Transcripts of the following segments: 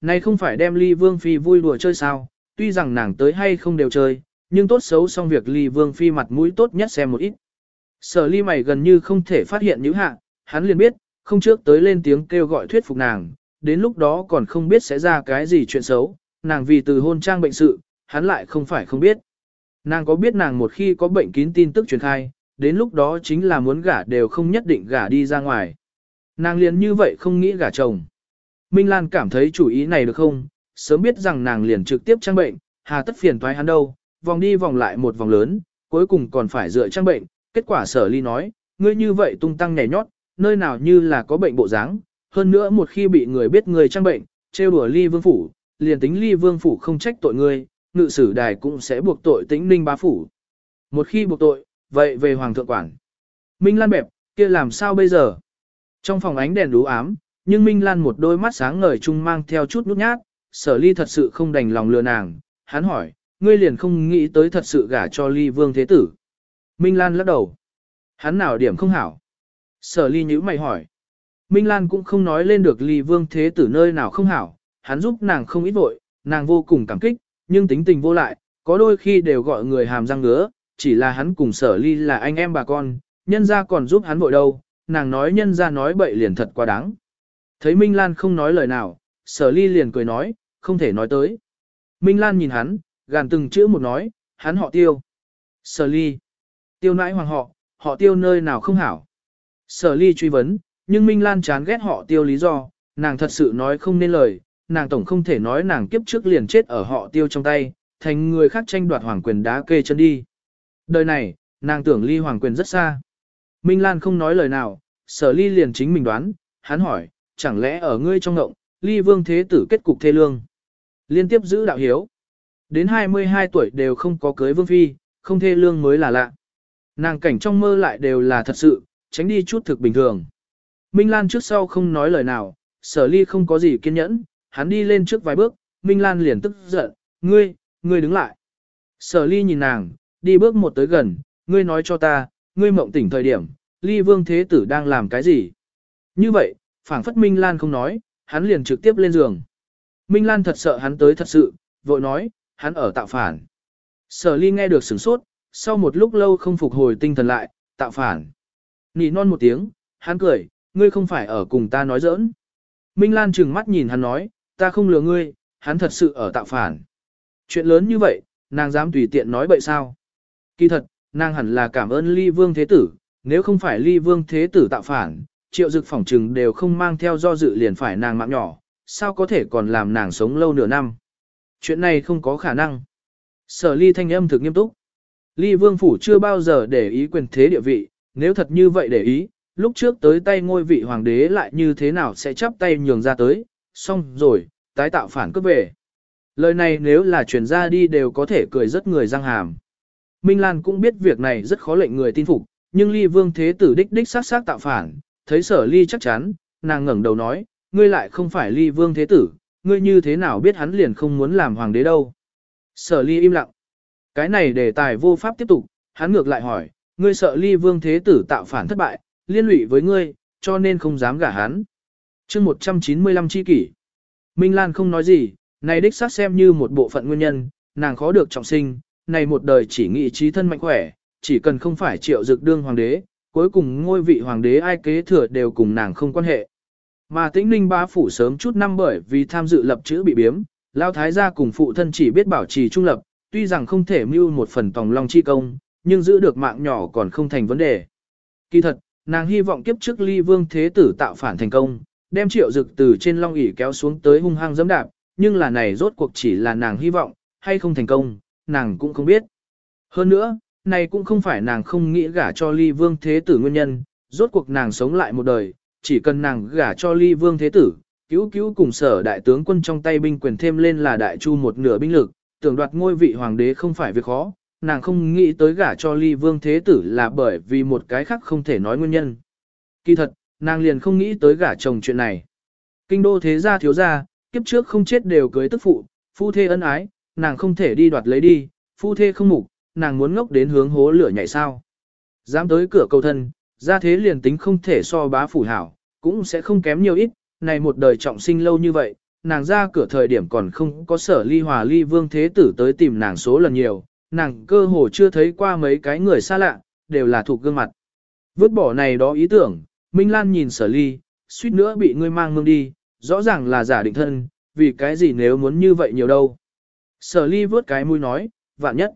Này không phải đem ly vương phi vui đùa chơi sao, tuy rằng nàng tới hay không đều chơi, nhưng tốt xấu xong việc ly vương phi mặt mũi tốt nhất xem một ít. Sở ly mày gần như không thể phát hiện những hạ, hắn liền biết, không trước tới lên tiếng kêu gọi thuyết phục nàng, đến lúc đó còn không biết sẽ ra cái gì chuyện xấu, nàng vì từ hôn trang bệnh sự, hắn lại không phải không biết. Nàng có biết nàng một khi có bệnh kín tin tức truyền khai, đến lúc đó chính là muốn gả đều không nhất định gả đi ra ngoài. Nàng liền như vậy không nghĩ gả chồng. Minh Lan cảm thấy chủ ý này được không, sớm biết rằng nàng liền trực tiếp trang bệnh, hà tất phiền thoái hắn đâu, vòng đi vòng lại một vòng lớn, cuối cùng còn phải dựa trang bệnh, kết quả sở ly nói, ngươi như vậy tung tăng nhảy nhót, nơi nào như là có bệnh bộ dáng, hơn nữa một khi bị người biết người trang bệnh, trêu đùa ly vương phủ, liền tính ly vương phủ không trách tội ngươi, ngự sử đài cũng sẽ buộc tội tĩnh ninh bá phủ. Một khi buộc tội, vậy về hoàng thượng quản. Minh Lan bẹp, kia làm sao bây giờ? Trong phòng ánh đèn đú ám, nhưng Minh Lan một đôi mắt sáng ngời chung mang theo chút nút nhát, sở ly thật sự không đành lòng lừa nàng, hắn hỏi, ngươi liền không nghĩ tới thật sự gả cho ly vương thế tử. Minh Lan lắc đầu. Hắn nào điểm không hảo? Sở ly nhữ mày hỏi. Minh Lan cũng không nói lên được ly vương thế tử nơi nào không hảo, hắn giúp nàng không ít vội, nàng vô cùng cảm kích, nhưng tính tình vô lại, có đôi khi đều gọi người hàm răng ngứa, chỉ là hắn cùng sở ly là anh em bà con, nhân ra còn giúp hắn vội đâu, nàng nói nhân ra nói bậy liền thật quá đáng. Thấy Minh Lan không nói lời nào, sở ly liền cười nói, không thể nói tới. Minh Lan nhìn hắn, gàn từng chữ một nói, hắn họ tiêu. Sở ly. Tiêu nãi hoàng họ, họ tiêu nơi nào không hảo. Sở ly truy vấn, nhưng Minh Lan chán ghét họ tiêu lý do, nàng thật sự nói không nên lời, nàng tổng không thể nói nàng kiếp trước liền chết ở họ tiêu trong tay, thành người khác tranh đoạt hoàng quyền đá kê chân đi. Đời này, nàng tưởng ly hoàng quyền rất xa. Minh Lan không nói lời nào, sở ly liền chính mình đoán, hắn hỏi, chẳng lẽ ở ngươi trong ngộng, ly vương thế tử kết cục thê lương. Liên tiếp giữ đạo hiếu. Đến 22 tuổi đều không có cưới vương phi, không thê lương mới là lạ. Nàng cảnh trong mơ lại đều là thật sự, tránh đi chút thực bình thường. Minh Lan trước sau không nói lời nào, sở ly không có gì kiên nhẫn, hắn đi lên trước vài bước, Minh Lan liền tức giận, ngươi, ngươi đứng lại. Sở ly nhìn nàng, đi bước một tới gần, ngươi nói cho ta, ngươi mộng tỉnh thời điểm, ly vương thế tử đang làm cái gì? Như vậy, phảng phất Minh Lan không nói, hắn liền trực tiếp lên giường. Minh Lan thật sợ hắn tới thật sự, vội nói, hắn ở tạo phản. Sở ly nghe được sửng sốt, sau một lúc lâu không phục hồi tinh thần lại, tạo phản. Nỉ non một tiếng, hắn cười, ngươi không phải ở cùng ta nói giỡn. Minh Lan trừng mắt nhìn hắn nói, ta không lừa ngươi, hắn thật sự ở tạo phản. Chuyện lớn như vậy, nàng dám tùy tiện nói bậy sao? Kỳ thật, nàng hẳn là cảm ơn ly vương thế tử, nếu không phải ly vương thế tử tạo phản, triệu dực phỏng trừng đều không mang theo do dự liền phải nàng mạng nhỏ, sao có thể còn làm nàng sống lâu nửa năm. Chuyện này không có khả năng. Sở ly thanh âm thực nghiêm túc. Ly vương phủ chưa bao giờ để ý quyền thế địa vị, nếu thật như vậy để ý, lúc trước tới tay ngôi vị hoàng đế lại như thế nào sẽ chắp tay nhường ra tới, xong rồi, tái tạo phản cướp về. Lời này nếu là truyền ra đi đều có thể cười rất người răng hàm. Minh Lan cũng biết việc này rất khó lệnh người tin phục, nhưng ly vương thế tử đích đích sát sát tạo phản, thấy sở ly chắc chắn, nàng ngẩng đầu nói, ngươi lại không phải ly vương thế tử, ngươi như thế nào biết hắn liền không muốn làm hoàng đế đâu. Sở ly im lặng. Cái này đề tài vô pháp tiếp tục, hắn ngược lại hỏi, ngươi sợ ly vương thế tử tạo phản thất bại, liên lụy với ngươi, cho nên không dám gả hắn. chương 195 chi kỷ. Minh Lan không nói gì, này đích xác xem như một bộ phận nguyên nhân, nàng khó được trọng sinh, này một đời chỉ nghĩ trí thân mạnh khỏe, chỉ cần không phải triệu dực đương hoàng đế, cuối cùng ngôi vị hoàng đế ai kế thừa đều cùng nàng không quan hệ. Mà tĩnh ninh bá phủ sớm chút năm bởi vì tham dự lập chữ bị biếm, lao thái gia cùng phụ thân chỉ biết bảo trì trung lập, tuy rằng không thể mưu một phần tòng long chi công, nhưng giữ được mạng nhỏ còn không thành vấn đề. Kỳ thật, nàng hy vọng kiếp trước ly vương thế tử tạo phản thành công, đem triệu dực từ trên long ỷ kéo xuống tới hung hăng dẫm đạp, nhưng là này rốt cuộc chỉ là nàng hy vọng, hay không thành công, nàng cũng không biết. Hơn nữa, này cũng không phải nàng không nghĩ gả cho ly vương thế tử nguyên nhân, rốt cuộc nàng sống lại một đời, chỉ cần nàng gả cho ly vương thế tử, cứu cứu cùng sở đại tướng quân trong tay binh quyền thêm lên là đại chu một nửa binh lực, tưởng đoạt ngôi vị hoàng đế không phải việc khó, nàng không nghĩ tới gả cho ly vương thế tử là bởi vì một cái khác không thể nói nguyên nhân. Kỳ thật, nàng liền không nghĩ tới gả chồng chuyện này. Kinh đô thế gia thiếu gia, kiếp trước không chết đều cưới tức phụ, phu thê ân ái, nàng không thể đi đoạt lấy đi, phu thê không mục, nàng muốn ngốc đến hướng hố lửa nhảy sao. Dám tới cửa cầu thân, ra thế liền tính không thể so bá phủ hảo, cũng sẽ không kém nhiều ít, này một đời trọng sinh lâu như vậy, nàng ra cửa thời điểm còn không có sở ly hòa ly vương thế tử tới tìm nàng số lần nhiều, nàng cơ hồ chưa thấy qua mấy cái người xa lạ, đều là thuộc gương mặt. Vứt bỏ này đó ý tưởng, Minh Lan nhìn sở ly, suýt nữa bị ngươi mang mương đi, rõ ràng là giả định thân, vì cái gì nếu muốn như vậy nhiều đâu. Sở ly vớt cái mũi nói, vạn nhất.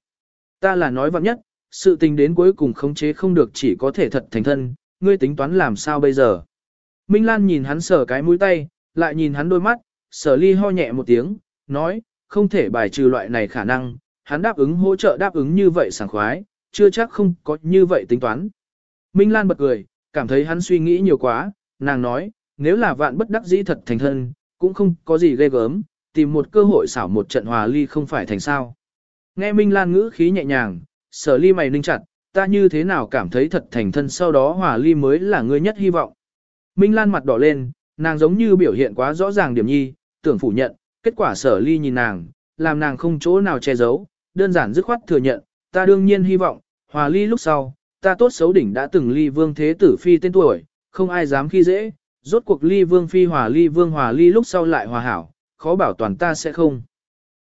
Ta là nói vạn nhất, sự tình đến cuối cùng khống chế không được chỉ có thể thật thành thân, ngươi tính toán làm sao bây giờ. Minh Lan nhìn hắn sở cái mũi tay, lại nhìn hắn đôi mắt, sở ly ho nhẹ một tiếng, nói, không thể bài trừ loại này khả năng, hắn đáp ứng hỗ trợ đáp ứng như vậy sảng khoái, chưa chắc không có như vậy tính toán. Minh Lan bật cười, cảm thấy hắn suy nghĩ nhiều quá, nàng nói, nếu là vạn bất đắc dĩ thật thành thân, cũng không có gì ghê gớm, tìm một cơ hội xảo một trận hòa ly không phải thành sao. Nghe Minh Lan ngữ khí nhẹ nhàng, sở ly mày ninh chặt, ta như thế nào cảm thấy thật thành thân sau đó hòa ly mới là người nhất hy vọng. Minh Lan mặt đỏ lên, nàng giống như biểu hiện quá rõ ràng điểm nhi, tưởng phủ nhận, kết quả sở ly nhìn nàng, làm nàng không chỗ nào che giấu, đơn giản dứt khoát thừa nhận, ta đương nhiên hy vọng, hòa ly lúc sau, ta tốt xấu đỉnh đã từng ly vương thế tử phi tên tuổi, không ai dám khi dễ, rốt cuộc ly vương phi hòa ly vương hòa ly lúc sau lại hòa hảo, khó bảo toàn ta sẽ không.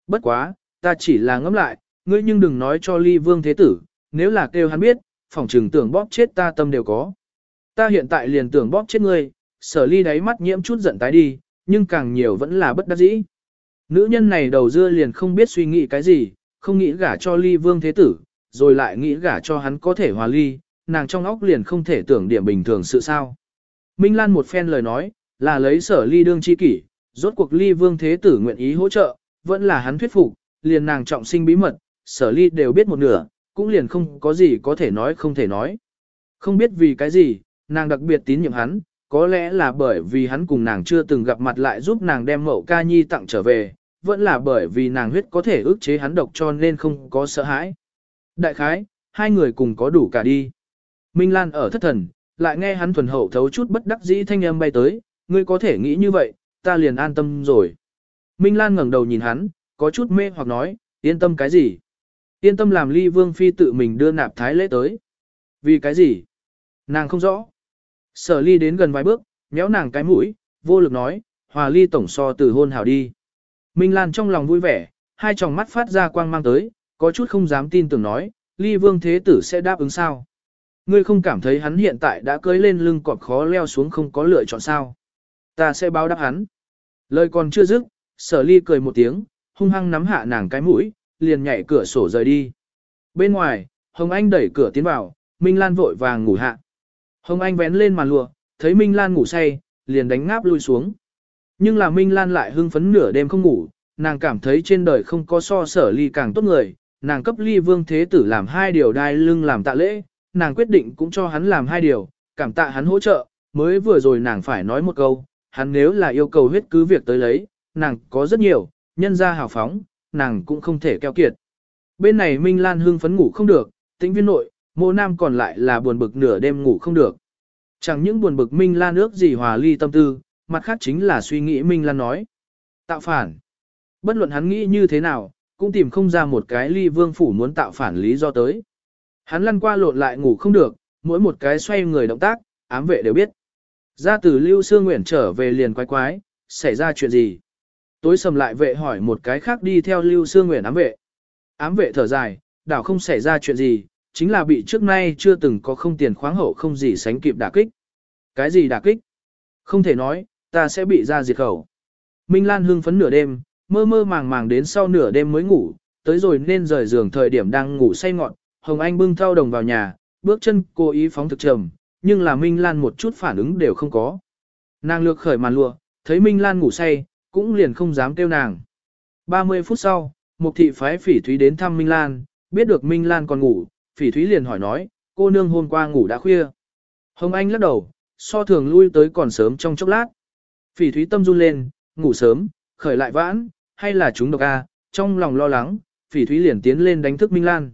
Bất quá, ta chỉ là ngẫm lại, ngươi nhưng đừng nói cho ly vương thế tử, nếu là kêu hắn biết, phỏng trừng tưởng bóp chết ta tâm đều có. Ta hiện tại liền tưởng bóp chết ngươi, sở ly đáy mắt nhiễm chút giận tái đi, nhưng càng nhiều vẫn là bất đắc dĩ. Nữ nhân này đầu dưa liền không biết suy nghĩ cái gì, không nghĩ gả cho ly vương thế tử, rồi lại nghĩ gả cho hắn có thể hòa ly, nàng trong óc liền không thể tưởng điểm bình thường sự sao. Minh Lan một phen lời nói, là lấy sở ly đương chi kỷ, rốt cuộc ly vương thế tử nguyện ý hỗ trợ, vẫn là hắn thuyết phục, liền nàng trọng sinh bí mật, sở ly đều biết một nửa, cũng liền không có gì có thể nói không thể nói. Không biết vì cái gì, nàng đặc biệt tín nhiệm hắn, có lẽ là bởi vì hắn cùng nàng chưa từng gặp mặt lại giúp nàng đem mậu ca nhi tặng trở về, vẫn là bởi vì nàng huyết có thể ức chế hắn độc cho nên không có sợ hãi. Đại khái, hai người cùng có đủ cả đi. Minh Lan ở thất thần, lại nghe hắn thuần hậu thấu chút bất đắc dĩ thanh âm bay tới, ngươi có thể nghĩ như vậy, ta liền an tâm rồi. Minh Lan ngẩng đầu nhìn hắn, có chút mê hoặc nói, yên tâm cái gì? Yên tâm làm ly vương phi tự mình đưa nạp thái lễ tới. Vì cái gì? Nàng không rõ. Sở ly đến gần vài bước, méo nàng cái mũi, vô lực nói, hòa ly tổng so từ hôn hảo đi. Minh Lan trong lòng vui vẻ, hai tròng mắt phát ra quang mang tới, có chút không dám tin tưởng nói, ly vương thế tử sẽ đáp ứng sao. Ngươi không cảm thấy hắn hiện tại đã cưới lên lưng cọp khó leo xuống không có lựa chọn sao. Ta sẽ báo đáp hắn. Lời còn chưa dứt, sở ly cười một tiếng, hung hăng nắm hạ nàng cái mũi, liền nhảy cửa sổ rời đi. Bên ngoài, Hồng Anh đẩy cửa tiến vào, Minh Lan vội vàng ngủ hạ. Hồng Anh vén lên màn lụa, thấy Minh Lan ngủ say, liền đánh ngáp lui xuống. Nhưng là Minh Lan lại hưng phấn nửa đêm không ngủ, nàng cảm thấy trên đời không có so sở ly càng tốt người, nàng cấp ly vương thế tử làm hai điều đai lưng làm tạ lễ, nàng quyết định cũng cho hắn làm hai điều, cảm tạ hắn hỗ trợ, mới vừa rồi nàng phải nói một câu, hắn nếu là yêu cầu huyết cứ việc tới lấy, nàng có rất nhiều, nhân ra hào phóng, nàng cũng không thể keo kiệt. Bên này Minh Lan hưng phấn ngủ không được, tĩnh viên nội, mô nam còn lại là buồn bực nửa đêm ngủ không được. Chẳng những buồn bực Minh Lan ước gì hòa ly tâm tư, mặt khác chính là suy nghĩ Minh Lan nói. Tạo phản. Bất luận hắn nghĩ như thế nào, cũng tìm không ra một cái ly vương phủ muốn tạo phản lý do tới. Hắn lăn qua lộn lại ngủ không được, mỗi một cái xoay người động tác, ám vệ đều biết. Ra từ Lưu Sương Nguyện trở về liền quái quái, xảy ra chuyện gì? Tối sầm lại vệ hỏi một cái khác đi theo Lưu Sương Nguyện ám vệ. Ám vệ thở dài, đảo không xảy ra chuyện gì, chính là bị trước nay chưa từng có không tiền khoáng hậu không gì sánh kịp đả kích. Cái gì đả kích? Không thể nói, ta sẽ bị ra diệt khẩu. Minh Lan hưng phấn nửa đêm, mơ mơ màng màng đến sau nửa đêm mới ngủ, tới rồi nên rời giường thời điểm đang ngủ say ngọn, Hồng Anh bưng thao đồng vào nhà, bước chân cố ý phóng thực trầm, nhưng là Minh Lan một chút phản ứng đều không có. Nàng lược khởi màn lụa, thấy Minh Lan ngủ say, cũng liền không dám kêu nàng. 30 phút sau, một thị phái phỉ thúy đến thăm Minh Lan, biết được Minh Lan còn ngủ, phỉ thúy liền hỏi nói, cô nương hôm qua ngủ đã khuya. Hồng Anh lắc đầu, so thường lui tới còn sớm trong chốc lát. Phỉ thúy tâm run lên, ngủ sớm, khởi lại vãn, hay là chúng độc A, trong lòng lo lắng, phỉ thúy liền tiến lên đánh thức Minh Lan.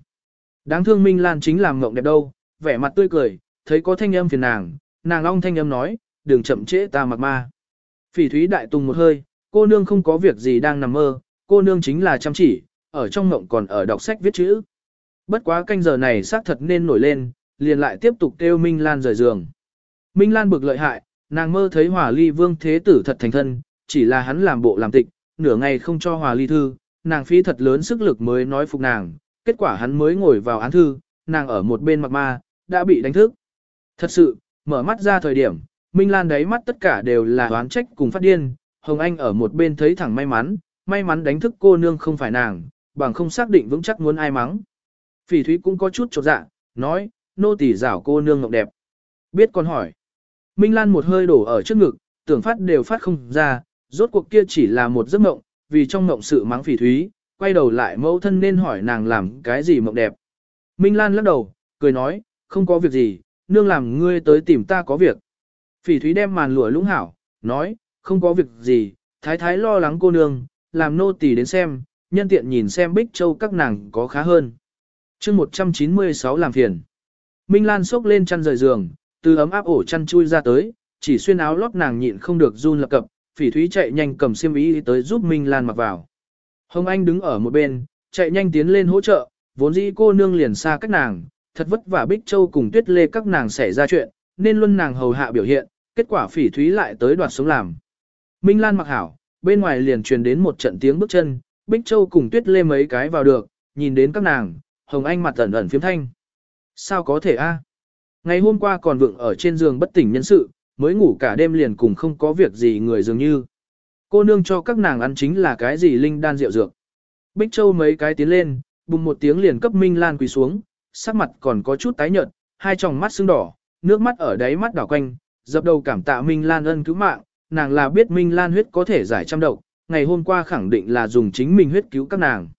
Đáng thương Minh Lan chính làm mộng đẹp đâu, vẻ mặt tươi cười, thấy có thanh âm phiền nàng, nàng long thanh âm nói, đừng chậm trễ ta mặc ma. Phỉ thúy đại tùng một hơi, cô nương không có việc gì đang nằm mơ, cô nương chính là chăm chỉ, ở trong mộng còn ở đọc sách viết chữ. Bất quá canh giờ này xác thật nên nổi lên, liền lại tiếp tục kêu Minh Lan rời giường. Minh Lan bực lợi hại, nàng mơ thấy Hòa ly vương thế tử thật thành thân, chỉ là hắn làm bộ làm tịch, nửa ngày không cho hòa ly thư, nàng phí thật lớn sức lực mới nói phục nàng, kết quả hắn mới ngồi vào án thư, nàng ở một bên mặc ma, đã bị đánh thức. Thật sự, mở mắt ra thời điểm, Minh Lan đáy mắt tất cả đều là oán trách cùng phát điên, Hồng Anh ở một bên thấy thẳng may mắn, may mắn đánh thức cô nương không phải nàng, bằng không xác định vững chắc muốn ai mắng. Phỉ Thúy cũng có chút chột dạ, nói, nô tỳ rảo cô nương ngọc đẹp. Biết con hỏi. Minh Lan một hơi đổ ở trước ngực, tưởng phát đều phát không ra, rốt cuộc kia chỉ là một giấc mộng, vì trong mộng sự mắng Phỉ Thúy, quay đầu lại mẫu thân nên hỏi nàng làm cái gì mộng đẹp. Minh Lan lắc đầu, cười nói, không có việc gì, nương làm ngươi tới tìm ta có việc. Phỉ Thúy đem màn lụa lũng hảo, nói, không có việc gì, thái thái lo lắng cô nương, làm nô tỳ đến xem, nhân tiện nhìn xem Bích Châu các nàng có khá hơn. chương 196 làm phiền. Minh Lan xốc lên chăn rời giường, từ ấm áp ổ chăn chui ra tới, chỉ xuyên áo lót nàng nhịn không được run lập cập, phỉ thúy chạy nhanh cầm xiêm y tới giúp Minh Lan mặc vào. Hồng Anh đứng ở một bên, chạy nhanh tiến lên hỗ trợ, vốn dĩ cô nương liền xa cách nàng, thật vất vả Bích Châu cùng Tuyết Lê các nàng xảy ra chuyện, nên luôn nàng hầu hạ biểu hiện, kết quả phỉ thúy lại tới đoạt sống làm. Minh Lan mặc hảo, bên ngoài liền truyền đến một trận tiếng bước chân, Bích Châu cùng Tuyết Lê mấy cái vào được, nhìn đến các nàng, Hồng Anh mặt ẩn ẩn phiếm thanh. Sao có thể a? Ngày hôm qua còn vượng ở trên giường bất tỉnh nhân sự, mới ngủ cả đêm liền cùng không có việc gì người dường như. Cô nương cho các nàng ăn chính là cái gì linh đan rượu dược. Bích Châu mấy cái tiến lên, bùng một tiếng liền cấp Minh Lan quỳ xuống, sắc mặt còn có chút tái nhợt, hai tròng mắt sưng đỏ, nước mắt ở đáy mắt đảo quanh, dập đầu cảm tạ Minh Lan ân cứu mạng, nàng là biết Minh Lan huyết có thể giải trăm độc, ngày hôm qua khẳng định là dùng chính mình huyết cứu các nàng.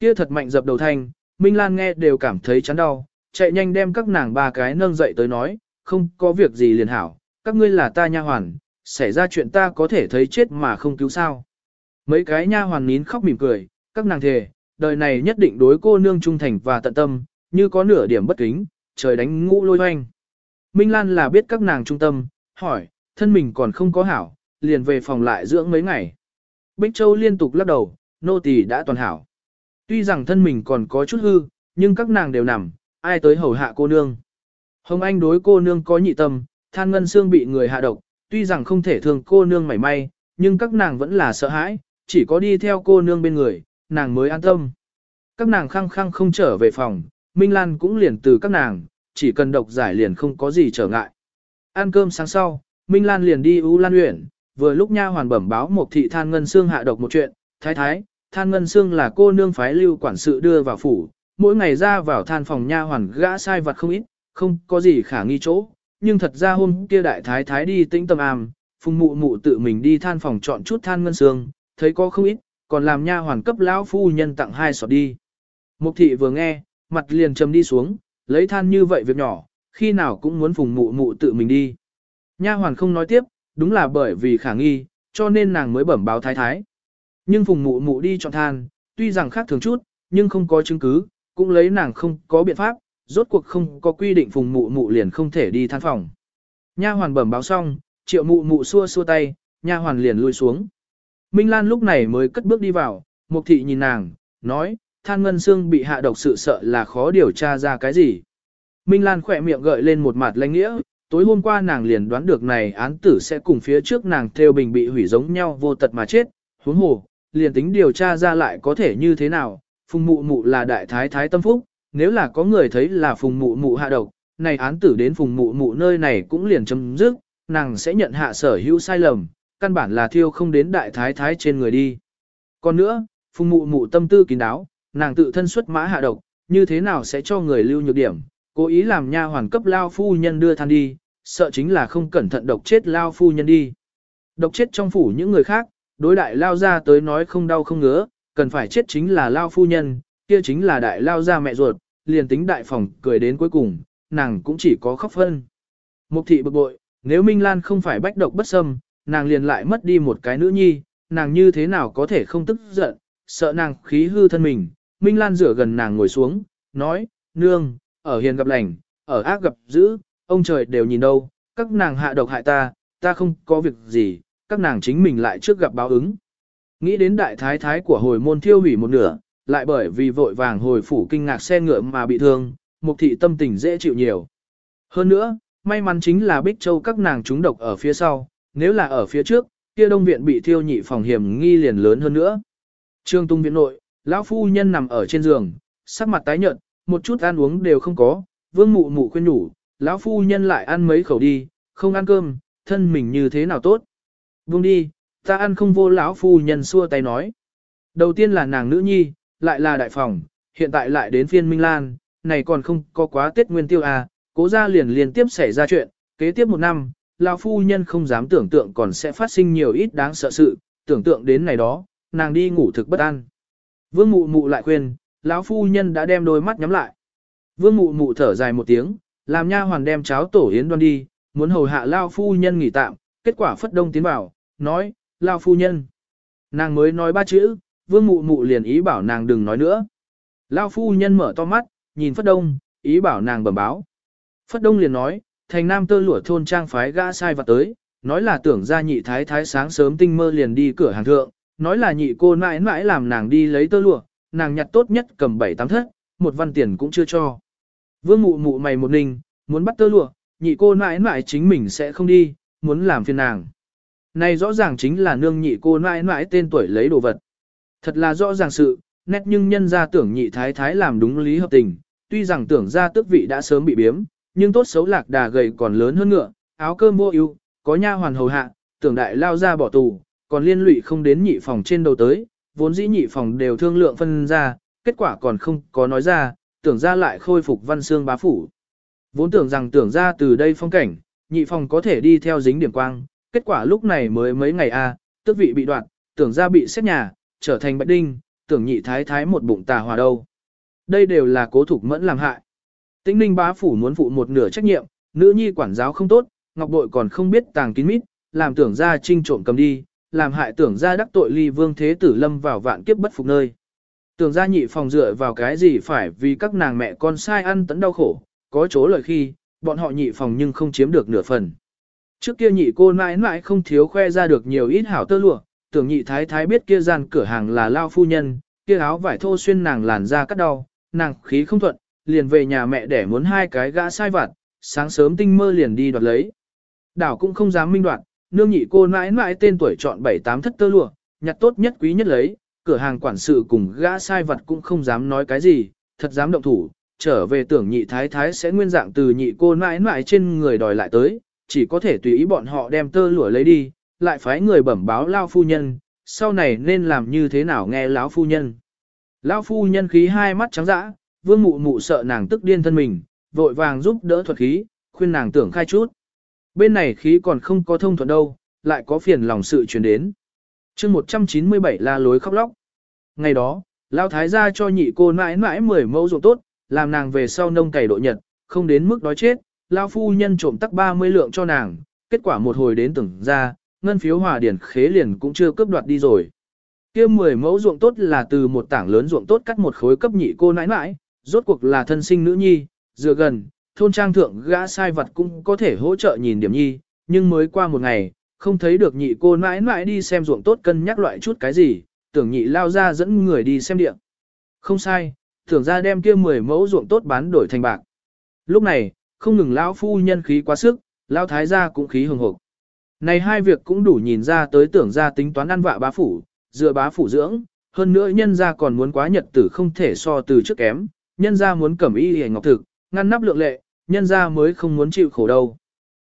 Kia thật mạnh dập đầu thanh, Minh Lan nghe đều cảm thấy chán đau, chạy nhanh đem các nàng ba cái nâng dậy tới nói, không có việc gì liền hảo, các ngươi là ta nha hoàn, xảy ra chuyện ta có thể thấy chết mà không cứu sao. Mấy cái nha hoàn nín khóc mỉm cười, các nàng thề, đời này nhất định đối cô nương trung thành và tận tâm, như có nửa điểm bất kính, trời đánh ngũ lôi hoanh. Minh Lan là biết các nàng trung tâm, hỏi, thân mình còn không có hảo, liền về phòng lại dưỡng mấy ngày. Bích Châu liên tục lắc đầu, nô tỳ đã toàn hảo. Tuy rằng thân mình còn có chút hư, nhưng các nàng đều nằm, ai tới hầu hạ cô nương. Hồng Anh đối cô nương có nhị tâm, than ngân xương bị người hạ độc, tuy rằng không thể thương cô nương mảy may, nhưng các nàng vẫn là sợ hãi, chỉ có đi theo cô nương bên người, nàng mới an tâm. Các nàng khăng khăng không trở về phòng, Minh Lan cũng liền từ các nàng, chỉ cần độc giải liền không có gì trở ngại. Ăn cơm sáng sau, Minh Lan liền đi U Lan Uyển, vừa lúc nha hoàn bẩm báo một thị than ngân xương hạ độc một chuyện, thái thái, than ngân xương là cô nương phái lưu quản sự đưa vào phủ, mỗi ngày ra vào than phòng nha hoàn gã sai vật không ít, không có gì khả nghi chỗ, nhưng thật ra hôm kia đại thái thái đi tĩnh tâm am, phùng mụ mụ tự mình đi than phòng chọn chút than ngân xương, thấy có không ít, còn làm nha hoàn cấp lão phu nhân tặng hai sọt đi. Mục thị vừa nghe, mặt liền trầm đi xuống, lấy than như vậy việc nhỏ, khi nào cũng muốn phùng mụ mụ tự mình đi. Nha hoàn không nói tiếp, đúng là bởi vì khả nghi, cho nên nàng mới bẩm báo thái thái. Nhưng phùng mụ mụ đi chọn than, tuy rằng khác thường chút, nhưng không có chứng cứ, cũng lấy nàng không có biện pháp, rốt cuộc không có quy định phùng mụ mụ liền không thể đi than phòng. Nha hoàn bẩm báo xong, triệu mụ mụ xua xua tay, nha hoàn liền lui xuống. Minh Lan lúc này mới cất bước đi vào, mục thị nhìn nàng, nói, than ngân xương bị hạ độc sự sợ là khó điều tra ra cái gì. Minh Lan khỏe miệng gợi lên một mặt lãnh nghĩa, tối hôm qua nàng liền đoán được này án tử sẽ cùng phía trước nàng theo bình bị hủy giống nhau vô tật mà chết, huống hồ, liền tính điều tra ra lại có thể như thế nào, phùng mụ mụ là đại thái thái tâm phúc, nếu là có người thấy là phùng mụ mụ hạ độc, này án tử đến phùng mụ mụ nơi này cũng liền chấm dứt, nàng sẽ nhận hạ sở hữu sai lầm, căn bản là thiêu không đến đại thái thái trên người đi. Còn nữa, phùng mụ mụ tâm tư kín đáo, nàng tự thân xuất mã hạ độc, như thế nào sẽ cho người lưu nhược điểm, cố ý làm nha hoàn cấp lao phu nhân đưa than đi, sợ chính là không cẩn thận độc chết lao phu nhân đi. Độc chết trong phủ những người khác, đối đại lao ra tới nói không đau không ngứa, cần phải chết chính là lao phu nhân, kia chính là đại lao ra mẹ ruột, liền tính đại phòng cười đến cuối cùng, nàng cũng chỉ có khóc phân. Mục thị bực bội, nếu Minh Lan không phải bách độc bất xâm, nàng liền lại mất đi một cái nữ nhi, nàng như thế nào có thể không tức giận, sợ nàng khí hư thân mình. Minh Lan rửa gần nàng ngồi xuống, nói, nương, ở hiền gặp lành, ở ác gặp dữ, ông trời đều nhìn đâu, các nàng hạ độc hại ta, ta không có việc gì, các nàng chính mình lại trước gặp báo ứng. Nghĩ đến đại thái thái của hồi môn thiêu hủy một nửa, lại bởi vì vội vàng hồi phủ kinh ngạc xe ngựa mà bị thương, mục thị tâm tình dễ chịu nhiều. Hơn nữa, may mắn chính là Bích Châu các nàng trúng độc ở phía sau, nếu là ở phía trước, kia đông viện bị thiêu nhị phòng hiểm nghi liền lớn hơn nữa. Trương Tung viện nội, lão phu nhân nằm ở trên giường, sắc mặt tái nhợt, một chút ăn uống đều không có, vương mụ mụ khuyên nhủ, lão phu nhân lại ăn mấy khẩu đi, không ăn cơm, thân mình như thế nào tốt. Vương đi, ta ăn không vô lão phu nhân xua tay nói. Đầu tiên là nàng nữ nhi, lại là đại phòng, hiện tại lại đến phiên Minh Lan, này còn không có quá Tết Nguyên Tiêu à, cố ra liền liên tiếp xảy ra chuyện, kế tiếp một năm, lão phu nhân không dám tưởng tượng còn sẽ phát sinh nhiều ít đáng sợ sự, tưởng tượng đến này đó, nàng đi ngủ thực bất an. Vương mụ mụ lại khuyên, lão phu nhân đã đem đôi mắt nhắm lại. Vương mụ mụ thở dài một tiếng, làm nha hoàn đem cháo tổ yến đoan đi, muốn hầu hạ lao phu nhân nghỉ tạm, kết quả phất đông tiến bảo, nói, lao phu nhân. Nàng mới nói ba chữ, vương mụ mụ liền ý bảo nàng đừng nói nữa. Lao phu nhân mở to mắt, nhìn phất đông, ý bảo nàng bẩm báo. Phất đông liền nói, thành nam tơ lụa thôn trang phái gã sai vặt tới, nói là tưởng ra nhị thái thái sáng sớm tinh mơ liền đi cửa hàng thượng, nói là nhị cô mãi mãi làm nàng đi lấy tơ lụa, nàng nhặt tốt nhất cầm bảy tám thất, một văn tiền cũng chưa cho. Vương mụ mụ mày một ninh, muốn bắt tơ lụa, nhị cô nãi nãi chính mình sẽ không đi, muốn làm phiền nàng. Này rõ ràng chính là nương nhị cô nãi nãi tên tuổi lấy đồ vật. Thật là rõ ràng sự, nét nhưng nhân ra tưởng nhị thái thái làm đúng lý hợp tình, tuy rằng tưởng ra tước vị đã sớm bị biếm, nhưng tốt xấu lạc đà gầy còn lớn hơn ngựa, áo cơm mua ưu, có nha hoàn hầu hạ, tưởng đại lao ra bỏ tù, còn liên lụy không đến nhị phòng trên đầu tới, vốn dĩ nhị phòng đều thương lượng phân ra, kết quả còn không có nói ra, tưởng ra lại khôi phục văn xương bá phủ. Vốn tưởng rằng tưởng ra từ đây phong cảnh, nhị phòng có thể đi theo dính điểm quang, kết quả lúc này mới mấy ngày a, à, tức vị bị đoạn, tưởng ra bị xét nhà, trở thành bạch đinh, tưởng nhị thái thái một bụng tà hòa đâu. Đây đều là cố thục mẫn làm hại. Tĩnh ninh bá phủ muốn phụ một nửa trách nhiệm, nữ nhi quản giáo không tốt, ngọc bội còn không biết tàng kín mít, làm tưởng ra trinh trộm cầm đi, làm hại tưởng ra đắc tội ly vương thế tử lâm vào vạn kiếp bất phục nơi. Tưởng ra nhị phòng dựa vào cái gì phải vì các nàng mẹ con sai ăn tấn đau khổ, có chỗ lời khi, bọn họ nhị phòng nhưng không chiếm được nửa phần. Trước kia nhị cô mãi mãi không thiếu khoe ra được nhiều ít hảo tơ lụa, tưởng nhị thái thái biết kia gian cửa hàng là lao phu nhân, kia áo vải thô xuyên nàng làn ra cắt đau, nàng khí không thuận, liền về nhà mẹ để muốn hai cái gã sai vặt, sáng sớm tinh mơ liền đi đoạt lấy. Đảo cũng không dám minh đoạt, nương nhị cô mãi mãi tên tuổi chọn bảy tám thất tơ lụa, nhặt tốt nhất quý nhất lấy, cửa hàng quản sự cùng gã sai vật cũng không dám nói cái gì, thật dám động thủ, trở về tưởng nhị thái thái sẽ nguyên dạng từ nhị cô mãi mãi trên người đòi lại tới, chỉ có thể tùy ý bọn họ đem tơ lụa lấy đi, lại phái người bẩm báo lao phu nhân, sau này nên làm như thế nào nghe lão phu nhân. Lão phu nhân khí hai mắt trắng dã, vương mụ mụ sợ nàng tức điên thân mình, vội vàng giúp đỡ thuật khí, khuyên nàng tưởng khai chút. Bên này khí còn không có thông thuận đâu, lại có phiền lòng sự truyền đến chương 197 la lối khóc lóc. Ngày đó, Lao Thái gia cho nhị cô mãi mãi 10 mẫu ruộng tốt, làm nàng về sau nông cày độ nhật, không đến mức đói chết, Lao phu nhân trộm tắc 30 lượng cho nàng, kết quả một hồi đến tưởng ra, ngân phiếu hòa điển khế liền cũng chưa cướp đoạt đi rồi. kia 10 mẫu ruộng tốt là từ một tảng lớn ruộng tốt cắt một khối cấp nhị cô nãi nãi, rốt cuộc là thân sinh nữ nhi, dựa gần, thôn trang thượng gã sai vật cũng có thể hỗ trợ nhìn điểm nhi, nhưng mới qua một ngày, không thấy được nhị cô mãi mãi đi xem ruộng tốt cân nhắc loại chút cái gì, tưởng nhị lao ra dẫn người đi xem điện. Không sai, tưởng ra đem kia 10 mẫu ruộng tốt bán đổi thành bạc. Lúc này, không ngừng lão phu nhân khí quá sức, lão thái gia cũng khí hừng hực. Này hai việc cũng đủ nhìn ra tới tưởng ra tính toán ăn vạ bá phủ, dựa bá phủ dưỡng, hơn nữa nhân ra còn muốn quá nhật tử không thể so từ trước kém, nhân ra muốn cẩm y hề ngọc thực, ngăn nắp lượng lệ, nhân ra mới không muốn chịu khổ đâu.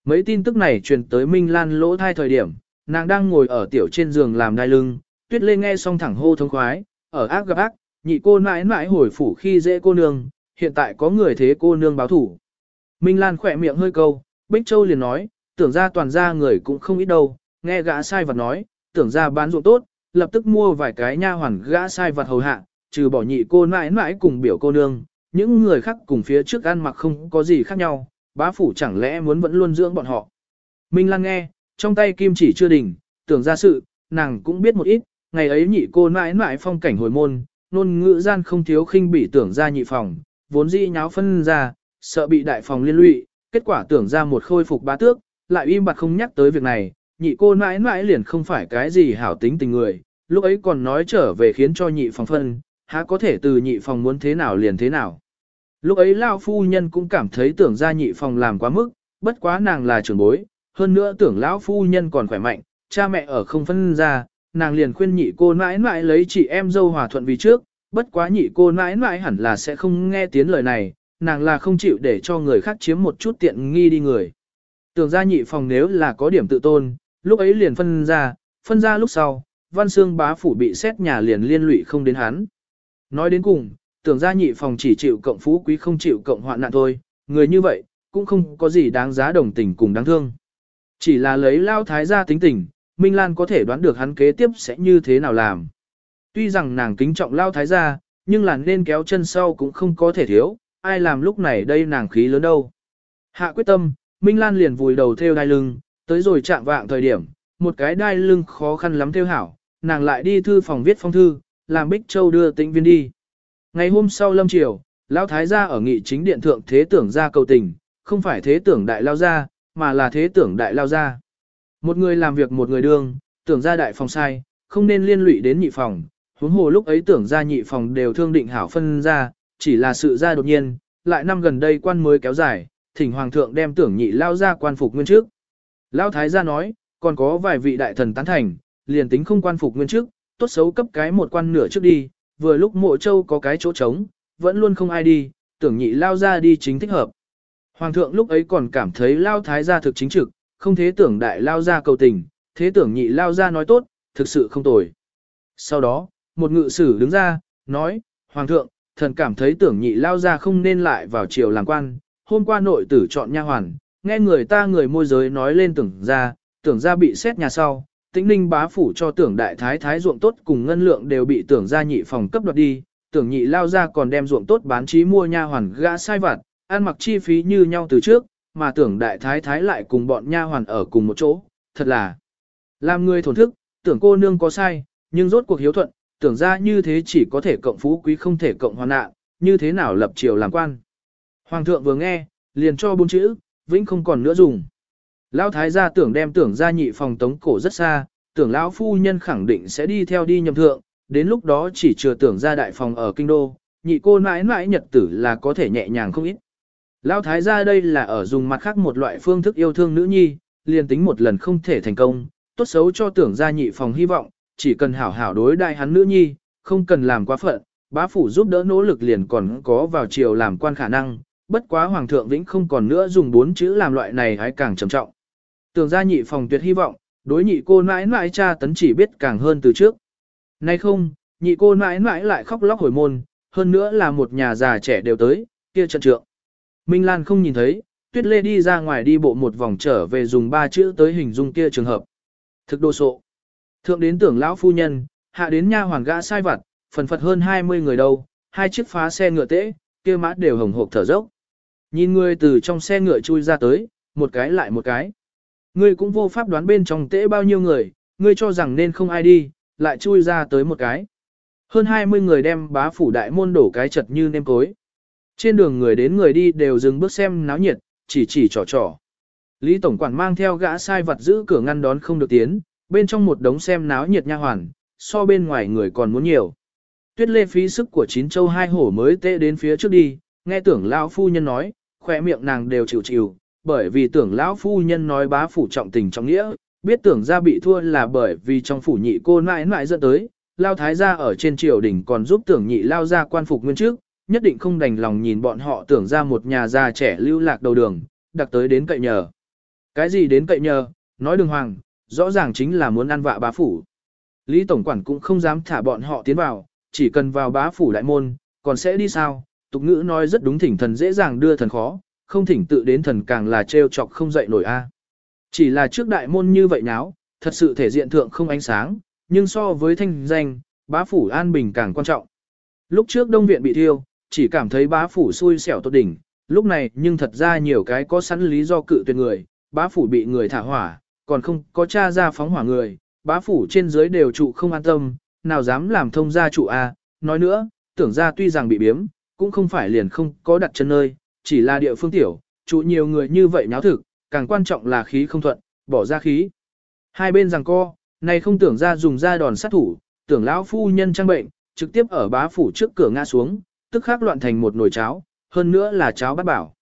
Mấy tin tức này truyền tới Minh Lan lỗ thai thời điểm, nàng đang ngồi ở tiểu trên giường làm đai lưng, tuyết lê nghe xong thẳng hô thông khoái, ở ác gặp ác, nhị cô mãi mãi hồi phủ khi dễ cô nương, hiện tại có người thế cô nương báo thủ. Minh Lan khỏe miệng hơi câu, Bích Châu liền nói, tưởng ra toàn ra người cũng không ít đâu, nghe gã sai vật nói, tưởng ra bán ruộng tốt, lập tức mua vài cái nha hoàn gã sai vật hầu hạ, trừ bỏ nhị cô mãi mãi cùng biểu cô nương, những người khác cùng phía trước ăn mặc không có gì khác nhau, bá phủ chẳng lẽ muốn vẫn luôn dưỡng bọn họ. Minh Lan nghe, trong tay kim chỉ chưa đỉnh, tưởng ra sự, nàng cũng biết một ít, ngày ấy nhị cô mãi mãi phong cảnh hồi môn, nôn ngữ gian không thiếu khinh bị tưởng ra nhị phòng, vốn dĩ nháo phân ra, sợ bị đại phòng liên lụy, kết quả tưởng ra một khôi phục bá tước, lại im bặt không nhắc tới việc này, nhị cô mãi mãi liền không phải cái gì hảo tính tình người, lúc ấy còn nói trở về khiến cho nhị phòng phân, há có thể từ nhị phòng muốn thế nào liền thế nào. Lúc ấy Lao phu nhân cũng cảm thấy tưởng ra nhị phòng làm quá mức, bất quá nàng là trưởng bối, hơn nữa tưởng lão phu nhân còn khỏe mạnh, cha mẹ ở không phân ra, nàng liền khuyên nhị cô mãi mãi lấy chị em dâu hòa thuận vì trước, bất quá nhị cô mãi mãi hẳn là sẽ không nghe tiếng lời này, nàng là không chịu để cho người khác chiếm một chút tiện nghi đi người. Tưởng ra nhị phòng nếu là có điểm tự tôn, lúc ấy liền phân ra, phân ra lúc sau, văn xương bá phủ bị xét nhà liền liên lụy không đến hắn. Nói đến cùng, tưởng ra nhị phòng chỉ chịu cộng phú quý không chịu cộng hoạn nạn thôi, người như vậy, cũng không có gì đáng giá đồng tình cùng đáng thương. Chỉ là lấy lao thái gia tính tình, Minh Lan có thể đoán được hắn kế tiếp sẽ như thế nào làm. Tuy rằng nàng kính trọng lao thái gia, nhưng là nên kéo chân sau cũng không có thể thiếu, ai làm lúc này đây nàng khí lớn đâu. Hạ quyết tâm, Minh Lan liền vùi đầu theo đai lưng, tới rồi chạm vạng thời điểm, một cái đai lưng khó khăn lắm theo hảo, nàng lại đi thư phòng viết phong thư, làm Bích Châu đưa tĩnh viên đi. Ngày hôm sau lâm triều, lão thái gia ở nghị chính điện thượng thế tưởng ra cầu tình, không phải thế tưởng đại lao gia, mà là thế tưởng đại lao gia. Một người làm việc một người đương, tưởng ra đại phòng sai, không nên liên lụy đến nhị phòng, huống hồ lúc ấy tưởng ra nhị phòng đều thương định hảo phân ra, chỉ là sự ra đột nhiên, lại năm gần đây quan mới kéo dài, thỉnh hoàng thượng đem tưởng nhị lao ra quan phục nguyên trước. Lão thái gia nói, còn có vài vị đại thần tán thành, liền tính không quan phục nguyên trước, tốt xấu cấp cái một quan nửa trước đi, vừa lúc mộ châu có cái chỗ trống, vẫn luôn không ai đi, tưởng nhị lao ra đi chính thích hợp. Hoàng thượng lúc ấy còn cảm thấy lao thái gia thực chính trực, không thế tưởng đại lao ra cầu tình, thế tưởng nhị lao ra nói tốt, thực sự không tồi. Sau đó, một ngự sử đứng ra, nói, Hoàng thượng, thần cảm thấy tưởng nhị lao ra không nên lại vào triều làm quan, hôm qua nội tử chọn nha hoàn, nghe người ta người môi giới nói lên tưởng ra, tưởng ra bị xét nhà sau, tĩnh ninh bá phủ cho tưởng đại thái thái ruộng tốt cùng ngân lượng đều bị tưởng Gia nhị phòng cấp đoạt đi, tưởng nhị lao ra còn đem ruộng tốt bán trí mua nha hoàn gã sai vặt, ăn mặc chi phí như nhau từ trước, mà tưởng đại thái thái lại cùng bọn nha hoàn ở cùng một chỗ, thật là làm người thổn thức, tưởng cô nương có sai, nhưng rốt cuộc hiếu thuận, tưởng ra như thế chỉ có thể cộng phú quý không thể cộng hoàn nạn, như thế nào lập triều làm quan. Hoàng thượng vừa nghe, liền cho bốn chữ, vĩnh không còn nữa dùng. Lão thái gia tưởng đem tưởng ra nhị phòng tống cổ rất xa, tưởng lão phu nhân khẳng định sẽ đi theo đi nhầm thượng, đến lúc đó chỉ chờ tưởng ra đại phòng ở kinh đô, nhị cô mãi mãi nhật tử là có thể nhẹ nhàng không ít. Lão thái gia đây là ở dùng mặt khác một loại phương thức yêu thương nữ nhi, liền tính một lần không thể thành công, tốt xấu cho tưởng ra nhị phòng hy vọng, chỉ cần hảo hảo đối đại hắn nữ nhi, không cần làm quá phận, bá phủ giúp đỡ nỗ lực liền còn có vào chiều làm quan khả năng, bất quá hoàng thượng vĩnh không còn nữa dùng bốn chữ làm loại này hãy càng trầm trọng. Tưởng ra nhị phòng tuyệt hy vọng, đối nhị cô nãi nãi cha tấn chỉ biết càng hơn từ trước. Nay không, nhị cô nãi nãi lại khóc lóc hồi môn, hơn nữa là một nhà già trẻ đều tới, kia trận trượng. Minh Lan không nhìn thấy, Tuyết Lê đi ra ngoài đi bộ một vòng trở về dùng ba chữ tới hình dung kia trường hợp. Thực đồ sộ. Thượng đến tưởng lão phu nhân, hạ đến nha hoàng gã sai vặt, phần phật hơn 20 người đâu, hai chiếc phá xe ngựa tễ, kia mã đều hồng hộp thở dốc. Nhìn người từ trong xe ngựa chui ra tới, một cái lại một cái. Ngươi cũng vô pháp đoán bên trong tễ bao nhiêu người, ngươi cho rằng nên không ai đi, lại chui ra tới một cái. Hơn 20 người đem bá phủ đại môn đổ cái chật như nêm cối. Trên đường người đến người đi đều dừng bước xem náo nhiệt, chỉ chỉ trò trò. Lý Tổng Quản mang theo gã sai vật giữ cửa ngăn đón không được tiến, bên trong một đống xem náo nhiệt nha hoàn, so bên ngoài người còn muốn nhiều. Tuyết lê phí sức của chín châu hai hổ mới tệ đến phía trước đi, nghe tưởng lão phu nhân nói, khỏe miệng nàng đều chịu chịu, bởi vì tưởng lão phu nhân nói bá phủ trọng tình trọng nghĩa, biết tưởng ra bị thua là bởi vì trong phủ nhị cô nãi nãi dẫn tới, lao thái gia ở trên triều đình còn giúp tưởng nhị lao ra quan phục nguyên trước, nhất định không đành lòng nhìn bọn họ tưởng ra một nhà già trẻ lưu lạc đầu đường, đặc tới đến cậy nhờ. Cái gì đến cậy nhờ, nói đường hoàng, rõ ràng chính là muốn ăn vạ bá phủ. Lý Tổng Quản cũng không dám thả bọn họ tiến vào, chỉ cần vào bá phủ đại môn, còn sẽ đi sao, tục ngữ nói rất đúng thỉnh thần dễ dàng đưa thần khó, không thỉnh tự đến thần càng là trêu chọc không dậy nổi a. Chỉ là trước đại môn như vậy náo, thật sự thể diện thượng không ánh sáng, nhưng so với thanh danh, bá phủ an bình càng quan trọng. Lúc trước đông viện bị thiêu, chỉ cảm thấy bá phủ xui xẻo tốt đỉnh, lúc này nhưng thật ra nhiều cái có sẵn lý do cự tuyệt người, bá phủ bị người thả hỏa, còn không có cha ra phóng hỏa người, bá phủ trên dưới đều trụ không an tâm, nào dám làm thông gia trụ a nói nữa, tưởng ra tuy rằng bị biếm, cũng không phải liền không có đặt chân nơi, chỉ là địa phương tiểu, trụ nhiều người như vậy nháo thực, càng quan trọng là khí không thuận, bỏ ra khí. Hai bên rằng co, này không tưởng ra dùng ra đòn sát thủ, tưởng lão phu nhân trang bệnh, trực tiếp ở bá phủ trước cửa ngã xuống, tức khắc loạn thành một nồi cháo, hơn nữa là cháo bát bảo.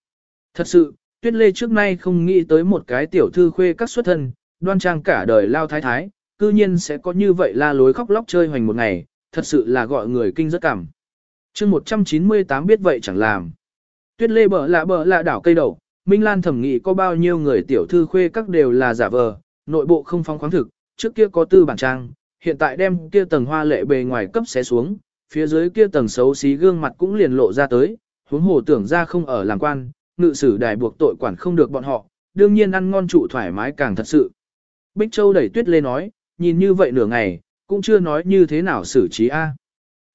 Thật sự, Tuyết Lê trước nay không nghĩ tới một cái tiểu thư khuê các xuất thân, đoan trang cả đời lao thái thái, cư nhiên sẽ có như vậy la lối khóc lóc chơi hoành một ngày, thật sự là gọi người kinh rất cảm. chương 198 biết vậy chẳng làm. Tuyết lê bờ lạ bờ lạ đảo cây đậu, Minh Lan thẩm nghị có bao nhiêu người tiểu thư khuê các đều là giả vờ, nội bộ không phong khoáng thực, trước kia có tư bản trang, hiện tại đem kia tầng hoa lệ bề ngoài cấp xé xuống, phía dưới kia tầng xấu xí gương mặt cũng liền lộ ra tới, huống hồ tưởng ra không ở làm quan, ngự sử đài buộc tội quản không được bọn họ, đương nhiên ăn ngon trụ thoải mái càng thật sự. Bích Châu đẩy Tuyết Lê nói, nhìn như vậy nửa ngày, cũng chưa nói như thế nào xử trí A.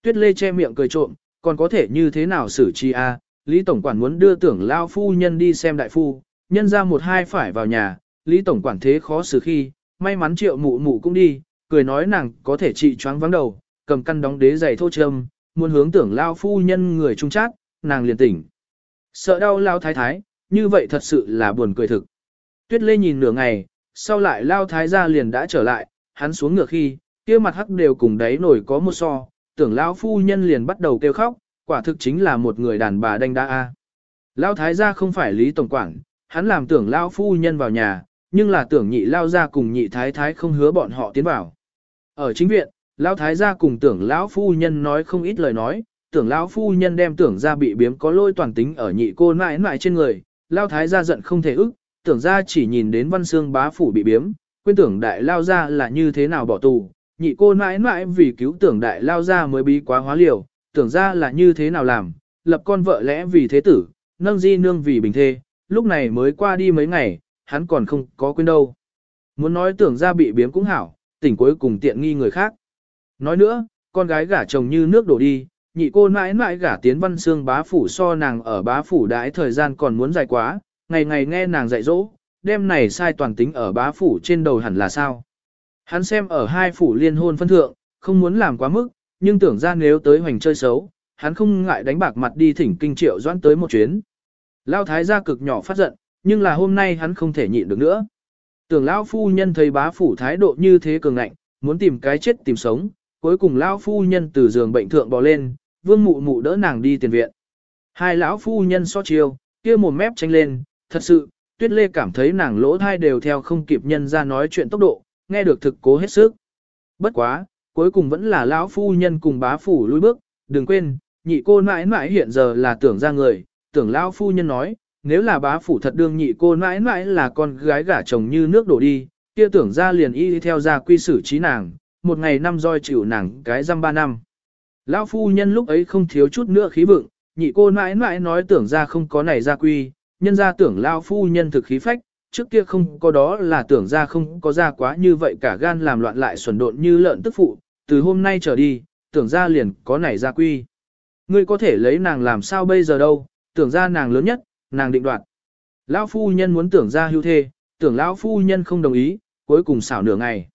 Tuyết Lê che miệng cười trộm, còn có thể như thế nào xử trí A, Lý Tổng Quản muốn đưa tưởng lao phu nhân đi xem đại phu, nhân ra một hai phải vào nhà, Lý Tổng Quản thế khó xử khi, may mắn triệu mụ mụ cũng đi, cười nói nàng có thể trị choáng vắng đầu, cầm căn đóng đế giày thô trâm, muốn hướng tưởng lao phu nhân người trung chát, nàng liền tỉnh. Sợ đau lao thái thái, như vậy thật sự là buồn cười thực. Tuyết Lê nhìn nửa ngày, sau lại lao thái gia liền đã trở lại, hắn xuống ngựa khi, kia mặt hắc đều cùng đáy nổi có một so, tưởng lao phu nhân liền bắt đầu kêu khóc, quả thực chính là một người đàn bà đanh đa a. lão thái gia không phải lý tổng quản, hắn làm tưởng lão phu nhân vào nhà, nhưng là tưởng nhị lao gia cùng nhị thái thái không hứa bọn họ tiến vào. Ở chính viện, lão thái gia cùng tưởng lão phu nhân nói không ít lời nói, tưởng lão phu nhân đem tưởng gia bị biếm có lôi toàn tính ở nhị cô nãi nãi trên người, lão thái gia giận không thể ức, tưởng gia chỉ nhìn đến văn xương bá phủ bị biếm, quên tưởng đại lao gia là như thế nào bỏ tù, nhị cô nãi nãi vì cứu tưởng đại lao gia mới bí quá hóa liều, tưởng ra là như thế nào làm, lập con vợ lẽ vì thế tử, nâng di nương vì bình thê, lúc này mới qua đi mấy ngày, hắn còn không có quên đâu. Muốn nói tưởng ra bị biếm cũng hảo, tỉnh cuối cùng tiện nghi người khác. Nói nữa, con gái gả chồng như nước đổ đi, nhị cô mãi mãi gả tiến văn xương bá phủ so nàng ở bá phủ đãi thời gian còn muốn dài quá, ngày ngày nghe nàng dạy dỗ, đêm này sai toàn tính ở bá phủ trên đầu hẳn là sao. Hắn xem ở hai phủ liên hôn phân thượng, không muốn làm quá mức, nhưng tưởng ra nếu tới hoành chơi xấu, hắn không ngại đánh bạc mặt đi thỉnh kinh triệu doãn tới một chuyến. Lao thái gia cực nhỏ phát giận, nhưng là hôm nay hắn không thể nhịn được nữa. Tưởng lão phu nhân thấy bá phủ thái độ như thế cường ngạnh, muốn tìm cái chết tìm sống, cuối cùng lão phu nhân từ giường bệnh thượng bò lên, vương mụ mụ đỡ nàng đi tiền viện. Hai lão phu nhân so chiêu, kia một mép tranh lên, thật sự, tuyết lê cảm thấy nàng lỗ thai đều theo không kịp nhân ra nói chuyện tốc độ, nghe được thực cố hết sức. Bất quá, cuối cùng vẫn là lão phu nhân cùng bá phủ lui bước, đừng quên, nhị cô mãi mãi hiện giờ là tưởng ra người, tưởng lão phu nhân nói, nếu là bá phủ thật đương nhị cô mãi mãi là con gái gả chồng như nước đổ đi, kia tưởng ra liền y theo ra quy xử trí nàng, một ngày năm roi chịu nàng cái răm ba năm. Lão phu nhân lúc ấy không thiếu chút nữa khí vượng, nhị cô mãi mãi nói tưởng ra không có này ra quy, nhân ra tưởng lão phu nhân thực khí phách, trước kia không có đó là tưởng ra không có ra quá như vậy cả gan làm loạn lại xuẩn độn như lợn tức phụ, từ hôm nay trở đi, tưởng ra liền có nảy ra quy. Ngươi có thể lấy nàng làm sao bây giờ đâu, tưởng ra nàng lớn nhất, nàng định đoạt. Lão phu nhân muốn tưởng ra hưu thê, tưởng lão phu nhân không đồng ý, cuối cùng xảo nửa ngày.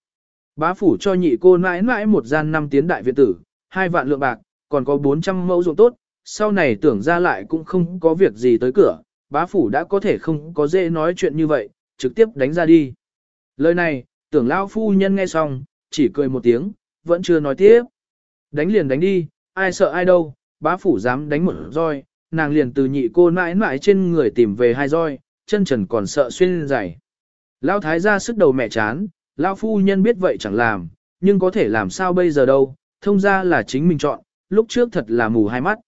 Bá phủ cho nhị cô mãi mãi một gian năm tiến đại viện tử, hai vạn lượng bạc, còn có 400 mẫu ruộng tốt, sau này tưởng ra lại cũng không có việc gì tới cửa, bá phủ đã có thể không có dễ nói chuyện như vậy, trực tiếp đánh ra đi. Lời này, tưởng lao phu nhân nghe xong, chỉ cười một tiếng, vẫn chưa nói tiếp. Đánh liền đánh đi, ai sợ ai đâu, bá phủ dám đánh một roi, nàng liền từ nhị cô mãi mãi trên người tìm về hai roi, chân trần còn sợ xuyên dày. Lao thái ra sức đầu mẹ chán, lao phu nhân biết vậy chẳng làm, nhưng có thể làm sao bây giờ đâu, thông ra là chính mình chọn, lúc trước thật là mù hai mắt.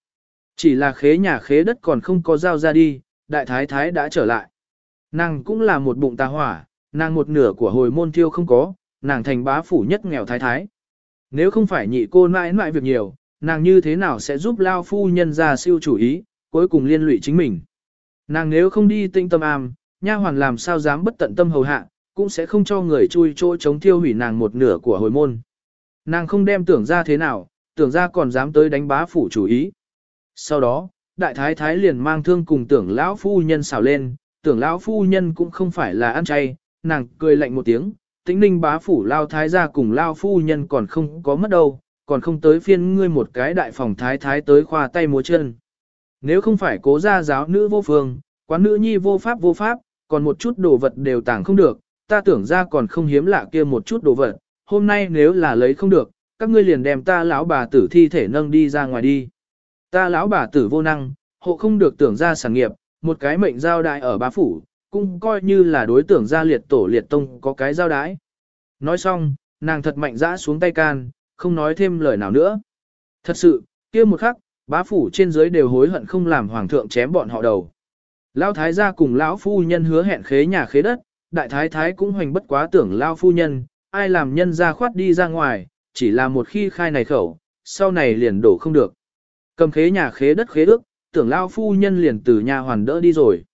Chỉ là khế nhà khế đất còn không có giao ra đi, đại thái thái đã trở lại. Nàng cũng là một bụng tà hỏa, nàng một nửa của hồi môn tiêu không có, nàng thành bá phủ nhất nghèo thái thái. Nếu không phải nhị cô mãi mãi việc nhiều, nàng như thế nào sẽ giúp lao phu nhân ra siêu chủ ý, cuối cùng liên lụy chính mình. Nàng nếu không đi tinh tâm am, nha hoàn làm sao dám bất tận tâm hầu hạ, cũng sẽ không cho người chui chỗ chống tiêu hủy nàng một nửa của hồi môn. Nàng không đem tưởng ra thế nào, tưởng ra còn dám tới đánh bá phủ chủ ý. Sau đó, đại thái thái liền mang thương cùng tưởng lão phu nhân xào lên, tưởng lão phu nhân cũng không phải là ăn chay, nàng cười lạnh một tiếng, tĩnh ninh bá phủ lao thái gia cùng lao phu nhân còn không có mất đâu, còn không tới phiên ngươi một cái đại phòng thái thái tới khoa tay múa chân. Nếu không phải cố gia giáo nữ vô phương, quán nữ nhi vô pháp vô pháp, còn một chút đồ vật đều tàng không được, ta tưởng ra còn không hiếm lạ kia một chút đồ vật, hôm nay nếu là lấy không được, các ngươi liền đem ta lão bà tử thi thể nâng đi ra ngoài đi. Ta lão bà tử vô năng, hộ không được tưởng ra sản nghiệp, một cái mệnh giao đại ở bá phủ, cũng coi như là đối tượng gia liệt tổ liệt tông có cái giao đái. Nói xong, nàng thật mạnh dã xuống tay can, không nói thêm lời nào nữa. Thật sự, kia một khắc, bá phủ trên dưới đều hối hận không làm hoàng thượng chém bọn họ đầu. Lão thái gia cùng lão phu nhân hứa hẹn khế nhà khế đất, đại thái thái cũng hoành bất quá tưởng lão phu nhân, ai làm nhân ra khoát đi ra ngoài, chỉ là một khi khai này khẩu, sau này liền đổ không được. Cầm khế nhà khế đất khế ước, tưởng lão phu nhân liền từ nhà hoàn đỡ đi rồi.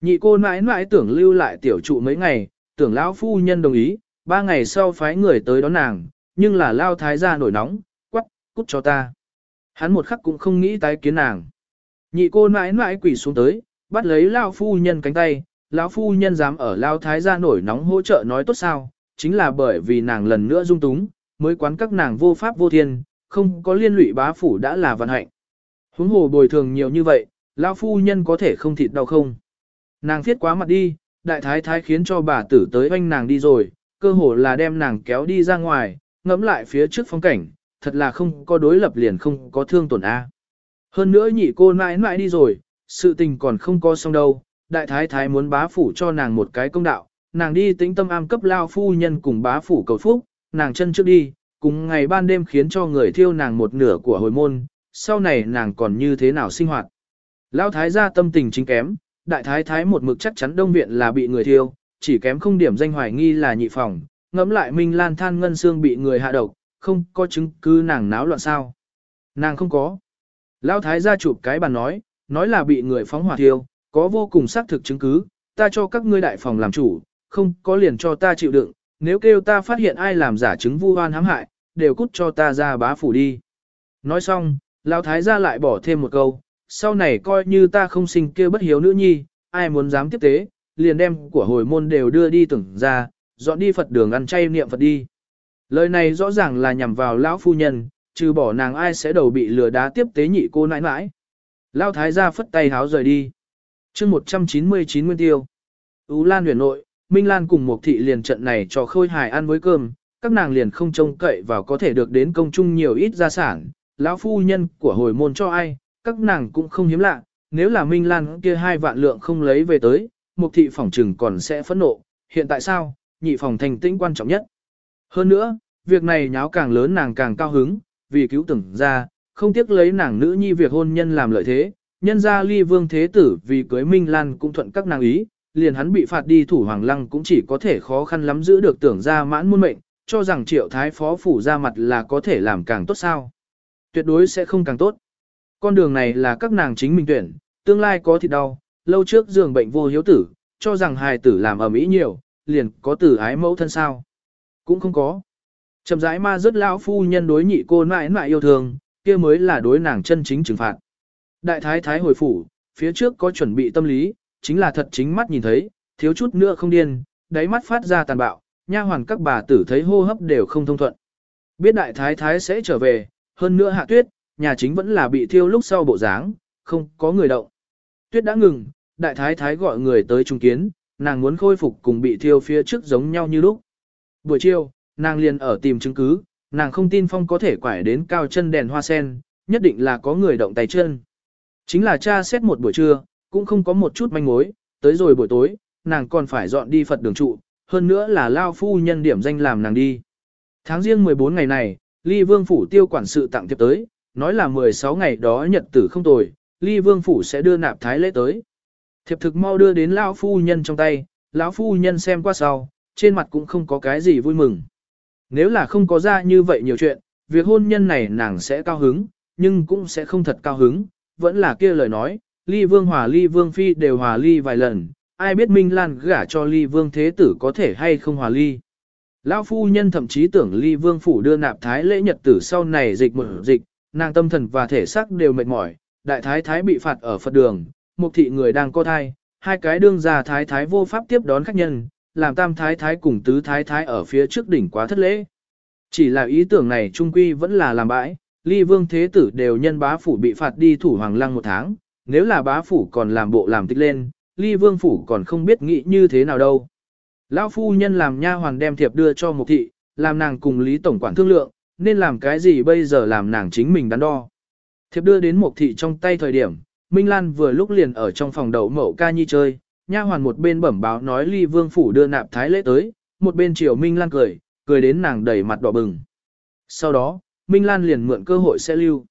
Nhị cô mãi mãi tưởng lưu lại tiểu trụ mấy ngày, tưởng lão phu nhân đồng ý, ba ngày sau phái người tới đón nàng, nhưng là lao thái gia nổi nóng, quắc, cút cho ta. Hắn một khắc cũng không nghĩ tái kiến nàng. Nhị cô mãi mãi quỷ xuống tới, bắt lấy lao phu nhân cánh tay, lão phu nhân dám ở lao thái gia nổi nóng hỗ trợ nói tốt sao, chính là bởi vì nàng lần nữa dung túng, mới quán các nàng vô pháp vô thiên, không có liên lụy bá phủ đã là vận hạnh. Huống hồ bồi thường nhiều như vậy, lão phu nhân có thể không thịt đau không. Nàng thiết quá mặt đi, đại thái thái khiến cho bà tử tới oanh nàng đi rồi, cơ hồ là đem nàng kéo đi ra ngoài, ngẫm lại phía trước phong cảnh, thật là không có đối lập liền không có thương tổn A. Hơn nữa nhị cô mãi mãi đi rồi, sự tình còn không có xong đâu, đại thái thái muốn bá phủ cho nàng một cái công đạo, nàng đi tính tâm am cấp lao phu nhân cùng bá phủ cầu phúc, nàng chân trước đi, cùng ngày ban đêm khiến cho người thiêu nàng một nửa của hồi môn, sau này nàng còn như thế nào sinh hoạt. Lão thái gia tâm tình chính kém, đại thái thái một mực chắc chắn đông viện là bị người thiêu, chỉ kém không điểm danh hoài nghi là nhị phòng, ngẫm lại Minh Lan than ngân xương bị người hạ độc, không có chứng cứ nàng náo loạn sao. Nàng không có. Lão thái gia chụp cái bàn nói, nói là bị người phóng hỏa thiêu, có vô cùng xác thực chứng cứ, ta cho các ngươi đại phòng làm chủ, không có liền cho ta chịu đựng, nếu kêu ta phát hiện ai làm giả chứng vu oan hãm hại, đều cút cho ta ra bá phủ đi. Nói xong, lão thái gia lại bỏ thêm một câu, sau này coi như ta không sinh kia bất hiếu nữ nhi, ai muốn dám tiếp tế, liền đem của hồi môn đều đưa đi tưởng ra, dọn đi Phật đường ăn chay niệm Phật đi. Lời này rõ ràng là nhằm vào lão phu nhân, trừ bỏ nàng ai sẽ đầu bị lừa đá tiếp tế nhị cô nãi nãi. Lão thái gia phất tay háo rời đi. chương 199 nguyên tiêu. Ú Lan huyền nội, Minh Lan cùng một thị liền trận này cho khôi hài ăn với cơm, các nàng liền không trông cậy vào có thể được đến công chung nhiều ít gia sản. Lão phu nhân của hồi môn cho ai, các nàng cũng không hiếm lạ, nếu là Minh Lan kia hai vạn lượng không lấy về tới, mục thị phỏng trừng còn sẽ phẫn nộ, hiện tại sao, nhị phòng thành tĩnh quan trọng nhất. Hơn nữa, việc này nháo càng lớn nàng càng cao hứng, vì cứu tưởng ra, không tiếc lấy nàng nữ nhi việc hôn nhân làm lợi thế, nhân ra ly vương thế tử vì cưới Minh Lan cũng thuận các nàng ý, liền hắn bị phạt đi thủ hoàng lăng cũng chỉ có thể khó khăn lắm giữ được tưởng ra mãn muôn mệnh, cho rằng triệu thái phó phủ ra mặt là có thể làm càng tốt sao. Tuyệt đối sẽ không càng tốt. Con đường này là các nàng chính mình tuyển, tương lai có thịt đau, lâu trước giường bệnh vô hiếu tử, cho rằng hài tử làm ở mỹ nhiều, liền có tử ái mẫu thân sao. Cũng không có. Chậm rãi ma rất lão phu nhân đối nhị cô mãi mãi yêu thương, kia mới là đối nàng chân chính trừng phạt. Đại thái thái hồi phủ, phía trước có chuẩn bị tâm lý, chính là thật chính mắt nhìn thấy, thiếu chút nữa không điên, đáy mắt phát ra tàn bạo, nha hoàn các bà tử thấy hô hấp đều không thông thuận. Biết đại thái thái sẽ trở về, hơn nữa hạ tuyết, nhà chính vẫn là bị thiêu lúc sau bộ dáng, không có người động. Tuyết đã ngừng, đại thái thái gọi người tới trung kiến, nàng muốn khôi phục cùng bị thiêu phía trước giống nhau như lúc. Buổi chiều, nàng liền ở tìm chứng cứ, nàng không tin phong có thể quải đến cao chân đèn hoa sen, nhất định là có người động tay chân. Chính là cha xét một buổi trưa, cũng không có một chút manh mối, tới rồi buổi tối, nàng còn phải dọn đi Phật đường trụ, hơn nữa là lao phu nhân điểm danh làm nàng đi. Tháng riêng 14 ngày này, Ly Vương Phủ tiêu quản sự tặng thiệp tới, nói là 16 ngày đó nhật tử không tồi, Ly Vương Phủ sẽ đưa nạp thái lễ tới. Thiệp thực mau đưa đến lão phu nhân trong tay, lão phu nhân xem qua sau, trên mặt cũng không có cái gì vui mừng. Nếu là không có ra như vậy nhiều chuyện, việc hôn nhân này nàng sẽ cao hứng, nhưng cũng sẽ không thật cao hứng, vẫn là kia lời nói, ly vương hòa ly vương phi đều hòa ly vài lần, ai biết Minh Lan gả cho ly vương thế tử có thể hay không hòa ly. Lão phu nhân thậm chí tưởng ly vương phủ đưa nạp thái lễ nhật tử sau này dịch một dịch, nàng tâm thần và thể xác đều mệt mỏi, đại thái thái bị phạt ở Phật đường, một thị người đang co thai, hai cái đương già thái thái vô pháp tiếp đón khách nhân, làm tam thái thái cùng tứ thái thái ở phía trước đỉnh quá thất lễ. Chỉ là ý tưởng này trung quy vẫn là làm bãi, ly vương thế tử đều nhân bá phủ bị phạt đi thủ hoàng lăng một tháng, nếu là bá phủ còn làm bộ làm tích lên, ly vương phủ còn không biết nghĩ như thế nào đâu. Lão phu nhân làm nha hoàn đem thiệp đưa cho mục thị, làm nàng cùng Lý Tổng quản thương lượng, nên làm cái gì bây giờ làm nàng chính mình đắn đo. Thiệp đưa đến mục thị trong tay thời điểm, Minh Lan vừa lúc liền ở trong phòng đậu mậu ca nhi chơi, nha hoàn một bên bẩm báo nói ly vương phủ đưa nạp thái lễ tới, một bên triều Minh Lan cười, cười đến nàng đầy mặt đỏ bừng. Sau đó, Minh Lan liền mượn cơ hội sẽ lưu.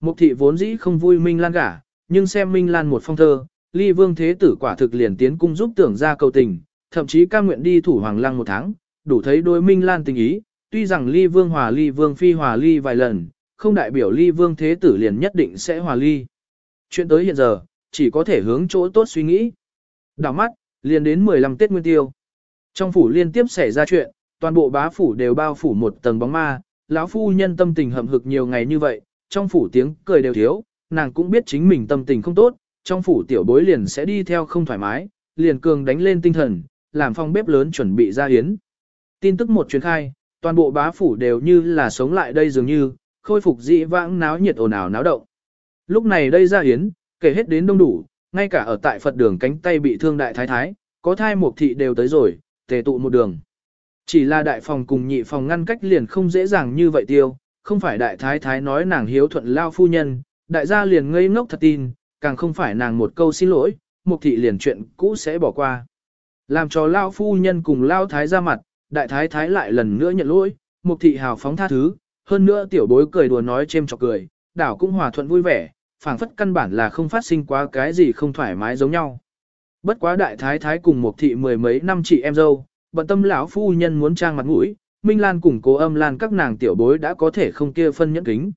Mục thị vốn dĩ không vui Minh Lan gả, nhưng xem Minh Lan một phong thơ, ly vương thế tử quả thực liền tiến cung giúp tưởng ra cầu tình, thậm chí ca nguyện đi thủ hoàng lăng một tháng, đủ thấy đối Minh Lan tình ý, tuy rằng ly vương hòa ly vương phi hòa ly vài lần, không đại biểu ly vương thế tử liền nhất định sẽ hòa ly. Chuyện tới hiện giờ, chỉ có thể hướng chỗ tốt suy nghĩ. Đảo mắt, liền đến 15 Tết Nguyên Tiêu. Trong phủ liên tiếp xảy ra chuyện, toàn bộ bá phủ đều bao phủ một tầng bóng ma, lão phu nhân tâm tình hậm hực nhiều ngày như vậy, trong phủ tiếng cười đều thiếu, nàng cũng biết chính mình tâm tình không tốt, trong phủ tiểu bối liền sẽ đi theo không thoải mái, liền cường đánh lên tinh thần, làm phòng bếp lớn chuẩn bị ra yến. Tin tức một chuyến khai, toàn bộ bá phủ đều như là sống lại đây dường như, khôi phục dị vãng náo nhiệt ồn ào náo động. Lúc này đây ra yến kể hết đến đông đủ, ngay cả ở tại Phật đường cánh tay bị thương đại thái thái, có thai một thị đều tới rồi, tề tụ một đường. Chỉ là đại phòng cùng nhị phòng ngăn cách liền không dễ dàng như vậy tiêu, không phải đại thái thái nói nàng hiếu thuận lao phu nhân, đại gia liền ngây ngốc thật tin, càng không phải nàng một câu xin lỗi, mục thị liền chuyện cũ sẽ bỏ qua. Làm cho lao phu nhân cùng lao thái ra mặt, đại thái thái lại lần nữa nhận lỗi, mục thị hào phóng tha thứ, hơn nữa tiểu bối cười đùa nói chêm chọc cười, đảo cũng hòa thuận vui vẻ, phảng phất căn bản là không phát sinh quá cái gì không thoải mái giống nhau. Bất quá đại thái thái cùng một thị mười mấy năm chị em dâu, bận tâm lão phu nhân muốn trang mặt mũi, Minh Lan cùng cố âm Lan các nàng tiểu bối đã có thể không kia phân nhẫn kính.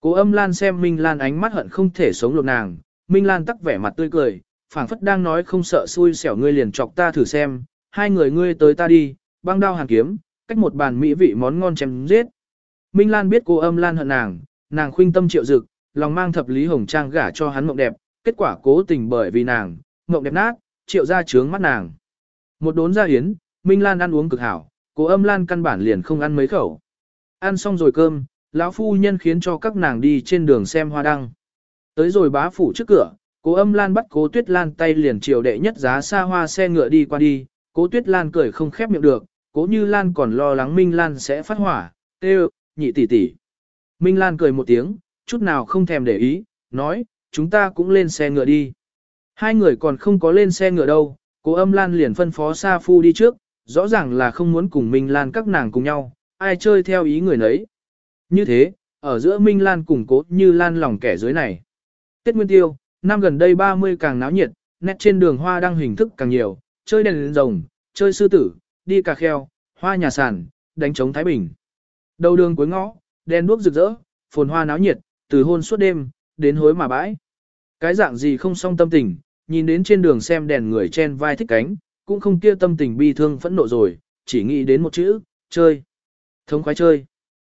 Cố âm Lan xem Minh Lan ánh mắt hận không thể sống lột nàng, Minh Lan tắc vẻ mặt tươi cười, phảng phất đang nói không sợ xui xẻo ngươi liền chọc ta thử xem, hai người ngươi tới ta đi, băng đao hàn kiếm, cách một bàn mỹ vị món ngon chém giết. Minh Lan biết cô âm Lan hận nàng, nàng khuynh tâm triệu dực, lòng mang thập lý hồng trang gả cho hắn mộng đẹp, kết quả cố tình bởi vì nàng, mộng đẹp nát, triệu ra trướng mắt nàng. Một đốn ra yến, Minh Lan ăn uống cực hảo, cô âm Lan căn bản liền không ăn mấy khẩu. Ăn xong rồi cơm, lão phu nhân khiến cho các nàng đi trên đường xem hoa đăng. Tới rồi bá phủ trước cửa, cố âm Lan bắt cố tuyết Lan tay liền chiều đệ nhất giá xa hoa xe ngựa đi qua đi, cố tuyết Lan cười không khép miệng được, cố như Lan còn lo lắng Minh Lan sẽ phát hỏa, tê nhị tỷ tỷ. Minh Lan cười một tiếng, chút nào không thèm để ý, nói, chúng ta cũng lên xe ngựa đi. Hai người còn không có lên xe ngựa đâu, cố âm Lan liền phân phó Sa Phu đi trước, rõ ràng là không muốn cùng Minh Lan các nàng cùng nhau, ai chơi theo ý người nấy. Như thế, ở giữa Minh Lan cùng cố như Lan lòng kẻ dưới này. Tết Nguyên Tiêu, năm gần đây 30 càng náo nhiệt, nét trên đường hoa đang hình thức càng nhiều, chơi đèn rồng, chơi sư tử, đi cà kheo, hoa nhà sàn, đánh trống Thái Bình. Đầu đường cuối ngõ, đèn đuốc rực rỡ, phồn hoa náo nhiệt, từ hôn suốt đêm, đến hối mà bãi. Cái dạng gì không song tâm tình, nhìn đến trên đường xem đèn người chen vai thích cánh, cũng không kia tâm tình bi thương phẫn nộ rồi, chỉ nghĩ đến một chữ, chơi. Thống khoái chơi.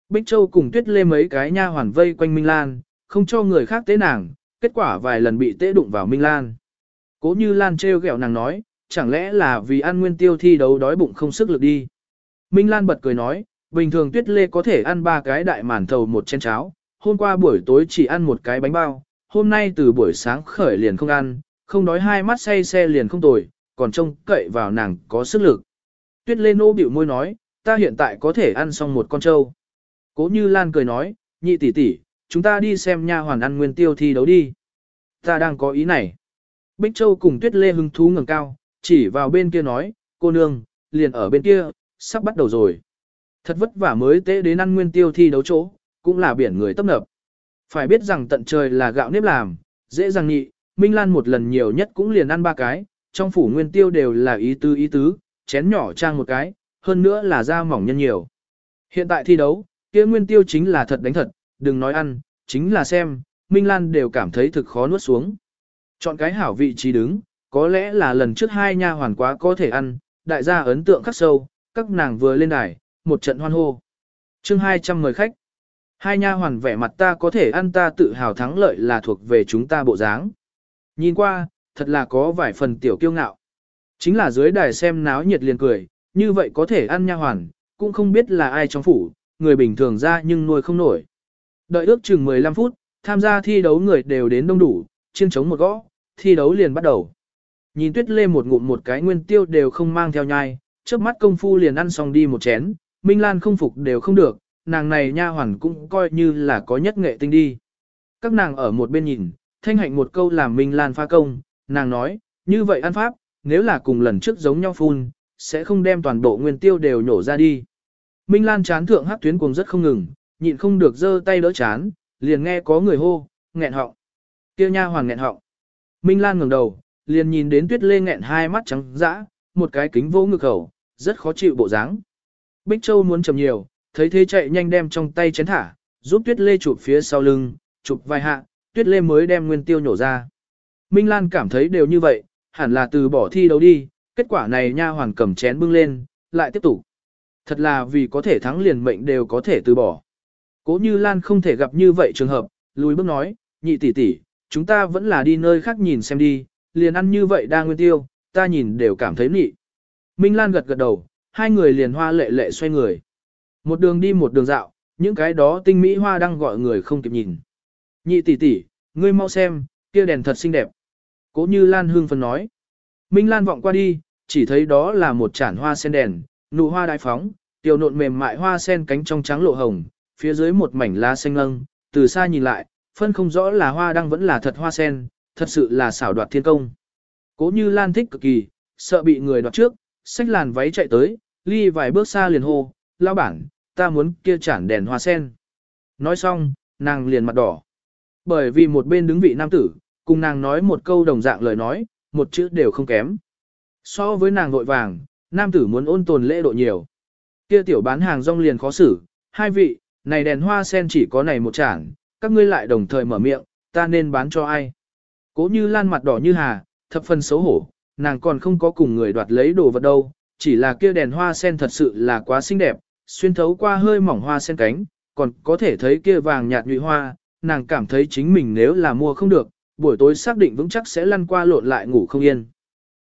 Bích Châu cùng Tuyết Lê mấy cái nha hoàn vây quanh Minh Lan, không cho người khác tế nàng, kết quả vài lần bị tế đụng vào Minh Lan. Cố như Lan trêu ghẹo nàng nói, chẳng lẽ là vì ăn nguyên tiêu thi đấu đói bụng không sức lực đi. Minh Lan bật cười nói, bình thường Tuyết Lê có thể ăn ba cái đại màn thầu một chén cháo, hôm qua buổi tối chỉ ăn một cái bánh bao, hôm nay từ buổi sáng khởi liền không ăn, không đói hai mắt say xe liền không tồi, còn trông cậy vào nàng có sức lực. Tuyết Lê nô biểu môi nói, ta hiện tại có thể ăn xong một con trâu. Cố như Lan cười nói, nhị tỷ tỷ, chúng ta đi xem nha hoàn ăn nguyên tiêu thi đấu đi. Ta đang có ý này. Bích Châu cùng Tuyết Lê hứng thú ngẩng cao, chỉ vào bên kia nói, cô nương, liền ở bên kia, sắp bắt đầu rồi. Thật vất vả mới tế đến ăn nguyên tiêu thi đấu chỗ, cũng là biển người tấp nập. Phải biết rằng tận trời là gạo nếp làm, dễ dàng nhị, Minh Lan một lần nhiều nhất cũng liền ăn ba cái, trong phủ nguyên tiêu đều là ý tứ ý tứ, chén nhỏ trang một cái, hơn nữa là da mỏng nhân nhiều. Hiện tại thi đấu, kia nguyên tiêu chính là thật đánh thật, đừng nói ăn, chính là xem, Minh Lan đều cảm thấy thực khó nuốt xuống. Chọn cái hảo vị trí đứng, có lẽ là lần trước hai nha hoàn quá có thể ăn, đại gia ấn tượng khắc sâu, các nàng vừa lên đài, một trận hoan hô. chương 200 mời khách. Hai nha hoàn vẻ mặt ta có thể ăn ta tự hào thắng lợi là thuộc về chúng ta bộ dáng. Nhìn qua, thật là có vài phần tiểu kiêu ngạo. Chính là dưới đài xem náo nhiệt liền cười, như vậy có thể ăn nha hoàn, cũng không biết là ai trong phủ, người bình thường ra nhưng nuôi không nổi. Đợi ước chừng 15 phút, tham gia thi đấu người đều đến đông đủ, chiên chống một gõ, thi đấu liền bắt đầu. Nhìn tuyết lê một ngụm một cái nguyên tiêu đều không mang theo nhai, trước mắt công phu liền ăn xong đi một chén, Minh Lan không phục đều không được, nàng này nha hoàn cũng coi như là có nhất nghệ tinh đi. Các nàng ở một bên nhìn, thanh hạnh một câu làm Minh Lan pha công, nàng nói, như vậy ăn pháp, nếu là cùng lần trước giống nhau phun, sẽ không đem toàn bộ nguyên tiêu đều nhổ ra đi. Minh Lan chán thượng hát tuyến cuồng rất không ngừng, nhịn không được giơ tay đỡ chán, liền nghe có người hô, nghẹn họng. Tiêu nha hoàng nghẹn họng. Minh Lan ngẩng đầu, liền nhìn đến Tuyết Lê nghẹn hai mắt trắng dã, một cái kính vô ngực khẩu, rất khó chịu bộ dáng. Bích Châu muốn chầm nhiều, thấy thế chạy nhanh đem trong tay chén thả, giúp Tuyết Lê chụp phía sau lưng, chụp vài hạ, Tuyết Lê mới đem nguyên tiêu nhổ ra. Minh Lan cảm thấy đều như vậy, hẳn là từ bỏ thi đấu đi, kết quả này nha hoàn cầm chén bưng lên, lại tiếp tục. Thật là vì có thể thắng liền mệnh đều có thể từ bỏ. Cố như Lan không thể gặp như vậy trường hợp, lùi bước nói, nhị tỷ tỷ, chúng ta vẫn là đi nơi khác nhìn xem đi, liền ăn như vậy đa nguyên tiêu, ta nhìn đều cảm thấy nị. Minh Lan gật gật đầu, hai người liền hoa lệ lệ xoay người. Một đường đi một đường dạo, những cái đó tinh mỹ hoa đang gọi người không kịp nhìn. Nhị tỷ tỷ, ngươi mau xem, kia đèn thật xinh đẹp. Cố như Lan hương phân nói. Minh Lan vọng qua đi, chỉ thấy đó là một chản hoa sen đèn, nụ hoa đại phóng, tiểu nộn mềm mại hoa sen cánh trong trắng lộ hồng, phía dưới một mảnh lá xanh lâng, từ xa nhìn lại, phân không rõ là hoa đăng vẫn là thật hoa sen, thật sự là xảo đoạt thiên công. Cố như Lan thích cực kỳ, sợ bị người đoạt trước, xách làn váy chạy tới, ly vài bước xa liền hô, lao bản, ta muốn kia chản đèn hoa sen. Nói xong, nàng liền mặt đỏ. Bởi vì một bên đứng vị nam tử, cùng nàng nói một câu đồng dạng lời nói, một chữ đều không kém. So với nàng vội vàng, nam tử muốn ôn tồn lễ độ nhiều. Kia tiểu bán hàng rong liền khó xử, hai vị, này đèn hoa sen chỉ có này một chản, các ngươi lại đồng thời mở miệng, ta nên bán cho ai. Cố như lan mặt đỏ như hà, thập phần xấu hổ, nàng còn không có cùng người đoạt lấy đồ vật đâu, chỉ là kia đèn hoa sen thật sự là quá xinh đẹp, xuyên thấu qua hơi mỏng hoa sen cánh, còn có thể thấy kia vàng nhạt nhụy hoa, nàng cảm thấy chính mình nếu là mua không được, buổi tối xác định vững chắc sẽ lăn qua lộn lại ngủ không yên.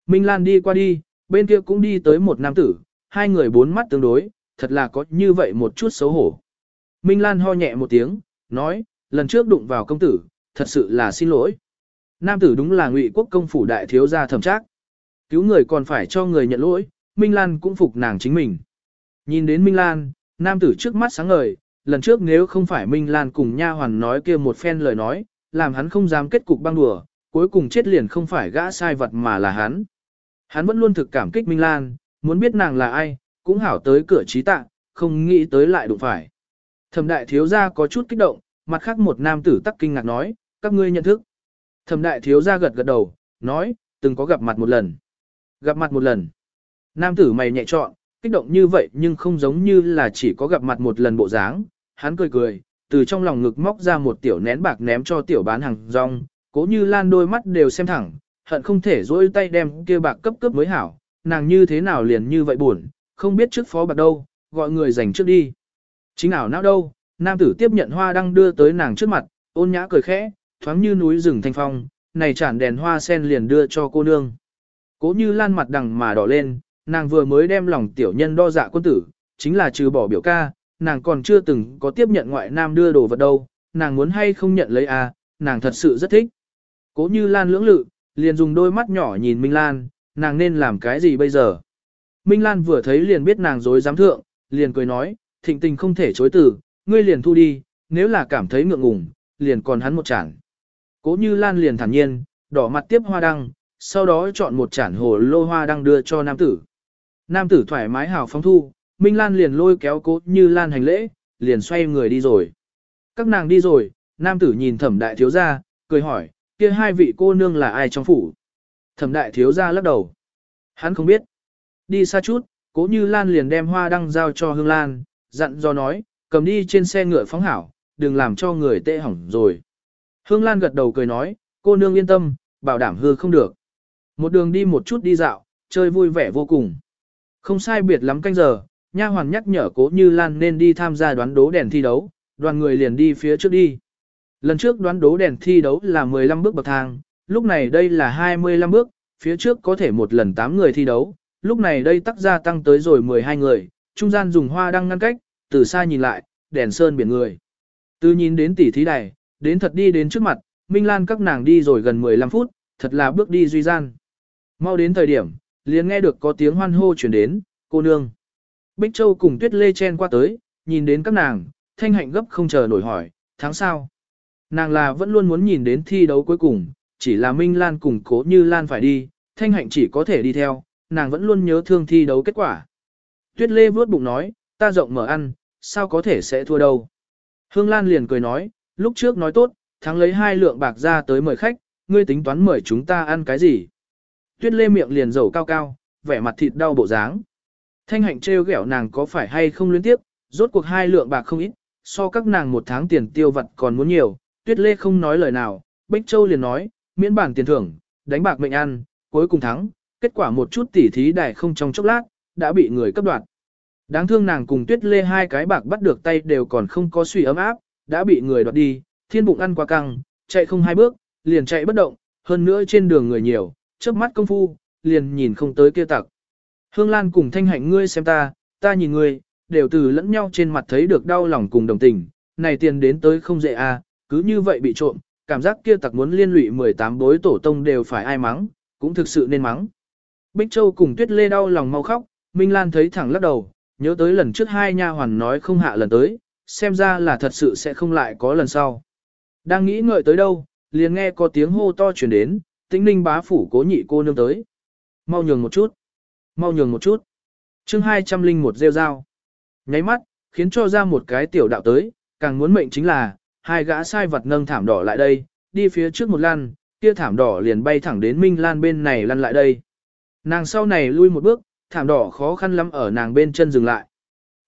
Minh Lan đi qua đi, bên kia cũng đi tới một nam tử, hai người bốn mắt tương đối, thật là có như vậy một chút xấu hổ. Minh Lan ho nhẹ một tiếng, nói, lần trước đụng vào công tử, thật sự là xin lỗi. Nam tử đúng là ngụy quốc công phủ đại thiếu gia thẩm trác. Cứu người còn phải cho người nhận lỗi, Minh Lan cũng phục nàng chính mình. Nhìn đến Minh Lan, nam tử trước mắt sáng ngời, lần trước nếu không phải Minh Lan cùng nha hoàn nói kia một phen lời nói, làm hắn không dám kết cục băng đùa, cuối cùng chết liền không phải gã sai vật mà là hắn. Hắn vẫn luôn thực cảm kích Minh Lan, muốn biết nàng là ai, cũng hảo tới cửa trí tạ, không nghĩ tới lại đụng phải. Thẩm đại thiếu gia có chút kích động, mặt khác một nam tử tắc kinh ngạc nói, các ngươi nhận thức. Thẩm đại thiếu gia gật gật đầu, nói, từng có gặp mặt một lần. Gặp mặt một lần. Nam tử mày nhẹ trọn, kích động như vậy nhưng không giống như là chỉ có gặp mặt một lần bộ dáng. Hắn cười cười, từ trong lòng ngực móc ra một tiểu nén bạc ném cho tiểu bán hàng rong, cố như lan đôi mắt đều xem thẳng, hận không thể dỗi tay đem kia bạc cấp cấp mới hảo, nàng như thế nào liền như vậy buồn, không biết trước phó bạc đâu, gọi người dành trước đi. Chính ảo não đâu, nam tử tiếp nhận hoa đăng đưa tới nàng trước mặt, ôn nhã cười khẽ, thoáng như núi rừng thanh phong, này chản đèn hoa sen liền đưa cho cô nương. Cố như lan mặt đằng mà đỏ lên, nàng vừa mới đem lòng tiểu nhân đo dạ quân tử, chính là trừ bỏ biểu ca, nàng còn chưa từng có tiếp nhận ngoại nam đưa đồ vật đâu, nàng muốn hay không nhận lấy à, nàng thật sự rất thích. Cố như lan lưỡng lự, liền dùng đôi mắt nhỏ nhìn Minh Lan, nàng nên làm cái gì bây giờ? Minh Lan vừa thấy liền biết nàng dối dám thượng, liền cười nói, thịnh tình không thể chối từ, ngươi liền thu đi, nếu là cảm thấy ngượng ngùng, liền còn hắn một chản. Cố như Lan liền thản nhiên, đỏ mặt tiếp hoa đăng, sau đó chọn một chản hồ lô hoa đăng đưa cho nam tử. Nam tử thoải mái hào phóng thu, Minh Lan liền lôi kéo cố như Lan hành lễ, liền xoay người đi rồi. Các nàng đi rồi, nam tử nhìn thẩm đại thiếu gia, cười hỏi, kia hai vị cô nương là ai trong phủ? Thẩm đại thiếu gia lắc đầu. Hắn không biết. Đi xa chút, cố như Lan liền đem hoa đăng giao cho Hương Lan, dặn do nói, cầm đi trên xe ngựa phóng hảo, đừng làm cho người tệ hỏng rồi. Hương Lan gật đầu cười nói, cô nương yên tâm, bảo đảm hư không được. Một đường đi một chút đi dạo, chơi vui vẻ vô cùng. Không sai biệt lắm canh giờ, nha hoàn nhắc nhở cố như Lan nên đi tham gia đoán đố đèn thi đấu, đoàn người liền đi phía trước đi. Lần trước đoán đố đèn thi đấu là 15 bước bậc thang, lúc này đây là 25 bước, phía trước có thể một lần 8 người thi đấu, lúc này đây tắc gia tăng tới rồi 12 người, trung gian dùng hoa đăng ngăn cách, từ xa nhìn lại, đèn sơn biển người. Từ nhìn đến tỷ thí đài, đến thật đi đến trước mặt, Minh Lan các nàng đi rồi gần 15 phút, thật là bước đi duy gian. Mau đến thời điểm, liền nghe được có tiếng hoan hô chuyển đến, cô nương. Bích Châu cùng Tuyết Lê chen qua tới, nhìn đến các nàng, thanh hạnh gấp không chờ nổi hỏi, tháng sau. Nàng là vẫn luôn muốn nhìn đến thi đấu cuối cùng, chỉ là Minh Lan cùng cố như Lan phải đi, Thanh hạnh chỉ có thể đi theo, nàng vẫn luôn nhớ thương thi đấu kết quả. Tuyết Lê vuốt bụng nói, ta rộng mở ăn, sao có thể sẽ thua đâu. Hương Lan liền cười nói, lúc trước nói tốt, thắng lấy hai lượng bạc ra tới mời khách, ngươi tính toán mời chúng ta ăn cái gì. Tuyết Lê miệng liền dầu cao cao, vẻ mặt thịt đau bộ dáng. Thanh hạnh trêu ghẹo nàng có phải hay không liên tiếp, rốt cuộc hai lượng bạc không ít, so các nàng một tháng tiền tiêu vặt còn muốn nhiều, Tuyết Lê không nói lời nào, Bích Châu liền nói, miễn bản tiền thưởng, đánh bạc mệnh ăn, cuối cùng thắng, kết quả một chút tỉ thí đại không trong chốc lát, đã bị người cấp đoạt. Đáng thương nàng cùng Tuyết Lê hai cái bạc bắt được tay đều còn không có suy ấm áp, đã bị người đoạt đi, thiên bụng ăn quá căng, chạy không hai bước, liền chạy bất động, hơn nữa trên đường người nhiều, chớp mắt công phu, liền nhìn không tới kia tặc. Hương Lan cùng thanh hạnh ngươi xem ta, ta nhìn ngươi, đều từ lẫn nhau trên mặt thấy được đau lòng cùng đồng tình, này tiền đến tới không dễ à, cứ như vậy bị trộm, cảm giác kia tặc muốn liên lụy 18 bối tổ tông đều phải ai mắng, cũng thực sự nên mắng. Bích Châu cùng Tuyết Lê đau lòng mau khóc, Minh Lan thấy thẳng lắc đầu, nhớ tới lần trước hai nha hoàn nói không hạ lần tới, xem ra là thật sự sẽ không lại có lần sau. Đang nghĩ ngợi tới đâu, liền nghe có tiếng hô to chuyển đến, tĩnh ninh bá phủ cố nhị cô nương tới. Mau nhường một chút, mau nhường một chút. chương 201 rêu dao. Nháy mắt, khiến cho ra một cái tiểu đạo tới, càng muốn mệnh chính là, hai gã sai vật nâng thảm đỏ lại đây, đi phía trước một lăn, kia thảm đỏ liền bay thẳng đến Minh Lan bên này lăn lại đây. Nàng sau này lui một bước, thảm đỏ khó khăn lắm ở nàng bên chân dừng lại.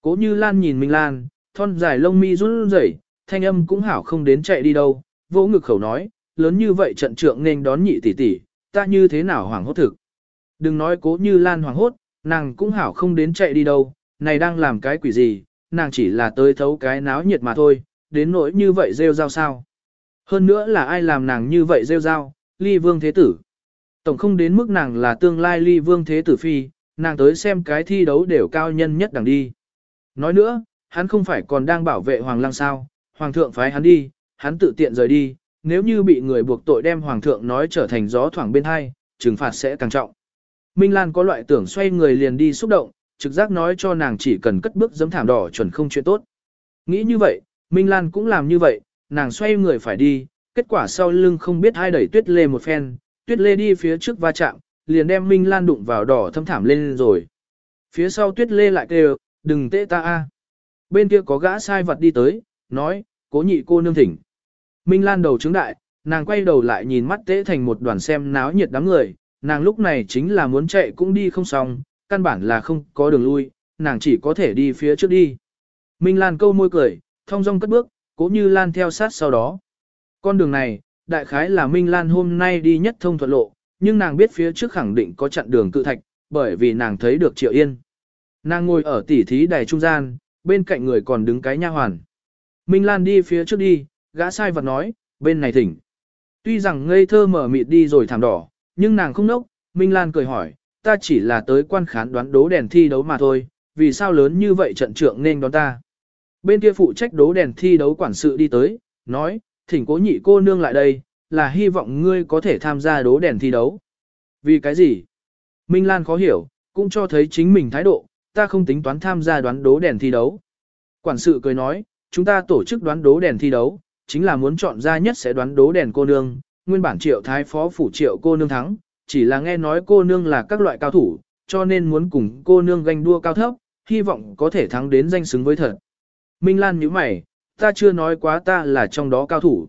Cố như Lan nhìn Minh Lan, thon dài lông mi run rẩy, thanh âm cũng hảo không đến chạy đi đâu, vỗ ngực khẩu nói, lớn như vậy trận trượng nên đón nhị tỷ tỷ, ta như thế nào hoảng hốt thực. Đừng nói cố như Lan hoảng hốt, nàng cũng hảo không đến chạy đi đâu, này đang làm cái quỷ gì, nàng chỉ là tới thấu cái náo nhiệt mà thôi, đến nỗi như vậy rêu rao sao. Hơn nữa là ai làm nàng như vậy rêu rao, ly vương thế tử. Tổng không đến mức nàng là tương lai ly vương thế tử phi, nàng tới xem cái thi đấu đều cao nhân nhất đằng đi. Nói nữa, hắn không phải còn đang bảo vệ hoàng lang sao, hoàng thượng phái hắn đi, hắn tự tiện rời đi, nếu như bị người buộc tội đem hoàng thượng nói trở thành gió thoảng bên hai, trừng phạt sẽ càng trọng. Minh Lan có loại tưởng xoay người liền đi xúc động, trực giác nói cho nàng chỉ cần cất bước giấm thảm đỏ chuẩn không chuyện tốt. Nghĩ như vậy, Minh Lan cũng làm như vậy, nàng xoay người phải đi, kết quả sau lưng không biết ai đẩy tuyết lê một phen, tuyết lê đi phía trước va chạm, liền đem Minh Lan đụng vào đỏ thâm thảm lên rồi. Phía sau tuyết lê lại kêu, đừng tệ ta a. Bên kia có gã sai vật đi tới, nói, cố nhị cô nương thỉnh. Minh Lan đầu trứng đại, nàng quay đầu lại nhìn mắt tế thành một đoàn xem náo nhiệt đám người, nàng lúc này chính là muốn chạy cũng đi không xong, căn bản là không có đường lui, nàng chỉ có thể đi phía trước đi. Minh Lan câu môi cười, thong dong cất bước, cố như Lan theo sát sau đó. Con đường này, đại khái là Minh Lan hôm nay đi nhất thông thuận lộ, nhưng nàng biết phía trước khẳng định có chặn đường cự thạch, bởi vì nàng thấy được Triệu Yên. Nàng ngồi ở tỉ thí đài trung gian, bên cạnh người còn đứng cái nha hoàn. Minh Lan đi phía trước đi, gã sai vật nói, bên này thỉnh. Tuy rằng ngây thơ mở mịt đi rồi thảm đỏ, nhưng nàng không nốc, Minh Lan cười hỏi, ta chỉ là tới quan khán đoán đố đèn thi đấu mà thôi, vì sao lớn như vậy trận trưởng nên đón ta. Bên kia phụ trách đố đèn thi đấu quản sự đi tới, nói, thỉnh cố nhị cô nương lại đây, là hy vọng ngươi có thể tham gia đố đèn thi đấu. Vì cái gì? Minh Lan khó hiểu, cũng cho thấy chính mình thái độ, ta không tính toán tham gia đoán đố đèn thi đấu. Quản sự cười nói, chúng ta tổ chức đoán đố đèn thi đấu, chính là muốn chọn ra nhất sẽ đoán đố đèn cô nương, nguyên bản triệu thái phó phủ triệu cô nương thắng, chỉ là nghe nói cô nương là các loại cao thủ, cho nên muốn cùng cô nương ganh đua cao thấp, hy vọng có thể thắng đến danh xứng với thật. Minh Lan nhíu mày, ta chưa nói quá ta là trong đó cao thủ.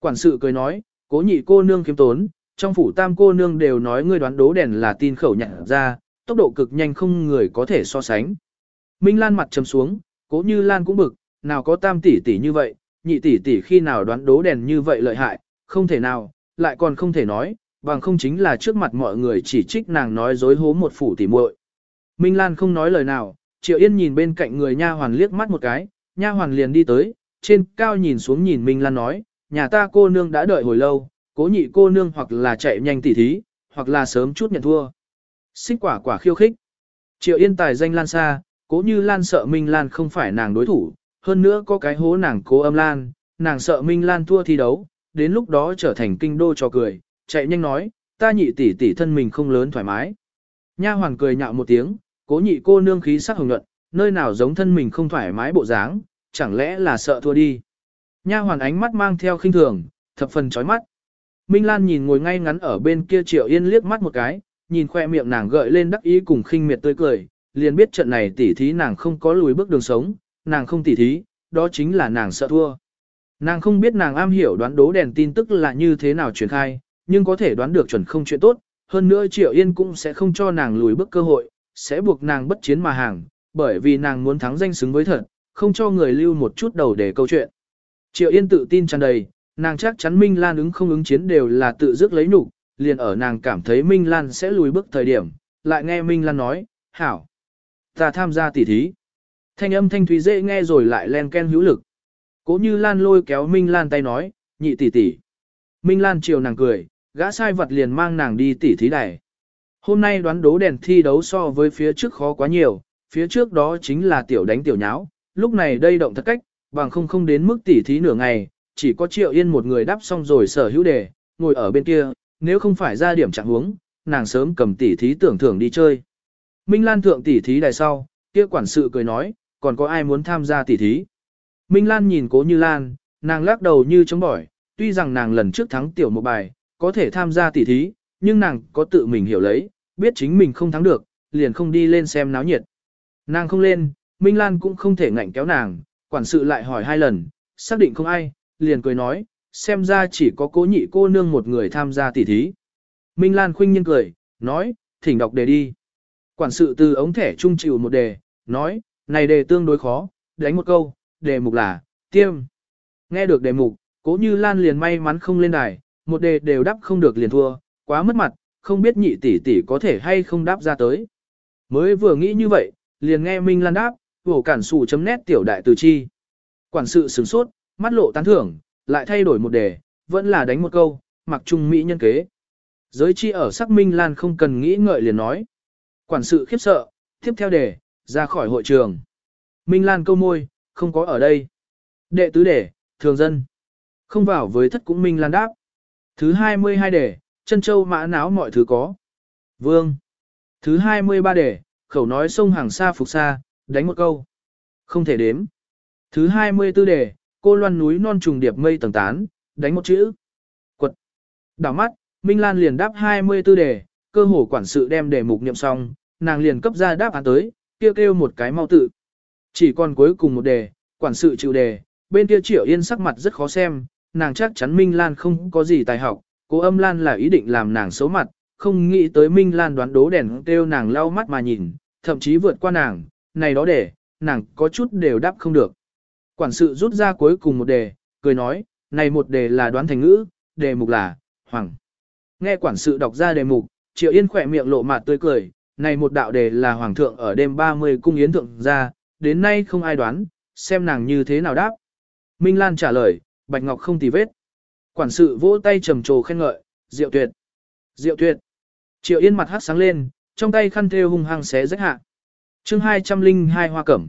Quản sự cười nói, cố nhị cô nương kiếm tốn, trong phủ tam cô nương đều nói ngươi đoán đố đèn là tin khẩu nhận ra, tốc độ cực nhanh không người có thể so sánh. Minh Lan mặt trầm xuống, cố như Lan cũng bực, nào có tam tỷ tỷ như vậy, nhị tỷ tỷ khi nào đoán đố đèn như vậy lợi hại, không thể nào, lại còn không thể nói, bằng không chính là trước mặt mọi người chỉ trích nàng nói dối hố một phủ tỷ muội. Minh Lan không nói lời nào, Triệu Yên nhìn bên cạnh người nha hoàn liếc mắt một cái, nha hoàn liền đi tới, trên cao nhìn xuống nhìn Minh Lan nói, nhà ta cô nương đã đợi hồi lâu, cố nhị cô nương hoặc là chạy nhanh tỉ thí, hoặc là sớm chút nhận thua. Xích quả quả khiêu khích. Triệu Yên tài danh Lan xa, cố như Lan sợ Minh Lan không phải nàng đối thủ, hơn nữa có cái hố nàng cố âm Lan, nàng sợ Minh Lan thua thi đấu, đến lúc đó trở thành kinh đô cho cười, chạy nhanh nói, ta nhị tỷ tỷ thân mình không lớn thoải mái. Nha hoàn cười nhạo một tiếng, cố nhị cô nương khí sắc hồng nhuận, nơi nào giống thân mình không thoải mái bộ dáng, chẳng lẽ là sợ thua đi. Nha hoàn ánh mắt mang theo khinh thường, thập phần chói mắt. Minh Lan nhìn ngồi ngay ngắn ở bên kia Triệu Yên liếc mắt một cái, nhìn khoe miệng nàng gợi lên đắc ý cùng khinh miệt tươi cười, liền biết trận này tỉ thí nàng không có lùi bước đường sống, nàng không tỉ thí, đó chính là nàng sợ thua. Nàng không biết nàng am hiểu đoán đố đèn tin tức là như thế nào truyền khai, nhưng có thể đoán được chuẩn không chuyện tốt, hơn nữa Triệu Yên cũng sẽ không cho nàng lùi bước cơ hội, sẽ buộc nàng bất chiến mà hàng, bởi vì nàng muốn thắng danh xứng với thật, không cho người lưu một chút đầu để câu chuyện. Triệu Yên tự tin tràn đầy, nàng chắc chắn Minh Lan ứng không ứng chiến đều là tự dứt lấy nhục, liền ở nàng cảm thấy Minh Lan sẽ lùi bước thời điểm, lại nghe Minh Lan nói, hảo, ta tham gia tỉ thí. Thanh âm thanh thúy dễ nghe rồi lại len ken hữu lực. Cố như Lan lôi kéo Minh Lan tay nói, nhị tỷ tỷ. Minh Lan chiều nàng cười, gã sai vật liền mang nàng đi tỉ thí đài. Hôm nay đoán đố đèn thi đấu so với phía trước khó quá nhiều, phía trước đó chính là tiểu đánh tiểu nháo, lúc này đây động thật cách, bằng không không đến mức tỉ thí nửa ngày, chỉ có triệu yên một người đáp xong rồi sở hữu đề, ngồi ở bên kia, nếu không phải ra điểm trạng huống, nàng sớm cầm tỉ thí tưởng thưởng đi chơi. Minh Lan thượng tỉ thí đài sau, kia quản sự cười nói, còn có ai muốn tham gia tỉ thí. Minh Lan nhìn cố như Lan, nàng lắc đầu như chống bỏi, tuy rằng nàng lần trước thắng tiểu một bài, có thể tham gia tỉ thí, nhưng nàng có tự mình hiểu lấy, biết chính mình không thắng được, liền không đi lên xem náo nhiệt. Nàng không lên, Minh Lan cũng không thể ngạnh kéo nàng, quản sự lại hỏi hai lần, xác định không ai, liền cười nói, xem ra chỉ có cố nhị cô nương một người tham gia tỉ thí. Minh Lan khinh nhiên cười, nói, thỉnh đọc đề đi. Quản sự từ ống thẻ trung chịu một đề, nói, này đề tương đối khó, đánh một câu, đề mục là, tiêm. Nghe được đề mục, cố như Lan liền may mắn không lên đài, một đề đều đáp không được liền thua, quá mất mặt, không biết nhị tỷ tỷ có thể hay không đáp ra tới. Mới vừa nghĩ như vậy, liền nghe Minh Lan đáp, vổ cản sụ chấm nét tiểu đại từ chi. Quản sự sửng sốt, mắt lộ tán thưởng, lại thay đổi một đề, vẫn là đánh một câu, mặc trung mỹ nhân kế. Giới chi ở sắc Minh Lan không cần nghĩ ngợi liền nói. Quản sự khiếp sợ, tiếp theo đề, ra khỏi hội trường. Minh Lan câu môi, không có ở đây. Đệ tứ đề, thường dân. Không vào với thất cũng Minh Lan đáp. Thứ 22 đề, chân châu mã náo mọi thứ có. Vương. Thứ 23 đề, khẩu nói sông hàng xa phục xa, đánh một câu. Không thể đếm. Thứ 24 đề, cô loan núi non trùng điệp mây tầng tán, đánh một chữ. Quật. Đảo mắt, Minh Lan liền đáp 24 đề, cơ hồ quản sự đem đề mục niệm xong, nàng liền cấp ra đáp án tới, kêu kêu một cái mau tự. Chỉ còn cuối cùng một đề, quản sự chịu đề, bên kia triệu yên sắc mặt rất khó xem, nàng chắc chắn Minh Lan không có gì tài học, cô âm Lan là ý định làm nàng xấu mặt, không nghĩ tới Minh Lan đoán đố đèn kêu nàng lau mắt mà nhìn, thậm chí vượt qua nàng, này đó để, nàng có chút đều đáp không được. Quản sự rút ra cuối cùng một đề, cười nói, này một đề là đoán thành ngữ, đề mục là, hoàng. Nghe quản sự đọc ra đề mục, Triệu Yên khỏe miệng lộ mặt tươi cười, này một đạo đề là hoàng thượng ở đêm 30 cung yến thượng ra, đến nay không ai đoán, xem nàng như thế nào đáp. Minh Lan trả lời, Bạch Ngọc không tì vết. Quản sự vỗ tay trầm trồ khen ngợi, diệu tuyệt. Diệu tuyệt. Triệu Yên mặt hát sáng lên, trong tay khăn thêu hung hăng xé rách hạ chương 202 hoa cẩm.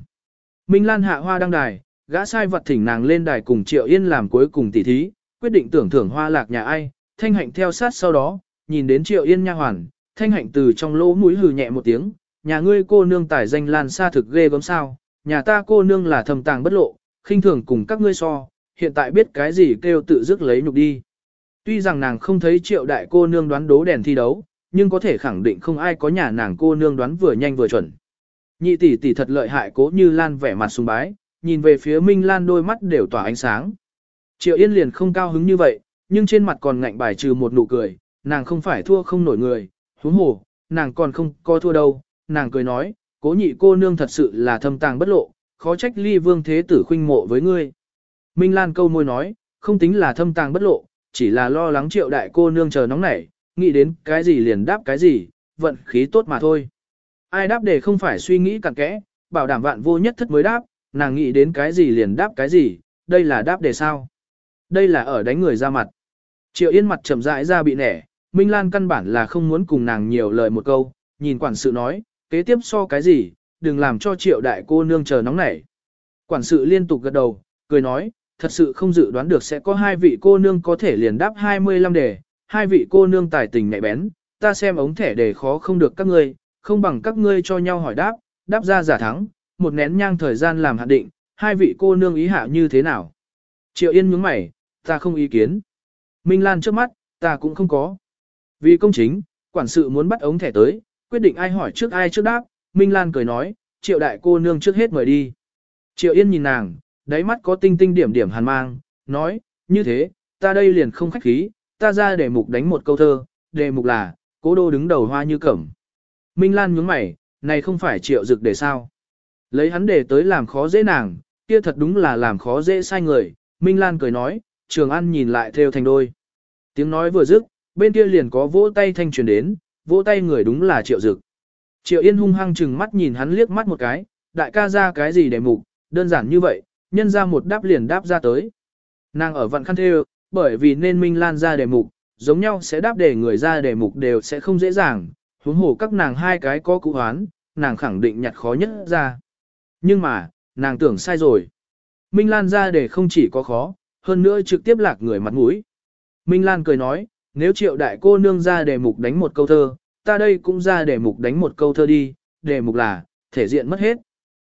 Minh Lan hạ hoa đăng đài, gã sai vật thỉnh nàng lên đài cùng Triệu Yên làm cuối cùng tỉ thí, quyết định tưởng thưởng hoa lạc nhà ai, thanh hạnh theo sát sau đó, nhìn đến Triệu Yên nha hoàn, thanh hạnh từ trong lỗ mũi hừ nhẹ một tiếng, nhà ngươi cô nương tài danh lan xa thực ghê gớm sao, nhà ta cô nương là thầm tàng bất lộ, khinh thường cùng các ngươi so, hiện tại biết cái gì kêu tự dứt lấy nhục đi. Tuy rằng nàng không thấy triệu đại cô nương đoán đố đèn thi đấu, nhưng có thể khẳng định không ai có nhà nàng cô nương đoán vừa nhanh vừa chuẩn. Nhị tỷ tỷ thật lợi hại cố như Lan vẻ mặt sùng bái, nhìn về phía Minh Lan đôi mắt đều tỏa ánh sáng. Triệu Yên liền không cao hứng như vậy, nhưng trên mặt còn ngạnh bài trừ một nụ cười, nàng không phải thua không nổi người, huống hồ, nàng còn không có thua đâu, nàng cười nói, cố nhị cô nương thật sự là thâm tàng bất lộ, khó trách ly vương thế tử khuynh mộ với ngươi. Minh Lan câu môi nói, không tính là thâm tàng bất lộ, chỉ là lo lắng triệu đại cô nương chờ nóng nảy, nghĩ đến cái gì liền đáp cái gì, vận khí tốt mà thôi. Ai đáp để không phải suy nghĩ cặn kẽ, bảo đảm vạn vô nhất thất mới đáp, nàng nghĩ đến cái gì liền đáp cái gì, đây là đáp để sao? Đây là ở đánh người ra mặt. Triệu Yên mặt trầm rãi ra bị nẻ, Minh Lan căn bản là không muốn cùng nàng nhiều lời một câu, nhìn quản sự nói, kế tiếp so cái gì, đừng làm cho triệu đại cô nương chờ nóng nảy. Quản sự liên tục gật đầu, cười nói, thật sự không dự đoán được sẽ có hai vị cô nương có thể liền đáp 25 đề, hai vị cô nương tài tình nhạy bén, ta xem ống thẻ đề khó không được các ngươi, không bằng các ngươi cho nhau hỏi đáp, đáp ra giả thắng, một nén nhang thời gian làm hạn định, hai vị cô nương ý hạ như thế nào. Triệu Yên nhướng mày, ta không ý kiến. Minh Lan trước mắt, ta cũng không có. Vì công chính, Quản sự muốn bắt ống thẻ tới, quyết định ai hỏi trước ai trước đáp, Minh Lan cười nói, triệu đại cô nương trước hết mời đi. Triệu Yên nhìn nàng, đáy mắt có tinh tinh điểm điểm hàn mang, nói, như thế, ta đây liền không khách khí, ta ra để mục đánh một câu thơ, đề mục là, cố đô đứng đầu hoa như cẩm. Minh Lan nhướng mày, này không phải triệu dực để sao. Lấy hắn để tới làm khó dễ nàng, kia thật đúng là làm khó dễ sai người. Minh Lan cười nói, Trường An nhìn lại theo thành đôi. Tiếng nói vừa dứt, bên kia liền có vỗ tay thanh truyền đến, vỗ tay người đúng là triệu dực. Triệu Yên hung hăng chừng mắt nhìn hắn liếc mắt một cái, đại ca ra cái gì để mục, đơn giản như vậy, nhân ra một đáp liền đáp ra tới. Nàng ở vận khăn theo, bởi vì nên Minh Lan ra đề mục, giống nhau sẽ đáp để người ra đề mục đều sẽ không dễ dàng, huống hồ các nàng hai cái có cụ hoán, nàng khẳng định nhặt khó nhất ra. Nhưng mà, nàng tưởng sai rồi. Minh Lan ra để không chỉ có khó, hơn nữa trực tiếp lạc người mặt mũi. Minh Lan cười nói, nếu triệu đại cô nương ra đề mục đánh một câu thơ, ta đây cũng ra đề mục đánh một câu thơ đi, đề mục là, thể diện mất hết.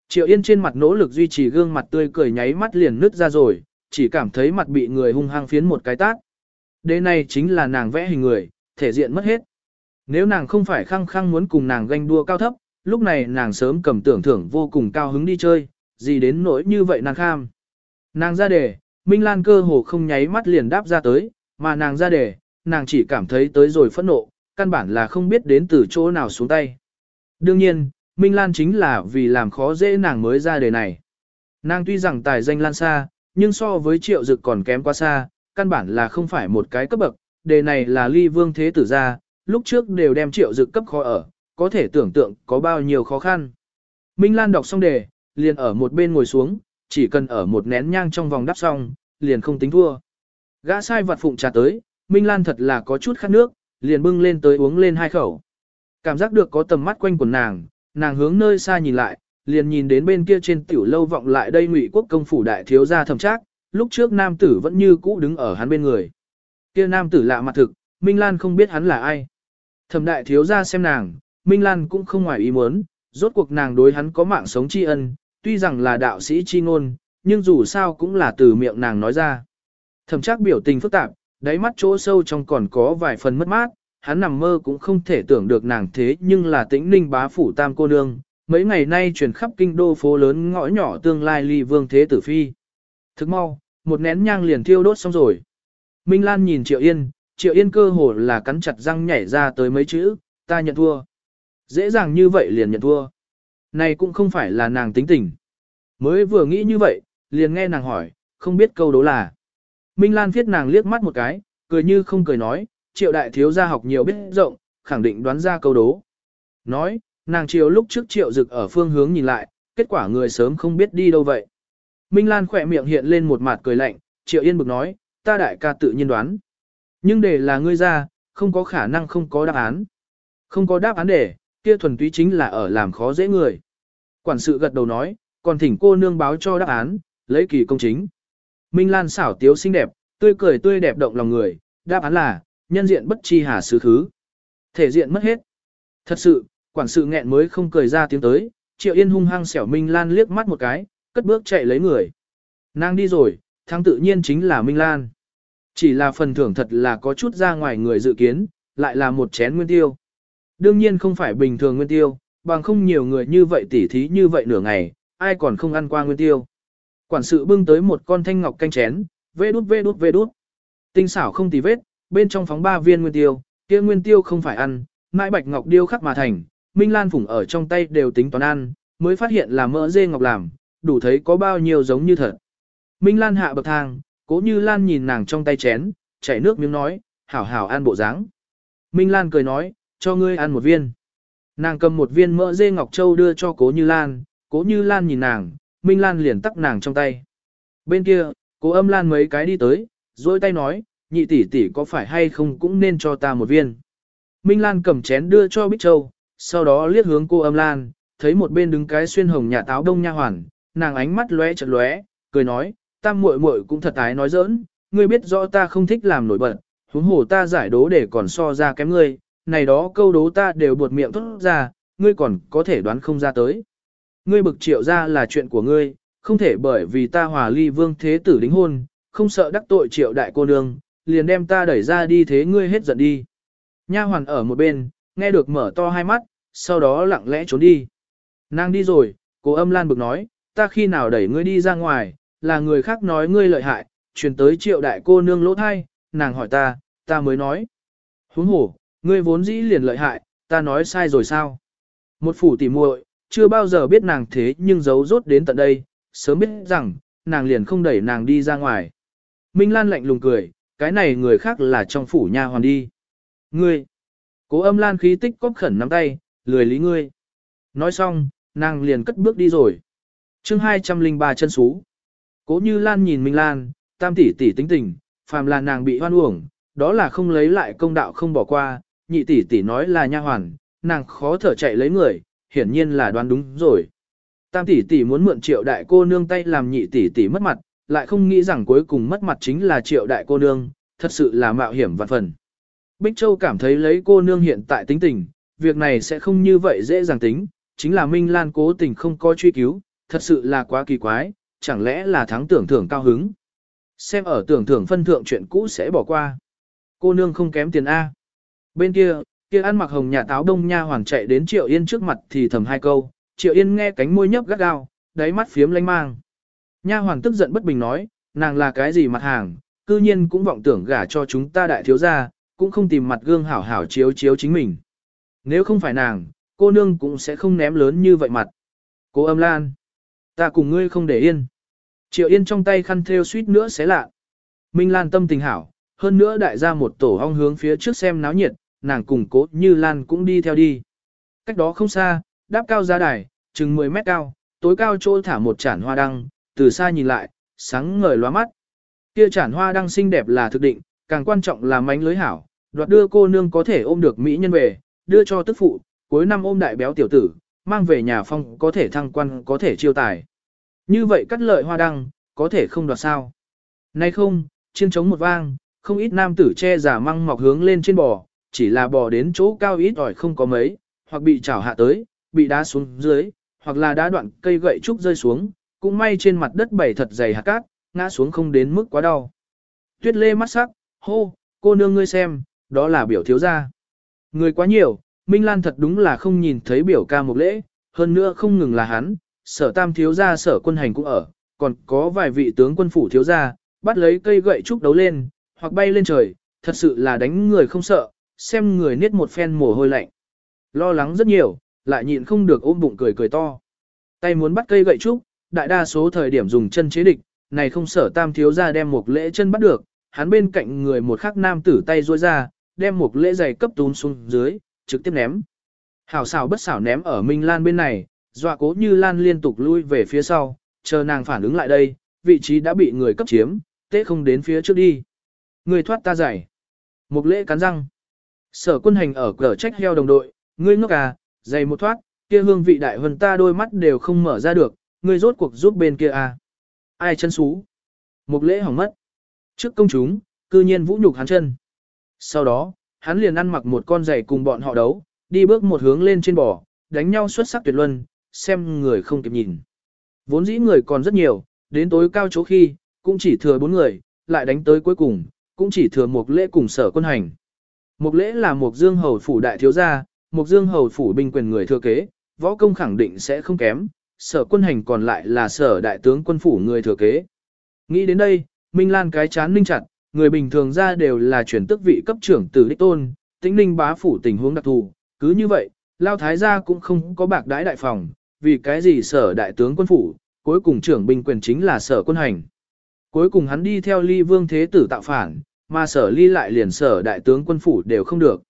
Triệu Yên trên mặt nỗ lực duy trì gương mặt tươi cười nháy mắt liền nứt ra rồi, chỉ cảm thấy mặt bị người hung hăng phiến một cái tát. Đây này chính là nàng vẽ hình người, thể diện mất hết. Nếu nàng không phải khăng khăng muốn cùng nàng ganh đua cao thấp, lúc này nàng sớm cầm tưởng thưởng vô cùng cao hứng đi chơi, gì đến nỗi như vậy nàng kham. Nàng ra đề, Minh Lan cơ hồ không nháy mắt liền đáp ra tới, mà nàng ra đề, nàng chỉ cảm thấy tới rồi phẫn nộ, căn bản là không biết đến từ chỗ nào xuống tay. Đương nhiên, Minh Lan chính là vì làm khó dễ nàng mới ra đề này. Nàng tuy rằng tài danh lan xa, nhưng so với triệu dực còn kém quá xa, căn bản là không phải một cái cấp bậc, đề này là ly vương thế tử ra, lúc trước đều đem triệu dự cấp khó ở, có thể tưởng tượng có bao nhiêu khó khăn. Minh Lan đọc xong đề, liền ở một bên ngồi xuống, chỉ cần ở một nén nhang trong vòng đắp xong, liền không tính thua. Gã sai vặt phụng trà tới, Minh Lan thật là có chút khát nước, liền bưng lên tới uống lên hai khẩu. Cảm giác được có tầm mắt quanh của nàng, nàng hướng nơi xa nhìn lại, liền nhìn đến bên kia trên tiểu lâu vọng lại đây ngụy quốc công phủ đại thiếu gia thầm trác, lúc trước nam tử vẫn như cũ đứng ở hắn bên người. Kia nam tử lạ mặt thực, Minh Lan không biết hắn là ai. Thẩm đại thiếu gia xem nàng, Minh Lan cũng không ngoài ý muốn, rốt cuộc nàng đối hắn có mạng sống tri ân, tuy rằng là đạo sĩ chi ngôn, nhưng dù sao cũng là từ miệng nàng nói ra. Thẩm trác biểu tình phức tạp, đáy mắt chỗ sâu trong còn có vài phần mất mát, hắn nằm mơ cũng không thể tưởng được nàng thế nhưng là tĩnh ninh bá phủ tam cô nương, mấy ngày nay truyền khắp kinh đô phố lớn ngõ nhỏ tương lai ly vương thế tử phi. Thức mau, một nén nhang liền thiêu đốt xong rồi. Minh Lan nhìn Triệu Yên, Triệu Yên cơ hồ là cắn chặt răng nhảy ra tới mấy chữ, ta nhận thua. Dễ dàng như vậy liền nhận thua. Này cũng không phải là nàng tính tình. Mới vừa nghĩ như vậy, liền nghe nàng hỏi, không biết câu đố là. Minh Lan viết nàng liếc mắt một cái, cười như không cười nói, triệu đại thiếu gia học nhiều biết rộng, khẳng định đoán ra câu đố. Nói, nàng chiều lúc trước triệu dực ở phương hướng nhìn lại, kết quả người sớm không biết đi đâu vậy. Minh Lan khỏe miệng hiện lên một mặt cười lạnh, triệu yên bực nói, ta đại ca tự nhiên đoán. Nhưng để là ngươi ra, không có khả năng không có đáp án. Không có đáp án để, kia thuần túy chính là ở làm khó dễ người. Quản sự gật đầu nói, còn thỉnh cô nương báo cho đáp án, lấy kỳ công chính. Minh Lan xảo tiếu xinh đẹp, tươi cười tươi đẹp động lòng người, đáp án là, nhân diện bất chi hà sứ thứ. Thể diện mất hết. Thật sự, quản sự nghẹn mới không cười ra tiếng tới, Triệu Yên hung hăng xẻo Minh Lan liếc mắt một cái, cất bước chạy lấy người. Nàng đi rồi, thắng tự nhiên chính là Minh Lan. Chỉ là phần thưởng thật là có chút ra ngoài người dự kiến, lại là một chén nguyên tiêu. Đương nhiên không phải bình thường nguyên tiêu, bằng không nhiều người như vậy tỉ thí như vậy nửa ngày, ai còn không ăn qua nguyên tiêu. Quản sự bưng tới một con thanh ngọc canh chén, vê đút vê đút vê đút. Tinh xảo không tì vết, bên trong phóng ba viên nguyên tiêu, kia nguyên tiêu không phải ăn, mãi bạch ngọc điêu khắc mà thành, Minh Lan phủng ở trong tay đều tính toán ăn, mới phát hiện là mỡ dê ngọc làm, đủ thấy có bao nhiêu giống như thật. Minh Lan hạ bậc thang, cố như Lan nhìn nàng trong tay chén, chảy nước miếng nói, hảo hảo ăn bộ dáng. Minh Lan cười nói, cho ngươi ăn một viên. Nàng cầm một viên mỡ dê ngọc châu đưa cho cố như Lan, cố như Lan nhìn nàng, Minh Lan liền tắc nàng trong tay. Bên kia, cố âm Lan mấy cái đi tới, dôi tay nói, nhị tỷ tỷ có phải hay không cũng nên cho ta một viên. Minh Lan cầm chén đưa cho Bích Châu, sau đó liếc hướng cô âm Lan, thấy một bên đứng cái xuyên hồng nhà táo đông nha hoàn, nàng ánh mắt lóe chật lóe, cười nói, tam muội muội cũng thật ái nói giỡn, ngươi biết rõ ta không thích làm nổi bật, huống hồ ta giải đố để còn so ra kém ngươi, này đó câu đố ta đều buột miệng thốt ra, ngươi còn có thể đoán không ra tới. Ngươi bực triệu ra là chuyện của ngươi, không thể bởi vì ta hòa ly vương thế tử đính hôn, không sợ đắc tội triệu đại cô nương, liền đem ta đẩy ra đi thế ngươi hết giận đi. Nha hoàn ở một bên, nghe được mở to hai mắt, sau đó lặng lẽ trốn đi. Nàng đi rồi, cô âm lan bực nói, ta khi nào đẩy ngươi đi ra ngoài, là người khác nói ngươi lợi hại, truyền tới triệu đại cô nương lỗ thai, nàng hỏi ta, ta mới nói. Huống hổ, ngươi vốn dĩ liền lợi hại, ta nói sai rồi sao? Một phủ tỉ muội, chưa bao giờ biết nàng thế nhưng giấu rốt đến tận đây, sớm biết rằng, nàng liền không đẩy nàng đi ra ngoài. Minh Lan lạnh lùng cười, cái này người khác là trong phủ nhà hoàn đi. Ngươi! Cố âm Lan khí tích cóp khẩn nắm tay, lười lý ngươi. Nói xong, nàng liền cất bước đi rồi. chương 203 chân xú. Cố như Lan nhìn Minh Lan, tam tỷ tỷ tính tình, phàm là nàng bị hoan uổng, đó là không lấy lại công đạo không bỏ qua, nhị tỷ tỷ nói là nha hoàn, nàng khó thở chạy lấy người, hiển nhiên là đoán đúng rồi. Tam tỷ tỷ muốn mượn triệu đại cô nương tay làm nhị tỷ tỷ mất mặt, lại không nghĩ rằng cuối cùng mất mặt chính là triệu đại cô nương, thật sự là mạo hiểm vạn phần. Bích Châu cảm thấy lấy cô nương hiện tại tính tình, việc này sẽ không như vậy dễ dàng tính, chính là Minh Lan cố tình không có truy cứu, thật sự là quá kỳ quái, chẳng lẽ là thắng tưởng thưởng cao hứng. Xem ở tưởng thưởng phân thượng chuyện cũ sẽ bỏ qua. Cô nương không kém tiền A. Bên kia, kia ăn mặc hồng nhà táo đông nha hoàng chạy đến Triệu Yên trước mặt thì thầm hai câu, Triệu Yên nghe cánh môi nhấp gắt gao, đáy mắt phiếm lanh mang. Nha hoàng tức giận bất bình nói, nàng là cái gì mặt hàng, cư nhiên cũng vọng tưởng gả cho chúng ta đại thiếu gia, cũng không tìm mặt gương hảo hảo chiếu chiếu chính mình. Nếu không phải nàng, cô nương cũng sẽ không ném lớn như vậy mặt. Cô âm lan, ta cùng ngươi không để yên. Triệu Yên trong tay khăn thêu suýt nữa xé lạ. Minh Lan tâm tình hảo, hơn nữa đại gia một tổ hong hướng phía trước xem náo nhiệt, nàng cùng cố như Lan cũng đi theo đi. Cách đó không xa, đáp cao ra đài, chừng 10 mét cao, tối cao chỗ thả một chản hoa đăng, từ xa nhìn lại, sáng ngời loa mắt. Kia chản hoa đăng xinh đẹp là thực định, càng quan trọng là mánh lưới hảo, đoạt đưa cô nương có thể ôm được mỹ nhân về, đưa cho tức phụ, cuối năm ôm đại béo tiểu tử, mang về nhà phong có thể thăng quan có thể chiêu tài. Như vậy cắt lợi hoa đăng, có thể không đoạt sao. Nay không, chiên trống một vang, không ít nam tử che giả măng mọc hướng lên trên bò, chỉ là bò đến chỗ cao ít ỏi không có mấy, hoặc bị chảo hạ tới, bị đá xuống dưới, hoặc là đá đoạn cây gậy trúc rơi xuống, cũng may trên mặt đất bảy thật dày hạt cát, ngã xuống không đến mức quá đau. Tuyết lê mắt sắc, hô, cô nương ngươi xem, đó là biểu thiếu gia. Người quá nhiều, Minh Lan thật đúng là không nhìn thấy biểu ca một lễ, hơn nữa không ngừng là hắn, sở tam thiếu gia sở quân hành cũng ở, còn có vài vị tướng quân phủ thiếu gia, bắt lấy cây gậy trúc đấu lên, hoặc bay lên trời, thật sự là đánh người không sợ, xem người niết một phen mồ hôi lạnh. Lo lắng rất nhiều, lại nhịn không được ôm bụng cười cười to. Tay muốn bắt cây gậy trúc, đại đa số thời điểm dùng chân chế địch, này không sở tam thiếu gia đem một lễ chân bắt được, hắn bên cạnh người một khắc nam tử tay duỗi ra, đem một lễ giày cấp tún xuống dưới, trực tiếp ném. Hảo xảo bất xảo ném ở Minh Lan bên này, dọa cố như Lan liên tục lui về phía sau, chờ nàng phản ứng lại đây, vị trí đã bị người cấp chiếm, tế không đến phía trước đi. Người thoát ta giải. Một lễ cắn răng. Sở quân hành ở cửa trách heo đồng đội, ngươi ngốc à, dày một thoát, kia hương vị đại hơn ta đôi mắt đều không mở ra được, ngươi rốt cuộc giúp bên kia à. Ai chân xú. Một lễ hỏng mất. Trước công chúng, cư nhiên vũ nhục hắn chân. Sau đó, hắn liền ăn mặc một con giày cùng bọn họ đấu, đi bước một hướng lên trên bò, đánh nhau xuất sắc tuyệt luân, xem người không kịp nhìn. Vốn dĩ người còn rất nhiều, đến tối cao chỗ khi, cũng chỉ thừa bốn người, lại đánh tới cuối cùng, cũng chỉ thừa một lễ cùng sở quân hành. Một lễ là một dương hầu phủ đại thiếu gia, một dương hầu phủ binh quyền người thừa kế, võ công khẳng định sẽ không kém, sở quân hành còn lại là sở đại tướng quân phủ người thừa kế. Nghĩ đến đây, Minh Lan cái chán ninh chặt, người bình thường ra đều là chuyển tức vị cấp trưởng từ đích tôn, tĩnh ninh bá phủ tình huống đặc thù, cứ như vậy, Lao Thái gia cũng không có bạc đái đại phòng, vì cái gì sở đại tướng quân phủ, cuối cùng trưởng binh quyền chính là sở quân hành. Cuối cùng hắn đi theo ly vương thế tử tạo phản, mà sở ly lại liền sở đại tướng quân phủ đều không được.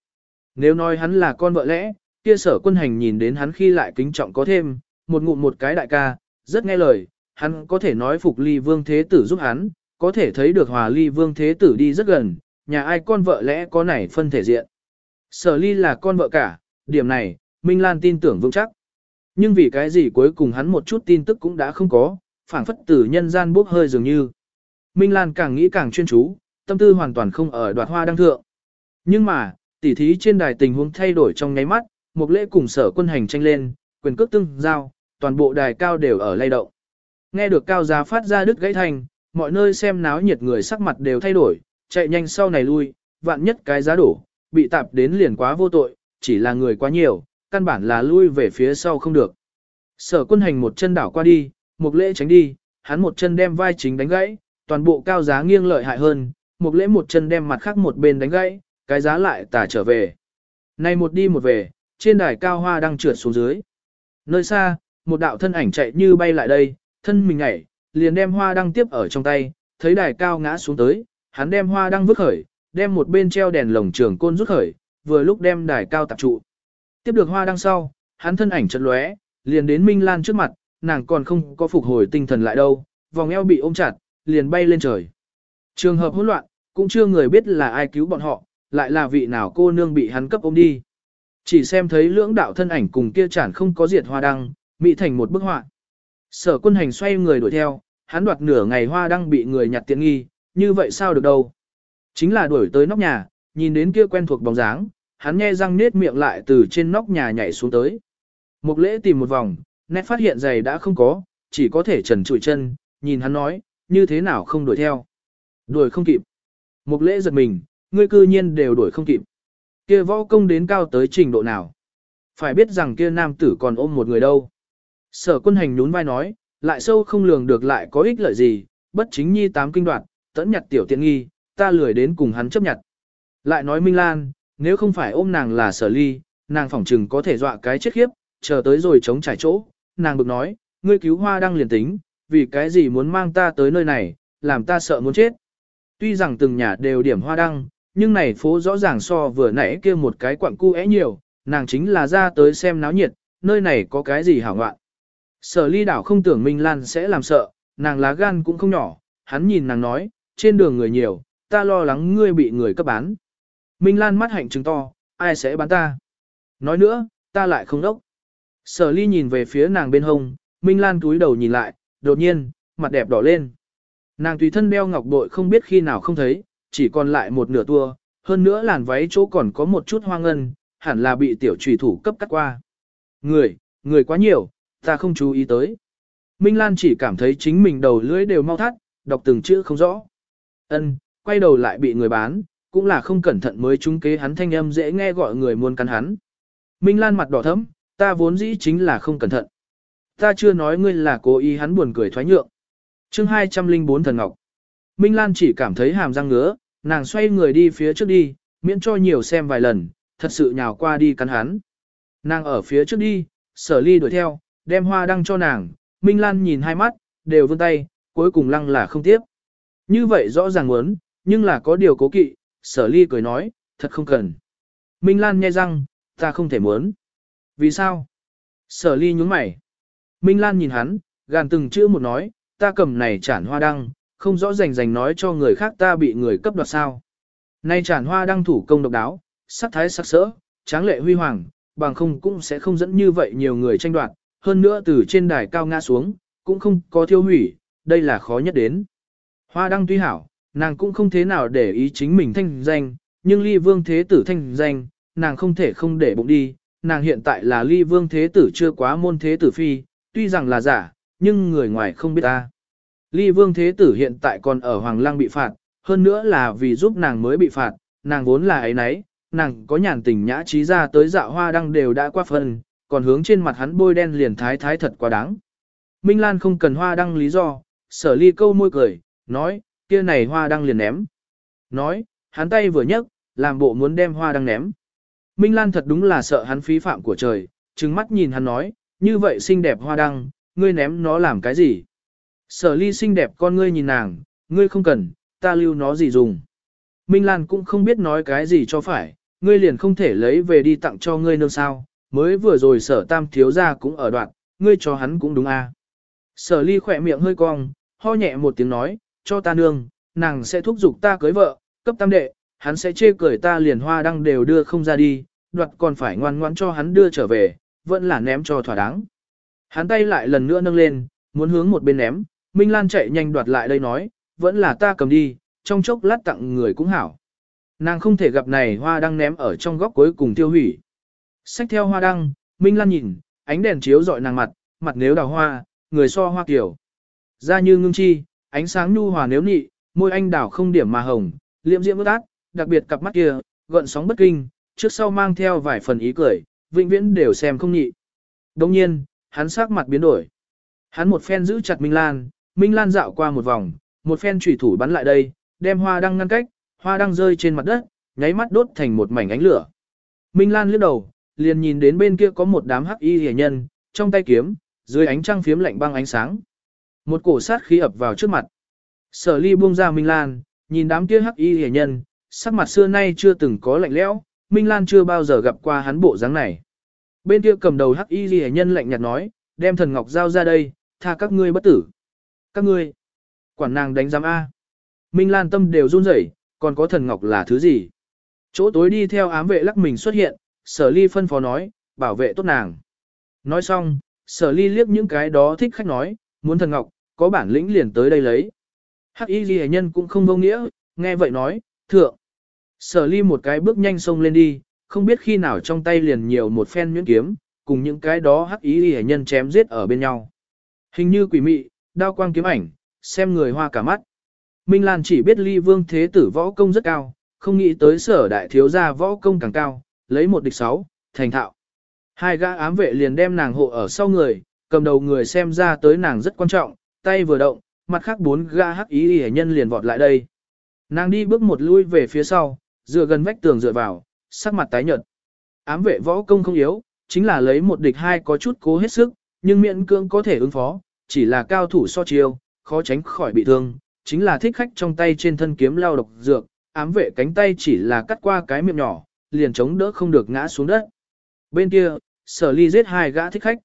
Nếu nói hắn là con vợ lẽ, kia sở quân hành nhìn đến hắn khi lại kính trọng có thêm, một ngụm một cái đại ca, rất nghe lời, hắn có thể nói phục ly vương thế tử giúp hắn, có thể thấy được hòa ly vương thế tử đi rất gần, nhà ai con vợ lẽ có nảy phân thể diện. Sở ly là con vợ cả, điểm này, Minh Lan tin tưởng vững chắc. Nhưng vì cái gì cuối cùng hắn một chút tin tức cũng đã không có, phảng phất tử nhân gian bốc hơi dường như. Minh Lan càng nghĩ càng chuyên chú, tâm tư hoàn toàn không ở đoạt hoa đăng thượng. Nhưng mà, tỉ thí trên đài tình huống thay đổi trong nháy mắt, một lễ cùng sở quân hành tranh lên, quyền cước tương giao, toàn bộ đài cao đều ở lay động. Nghe được cao giá phát ra đứt gãy thành, mọi nơi xem náo nhiệt người sắc mặt đều thay đổi, chạy nhanh sau này lui, vạn nhất cái giá đổ, bị tạp đến liền quá vô tội, chỉ là người quá nhiều, căn bản là lui về phía sau không được. Sở quân hành một chân đảo qua đi, một lễ tránh đi, hắn một chân đem vai chính đánh gãy, toàn bộ cao giá nghiêng lợi hại hơn, một lễ một chân đem mặt khác một bên đánh gãy, cái giá lại tả trở về. Này một đi một về, trên đài cao hoa đang trượt xuống dưới. Nơi xa, một đạo thân ảnh chạy như bay lại đây, thân mình nhảy, liền đem hoa đăng tiếp ở trong tay, thấy đài cao ngã xuống tới, hắn đem hoa đăng vứt khởi, đem một bên treo đèn lồng trường côn rút khởi, vừa lúc đem đài cao tập trụ. Tiếp được hoa đăng sau, hắn thân ảnh chợt lóe, liền đến Minh Lan trước mặt, nàng còn không có phục hồi tinh thần lại đâu, vòng eo bị ôm chặt, liền bay lên trời. Trường hợp hỗn loạn, cũng chưa người biết là ai cứu bọn họ, lại là vị nào cô nương bị hắn cấp ôm đi. Chỉ xem thấy lưỡng đạo thân ảnh cùng kia chản không có diệt hoa đăng, bị thành một bức họa. Sở quân hành xoay người đuổi theo, hắn đoạt nửa ngày hoa đang bị người nhặt tiện nghi, như vậy sao được đâu. Chính là đuổi tới nóc nhà, nhìn đến kia quen thuộc bóng dáng, hắn nghe răng nết miệng lại từ trên nóc nhà nhảy xuống tới. Mục lễ tìm một vòng, nét phát hiện giày đã không có, chỉ có thể trần trụi chân, nhìn hắn nói, như thế nào không đuổi theo. Đuổi không kịp. Mục lễ giật mình, ngươi cư nhiên đều đuổi không kịp. Kia võ công đến cao tới trình độ nào. Phải biết rằng kia nam tử còn ôm một người đâu. Sở quân hành nhún vai nói, lại sâu không lường được lại có ích lợi gì, bất chính nhi tám kinh đoạt, tẫn nhặt tiểu tiện nghi, ta lười đến cùng hắn chấp nhận. Lại nói Minh Lan, nếu không phải ôm nàng là sở ly, nàng phỏng chừng có thể dọa cái chết khiếp, chờ tới rồi chống trải chỗ, nàng bực nói, ngươi cứu hoa đang liền tính, vì cái gì muốn mang ta tới nơi này, làm ta sợ muốn chết. Tuy rằng từng nhà đều điểm hoa đăng, nhưng này phố rõ ràng so vừa nãy kia một cái quặng cu é nhiều, nàng chính là ra tới xem náo nhiệt, nơi này có cái gì hảo ngoạn. Sở ly đảo không tưởng Minh Lan sẽ làm sợ, nàng lá gan cũng không nhỏ, hắn nhìn nàng nói, trên đường người nhiều, ta lo lắng ngươi bị người cấp bán. Minh Lan mắt hạnh trứng to, ai sẽ bán ta? Nói nữa, ta lại không đốc. Sở ly nhìn về phía nàng bên hông, Minh Lan túi đầu nhìn lại, đột nhiên, mặt đẹp đỏ lên. Nàng tùy thân đeo ngọc bội không biết khi nào không thấy, chỉ còn lại một nửa tua, hơn nữa làn váy chỗ còn có một chút hoang ngân, hẳn là bị tiểu trùy thủ cấp cắt qua. Người, người quá nhiều, ta không chú ý tới. Minh Lan chỉ cảm thấy chính mình đầu lưỡi đều mau thắt, đọc từng chữ không rõ. Ân, quay đầu lại bị người bán, cũng là không cẩn thận mới trúng kế hắn thanh âm dễ nghe gọi người muốn cắn hắn. Minh Lan mặt đỏ thẫm, ta vốn dĩ chính là không cẩn thận. Ta chưa nói ngươi là cố ý hắn buồn cười thoái nhượng. chương 204 thần ngọc. Minh Lan chỉ cảm thấy hàm răng ngứa, nàng xoay người đi phía trước đi, miễn cho nhiều xem vài lần, thật sự nhào qua đi cắn hắn. Nàng ở phía trước đi, sở ly đuổi theo, đem hoa đăng cho nàng, Minh Lan nhìn hai mắt, đều vươn tay, cuối cùng lăng là không tiếp. Như vậy rõ ràng muốn, nhưng là có điều cố kỵ, sở ly cười nói, thật không cần. Minh Lan nghe răng, ta không thể muốn. Vì sao? Sở ly nhúng mày. Minh Lan nhìn hắn, gàn từng chữ một nói, ta cầm này chản hoa đăng, không rõ rành rành nói cho người khác ta bị người cấp đoạt sao. Nay chản hoa đăng thủ công độc đáo, sắc thái sắc sỡ, tráng lệ huy hoàng, bằng không cũng sẽ không dẫn như vậy nhiều người tranh đoạt, hơn nữa từ trên đài cao ngã xuống, cũng không có thiêu hủy, đây là khó nhất đến. Hoa đăng tuy hảo, nàng cũng không thế nào để ý chính mình thanh danh, nhưng ly vương thế tử thanh danh, nàng không thể không để bụng đi, nàng hiện tại là ly vương thế tử chưa quá môn thế tử phi, tuy rằng là giả, nhưng người ngoài không biết ta. Ly vương thế tử hiện tại còn ở Hoàng Lăng bị phạt, hơn nữa là vì giúp nàng mới bị phạt, nàng vốn là ấy nấy, nàng có nhàn tình nhã trí ra tới dạo hoa đăng đều đã qua phần, còn hướng trên mặt hắn bôi đen liền thái thái thật quá đáng. Minh Lan không cần hoa đăng lý do, sở ly câu môi cười, nói, kia này hoa đăng liền ném. Nói, hắn tay vừa nhấc, làm bộ muốn đem hoa đăng ném. Minh Lan thật đúng là sợ hắn phí phạm của trời, trừng mắt nhìn hắn nói, như vậy xinh đẹp hoa đăng, ngươi ném nó làm cái gì? Sở ly xinh đẹp con ngươi nhìn nàng, ngươi không cần, ta lưu nó gì dùng. Minh Lan cũng không biết nói cái gì cho phải, ngươi liền không thể lấy về đi tặng cho ngươi nương sao, mới vừa rồi sở tam thiếu ra cũng ở đoạn, ngươi cho hắn cũng đúng à. Sở ly khỏe miệng hơi cong, ho nhẹ một tiếng nói, cho ta nương, nàng sẽ thúc giục ta cưới vợ, cấp tam đệ, hắn sẽ chê cười ta liền hoa đăng đều đưa không ra đi, đoạt còn phải ngoan ngoãn cho hắn đưa trở về, vẫn là ném cho thỏa đáng. Hắn tay lại lần nữa nâng lên, muốn hướng một bên ném, Minh Lan chạy nhanh đoạt lại đây nói, vẫn là ta cầm đi, trong chốc lát tặng người cũng hảo. Nàng không thể gặp này hoa đăng ném ở trong góc cuối cùng tiêu hủy sách theo hoa đăng, Minh Lan nhìn, ánh đèn chiếu dọi nàng mặt, mặt nếu đào hoa, người so hoa kiểu. Da như ngưng chi, ánh sáng nhu hòa nếu nị, môi anh đảo không điểm mà hồng, liệm diễm ướt át, đặc biệt cặp mắt kia, gợn sóng bất kinh, trước sau mang theo vài phần ý cười, vĩnh viễn đều xem không nhị. Đồng nhiên, hắn sắc mặt biến đổi. Hắn một phen giữ chặt Minh Lan, Minh Lan dạo qua một vòng, một phen chủy thủ bắn lại đây, đem hoa đăng ngăn cách, hoa đăng rơi trên mặt đất, nháy mắt đốt thành một mảnh ánh lửa. Minh Lan liếc đầu, liền nhìn đến bên kia có một đám hắc y hề nhân, trong tay kiếm, dưới ánh trăng phiếm lạnh băng ánh sáng. Một cổ sát khí ập vào trước mặt. Sở ly buông ra Minh Lan, nhìn đám kia hắc y hề nhân, sắc mặt xưa nay chưa từng có lạnh lẽo, Minh Lan chưa bao giờ gặp qua hắn bộ dáng này. Bên kia cầm đầu hắc y hề nhân lạnh nhạt nói, đem thần ngọc giao ra đây, tha các ngươi bất tử. Các ngươi, quản nàng đánh giám A. Minh Lan tâm đều run rẩy, còn có thần ngọc là thứ gì? Chỗ tối đi theo ám vệ lắc mình xuất hiện, sở ly phân phó nói, bảo vệ tốt nàng. Nói xong, sở ly liếc những cái đó thích khách nói, muốn thần ngọc, có bản lĩnh liền tới đây lấy. Hắc y ghi nhân cũng không vô nghĩa, nghe vậy nói, thượng. Sở ly một cái bước nhanh xông lên đi, không biết khi nào trong tay liền nhiều một phen nhuyễn kiếm, cùng những cái đó hắc y ghi nhân chém giết ở bên nhau. Hình như quỷ mị, đao quang kiếm ảnh, xem người hoa cả mắt. Minh Lan chỉ biết ly vương thế tử võ công rất cao, không nghĩ tới sở đại thiếu gia võ công càng cao, lấy một địch sáu, thành thạo. Hai gã ám vệ liền đem nàng hộ ở sau người, cầm đầu người xem ra tới nàng rất quan trọng, tay vừa động, mặt khác bốn gã hắc ý hệ nhân liền vọt lại đây. Nàng đi bước một lui về phía sau, dựa gần vách tường dựa vào, sắc mặt tái nhợt. Ám vệ võ công không yếu, chính là lấy một địch hai có chút cố hết sức, nhưng miễn cưỡng có thể ứng phó, chỉ là cao thủ so chiêu, khó tránh khỏi bị thương, chính là thích khách trong tay trên thân kiếm lao độc dược, ám vệ cánh tay chỉ là cắt qua cái miệng nhỏ, liền chống đỡ không được ngã xuống đất. Bên kia, sở ly giết hai gã thích khách.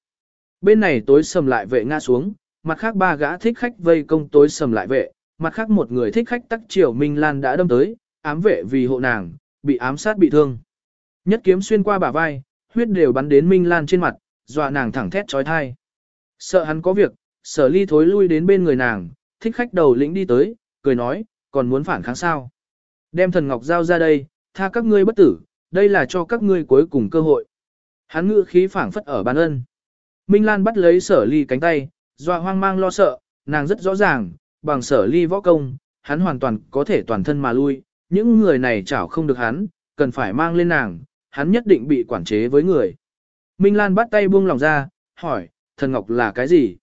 Bên này tối sầm lại vệ ngã xuống, mặt khác ba gã thích khách vây công tối sầm lại vệ, mặt khác một người thích khách tắc triều Minh Lan đã đâm tới, ám vệ vì hộ nàng, bị ám sát bị thương. Nhất kiếm xuyên qua bả vai, huyết đều bắn đến Minh Lan trên mặt, dọa nàng thẳng thét trói thai. Sợ hắn có việc, sở ly thối lui đến bên người nàng, thích khách đầu lĩnh đi tới, cười nói, còn muốn phản kháng sao. Đem thần ngọc giao ra đây, tha các ngươi bất tử, đây là cho các ngươi cuối cùng cơ hội. Hắn ngự khí phảng phất ở ban ân. Minh Lan bắt lấy sở ly cánh tay, doa hoang mang lo sợ, nàng rất rõ ràng, bằng sở ly võ công, hắn hoàn toàn có thể toàn thân mà lui, những người này chảo không được hắn, cần phải mang lên nàng, hắn nhất định bị quản chế với người. Minh Lan bắt tay buông lòng ra, hỏi, thần ngọc là cái gì?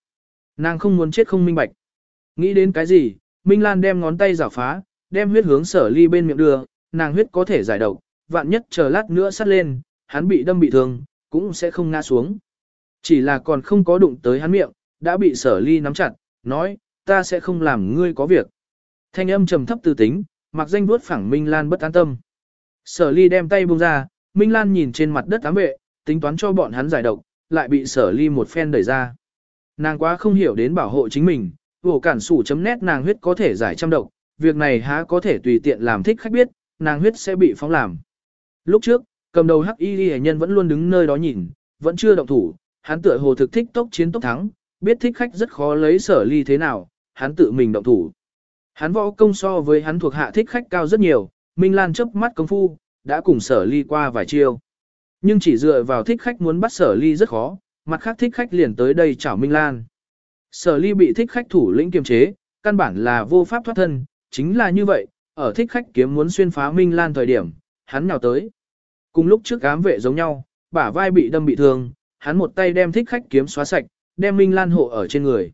Nàng không muốn chết không minh bạch. Nghĩ đến cái gì, Minh Lan đem ngón tay giả phá, đem huyết hướng sở ly bên miệng đưa, nàng huyết có thể giải độc, vạn nhất chờ lát nữa sắt lên, hắn bị đâm bị thương, cũng sẽ không ngã xuống. Chỉ là còn không có đụng tới hắn miệng, đã bị sở ly nắm chặt, nói, ta sẽ không làm ngươi có việc. Thanh âm trầm thấp từ tính, mặc danh vuốt phẳng Minh Lan bất an tâm. Sở ly đem tay buông ra, Minh Lan nhìn trên mặt đất ám vệ, tính toán cho bọn hắn giải độc, lại bị sở ly một phen đẩy ra. Nàng quá không hiểu đến bảo hộ chính mình, vổ cản sủ chấm nét nàng huyết có thể giải trăm độc, việc này há có thể tùy tiện làm thích khách biết, nàng huyết sẽ bị phóng làm. Lúc trước, cầm đầu hắc y ghi nhân vẫn luôn đứng nơi đó nhìn, vẫn chưa động thủ, hắn tựa hồ thực thích tốc chiến tốc thắng, biết thích khách rất khó lấy sở ly thế nào, hắn tự mình động thủ. Hắn võ công so với hắn thuộc hạ thích khách cao rất nhiều, Minh Lan chớp mắt công phu, đã cùng sở ly qua vài chiêu. Nhưng chỉ dựa vào thích khách muốn bắt sở ly rất khó, mặt khác thích khách liền tới đây chảo Minh Lan. Sở ly bị thích khách thủ lĩnh kiềm chế, căn bản là vô pháp thoát thân, chính là như vậy, ở thích khách kiếm muốn xuyên phá Minh Lan thời điểm, hắn nhào tới. Cùng lúc trước ám vệ giống nhau, bả vai bị đâm bị thương, hắn một tay đem thích khách kiếm xóa sạch, đem Minh Lan hộ ở trên người.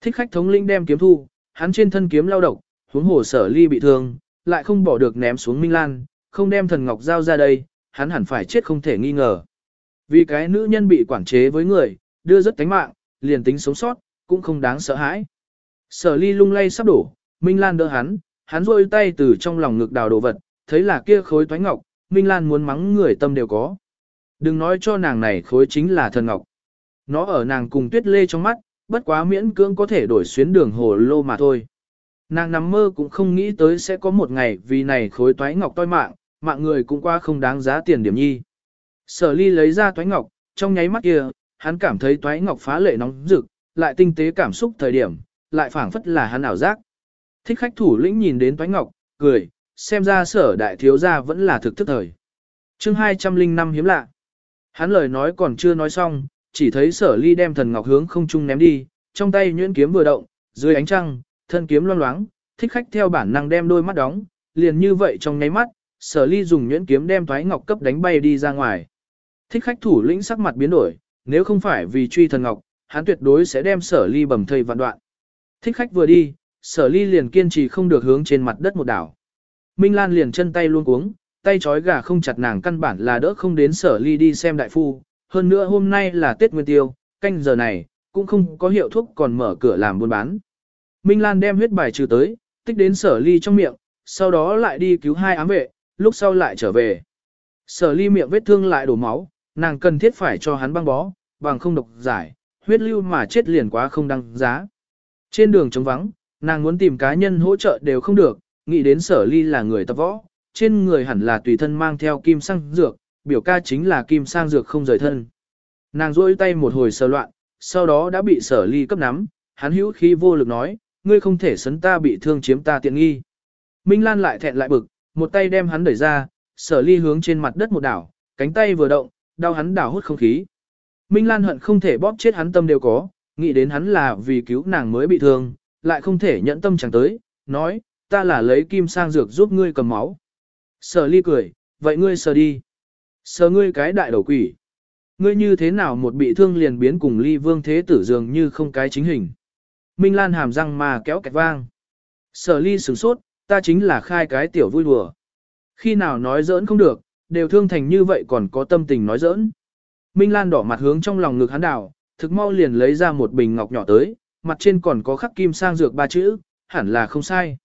Thích khách thống linh đem kiếm thu, hắn trên thân kiếm lao độc, huống hồ sở ly bị thương, lại không bỏ được ném xuống Minh Lan, không đem thần ngọc giao ra đây, hắn hẳn phải chết không thể nghi ngờ. Vì cái nữ nhân bị quản chế với người, đưa rất tánh mạng, liền tính sống sót, cũng không đáng sợ hãi. Sở ly lung lay sắp đổ, Minh Lan đỡ hắn, hắn rôi tay từ trong lòng ngực đào đồ vật, thấy là kia khối toái ngọc, Minh Lan muốn mắng người tâm đều có. Đừng nói cho nàng này khối chính là thần ngọc. Nó ở nàng cùng tuyết lê trong mắt, bất quá miễn cưỡng có thể đổi xuyến đường hồ lô mà thôi. Nàng nằm mơ cũng không nghĩ tới sẽ có một ngày vì này khối toái ngọc toi mạng, mạng người cũng qua không đáng giá tiền điểm nhi. Sở ly lấy ra toái ngọc, trong nháy mắt kia, hắn cảm thấy toái ngọc phá lệ nóng rực, lại tinh tế cảm xúc thời điểm, lại phảng phất là hắn ảo giác. Thích khách thủ lĩnh nhìn đến toái ngọc, cười, xem ra sở đại thiếu gia vẫn là thực thức thời. chương 205 hiếm lạ. Hắn lời nói còn chưa nói xong, chỉ thấy sở ly đem thần ngọc hướng không trung ném đi, trong tay nhuyễn kiếm vừa động, dưới ánh trăng, thân kiếm loang loáng, thích khách theo bản năng đem đôi mắt đóng, liền như vậy trong nháy mắt, sở ly dùng nhuyễn kiếm đem thoái ngọc cấp đánh bay đi ra ngoài. Thích khách thủ lĩnh sắc mặt biến đổi, nếu không phải vì truy thần ngọc, hắn tuyệt đối sẽ đem sở ly bầm thây vạn đoạn. Thích khách vừa đi, sở ly liền kiên trì không được hướng trên mặt đất một đảo. Minh Lan liền chân tay luôn cuống, tay trói gà không chặt nàng căn bản là đỡ không đến sở ly đi xem đại phu. Hơn nữa hôm nay là Tết Nguyên Tiêu, canh giờ này, cũng không có hiệu thuốc còn mở cửa làm buôn bán. Minh Lan đem huyết bài trừ tới, tích đến sở ly trong miệng, sau đó lại đi cứu hai ám vệ, lúc sau lại trở về. Sở ly miệng vết thương lại đổ máu, nàng cần thiết phải cho hắn băng bó, bằng không độc giải, huyết lưu mà chết liền quá không đăng giá. Trên đường trống vắng, nàng muốn tìm cá nhân hỗ trợ đều không được, nghĩ đến sở ly là người tập võ, trên người hẳn là tùy thân mang theo kim sang dược, biểu ca chính là kim sang dược không rời thân. Nàng rôi tay một hồi sờ loạn, sau đó đã bị sở ly cấp nắm, hắn hữu khí vô lực nói, ngươi không thể sấn ta bị thương chiếm ta tiện nghi. Minh Lan lại thẹn lại bực, một tay đem hắn đẩy ra, sở ly hướng trên mặt đất một đảo, cánh tay vừa động, đau hắn đảo hút không khí. Minh Lan hận không thể bóp chết hắn tâm đều có, nghĩ đến hắn là vì cứu nàng mới bị thương, lại không thể nhẫn tâm chẳng tới, nói, ta là lấy kim sang dược giúp ngươi cầm máu. Sở ly cười, vậy ngươi sờ đi. Sờ ngươi cái đại đầu quỷ. Ngươi như thế nào một bị thương liền biến cùng ly vương thế tử dường như không cái chính hình. Minh Lan hàm răng mà kéo kẹt vang. Sở ly sửng sốt, ta chính là khai cái tiểu vui đùa. Khi nào nói giỡn không được, đều thương thành như vậy còn có tâm tình nói giỡn. Minh Lan đỏ mặt hướng trong lòng ngực hắn đảo, thực mau liền lấy ra một bình ngọc nhỏ tới, mặt trên còn có khắc kim sang dược ba chữ, hẳn là không sai.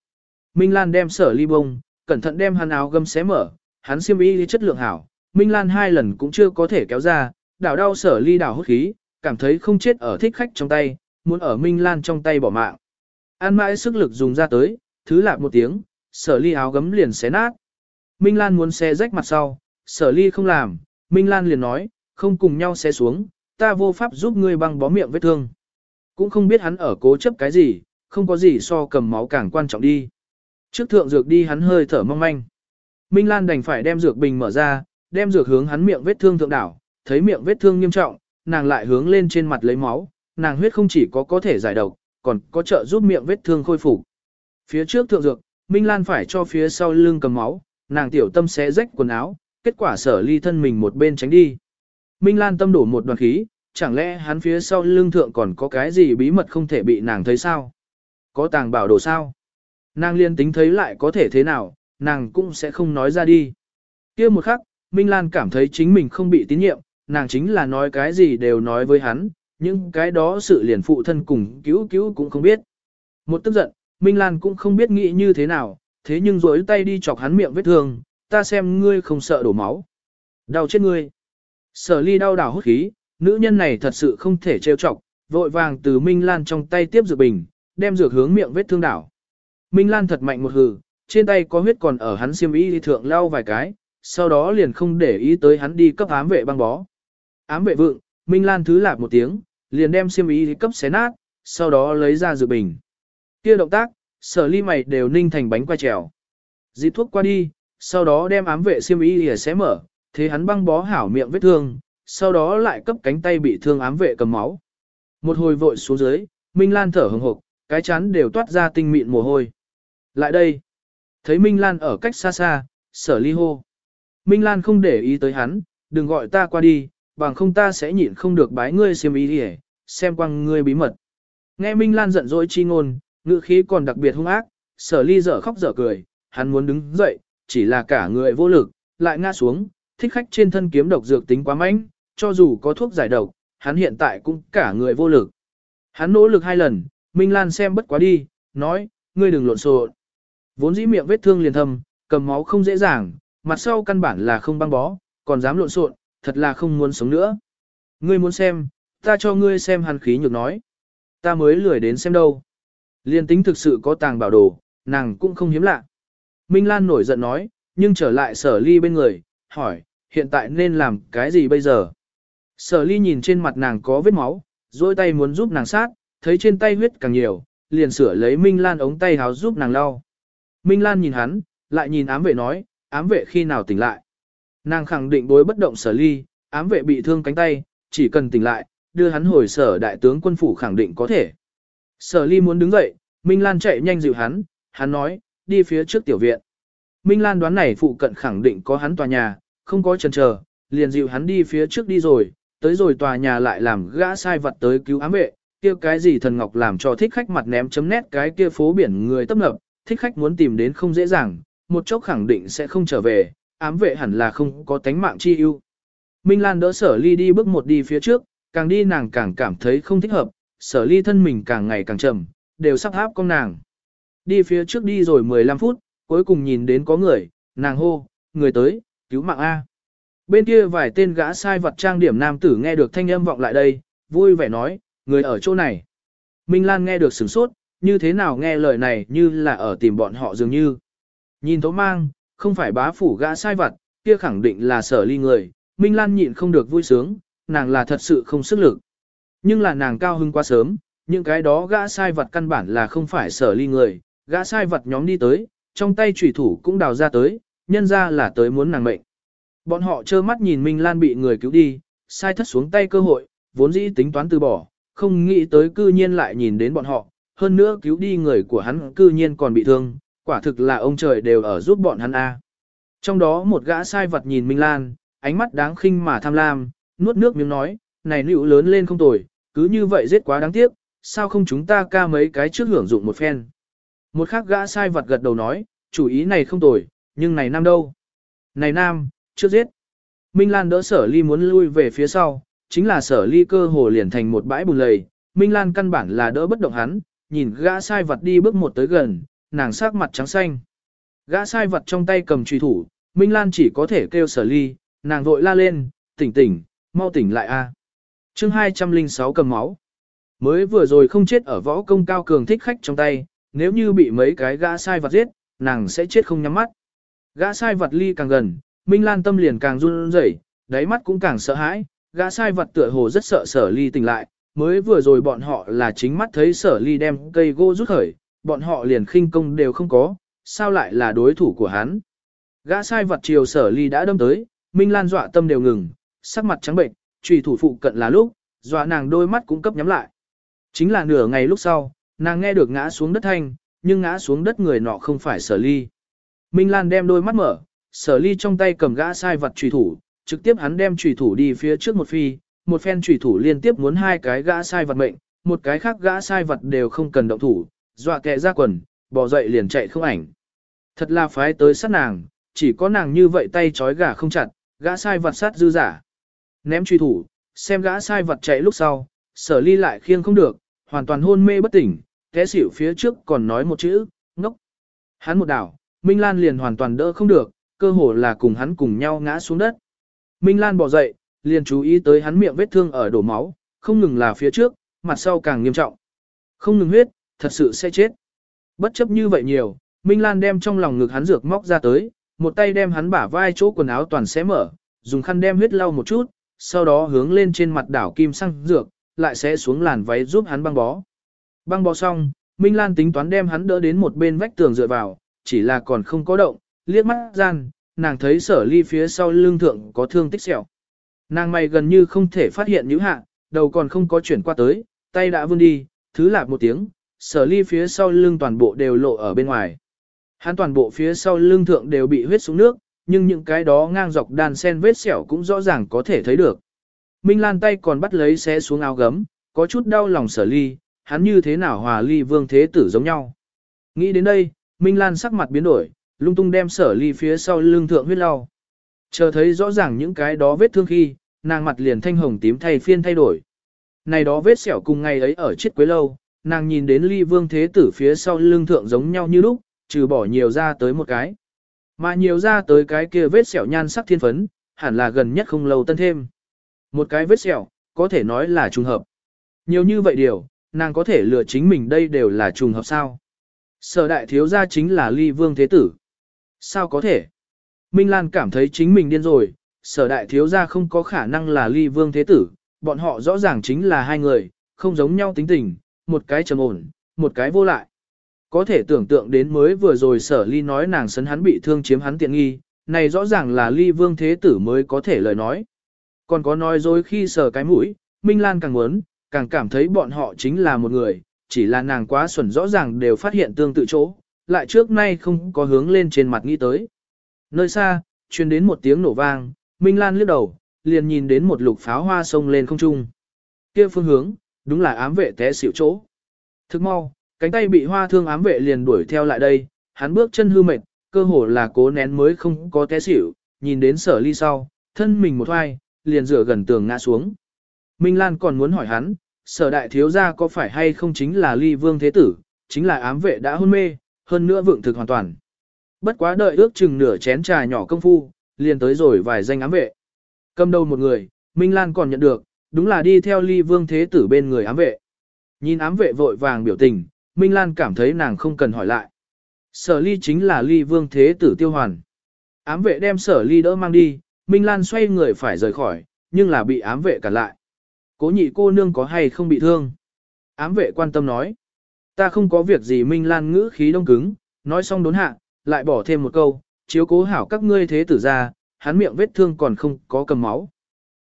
Minh Lan đem sở ly bông, cẩn thận đem hắn áo gâm xé mở, hắn xiêm y chất lượng hảo, Minh Lan hai lần cũng chưa có thể kéo ra, đảo đau sở ly đảo hốt khí, cảm thấy không chết ở thích khách trong tay, muốn ở Minh Lan trong tay bỏ mạng. An mãi sức lực dùng ra tới, thứ lạc một tiếng, sở ly áo gấm liền xé nát. Minh Lan muốn xé rách mặt sau, sở ly không làm, Minh Lan liền nói, không cùng nhau xé xuống, ta vô pháp giúp ngươi băng bó miệng vết thương. Cũng không biết hắn ở cố chấp cái gì, không có gì so cầm máu càng quan trọng đi. Trước thượng dược đi hắn hơi thở mong manh. Minh Lan đành phải đem dược bình mở ra, đem dược hướng hắn miệng vết thương thượng đảo, thấy miệng vết thương nghiêm trọng, nàng lại hướng lên trên mặt lấy máu, nàng huyết không chỉ có có thể giải độc, còn có trợ giúp miệng vết thương khôi phục. Phía trước thượng dược, Minh Lan phải cho phía sau lưng cầm máu, nàng tiểu tâm xé rách quần áo, kết quả sở ly thân mình một bên tránh đi. Minh Lan tâm đổ một đoàn khí, chẳng lẽ hắn phía sau lưng thượng còn có cái gì bí mật không thể bị nàng thấy sao? Có tàng bảo đồ sao? Nàng liên tính thấy lại có thể thế nào, nàng cũng sẽ không nói ra đi. kia một khắc, Minh Lan cảm thấy chính mình không bị tín nhiệm, nàng chính là nói cái gì đều nói với hắn, nhưng cái đó sự liền phụ thân cùng cứu cứu cũng không biết. Một tức giận, Minh Lan cũng không biết nghĩ như thế nào, thế nhưng rối tay đi chọc hắn miệng vết thương, ta xem ngươi không sợ đổ máu. Đau chết ngươi. Sở ly đau đảo hốt khí, nữ nhân này thật sự không thể trêu chọc, vội vàng từ Minh Lan trong tay tiếp dược bình, đem dược hướng miệng vết thương đảo. Minh Lan thật mạnh một hừ, trên tay có huyết còn ở hắn xiêm y thượng lau vài cái, sau đó liền không để ý tới hắn đi cấp ám vệ băng bó. Ám vệ vượng, Minh Lan thứ lạp một tiếng, liền đem xiêm y cấp xé nát, sau đó lấy ra dự bình. Kia động tác, sở ly mày đều ninh thành bánh qua trèo. Dịp thuốc qua đi, sau đó đem ám vệ xiêm y để xé mở, thế hắn băng bó hảo miệng vết thương, sau đó lại cấp cánh tay bị thương ám vệ cầm máu. Một hồi vội xuống dưới, Minh Lan thở hừng hực, cái chán đều toát ra tinh mịn mồ hôi. Lại đây, thấy Minh Lan ở cách xa xa, sở ly hô. Minh Lan không để ý tới hắn, đừng gọi ta qua đi, bằng không ta sẽ nhịn không được bái ngươi xem ý đi xem quăng ngươi bí mật. Nghe Minh Lan giận dỗi chi ngôn, ngữ khí còn đặc biệt hung ác, sở ly dở khóc dở cười, hắn muốn đứng dậy, chỉ là cả người vô lực, lại ngã xuống, thích khách trên thân kiếm độc dược tính quá mạnh, cho dù có thuốc giải độc, hắn hiện tại cũng cả người vô lực. Hắn nỗ lực hai lần, Minh Lan xem bất quá đi, nói, ngươi đừng lộn xộn. Vốn dĩ miệng vết thương liền thâm, cầm máu không dễ dàng, mặt sau căn bản là không băng bó, còn dám lộn xộn, thật là không muốn sống nữa. Ngươi muốn xem, ta cho ngươi xem hàn khí nhược nói. Ta mới lười đến xem đâu. Liên tính thực sự có tàng bảo đồ, nàng cũng không hiếm lạ. Minh Lan nổi giận nói, nhưng trở lại sở ly bên người, hỏi, hiện tại nên làm cái gì bây giờ? Sở ly nhìn trên mặt nàng có vết máu, dôi tay muốn giúp nàng sát, thấy trên tay huyết càng nhiều, liền sửa lấy Minh Lan ống tay háo giúp nàng lau. Minh Lan nhìn hắn, lại nhìn ám vệ nói, ám vệ khi nào tỉnh lại. Nàng khẳng định đối bất động sở ly, ám vệ bị thương cánh tay, chỉ cần tỉnh lại, đưa hắn hồi sở đại tướng quân phủ khẳng định có thể. Sở ly muốn đứng dậy, Minh Lan chạy nhanh dịu hắn, hắn nói, đi phía trước tiểu viện. Minh Lan đoán này phụ cận khẳng định có hắn tòa nhà, không có chần chờ, liền dịu hắn đi phía trước đi rồi, tới rồi tòa nhà lại làm gã sai vật tới cứu ám vệ, kia cái gì thần ngọc làm cho thích khách mặt ném chấm nét cái kia phố biển người tấp nập, thích khách muốn tìm đến không dễ dàng, một chốc khẳng định sẽ không trở về, ám vệ hẳn là không có tánh mạng chi ưu. Minh Lan đỡ sở ly đi bước một đi phía trước, càng đi nàng càng cảm thấy không thích hợp, sở ly thân mình càng ngày càng chậm, đều sắp áp con nàng. Đi phía trước đi rồi 15 phút, cuối cùng nhìn đến có người, nàng hô, người tới, cứu mạng A. Bên kia vài tên gã sai vật trang điểm nam tử nghe được thanh âm vọng lại đây, vui vẻ nói, người ở chỗ này. Minh Lan nghe được sửng sốt, như thế nào nghe lời này như là ở tìm bọn họ dường như. Nhìn thấu mang, không phải bá phủ gã sai vật, kia khẳng định là sở ly người, Minh Lan nhịn không được vui sướng, nàng là thật sự không sức lực. Nhưng là nàng cao hưng quá sớm, những cái đó gã sai vật căn bản là không phải sở ly người, gã sai vật nhóm đi tới, trong tay chủy thủ cũng đào ra tới, nhân ra là tới muốn nàng mệnh. Bọn họ trơ mắt nhìn Minh Lan bị người cứu đi, sai thất xuống tay cơ hội, vốn dĩ tính toán từ bỏ, không nghĩ tới cư nhiên lại nhìn đến bọn họ, hơn nữa cứu đi người của hắn cư nhiên còn bị thương, quả thực là ông trời đều ở giúp bọn hắn a. Trong đó một gã sai vật nhìn Minh Lan, ánh mắt đáng khinh mà tham lam, nuốt nước miếng nói, này nữ lớn lên không tồi, cứ như vậy giết quá đáng tiếc, sao không chúng ta ca mấy cái trước hưởng dụng một phen. Một khác gã sai vật gật đầu nói, chủ ý này không tồi, nhưng này nam đâu? Này nam, trước giết. Minh Lan đỡ sở ly muốn lui về phía sau, chính là sở ly cơ hồ liền thành một bãi bùn lầy. Minh Lan căn bản là đỡ bất động hắn, nhìn gã sai vật đi bước một tới gần, nàng sắc mặt trắng xanh. Gã sai vật trong tay cầm truy thủ, Minh Lan chỉ có thể kêu sở ly, nàng vội la lên, tỉnh tỉnh, mau tỉnh lại a. À. Chương 206 cầm máu. Mới vừa rồi không chết ở võ công cao cường thích khách trong tay, nếu như bị mấy cái gã sai vật giết, nàng sẽ chết không nhắm mắt. Gã sai vật ly càng gần, Minh Lan tâm liền càng run rẩy, đáy mắt cũng càng sợ hãi, gã sai vật tựa hồ rất sợ sở ly tỉnh lại, mới vừa rồi bọn họ là chính mắt thấy sở ly đem cây gỗ rút khởi, bọn họ liền khinh công đều không có, sao lại là đối thủ của hắn. Gã sai vật chiều sở ly đã đâm tới, Minh Lan dọa tâm đều ngừng, sắc mặt trắng bệnh, trùy thủ phụ cận là lúc, dọa nàng đôi mắt cũng cấp nhắm lại. Chính là nửa ngày lúc sau, nàng nghe được ngã xuống đất thanh, nhưng ngã xuống đất người nọ không phải sở ly. Minh Lan đem đôi mắt mở, sở ly trong tay cầm gã sai vật trùy thủ, trực tiếp hắn đem trùy thủ đi phía trước một phi, một phen trùy thủ liên tiếp muốn hai cái gã sai vật mệnh, một cái khác gã sai vật đều không cần động thủ, dọa kẹ ra quần, bỏ dậy liền chạy không ảnh. Thật là phái tới sát nàng, chỉ có nàng như vậy tay trói gà không chặt, gã sai vật sát dư giả. Ném truy thủ, xem gã sai vật chạy lúc sau, sở ly lại khiêng không được, hoàn toàn hôn mê bất tỉnh, té xỉu phía trước còn nói một chữ, ngốc. Hắn một đảo, Minh Lan liền hoàn toàn đỡ không được, cơ hồ là cùng hắn cùng nhau ngã xuống đất. Minh Lan bỏ dậy, liền chú ý tới hắn miệng vết thương ở đổ máu, không ngừng là phía trước, mặt sau càng nghiêm trọng. Không ngừng huyết, thật sự sẽ chết. Bất chấp như vậy nhiều, Minh Lan đem trong lòng ngực hắn dược móc ra tới, một tay đem hắn bả vai chỗ quần áo toàn xé mở, dùng khăn đem huyết lau một chút, sau đó hướng lên trên mặt đảo kim xăng dược, lại sẽ xuống làn váy giúp hắn băng bó. Băng bó xong, Minh Lan tính toán đem hắn đỡ đến một bên vách tường dựa vào, chỉ là còn không có động, liếc mắt gian, nàng thấy sở ly phía sau lưng thượng có thương tích sẹo. Nàng mày gần như không thể phát hiện nhữ hạ, đầu còn không có chuyển qua tới, tay đã vươn đi, thứ lạp một tiếng, sở ly phía sau lưng toàn bộ đều lộ ở bên ngoài. Hắn toàn bộ phía sau lưng thượng đều bị huyết xuống nước, nhưng những cái đó ngang dọc đàn sen vết sẹo cũng rõ ràng có thể thấy được. Minh Lan tay còn bắt lấy xé xuống áo gấm, có chút đau lòng sở ly, hắn như thế nào hòa ly vương thế tử giống nhau. Nghĩ đến đây, Minh Lan sắc mặt biến đổi, lung tung đem sở ly phía sau lưng thượng huyết lau. Chờ thấy rõ ràng những cái đó vết thương khi, nàng mặt liền thanh hồng tím thay phiên thay đổi. Này đó vết sẹo cùng ngày ấy ở chiếc quế lâu, nàng nhìn đến ly vương thế tử phía sau lưng thượng giống nhau như lúc, trừ bỏ nhiều ra tới một cái. Mà nhiều ra tới cái kia vết sẹo nhan sắc thiên phấn, hẳn là gần nhất không lâu tân thêm. Một cái vết sẹo, có thể nói là trùng hợp. Nhiều như vậy điều, nàng có thể lựa chính mình đây đều là trùng hợp sao. Sở đại thiếu gia chính là ly vương thế tử. Sao có thể? Minh Lan cảm thấy chính mình điên rồi, sở đại thiếu gia không có khả năng là ly vương thế tử, bọn họ rõ ràng chính là hai người, không giống nhau tính tình, một cái trầm ổn, một cái vô lại. Có thể tưởng tượng đến mới vừa rồi sở ly nói nàng sấn hắn bị thương chiếm hắn tiện nghi, này rõ ràng là ly vương thế tử mới có thể lời nói. Còn có nói dối khi sở cái mũi, Minh Lan càng muốn, càng cảm thấy bọn họ chính là một người, chỉ là nàng quá xuẩn rõ ràng đều phát hiện tương tự chỗ, lại trước nay không có hướng lên trên mặt nghĩ tới. Nơi xa, truyền đến một tiếng nổ vang, Minh Lan liếc đầu, liền nhìn đến một lục pháo hoa sông lên không trung. Kia phương hướng, đúng là ám vệ té xỉu chỗ. Thức mau, cánh tay bị hoa thương ám vệ liền đuổi theo lại đây, hắn bước chân hư mệt, cơ hồ là cố nén mới không có té xỉu, nhìn đến sở ly sau, thân mình một hoai, liền rửa gần tường ngã xuống. Minh Lan còn muốn hỏi hắn, sở đại thiếu gia có phải hay không chính là ly vương thế tử, chính là ám vệ đã hôn mê, hơn nữa vượng thực hoàn toàn. Bất quá đợi ước chừng nửa chén trà nhỏ công phu, liền tới rồi vài danh ám vệ. Cầm đầu một người, Minh Lan còn nhận được, đúng là đi theo ly vương thế tử bên người ám vệ. Nhìn ám vệ vội vàng biểu tình, Minh Lan cảm thấy nàng không cần hỏi lại. Sở ly chính là ly vương thế tử tiêu hoàn. Ám vệ đem sở ly đỡ mang đi, Minh Lan xoay người phải rời khỏi, nhưng là bị ám vệ cản lại. Cố nhị cô nương có hay không bị thương? Ám vệ quan tâm nói. Ta không có việc gì Minh Lan ngữ khí đông cứng, nói xong đốn hạ, lại bỏ thêm một câu, chiếu cố hảo các ngươi thế tử ra, hắn miệng vết thương còn không có cầm máu.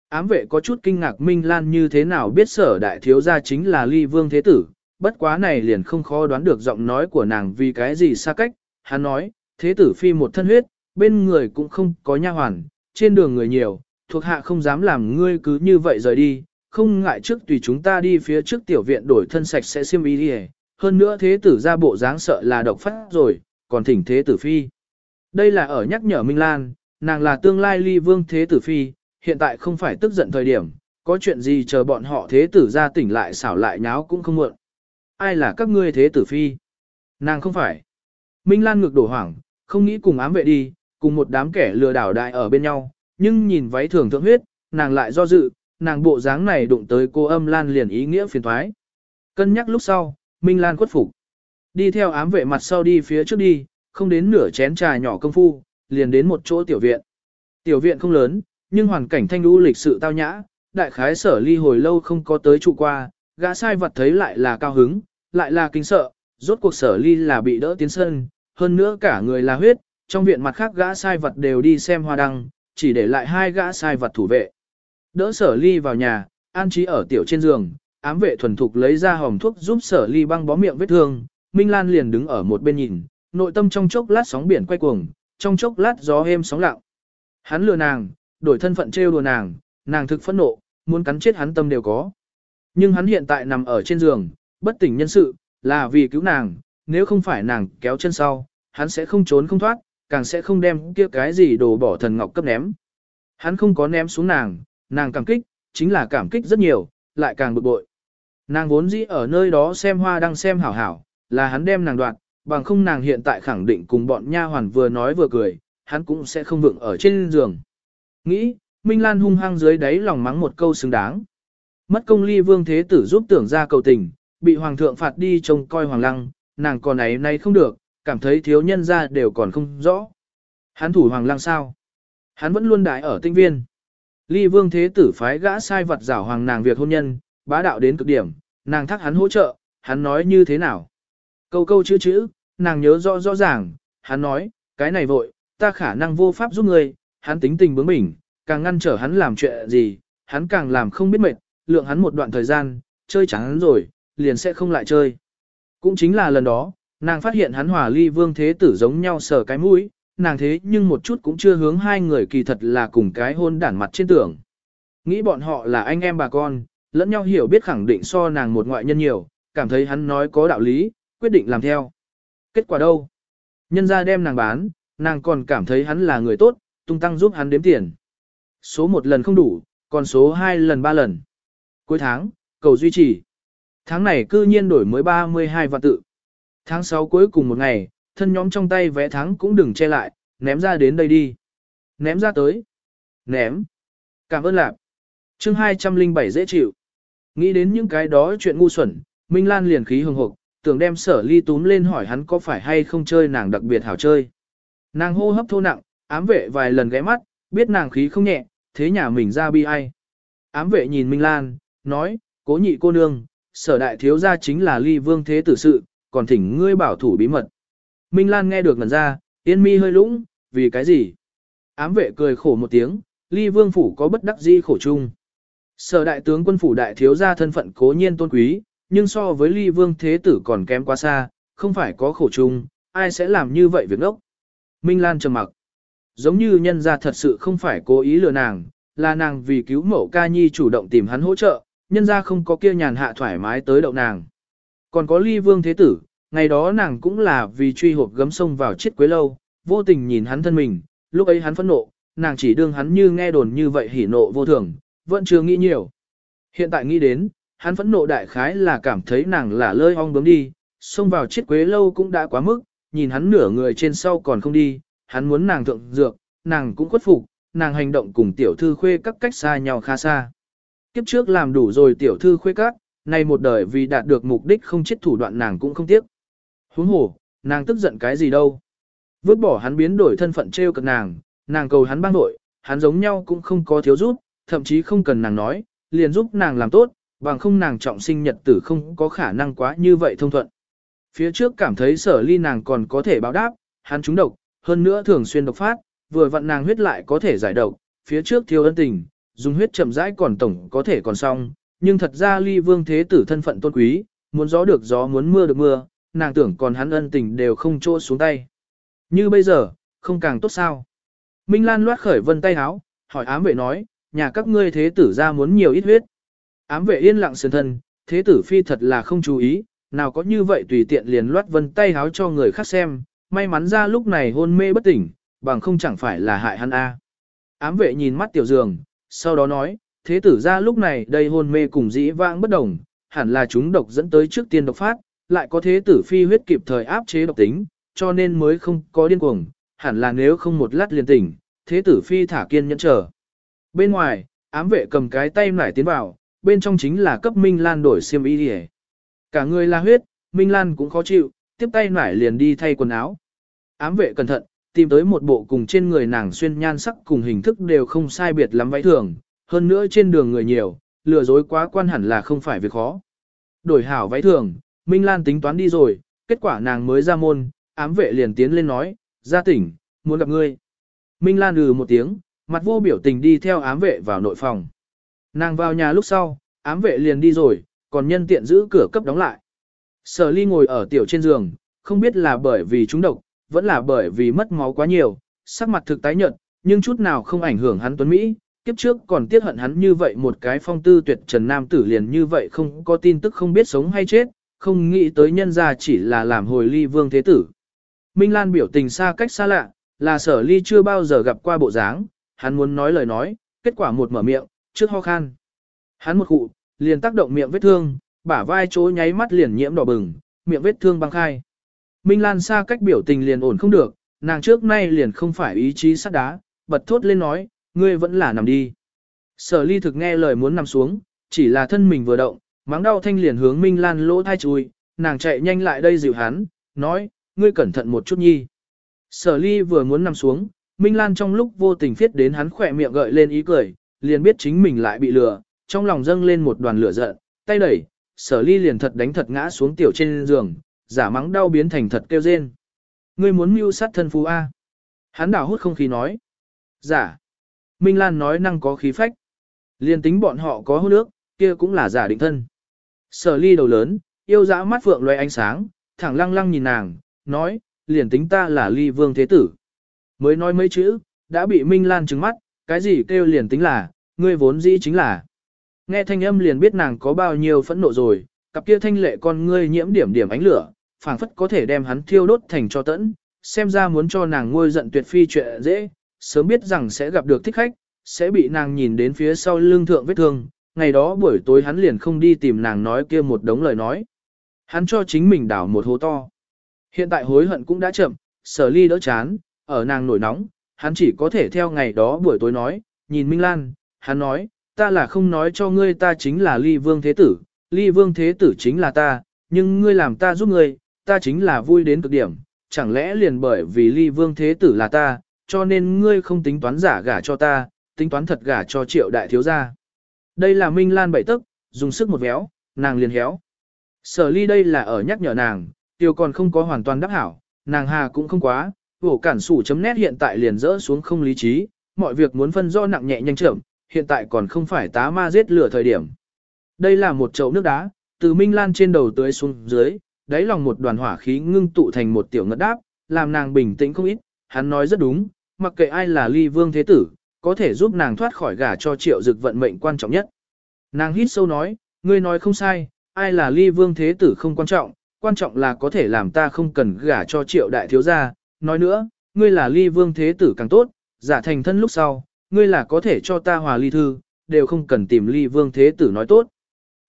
Ám vệ có chút kinh ngạc Minh Lan như thế nào biết sở đại thiếu gia chính là ly vương thế tử, bất quá này liền không khó đoán được giọng nói của nàng vì cái gì xa cách, hắn nói, thế tử phi một thân huyết, bên người cũng không có nha hoàn, trên đường người nhiều, thuộc hạ không dám làm ngươi cứ như vậy rời đi, không ngại trước tùy chúng ta đi phía trước tiểu viện đổi thân sạch sẽ xiêm y đi hơn nữa thế tử ra bộ dáng sợ là độc phát rồi, còn thỉnh thế tử phi. Đây là ở nhắc nhở Minh Lan, nàng là tương lai ly vương thế tử phi, hiện tại không phải tức giận thời điểm, có chuyện gì chờ bọn họ thế tử ra tỉnh lại xảo lại nháo cũng không muộn. Ai là các ngươi thế tử phi? Nàng không phải. Minh Lan ngược đổ hoảng, không nghĩ cùng ám vệ đi, cùng một đám kẻ lừa đảo đại ở bên nhau, nhưng nhìn váy thường thượng huyết, nàng lại do dự, nàng bộ dáng này đụng tới cô âm Lan liền ý nghĩa phiền thoái. Cân nhắc lúc sau, Minh Lan khuất phục. Đi theo ám vệ mặt sau đi phía trước đi, không đến nửa chén trà nhỏ công phu, liền đến một chỗ tiểu viện. Tiểu viện không lớn, nhưng hoàn cảnh thanh đu lịch sự tao nhã, đại khái sở ly hồi lâu không có tới trụ qua, gã sai vật thấy lại là cao hứng, lại là kinh sợ, rốt cuộc sở ly là bị đỡ tiến sân, hơn nữa cả người là huyết, trong viện mặt khác gã sai vật đều đi xem hoa đăng, chỉ để lại hai gã sai vật thủ vệ. Đỡ sở ly vào nhà, an trí ở tiểu trên giường, ám vệ thuần thục lấy ra hòm thuốc giúp sở ly băng bó miệng vết thương, Minh Lan liền đứng ở một bên nhìn, nội tâm trong chốc lát sóng biển quay cuồng, trong chốc lát gió êm sóng lặng. Hắn lừa nàng, đổi thân phận trêu đùa nàng, nàng thực phẫn nộ, muốn cắn chết hắn tâm đều có. Nhưng hắn hiện tại nằm ở trên giường, bất tỉnh nhân sự, là vì cứu nàng, nếu không phải nàng kéo chân sau, hắn sẽ không trốn không thoát, càng sẽ không đem kia cái gì đồ bỏ thần ngọc cấp ném. Hắn không có ném xuống nàng, nàng cảm kích, chính là cảm kích rất nhiều, lại càng bực bội. Nàng vốn dĩ ở nơi đó xem hoa đang xem hảo hảo, là hắn đem nàng đoạn, bằng không nàng hiện tại khẳng định cùng bọn nha hoàn vừa nói vừa cười, hắn cũng sẽ không vượng ở trên giường. Nghĩ, Minh Lan hung hăng dưới đáy lòng mắng một câu xứng đáng. Mất công ly vương thế tử giúp tưởng ra cầu tình, bị hoàng thượng phạt đi trông coi hoàng lăng, nàng còn ấy nay không được, cảm thấy thiếu nhân ra đều còn không rõ. Hắn thủ hoàng lăng sao? Hắn vẫn luôn đại ở tinh viên. Ly vương thế tử phái gã sai vật giảo hoàng nàng việc hôn nhân, bá đạo đến cực điểm, nàng thắc hắn hỗ trợ, hắn nói như thế nào? Câu câu chữ chữ, nàng nhớ rõ rõ ràng, hắn nói, cái này vội, ta khả năng vô pháp giúp người, hắn tính tình bướng bỉnh, càng ngăn trở hắn làm chuyện gì, hắn càng làm không biết mệt, lượng hắn một đoạn thời gian, chơi chẳng hắn rồi, liền sẽ không lại chơi. Cũng chính là lần đó, nàng phát hiện hắn hòa ly vương thế tử giống nhau sờ cái mũi, nàng thế nhưng một chút cũng chưa hướng hai người kỳ thật là cùng cái hôn đản mặt trên tưởng. Nghĩ bọn họ là anh em bà con, lẫn nhau hiểu biết khẳng định so nàng một ngoại nhân nhiều, cảm thấy hắn nói có đạo lý, quyết định làm theo. Kết quả đâu? Nhân ra đem nàng bán, nàng còn cảm thấy hắn là người tốt, tung tăng giúp hắn đếm tiền. Số một lần không đủ, còn số hai lần ba lần. Cuối tháng, cầu duy trì. Tháng này cư nhiên đổi mới 32 vạn tự. Tháng 6 cuối cùng một ngày, thân nhóm trong tay vẽ tháng cũng đừng che lại, ném ra đến đây đi. Ném ra tới. Ném. Cảm ơn lạc. chương 207 dễ chịu. Nghĩ đến những cái đó chuyện ngu xuẩn, Minh Lan liền khí hừng hộp, tưởng đem sở ly túm lên hỏi hắn có phải hay không chơi nàng đặc biệt hảo chơi. Nàng hô hấp thô nặng, ám vệ vài lần ghé mắt, biết nàng khí không nhẹ, thế nhà mình ra bi ai. Ám vệ nhìn Minh Lan, nói, cố nhị cô nương, sở đại thiếu gia chính là ly vương thế tử sự, còn thỉnh ngươi bảo thủ bí mật. Minh Lan nghe được ngần ra, yên mi hơi lũng, vì cái gì? Ám vệ cười khổ một tiếng, ly vương phủ có bất đắc di khổ chung. Sở đại tướng quân phủ đại thiếu gia thân phận cố nhiên tôn quý, nhưng so với ly vương thế tử còn kém quá xa, không phải có khổ chung, ai sẽ làm như vậy việc ngốc. Minh Lan trầm mặc. Giống như nhân ra thật sự không phải cố ý lừa nàng, là nàng vì cứu mẫu ca nhi chủ động tìm hắn hỗ trợ, nhân ra không có kia nhàn hạ thoải mái tới đậu nàng. Còn có ly vương thế tử, ngày đó nàng cũng là vì truy hộp gấm sông vào chiếc quế lâu, vô tình nhìn hắn thân mình, lúc ấy hắn phẫn nộ, nàng chỉ đương hắn như nghe đồn như vậy hỉ nộ vô thường, vẫn chưa nghĩ nhiều. Hiện tại nghĩ đến, hắn phẫn nộ đại khái là cảm thấy nàng là lơi ong bướm đi, xông vào chiếc quế lâu cũng đã quá mức, nhìn hắn nửa người trên sau còn không đi, hắn muốn nàng thượng dược, nàng cũng khuất phục, nàng hành động cùng tiểu thư khuê các cách xa nhau khá xa. Kiếp trước làm đủ rồi tiểu thư khuê các, nay một đời vì đạt được mục đích không chết thủ đoạn nàng cũng không tiếc. Huống hồ, nàng tức giận cái gì đâu. Vứt bỏ hắn biến đổi thân phận trêu cợt nàng, nàng cầu hắn bang đội, hắn giống nhau cũng không có thiếu giúp, thậm chí không cần nàng nói, liền giúp nàng làm tốt, bằng không nàng trọng sinh nhật tử không có khả năng quá như vậy thông thuận. Phía trước cảm thấy sở ly nàng còn có thể báo đáp, hắn trúng độc, hơn nữa thường xuyên độc phát, vừa vặn nàng huyết lại có thể giải độc, phía trước thiếu ân tình, dùng huyết chậm rãi còn tổng có thể còn xong, nhưng thật ra ly vương thế tử thân phận tôn quý, muốn gió được gió muốn mưa được mưa, nàng tưởng còn hắn ân tình đều không trô xuống tay. Như bây giờ, không càng tốt sao. Minh Lan loát khởi vân tay háo, hỏi ám vệ nói, nhà các ngươi thế tử ra muốn nhiều ít huyết. Ám vệ yên lặng sườn thân, thế tử phi thật là không chú ý, nào có như vậy tùy tiện liền loát vân tay háo cho người khác xem, may mắn ra lúc này hôn mê bất tỉnh, bằng không chẳng phải là hại hắn a. Ám vệ nhìn mắt tiểu dường, sau đó nói, thế tử ra lúc này đây hôn mê cùng dĩ vãng bất đồng, hẳn là chúng độc dẫn tới trước tiên độc phát, lại có thế tử phi huyết kịp thời áp chế độc tính, cho nên mới không có điên cuồng, hẳn là nếu không một lát liền tỉnh, thế tử phi thả kiên nhẫn chờ. Bên ngoài, ám vệ cầm cái tay nải tiến vào, bên trong chính là cấp Minh Lan đổi xiêm y đi Cả người là huyết, Minh Lan cũng khó chịu, tiếp tay nải liền đi thay quần áo. Ám vệ cẩn thận, tìm tới một bộ cùng trên người nàng xuyên nhan sắc cùng hình thức đều không sai biệt lắm váy thường, hơn nữa trên đường người nhiều, lừa dối quá quan hẳn là không phải việc khó. Đổi hảo váy thường, Minh Lan tính toán đi rồi, kết quả nàng mới ra môn, ám vệ liền tiến lên nói, ra tỉnh, muốn gặp ngươi. Minh Lan ừ một tiếng, mặt vô biểu tình đi theo ám vệ vào nội phòng. Nàng vào nhà lúc sau, ám vệ liền đi rồi, còn nhân tiện giữ cửa cấp đóng lại. Sở ly ngồi ở tiểu trên giường, không biết là bởi vì trúng độc, vẫn là bởi vì mất máu quá nhiều, sắc mặt thực tái nhợt, nhưng chút nào không ảnh hưởng hắn tuấn Mỹ, kiếp trước còn tiếc hận hắn như vậy một cái phong tư tuyệt trần nam tử liền như vậy không có tin tức không biết sống hay chết, không nghĩ tới nhân ra chỉ là làm hồi ly vương thế tử. Minh Lan biểu tình xa cách xa lạ, là sở ly chưa bao giờ gặp qua bộ dáng, hắn muốn nói lời nói, kết quả một mở miệng, trước ho khan. Hắn một cụ, liền tác động miệng vết thương, bả vai chỗ nháy mắt liền nhiễm đỏ bừng, miệng vết thương băng khai. Minh Lan xa cách biểu tình liền ổn không được, nàng trước nay liền không phải ý chí sắt đá, bật thốt lên nói, ngươi vẫn là nằm đi. Sở ly thực nghe lời muốn nằm xuống, chỉ là thân mình vừa động, mắng đau thanh liền hướng Minh Lan lỗ thai chui, nàng chạy nhanh lại đây dịu hắn, nói, ngươi cẩn thận một chút nhi. Sở ly vừa muốn nằm xuống, Minh Lan trong lúc vô tình phiết đến hắn khỏe miệng gợi lên ý cười, liền biết chính mình lại bị lừa, trong lòng dâng lên một đoàn lửa giận, tay đẩy, sở ly liền thật đánh thật ngã xuống tiểu trên giường, giả mắng đau biến thành thật kêu rên. Ngươi muốn mưu sát thân phú A. Hắn đảo hút không khí nói. Giả. Minh Lan nói năng có khí phách. liền tính bọn họ có hút nước, kia cũng là giả định thân. Sở ly đầu lớn, yêu dã mắt phượng loe ánh sáng, thẳng lăng lăng nhìn nàng, nói, liền tính ta là ly vương thế tử. Mới nói mấy chữ, đã bị Minh Lan trừng mắt, cái gì kêu liền tính là, ngươi vốn dĩ chính là. Nghe thanh âm liền biết nàng có bao nhiêu phẫn nộ rồi, cặp kia thanh lệ con ngươi nhiễm điểm điểm ánh lửa, phảng phất có thể đem hắn thiêu đốt thành cho tẫn, xem ra muốn cho nàng ngôi giận tuyệt phi chuyện dễ, sớm biết rằng sẽ gặp được thích khách, sẽ bị nàng nhìn đến phía sau lưng thượng vết thương, ngày đó buổi tối hắn liền không đi tìm nàng nói kia một đống lời nói. Hắn cho chính mình đảo một hố to. Hiện tại hối hận cũng đã chậm, sở ly đỡ chán, ở nàng nổi nóng, hắn chỉ có thể theo ngày đó buổi tối nói, nhìn Minh Lan, hắn nói, ta là không nói cho ngươi ta chính là ly vương thế tử, ly vương thế tử chính là ta, nhưng ngươi làm ta giúp ngươi, ta chính là vui đến cực điểm, chẳng lẽ liền bởi vì ly vương thế tử là ta, cho nên ngươi không tính toán giả gả cho ta, tính toán thật gả cho triệu đại thiếu gia. Đây là Minh Lan bảy tức, dùng sức một véo, nàng liền héo. Sở ly đây là ở nhắc nhở nàng, tiêu còn không có hoàn toàn đáp hảo, nàng hà cũng không quá, vổ cản sủ chấm nét hiện tại liền rỡ xuống không lý trí, mọi việc muốn phân do nặng nhẹ nhanh chậm, hiện tại còn không phải tá ma giết lửa thời điểm. Đây là một chậu nước đá, từ Minh Lan trên đầu tưới xuống dưới, đáy lòng một đoàn hỏa khí ngưng tụ thành một tiểu ngất đáp, làm nàng bình tĩnh không ít, hắn nói rất đúng, mặc kệ ai là ly vương thế tử, có thể giúp nàng thoát khỏi gả cho triệu dực vận mệnh quan trọng nhất. Nàng hít sâu nói, ngươi nói không sai, ai là ly vương thế tử không quan trọng, quan trọng là có thể làm ta không cần gả cho triệu đại thiếu gia. Nói nữa, ngươi là ly vương thế tử càng tốt, giả thành thân lúc sau, ngươi là có thể cho ta hòa ly thư, đều không cần tìm ly vương thế tử nói tốt.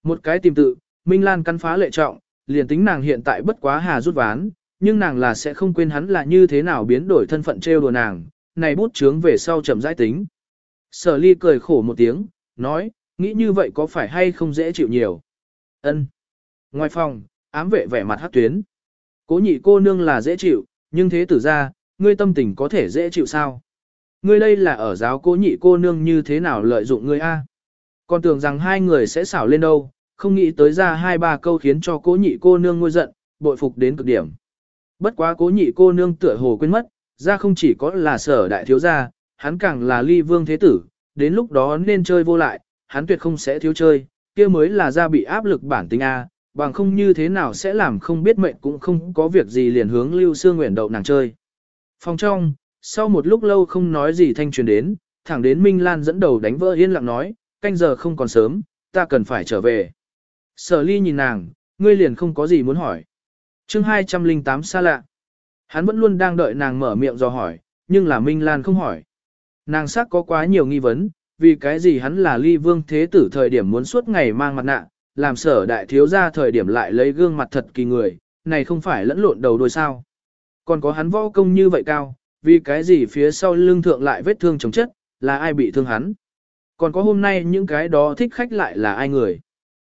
Một cái tìm tự, Minh Lan căn phá lệ trọng, liền tính nàng hiện tại bất quá hà rút ván, nhưng nàng là sẽ không quên hắn là như thế nào biến đổi thân phận trêu đùa nàng, này bút chướng về sau chậm rãi tính. Sở ly cười khổ một tiếng, nói, nghĩ như vậy có phải hay không dễ chịu nhiều. ân Ngoài phòng, ám vệ vẻ mặt hát tuyến. Cố nhị cô nương là dễ chịu, nhưng thế tử ra, ngươi tâm tình có thể dễ chịu sao? Ngươi đây là ở giáo cố nhị cô nương như thế nào lợi dụng ngươi a? Còn tưởng rằng hai người sẽ xảo lên đâu, không nghĩ tới ra hai ba câu khiến cho cố nhị cô nương ngôi giận, bội phục đến cực điểm. Bất quá cố nhị cô nương tựa hồ quên mất, ra không chỉ có là sở đại thiếu gia, hắn càng là ly vương thế tử, đến lúc đó nên chơi vô lại, hắn tuyệt không sẽ thiếu chơi, kia mới là ra bị áp lực bản tính A, bằng không như thế nào sẽ làm không biết mệnh cũng không có việc gì liền hướng lưu xương nguyện đậu nàng chơi. Phòng trong, sau một lúc lâu không nói gì thanh truyền đến, thẳng đến Minh Lan dẫn đầu đánh vỡ yên lặng nói, canh giờ không còn sớm, ta cần phải trở về. Sở ly nhìn nàng, ngươi liền không có gì muốn hỏi. chương 208 xa lạ. Hắn vẫn luôn đang đợi nàng mở miệng do hỏi, nhưng là Minh Lan không hỏi. Nàng sắc có quá nhiều nghi vấn, vì cái gì hắn là ly vương thế tử thời điểm muốn suốt ngày mang mặt nạ, làm sở đại thiếu ra thời điểm lại lấy gương mặt thật kỳ người, này không phải lẫn lộn đầu đôi sao. Còn có hắn võ công như vậy cao, vì cái gì phía sau lưng thượng lại vết thương chống chất, là ai bị thương hắn. Còn có hôm nay những cái đó thích khách lại là ai người.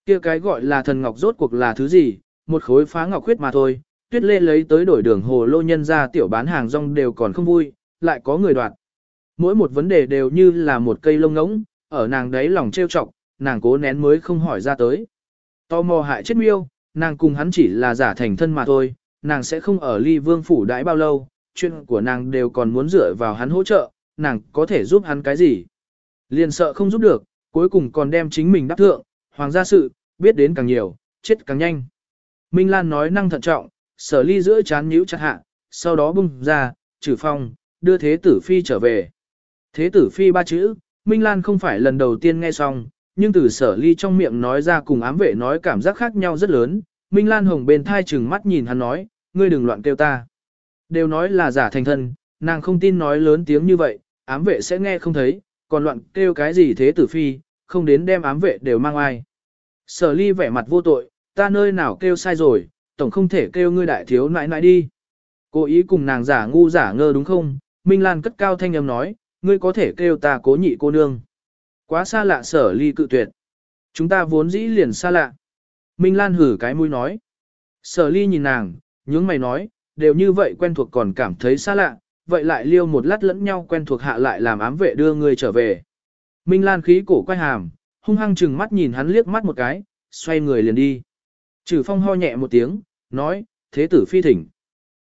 kia cái gọi là thần ngọc rốt cuộc là thứ gì, một khối phá ngọc khuyết mà thôi, tuyết lê lấy tới đổi đường hồ lô nhân ra tiểu bán hàng rong đều còn không vui, lại có người đoạt. Mỗi một vấn đề đều như là một cây lông ngỗng, ở nàng đấy lòng trêu chọc, nàng cố nén mới không hỏi ra tới. Tò mò hại chết miêu, nàng cùng hắn chỉ là giả thành thân mà thôi, nàng sẽ không ở ly vương phủ đãi bao lâu, chuyện của nàng đều còn muốn dựa vào hắn hỗ trợ, nàng có thể giúp hắn cái gì. Liền sợ không giúp được, cuối cùng còn đem chính mình đắc thượng, hoàng gia sự, biết đến càng nhiều, chết càng nhanh. Minh Lan nói năng thận trọng, sở ly giữa chán nhíu chặt hạ, sau đó bung ra, trừ phong, đưa thế tử phi trở về. Thế tử phi ba chữ, Minh Lan không phải lần đầu tiên nghe xong, nhưng từ sở ly trong miệng nói ra cùng ám vệ nói cảm giác khác nhau rất lớn. Minh Lan hồng bên thai chừng mắt nhìn hắn nói, ngươi đừng loạn kêu ta. Đều nói là giả thành thân, nàng không tin nói lớn tiếng như vậy, ám vệ sẽ nghe không thấy, còn loạn kêu cái gì thế tử phi, không đến đem ám vệ đều mang ai. Sở ly vẻ mặt vô tội, ta nơi nào kêu sai rồi, tổng không thể kêu ngươi đại thiếu nãi nãi đi. Cố ý cùng nàng giả ngu giả ngơ đúng không? Minh Lan cất cao thanh âm nói, ngươi có thể kêu ta cố nhị cô nương. Quá xa lạ sở ly cự tuyệt. Chúng ta vốn dĩ liền xa lạ. Minh Lan hử cái mũi nói. Sở ly nhìn nàng, nhướng mày nói, đều như vậy quen thuộc còn cảm thấy xa lạ, vậy lại liêu một lát lẫn nhau quen thuộc hạ lại làm ám vệ đưa người trở về. Minh Lan khí cổ quay hàm, hung hăng chừng mắt nhìn hắn liếc mắt một cái, xoay người liền đi. Trừ phong ho nhẹ một tiếng, nói, thế tử phi thỉnh.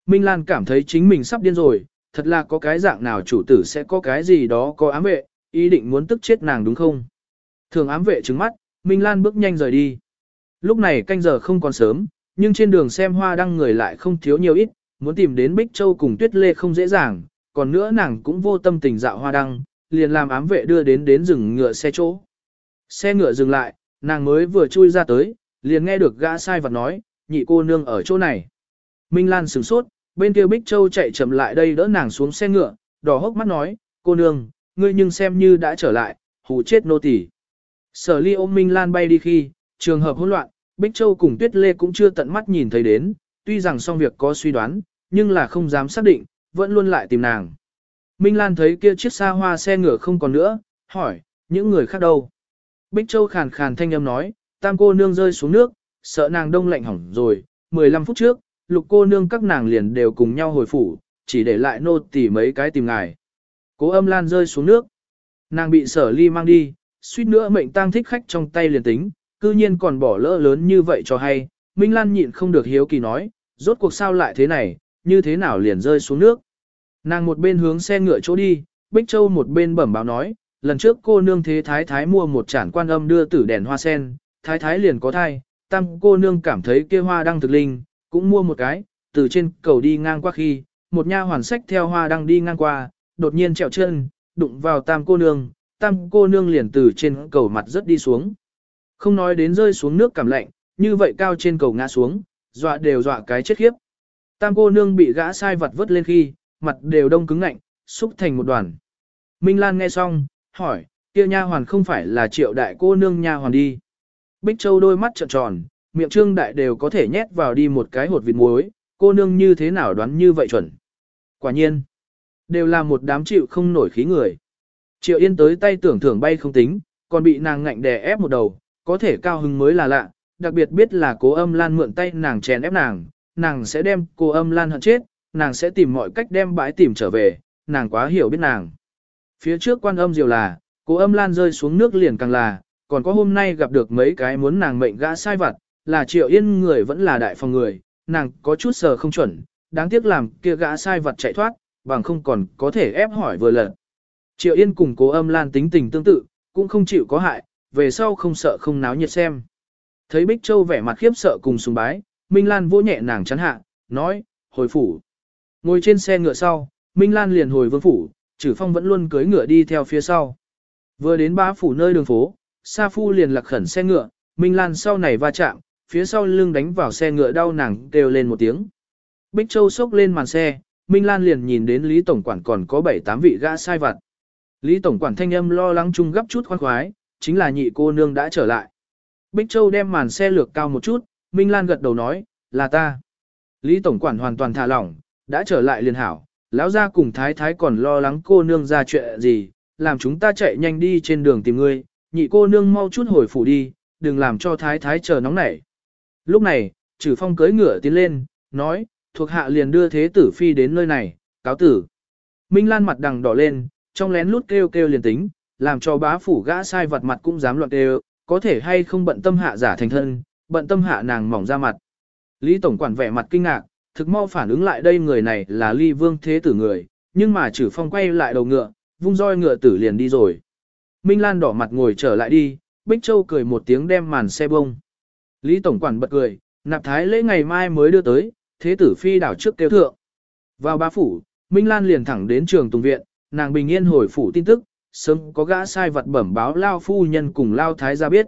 Minh Lan cảm thấy chính mình sắp điên rồi, thật là có cái dạng nào chủ tử sẽ có cái gì đó có ám vệ, ý định muốn tức chết nàng đúng không? Thường ám vệ trứng mắt, Minh Lan bước nhanh rời đi. Lúc này canh giờ không còn sớm, nhưng trên đường xem hoa đăng người lại không thiếu nhiều ít, muốn tìm đến Bích Châu cùng Tuyết Lê không dễ dàng, còn nữa nàng cũng vô tâm tình dạo hoa đăng, liền làm ám vệ đưa đến đến rừng ngựa xe chỗ. Xe ngựa dừng lại, nàng mới vừa chui ra tới, liền nghe được gã sai vật nói, nhị cô nương ở chỗ này. Minh Lan sửng sốt, bên kia Bích Châu chạy chậm lại đây đỡ nàng xuống xe ngựa, đỏ hốc mắt nói, cô nương, ngươi nhưng xem như đã trở lại, hù chết nô tỳ. Sở ly ôm Minh Lan bay đi khi, trường hợp hỗn loạn, Bích Châu cùng Tuyết Lê cũng chưa tận mắt nhìn thấy đến, tuy rằng xong việc có suy đoán, nhưng là không dám xác định, vẫn luôn lại tìm nàng. Minh Lan thấy kia chiếc xa hoa xe ngựa không còn nữa, hỏi, những người khác đâu? Bích Châu khàn khàn thanh âm nói, tam cô nương rơi xuống nước, sợ nàng đông lạnh hỏng rồi, 15 phút trước, lục cô nương các nàng liền đều cùng nhau hồi phủ, chỉ để lại nô tỉ mấy cái tìm ngài. Cố âm lan rơi xuống nước. Nàng bị sở ly mang đi, suýt nữa mệnh tang thích khách trong tay liền tính, cư nhiên còn bỏ lỡ lớn như vậy cho hay. Minh Lan nhịn không được hiếu kỳ nói, rốt cuộc sao lại thế này, như thế nào liền rơi xuống nước. Nàng một bên hướng xe ngựa chỗ đi, Bích Châu một bên bẩm báo nói, lần trước cô nương thế thái thái mua một chản quan âm đưa tử đèn hoa sen, thái thái liền có thai, tam cô nương cảm thấy kia hoa đang thực linh, Cũng mua một cái, từ trên cầu đi ngang qua khi, một nha hoàn sách theo hoa đang đi ngang qua, đột nhiên trèo chân, đụng vào tam cô nương, tam cô nương liền từ trên cầu mặt rất đi xuống. Không nói đến rơi xuống nước cảm lạnh, như vậy cao trên cầu ngã xuống, dọa đều dọa cái chết khiếp. Tam cô nương bị gã sai vật vớt lên khi, mặt đều đông cứng ngạnh, xúc thành một đoàn. Minh Lan nghe xong, hỏi, kia nha hoàn không phải là triệu đại cô nương nha hoàn đi. Bích Châu đôi mắt trợn tròn, miệng trương đại đều có thể nhét vào đi một cái hột vịt muối, cô nương như thế nào đoán như vậy chuẩn. Quả nhiên, đều là một đám chịu không nổi khí người. Triệu Yên tới tay tưởng thưởng bay không tính, còn bị nàng ngạnh đè ép một đầu, có thể cao hứng mới là lạ, đặc biệt biết là cố âm lan mượn tay nàng chèn ép nàng, nàng sẽ đem cô âm lan hận chết, nàng sẽ tìm mọi cách đem bãi tìm trở về, nàng quá hiểu biết nàng. Phía trước quan âm diều là, cô âm lan rơi xuống nước liền càng là, còn có hôm nay gặp được mấy cái muốn nàng mệnh gã sai vặt, là triệu yên người vẫn là đại phòng người, nàng có chút sờ không chuẩn, đáng tiếc làm kia gã sai vặt chạy thoát, bằng không còn có thể ép hỏi vừa lần. Triệu yên cùng cố âm lan tính tình tương tự, cũng không chịu có hại, về sau không sợ không náo nhiệt xem. Thấy Bích Châu vẻ mặt khiếp sợ cùng sùng bái, Minh Lan vỗ nhẹ nàng chắn hạ, nói, hồi phủ. Ngồi trên xe ngựa sau, Minh Lan liền hồi vương phủ, Trử Phong vẫn luôn cưới ngựa đi theo phía sau. Vừa đến bá phủ nơi đường phố, Sa Phu liền lạc khẩn xe ngựa, Minh Lan sau này va chạm, phía sau lưng đánh vào xe ngựa đau nàng kêu lên một tiếng. Bích Châu sốc lên màn xe, Minh Lan liền nhìn đến Lý Tổng Quản còn có 7-8 vị gã sai vặt. Lý Tổng Quản thanh âm lo lắng chung gấp chút khoan khoái, chính là nhị cô nương đã trở lại. Bích Châu đem màn xe lược cao một chút, Minh Lan gật đầu nói, là ta. Lý Tổng Quản hoàn toàn thả lỏng, đã trở lại liền hảo, lão gia cùng thái thái còn lo lắng cô nương ra chuyện gì, làm chúng ta chạy nhanh đi trên đường tìm ngươi, nhị cô nương mau chút hồi phủ đi, đừng làm cho thái thái chờ nóng nảy. Lúc này, trừ phong cưới ngựa tiến lên, nói, thuộc hạ liền đưa thế tử phi đến nơi này, cáo tử. Minh Lan mặt đằng đỏ lên, trong lén lút kêu kêu liền tính, làm cho bá phủ gã sai vật mặt cũng dám loạn kêu, có thể hay không bận tâm hạ giả thành thân, bận tâm hạ nàng mỏng ra mặt. Lý Tổng quản vẻ mặt kinh ngạc, thực mau phản ứng lại đây người này là ly vương thế tử người, nhưng mà trừ phong quay lại đầu ngựa, vung roi ngựa tử liền đi rồi. Minh Lan đỏ mặt ngồi trở lại đi, Bích Châu cười một tiếng đem màn xe bông. Lý Tổng quản bật cười, nạp thái lễ ngày mai mới đưa tới, thế tử phi đảo trước kêu thượng. Vào ba phủ, Minh Lan liền thẳng đến trường Tùng Viện, nàng bình yên hồi phủ tin tức, sớm có gã sai vật bẩm báo Lao phu nhân cùng Lao thái ra biết.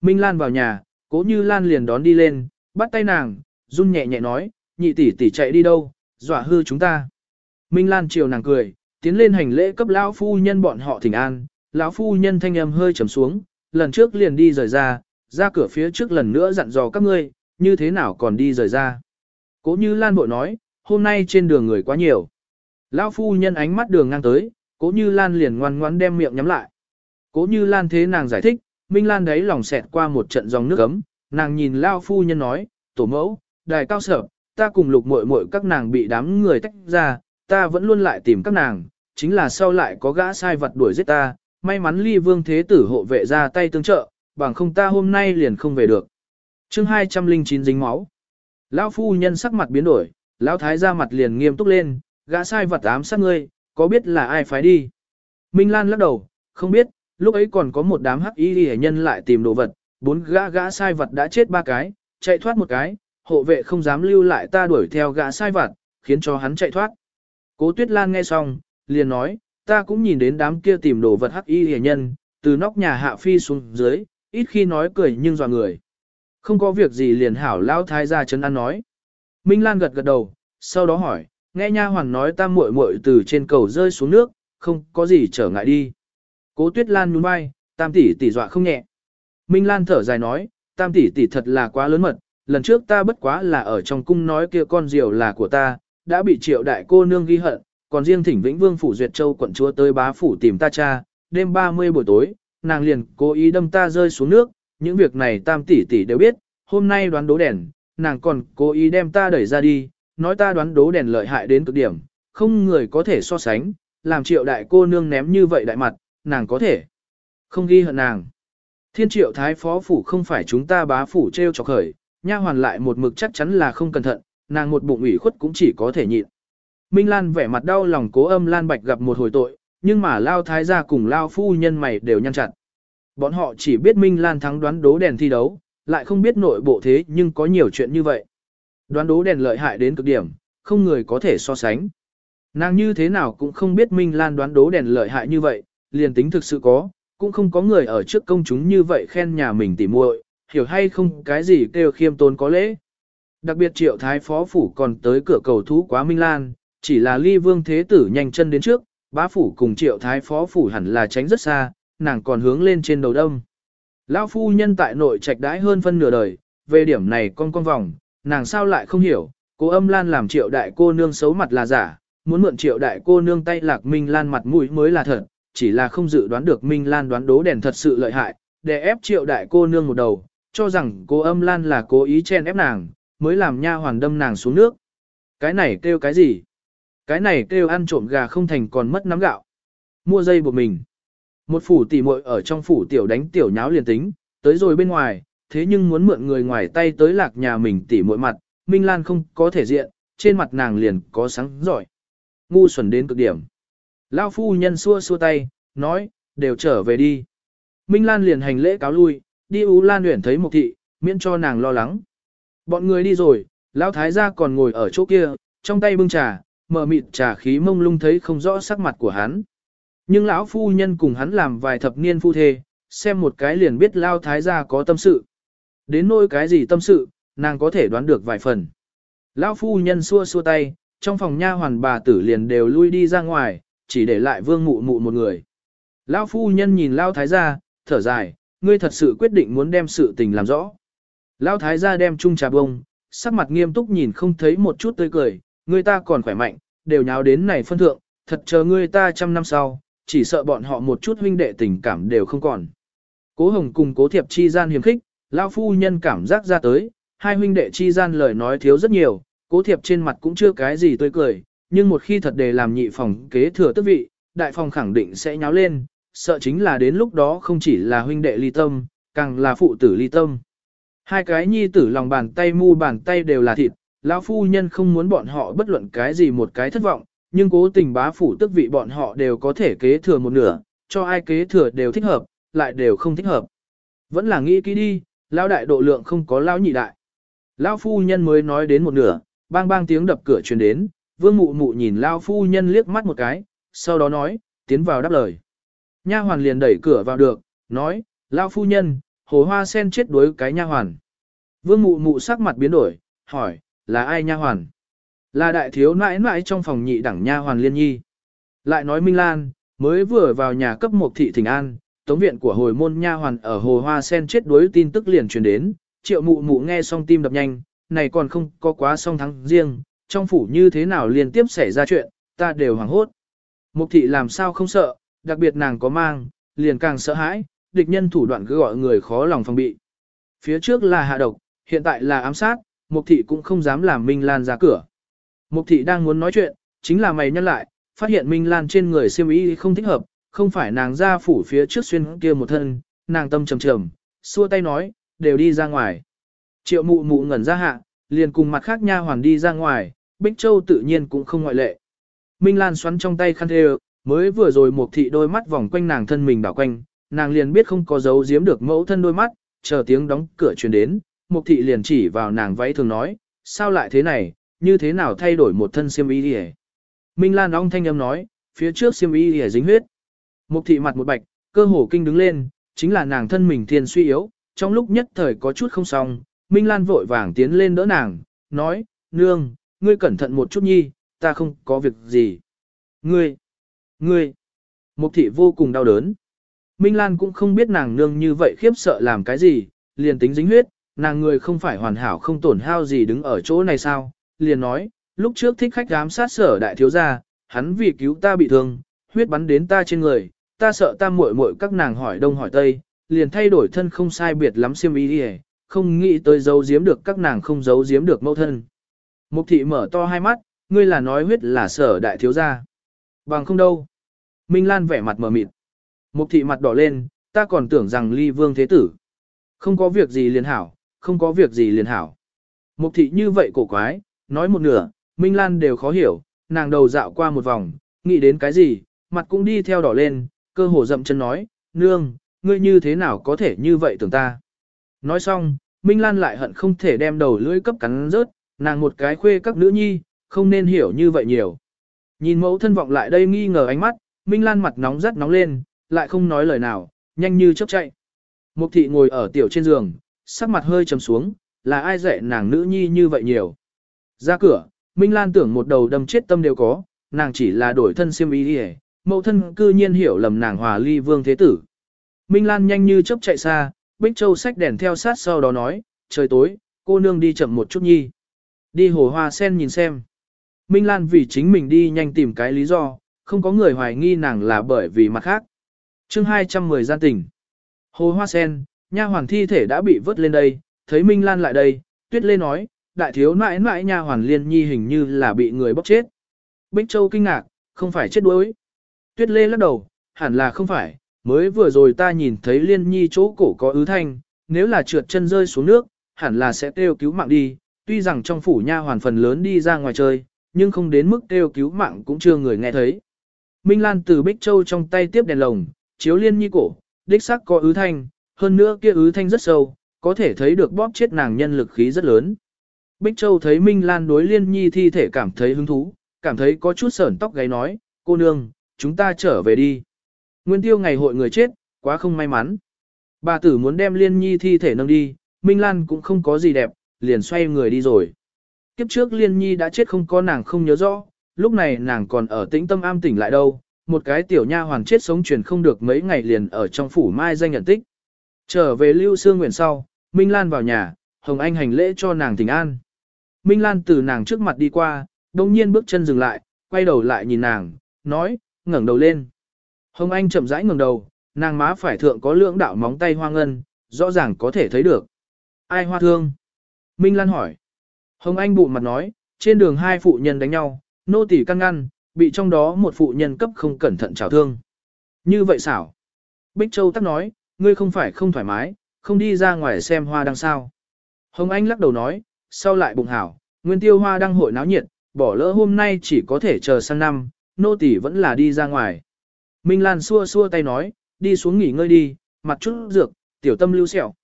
Minh Lan vào nhà, cố như Lan liền đón đi lên, bắt tay nàng, run nhẹ nhẹ nói, nhị tỷ tỷ chạy đi đâu, dọa hư chúng ta. Minh Lan chiều nàng cười, tiến lên hành lễ cấp lão phu nhân bọn họ thỉnh an, lão phu nhân thanh âm hơi trầm xuống, lần trước liền đi rời ra, ra cửa phía trước lần nữa dặn dò các ngươi, như thế nào còn đi rời ra. Cố như Lan bội nói, hôm nay trên đường người quá nhiều. Lão phu nhân ánh mắt đường ngang tới, cố như Lan liền ngoan ngoãn đem miệng nhắm lại. Cố như Lan thế nàng giải thích, Minh Lan đấy lòng xẹt qua một trận dòng nước ấm, nàng nhìn Lão phu nhân nói, tổ mẫu, đài cao sở, ta cùng lục muội muội các nàng bị đám người tách ra, ta vẫn luôn lại tìm các nàng, chính là sau lại có gã sai vật đuổi giết ta, may mắn ly vương thế tử hộ vệ ra tay tương trợ, bằng không ta hôm nay liền không về được. chương 209 dính máu. Lão phu nhân sắc mặt biến đổi, lão thái ra mặt liền nghiêm túc lên, gã sai vật ám sát ngươi, có biết là ai phái đi? Minh Lan lắc đầu, không biết, lúc ấy còn có một đám hắc y hệ nhân lại tìm đồ vật, bốn gã gã sai vật đã chết ba cái, chạy thoát một cái, hộ vệ không dám lưu lại ta đuổi theo gã sai vật, khiến cho hắn chạy thoát. Cố Tuyết Lan nghe xong, liền nói, ta cũng nhìn đến đám kia tìm đồ vật hắc y hệ nhân, từ nóc nhà hạ phi xuống dưới, ít khi nói cười nhưng dò người. Không có việc gì liền hảo lao thái gia chấn an nói. Minh Lan gật gật đầu, sau đó hỏi, nghe nha hoàn nói ta muội muội từ trên cầu rơi xuống nước, không có gì trở ngại đi. Cố Tuyết Lan nhún vai, tam tỷ tỷ dọa không nhẹ. Minh Lan thở dài nói, tam tỷ tỷ thật là quá lớn mật, lần trước ta bất quá là ở trong cung nói kia con diều là của ta, đã bị triệu đại cô nương ghi hận, còn riêng thỉnh Vĩnh Vương phủ Duyệt Châu quận chúa tới bá phủ tìm ta cha, đêm 30 buổi tối, nàng liền cố ý đâm ta rơi xuống nước, những việc này tam tỷ tỷ đều biết, hôm nay đoán đố đèn, nàng còn cố ý đem ta đẩy ra đi, nói ta đoán đố đèn lợi hại đến cực điểm, không người có thể so sánh, làm triệu đại cô nương ném như vậy đại mặt, nàng có thể không ghi hận nàng. Thiên triệu thái phó phủ không phải chúng ta bá phủ treo chọc khởi, nha hoàn lại một mực chắc chắn là không cẩn thận, nàng một bụng ủy khuất cũng chỉ có thể nhịn. Minh Lan vẻ mặt đau lòng cố âm Lan Bạch gặp một hồi tội, nhưng mà Lao Thái gia cùng Lao Phu nhân mày đều nhăn chặt. Bọn họ chỉ biết Minh Lan thắng đoán đố đèn thi đấu, lại không biết nội bộ thế nhưng có nhiều chuyện như vậy. Đoán đố đèn lợi hại đến cực điểm, không người có thể so sánh. Nàng như thế nào cũng không biết Minh Lan đoán đố đèn lợi hại như vậy, liền tính thực sự có, cũng không có người ở trước công chúng như vậy khen nhà mình tỉ muội, hiểu hay không cái gì kêu khiêm tốn có lễ. Đặc biệt triệu thái phó phủ còn tới cửa cầu thú quá Minh Lan, chỉ là ly vương thế tử nhanh chân đến trước, bá phủ cùng triệu thái phó phủ hẳn là tránh rất xa, nàng còn hướng lên trên đầu đông. Lão phu nhân tại nội trạch đãi hơn phân nửa đời, về điểm này con con vòng, nàng sao lại không hiểu, cô âm lan làm triệu đại cô nương xấu mặt là giả, muốn mượn triệu đại cô nương tay lạc Minh Lan mặt mũi mới là thật, chỉ là không dự đoán được Minh Lan đoán đố đèn thật sự lợi hại, để ép triệu đại cô nương một đầu, cho rằng cô âm lan là cố ý chen ép nàng, mới làm nha hoàn đâm nàng xuống nước. Cái này kêu cái gì? Cái này kêu ăn trộm gà không thành còn mất nắm gạo. Mua dây buộc mình. Một phủ tỉ muội ở trong phủ tiểu đánh tiểu nháo liền tính, tới rồi bên ngoài, thế nhưng muốn mượn người ngoài tay tới lạc nhà mình tỉ muội mặt, Minh Lan không có thể diện, trên mặt nàng liền có sáng giỏi. Ngu xuẩn đến cực điểm. Lao phu nhân xua xua tay, nói, đều trở về đi. Minh Lan liền hành lễ cáo lui, đi Ú Lan Uyển thấy một thị, miễn cho nàng lo lắng. Bọn người đi rồi, Lão Thái gia còn ngồi ở chỗ kia, trong tay bưng trà, mở mịt trà khí mông lung thấy không rõ sắc mặt của hắn. Nhưng lão phu nhân cùng hắn làm vài thập niên phu thê, xem một cái liền biết Lão Thái gia có tâm sự. Đến nỗi cái gì tâm sự, nàng có thể đoán được vài phần. Lão phu nhân xua xua tay, trong phòng nha hoàn bà tử liền đều lui đi ra ngoài, chỉ để lại vương mụ mụ một người. Lão phu nhân nhìn Lão Thái gia, thở dài, ngươi thật sự quyết định muốn đem sự tình làm rõ. Lão thái gia đem chung trà bông, sắc mặt nghiêm túc nhìn không thấy một chút tươi cười, người ta còn khỏe mạnh, đều nháo đến này phân thượng, thật chờ người ta trăm năm sau, chỉ sợ bọn họ một chút huynh đệ tình cảm đều không còn. Cố Hồng cùng Cố Thiệp chi gian hiềm khích, lão phu nhân cảm giác ra tới, hai huynh đệ chi gian lời nói thiếu rất nhiều, Cố Thiệp trên mặt cũng chưa cái gì tươi cười, nhưng một khi thật để làm nhị phòng kế thừa tước vị, đại phòng khẳng định sẽ nháo lên, sợ chính là đến lúc đó không chỉ là huynh đệ ly tâm, càng là phụ tử ly tâm. Hai cái nhi tử lòng bàn tay mu bàn tay đều là thịt, lão phu nhân không muốn bọn họ bất luận cái gì một cái thất vọng, nhưng cố tình bá phủ tức vị bọn họ đều có thể kế thừa một nửa, cho ai kế thừa đều thích hợp, lại đều không thích hợp. Vẫn là nghĩ kỹ đi, lão đại độ lượng không có lão nhị đại. Lão phu nhân mới nói đến một nửa, bang bang tiếng đập cửa truyền đến, vương mụ mụ nhìn lão phu nhân liếc mắt một cái, sau đó nói, tiến vào đáp lời. Nha hoàn liền đẩy cửa vào được, nói, lão phu nhân, hồ hoa sen chết đuối cái nha hoàn. Vương mụ mụ sắc mặt biến đổi, hỏi, là ai nha hoàn? Là đại thiếu nãi nãi trong phòng nhị đẳng nha hoàn liên nhi. Lại nói Minh Lan, mới vừa vào nhà cấp một thị thỉnh an, tống viện của hồi môn nha hoàn ở hồ hoa sen chết đuối tin tức liền truyền đến, triệu mụ mụ nghe xong tim đập nhanh, này còn không có quá song thắng riêng, trong phủ như thế nào liên tiếp xảy ra chuyện, ta đều hoảng hốt. Mục thị làm sao không sợ, đặc biệt nàng có mang, liền càng sợ hãi, địch nhân thủ đoạn cứ gọi người khó lòng phòng bị. Phía trước là hạ độc, hiện tại là ám sát, Mục thị cũng không dám làm Minh Lan ra cửa. Mục thị đang muốn nói chuyện, chính là mày nhắc lại, phát hiện Minh Lan trên người xiêm ý không thích hợp, không phải nàng ra phủ phía trước xuyên kia một thân, nàng tâm trầm trầm, xua tay nói, đều đi ra ngoài. Triệu mụ mụ ngẩn ra hạ, liền cùng mặt khác nha hoàn đi ra ngoài, Bích Châu tự nhiên cũng không ngoại lệ. Minh Lan xoắn trong tay khăn thề, mới vừa rồi Mục thị đôi mắt vòng quanh nàng thân mình đảo quanh, nàng liền biết không có dấu giếm được mẫu thân đôi mắt, chờ tiếng đóng cửa truyền đến, mục thị liền chỉ vào nàng váy thường nói, sao lại thế này, như thế nào thay đổi một thân xiêm y đi Minh Lan ong thanh âm nói, phía trước xiêm y đi dính huyết. Mục thị mặt một bạch, cơ hồ kinh đứng lên, chính là nàng thân mình thiên suy yếu, trong lúc nhất thời có chút không xong, Minh Lan vội vàng tiến lên đỡ nàng, nói, nương, ngươi cẩn thận một chút nhi, ta không có việc gì. Ngươi, ngươi, mục thị vô cùng đau đớn. Minh Lan cũng không biết nàng nương như vậy khiếp sợ làm cái gì, liền tính dính huyết, nàng người không phải hoàn hảo không tổn hao gì đứng ở chỗ này sao, liền nói, lúc trước thích khách giám sát sở đại thiếu gia, hắn vì cứu ta bị thương, huyết bắn đến ta trên người, ta sợ ta muội muội các nàng hỏi đông hỏi tây, liền thay đổi thân không sai biệt lắm xiêm y đi không nghĩ tới giấu giếm được các nàng không giấu giếm được mẫu thân. Mục thị mở to hai mắt, ngươi là nói huyết là sở đại thiếu gia. Bằng không đâu. Minh Lan vẻ mặt mở mịt. Mục thị mặt đỏ lên, ta còn tưởng rằng ly vương thế tử. Không có việc gì liền hảo, không có việc gì liền hảo. Mục thị như vậy cổ quái, nói một nửa, Minh Lan đều khó hiểu, nàng đầu dạo qua một vòng, nghĩ đến cái gì, mặt cũng đi theo đỏ lên, cơ hồ dậm chân nói, nương, ngươi như thế nào có thể như vậy tưởng ta. Nói xong, Minh Lan lại hận không thể đem đầu lưỡi cấp cắn rớt, nàng một cái khuê các nữ nhi, không nên hiểu như vậy nhiều. Nhìn mẫu thân vọng lại đây nghi ngờ ánh mắt, Minh Lan mặt nóng rất nóng lên, lại không nói lời nào, nhanh như chớp chạy. Mục thị ngồi ở tiểu trên giường, sắc mặt hơi trầm xuống, là ai dạy nàng nữ nhi như vậy nhiều. Ra cửa, Minh Lan tưởng một đầu đâm chết tâm đều có, nàng chỉ là đổi thân siêm ý đi mẫu thân cư nhiên hiểu lầm nàng hòa ly vương thế tử. Minh Lan nhanh như chớp chạy xa, Bích Châu xách đèn theo sát sau đó nói, trời tối, cô nương đi chậm một chút nhi. Đi hồ hoa sen nhìn xem. Minh Lan vì chính mình đi nhanh tìm cái lý do, không có người hoài nghi nàng là bởi vì mặt khác. chương 210 gian tình. Hồ hoa sen, nha hoàng thi thể đã bị vớt lên đây, thấy Minh Lan lại đây, tuyết lê nói, đại thiếu nãi nãi nha hoàn liên nhi hình như là bị người bóc chết. Bích Châu kinh ngạc, không phải chết đuối. Tuyết lê lắc đầu, hẳn là không phải, mới vừa rồi ta nhìn thấy liên nhi chỗ cổ có ứ thanh, nếu là trượt chân rơi xuống nước, hẳn là sẽ kêu cứu mạng đi, tuy rằng trong phủ nha hoàn phần lớn đi ra ngoài chơi, nhưng không đến mức kêu cứu mạng cũng chưa người nghe thấy. Minh Lan từ Bích Châu trong tay tiếp đèn lồng, chiếu liên nhi cổ, đích sắc có ứ thanh, hơn nữa kia ứ thanh rất sâu, có thể thấy được bóp chết nàng nhân lực khí rất lớn. Bích Châu thấy Minh Lan đối liên nhi thi thể cảm thấy hứng thú, cảm thấy có chút sởn tóc gáy nói, cô nương, chúng ta trở về đi. Nguyên tiêu ngày hội người chết, quá không may mắn. Bà tử muốn đem liên nhi thi thể nâng đi, Minh Lan cũng không có gì đẹp, liền xoay người đi rồi. Kiếp trước liên nhi đã chết không có nàng không nhớ rõ, lúc này nàng còn ở tĩnh tâm am tỉnh lại đâu, một cái tiểu nha hoàn chết sống truyền không được mấy ngày liền ở trong phủ mai danh nhận tích. Trở về Lưu Sương Nguyện sau, Minh Lan vào nhà, Hồng Anh hành lễ cho nàng tình an. Minh Lan từ nàng trước mặt đi qua, đồng nhiên bước chân dừng lại, quay đầu lại nhìn nàng, nói, ngẩng đầu lên. Hồng Anh chậm rãi ngẩng đầu, nàng má phải thượng có lưỡng đạo móng tay hoa ngân, rõ ràng có thể thấy được. Ai hoa thương? Minh Lan hỏi. Hồng Anh bụng mặt nói, trên đường hai phụ nhân đánh nhau, nô tỳ căng ngăn, bị trong đó một phụ nhân cấp không cẩn thận trào thương. Như vậy xảo. Bích Châu tắc nói, ngươi không phải không thoải mái, không đi ra ngoài xem hoa đang sao. Hồng Anh lắc đầu nói, sau lại bụng hảo, nguyên tiêu hoa đang hội náo nhiệt, bỏ lỡ hôm nay chỉ có thể chờ sang năm, nô tỳ vẫn là đi ra ngoài. Minh Lan xua xua tay nói, đi xuống nghỉ ngơi đi, mặt chút dược, tiểu tâm lưu sẹo.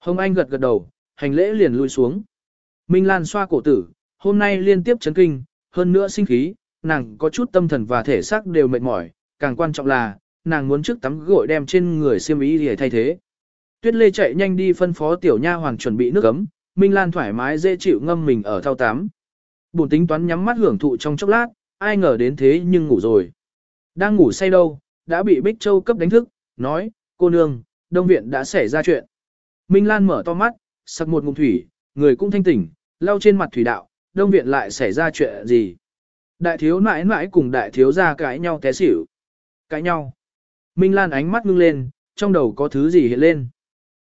Hồng Anh gật gật đầu, hành lễ liền lui xuống. Minh Lan xoa cổ tử, hôm nay liên tiếp chấn kinh, hơn nữa sinh khí, nàng có chút tâm thần và thể xác đều mệt mỏi, càng quan trọng là, nàng muốn trước tắm gội đem trên người xiêm y để thay thế. Tuyết Lê chạy nhanh đi phân phó tiểu nha hoàng chuẩn bị nước ấm, Minh Lan thoải mái dễ chịu ngâm mình ở thao tắm. Bùn tính toán nhắm mắt hưởng thụ trong chốc lát, ai ngờ đến thế nhưng ngủ rồi. Đang ngủ say đâu, đã bị Bích Châu cấp đánh thức, nói, cô nương, đông viện đã xảy ra chuyện. Minh Lan mở to mắt, sặc một ngụm thủy, người cũng thanh tỉnh, lau trên mặt thủy đạo, đông viện lại xảy ra chuyện gì. Đại thiếu nãi nãi cùng đại thiếu ra cãi nhau té xỉu. Cãi nhau. Minh Lan ánh mắt ngưng lên, trong đầu có thứ gì hiện lên.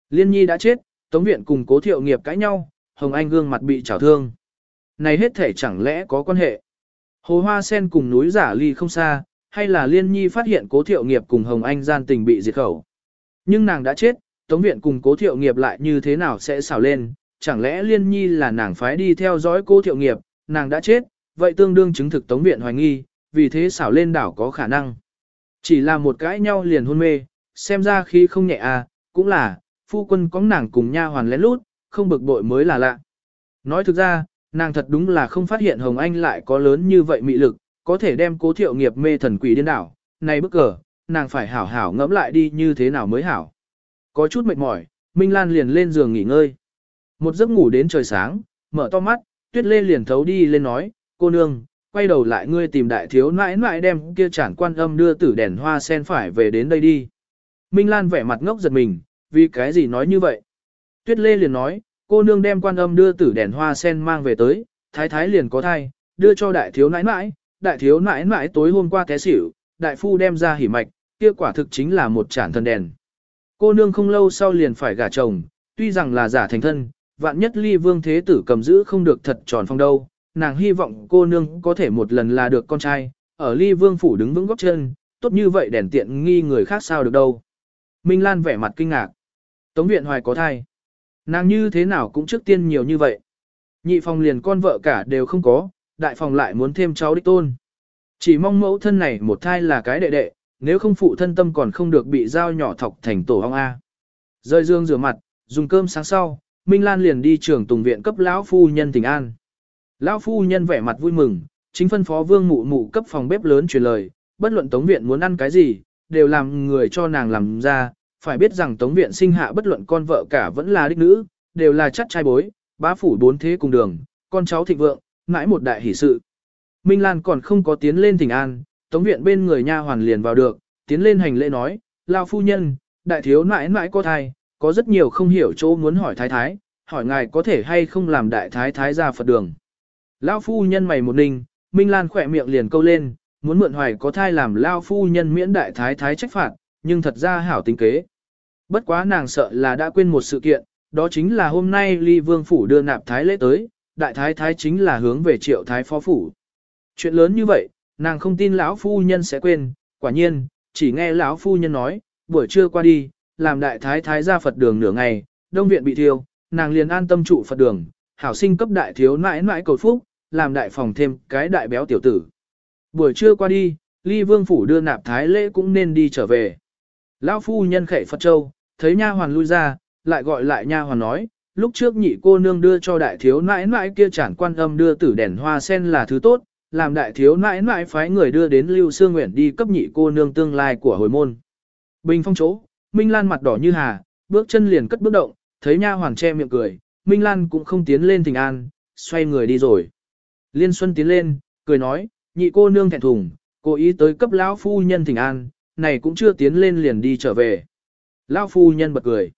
Liên nhi đã chết, tống viện cùng cố thiệu nghiệp cãi nhau, Hồng Anh gương mặt bị trào thương. Này hết thể chẳng lẽ có quan hệ. Hồ Hoa Sen cùng núi giả ly không xa, hay là Liên Nhi phát hiện cố thiệu nghiệp cùng Hồng Anh gian tình bị diệt khẩu. Nhưng nàng đã chết, Tống Viện cùng cố thiệu nghiệp lại như thế nào sẽ xảo lên, chẳng lẽ Liên Nhi là nàng phái đi theo dõi cố thiệu nghiệp, nàng đã chết, vậy tương đương chứng thực Tống Viện hoài nghi, vì thế xảo lên đảo có khả năng. Chỉ là một cãi nhau liền hôn mê, xem ra khi không nhẹ à, cũng là, phu quân có nàng cùng nha hoàn lén lút, không bực bội mới là lạ. Nói thực ra, nàng thật đúng là không phát hiện Hồng Anh lại có lớn như vậy mị lực, có thể đem cố thiệu nghiệp mê thần quỷ điên đảo, này bức cờ, nàng phải hảo hảo ngẫm lại đi như thế nào mới hảo. Có chút mệt mỏi, Minh Lan liền lên giường nghỉ ngơi. Một giấc ngủ đến trời sáng, mở to mắt, tuyết lê liền thấu đi lên nói, cô nương, quay đầu lại ngươi tìm đại thiếu nãi nãi đem kia chản quan âm đưa tử đèn hoa sen phải về đến đây đi. Minh Lan vẻ mặt ngốc giật mình, vì cái gì nói như vậy? Tuyết lê liền nói, cô nương đem quan âm đưa tử đèn hoa sen mang về tới, thái thái liền có thai, đưa cho đại thiếu nãi nãi, đại thiếu nãi nãi tối hôm qua té xỉu, đại phu đem ra hỉ mạch, kia quả thực chính là một chản thần đèn. Cô nương không lâu sau liền phải gả chồng, tuy rằng là giả thành thân, vạn nhất ly vương thế tử cầm giữ không được thật tròn phong đâu, nàng hy vọng cô nương có thể một lần là được con trai, ở ly vương phủ đứng vững góc chân, tốt như vậy đèn tiện nghi người khác sao được đâu. Minh Lan vẻ mặt kinh ngạc. Tống viện hoài có thai. Nàng như thế nào cũng trước tiên nhiều như vậy. Nhị phòng liền con vợ cả đều không có, đại phòng lại muốn thêm cháu đích tôn. Chỉ mong mẫu thân này một thai là cái đệ đệ, nếu không phụ thân tâm còn không được bị dao nhỏ thọc thành tổ ong A. Rơi dương rửa mặt, dùng cơm sáng sau, Minh Lan liền đi trường tùng viện cấp lão phu nhân tình an. Lão phu nhân vẻ mặt vui mừng, chính phân phó vương mụ mụ cấp phòng bếp lớn truyền lời, bất luận tống viện muốn ăn cái gì, đều làm người cho nàng làm ra, phải biết rằng tống viện sinh hạ bất luận con vợ cả vẫn là đích nữ, đều là chắc trai bối, bá phủ bốn thế cùng đường, con cháu thịnh vượng, mãi một đại hỷ sự. Minh Lan còn không có tiến lên thỉnh an, tống viện bên người nha hoàn liền vào được, tiến lên hành lễ nói, lao phu nhân, đại thiếu nãi nãi có thai, có rất nhiều không hiểu chỗ muốn hỏi thái thái, hỏi ngài có thể hay không làm đại thái thái ra Phật đường. Lao phu nhân mày một ninh, Minh Lan khỏe miệng liền câu lên, muốn mượn hoài có thai làm Lao phu nhân miễn đại thái thái trách phạt, nhưng thật ra hảo tính kế. Bất quá nàng sợ là đã quên một sự kiện, đó chính là hôm nay ly vương phủ đưa nạp thái lễ tới, đại thái thái chính là hướng về triệu thái phó phủ. Chuyện lớn như vậy, nàng không tin lão phu nhân sẽ quên, quả nhiên, chỉ nghe lão phu nhân nói, buổi trưa qua đi, làm đại thái thái ra Phật đường nửa ngày, đông viện bị thiêu, nàng liền an tâm trụ Phật đường, hảo sinh cấp đại thiếu nãi nãi cầu phúc, làm đại phòng thêm cái đại béo tiểu tử. Buổi trưa qua đi, ly vương phủ đưa nạp thái lễ cũng nên đi trở về. Lão phu nhân khệ Phật Châu, thấy nha hoàn lui ra, lại gọi lại nha hoàn nói, lúc trước nhị cô nương đưa cho đại thiếu nãi nãi kia chản quan âm đưa tử đèn hoa sen là thứ tốt, làm đại thiếu nãi nãi phái người đưa đến Lưu Sương Nguyện đi cấp nhị cô nương tương lai của hồi môn. Bình phong chỗ, Minh Lan mặt đỏ như hà, bước chân liền cất bước động, thấy nha hoàn che miệng cười, Minh Lan cũng không tiến lên thỉnh an, xoay người đi rồi. Liên Xuân tiến lên, cười nói, nhị cô nương thẹn thùng, cố ý tới cấp lão phu nhân thỉnh an, này cũng chưa tiến lên liền đi trở về. Lão phu nhân bật cười.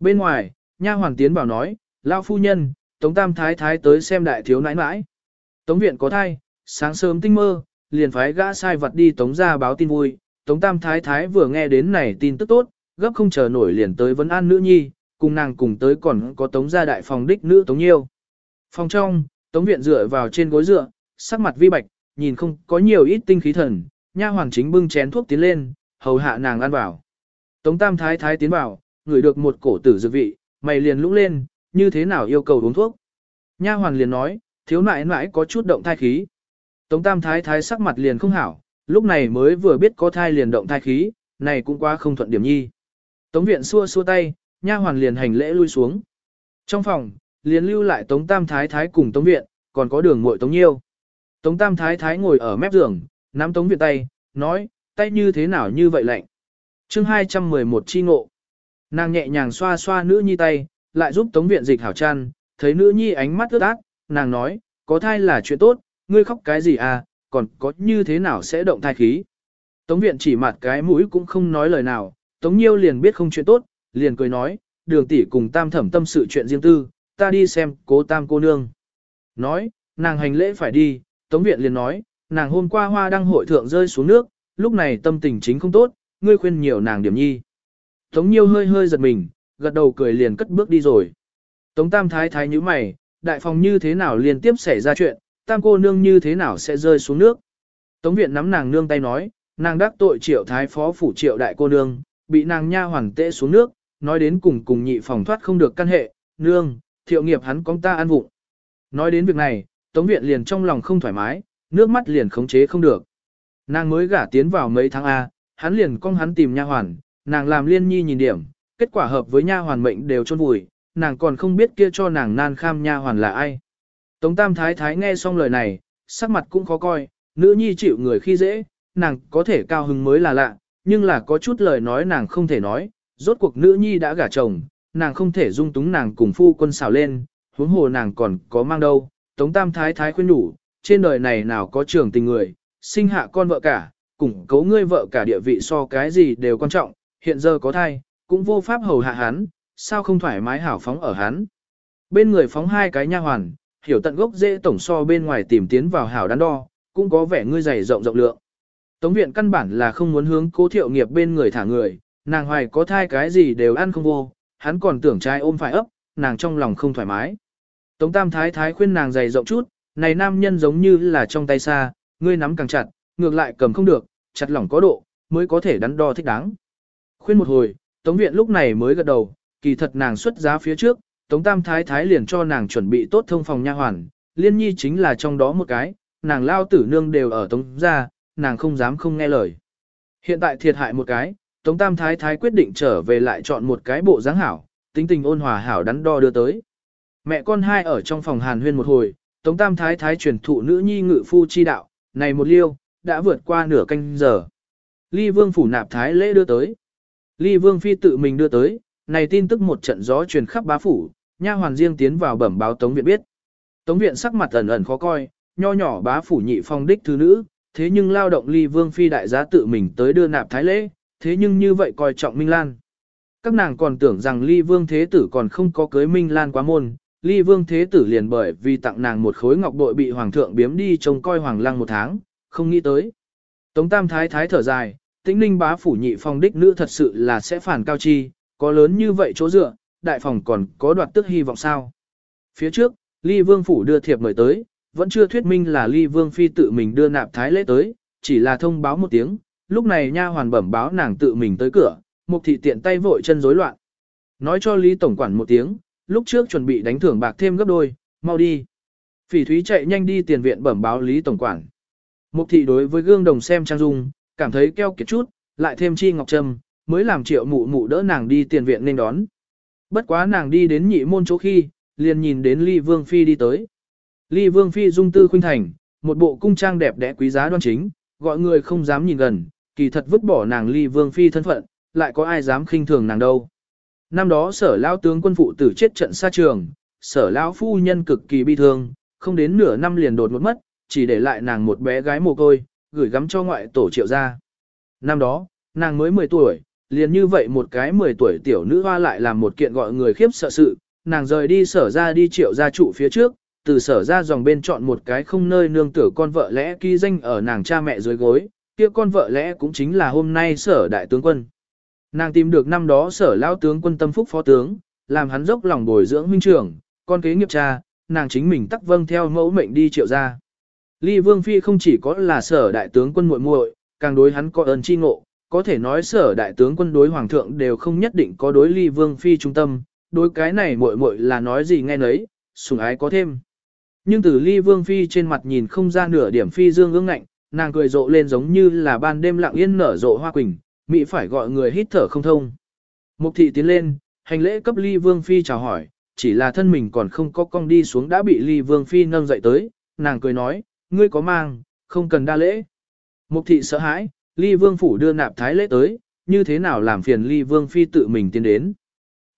Bên ngoài, nha hoàn tiến bảo nói, lão phu nhân, Tống Tam Thái Thái tới xem đại thiếu nãi nãi. Tống viện có thai, sáng sớm tinh mơ, liền phái gã sai vật đi Tống ra báo tin vui. Tống Tam Thái Thái vừa nghe đến này tin tức tốt, gấp không chờ nổi liền tới vấn an nữ nhi, cùng nàng cùng tới còn có Tống gia đại phòng đích nữ Tống Nhiêu. Phòng trong, Tống viện dựa vào trên gối dựa, sắc mặt vi bạch, nhìn không có nhiều ít tinh khí thần, nha hoàng chính bưng chén thuốc tiến lên, hầu hạ nàng ăn vào. Tống Tam Thái Thái tiến vào, ngửi được một cổ tử dược vị, mày liền lũng lên, như thế nào yêu cầu uống thuốc. Nha hoàn liền nói, thiếu nại nãi có chút động thai khí. Tống Tam Thái Thái sắc mặt liền không hảo, lúc này mới vừa biết có thai liền động thai khí, này cũng quá không thuận điểm nhi. Tống viện xua xua tay, nha hoàn liền hành lễ lui xuống. Trong phòng, liền lưu lại Tống Tam Thái Thái cùng Tống viện, còn có đường muội Tống Nhiêu. Tống Tam Thái Thái ngồi ở mép giường, nắm Tống viện tay, nói, tay như thế nào như vậy lạnh. chương 211 chi ngộ. Nàng nhẹ nhàng xoa xoa nữ nhi tay, lại giúp Tống viện dịch hảo chăn, thấy nữ nhi ánh mắt ướt át, nàng nói, có thai là chuyện tốt, ngươi khóc cái gì à, còn có như thế nào sẽ động thai khí. Tống viện chỉ mặt cái mũi cũng không nói lời nào, Tống Nhiêu liền biết không chuyện tốt, liền cười nói, đường tỷ cùng tam thẩm tâm sự chuyện riêng tư, ta đi xem cố tam cô nương. Nói, nàng hành lễ phải đi, Tống viện liền nói, nàng hôm qua hoa đăng hội thượng rơi xuống nước, lúc này tâm tình chính không tốt, ngươi khuyên nhiều nàng điểm nhi. Tống Nhiêu hơi hơi giật mình, gật đầu cười liền cất bước đi rồi. Tống Tam Thái Thái như mày, đại phòng như thế nào liên tiếp xảy ra chuyện, tam cô nương như thế nào sẽ rơi xuống nước. Tống viện nắm nàng nương tay nói, nàng đắc tội triệu thái phó phủ triệu đại cô nương, bị nàng nha hoàng tệ xuống nước, nói đến cùng cùng nhị phòng thoát không được căn hệ, nương, thiệu nghiệp hắn con ta ăn vụng. Nói đến việc này, Tống viện liền trong lòng không thoải mái, nước mắt liền khống chế không được. Nàng mới gả tiến vào mấy tháng A, hắn liền con hắn tìm nha hoàn, nàng làm liên nhi nhìn điểm, kết quả hợp với nha hoàn mệnh đều chôn vùi, nàng còn không biết kia cho nàng nan kham nha hoàn là ai. Tống Tam Thái Thái nghe xong lời này, sắc mặt cũng khó coi, nữ nhi chịu người khi dễ, nàng có thể cao hứng mới là lạ, nhưng là có chút lời nói nàng không thể nói, rốt cuộc nữ nhi đã gả chồng, nàng không thể dung túng nàng cùng phu quân xào lên, huống hồ nàng còn có mang đâu. Tống Tam Thái Thái khuyên nhủ, trên đời này nào có trường tình người, sinh hạ con vợ cả, củng cố ngươi vợ cả địa vị so cái gì đều quan trọng, hiện giờ có thai, cũng vô pháp hầu hạ hắn, sao không thoải mái hảo phóng ở hắn. Bên người phóng hai cái nha hoàn, hiểu tận gốc dễ tổng so bên ngoài tìm tiến vào hảo đắn đo, cũng có vẻ ngươi dày rộng rộng lượng. Tống viện căn bản là không muốn hướng cố thiệu nghiệp bên người thả người, nàng hoài có thai cái gì đều ăn không vô, hắn còn tưởng trai ôm phải ấp, nàng trong lòng không thoải mái. Tống tam thái thái khuyên nàng dày rộng chút, này nam nhân giống như là trong tay xa, ngươi nắm càng chặt, ngược lại cầm không được, chặt lỏng có độ, mới có thể đắn đo thích đáng. Khuyên một hồi, Tống viện lúc này mới gật đầu, kỳ thật nàng xuất giá phía trước, Tống Tam Thái Thái liền cho nàng chuẩn bị tốt thông phòng nha hoàn, Liên Nhi chính là trong đó một cái, nàng lao tử nương đều ở Tống gia, nàng không dám không nghe lời. Hiện tại thiệt hại một cái, Tống Tam Thái Thái quyết định trở về lại chọn một cái bộ dáng hảo, tính tình ôn hòa hảo đắn đo đưa tới. Mẹ con hai ở trong phòng hàn huyên một hồi, Tống Tam Thái Thái truyền thụ nữ nhi ngự phu chi đạo, này một liêu, đã vượt qua nửa canh giờ. Ly Vương phủ nạp thái lễ đưa tới. Ly Vương phi tự mình đưa tới, này tin tức một trận gió truyền khắp bá phủ, nha hoàn riêng tiến vào bẩm báo Tống viện biết. Tống viện sắc mặt ẩn ẩn khó coi, nho nhỏ bá phủ nhị phong đích thứ nữ, thế nhưng lao động Ly Vương phi đại giá tự mình tới đưa nạp thái lễ, thế nhưng như vậy coi trọng Minh Lan. Các nàng còn tưởng rằng Ly Vương Thế Tử còn không có cưới Minh Lan quá môn, Ly Vương Thế Tử liền bởi vì tặng nàng một khối ngọc bội bị Hoàng thượng biếm đi trông coi Hoàng lăng một tháng, không nghĩ tới. Tống Tam Thái Thái thở dài, tĩnh ninh bá phủ nhị phong đích nữ thật sự là sẽ phản cao chi, có lớn như vậy chỗ dựa, đại phòng còn có đoạt tức hy vọng sao. Phía trước, Ly Vương phủ đưa thiệp mời tới, vẫn chưa thuyết minh là Ly Vương phi tự mình đưa nạp thái lễ tới, chỉ là thông báo một tiếng, lúc này nha hoàn bẩm báo nàng tự mình tới cửa, mục thị tiện tay vội chân rối loạn. Nói cho Lý Tổng quản một tiếng, lúc trước chuẩn bị đánh thưởng bạc thêm gấp đôi, mau đi. Phỉ Thúy chạy nhanh đi tiền viện bẩm báo Lý Tổng quản. Mục thị đối với gương đồng xem trang dung, cảm thấy keo kiệt chút, lại thêm chi ngọc trâm, mới làm triệu mụ mụ đỡ nàng đi tiền viện nên đón. Bất quá nàng đi đến nhị môn chỗ khi, liền nhìn đến Ly Vương Phi đi tới. Ly Vương Phi dung tư khuynh thành, một bộ cung trang đẹp đẽ quý giá đoan chính, gọi người không dám nhìn gần, kỳ thật vứt bỏ nàng Ly Vương Phi thân phận, lại có ai dám khinh thường nàng đâu. Năm đó sở lao tướng quân phụ tử chết trận xa trường, sở lao phu nhân cực kỳ bi thương, không đến nửa năm liền đột một mất, chỉ để lại nàng một bé gái mồ côi, gửi gắm cho ngoại tổ triệu gia. Năm đó, nàng mới 10 tuổi, liền như vậy một cái 10 tuổi tiểu nữ hoa lại làm một kiện gọi người khiếp sợ sự, nàng rời đi sở ra đi triệu gia trụ phía trước, từ sở ra dòng bên chọn một cái không nơi nương tử con vợ lẽ ký danh ở nàng cha mẹ dưới gối, kia con vợ lẽ cũng chính là hôm nay sở đại tướng quân. Nàng tìm được năm đó sở lao tướng quân tâm phúc phó tướng, làm hắn dốc lòng bồi dưỡng huynh trưởng, con kế nghiệp cha, nàng chính mình tắc vâng theo mẫu mệnh đi triệu ra. Ly Vương Phi không chỉ có là sở đại tướng quân muội muội, càng đối hắn có ơn chi ngộ, có thể nói sở đại tướng quân đối hoàng thượng đều không nhất định có đối Ly Vương Phi trung tâm, đối cái này muội muội là nói gì nghe nấy, sủng ái có thêm. Nhưng từ Ly Vương Phi trên mặt nhìn không ra nửa điểm phi dương ương ngạnh, nàng cười rộ lên giống như là ban đêm lặng yên nở rộ hoa quỳnh, Mỹ phải gọi người hít thở không thông. Mục thị tiến lên, hành lễ cấp ly vương phi chào hỏi, chỉ là thân mình còn không có cong đi xuống đã bị ly vương phi nâng dậy tới, nàng cười nói, ngươi có mang, không cần đa lễ. Mục thị sợ hãi, ly vương phủ đưa nạp thái lễ tới, như thế nào làm phiền ly vương phi tự mình tiến đến.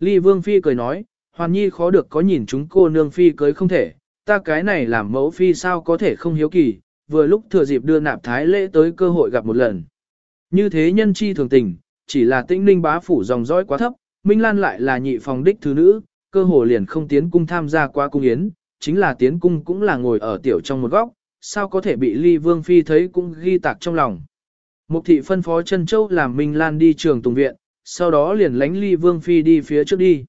Ly vương phi cười nói, hoàn nhi khó được có nhìn chúng cô nương phi cưới không thể, ta cái này làm mẫu phi sao có thể không hiếu kỳ, vừa lúc thừa dịp đưa nạp thái lễ tới cơ hội gặp một lần. Như thế nhân chi thường tình, chỉ là tĩnh ninh bá phủ dòng dõi quá thấp, Minh Lan lại là nhị phòng đích thứ nữ, cơ hồ liền không tiến cung tham gia qua cung yến, chính là tiến cung cũng là ngồi ở tiểu trong một góc, sao có thể bị ly vương phi thấy cũng ghi tạc trong lòng. Mục thị phân phó chân châu làm Minh Lan đi trường tùng viện, sau đó liền lánh ly vương phi đi phía trước đi.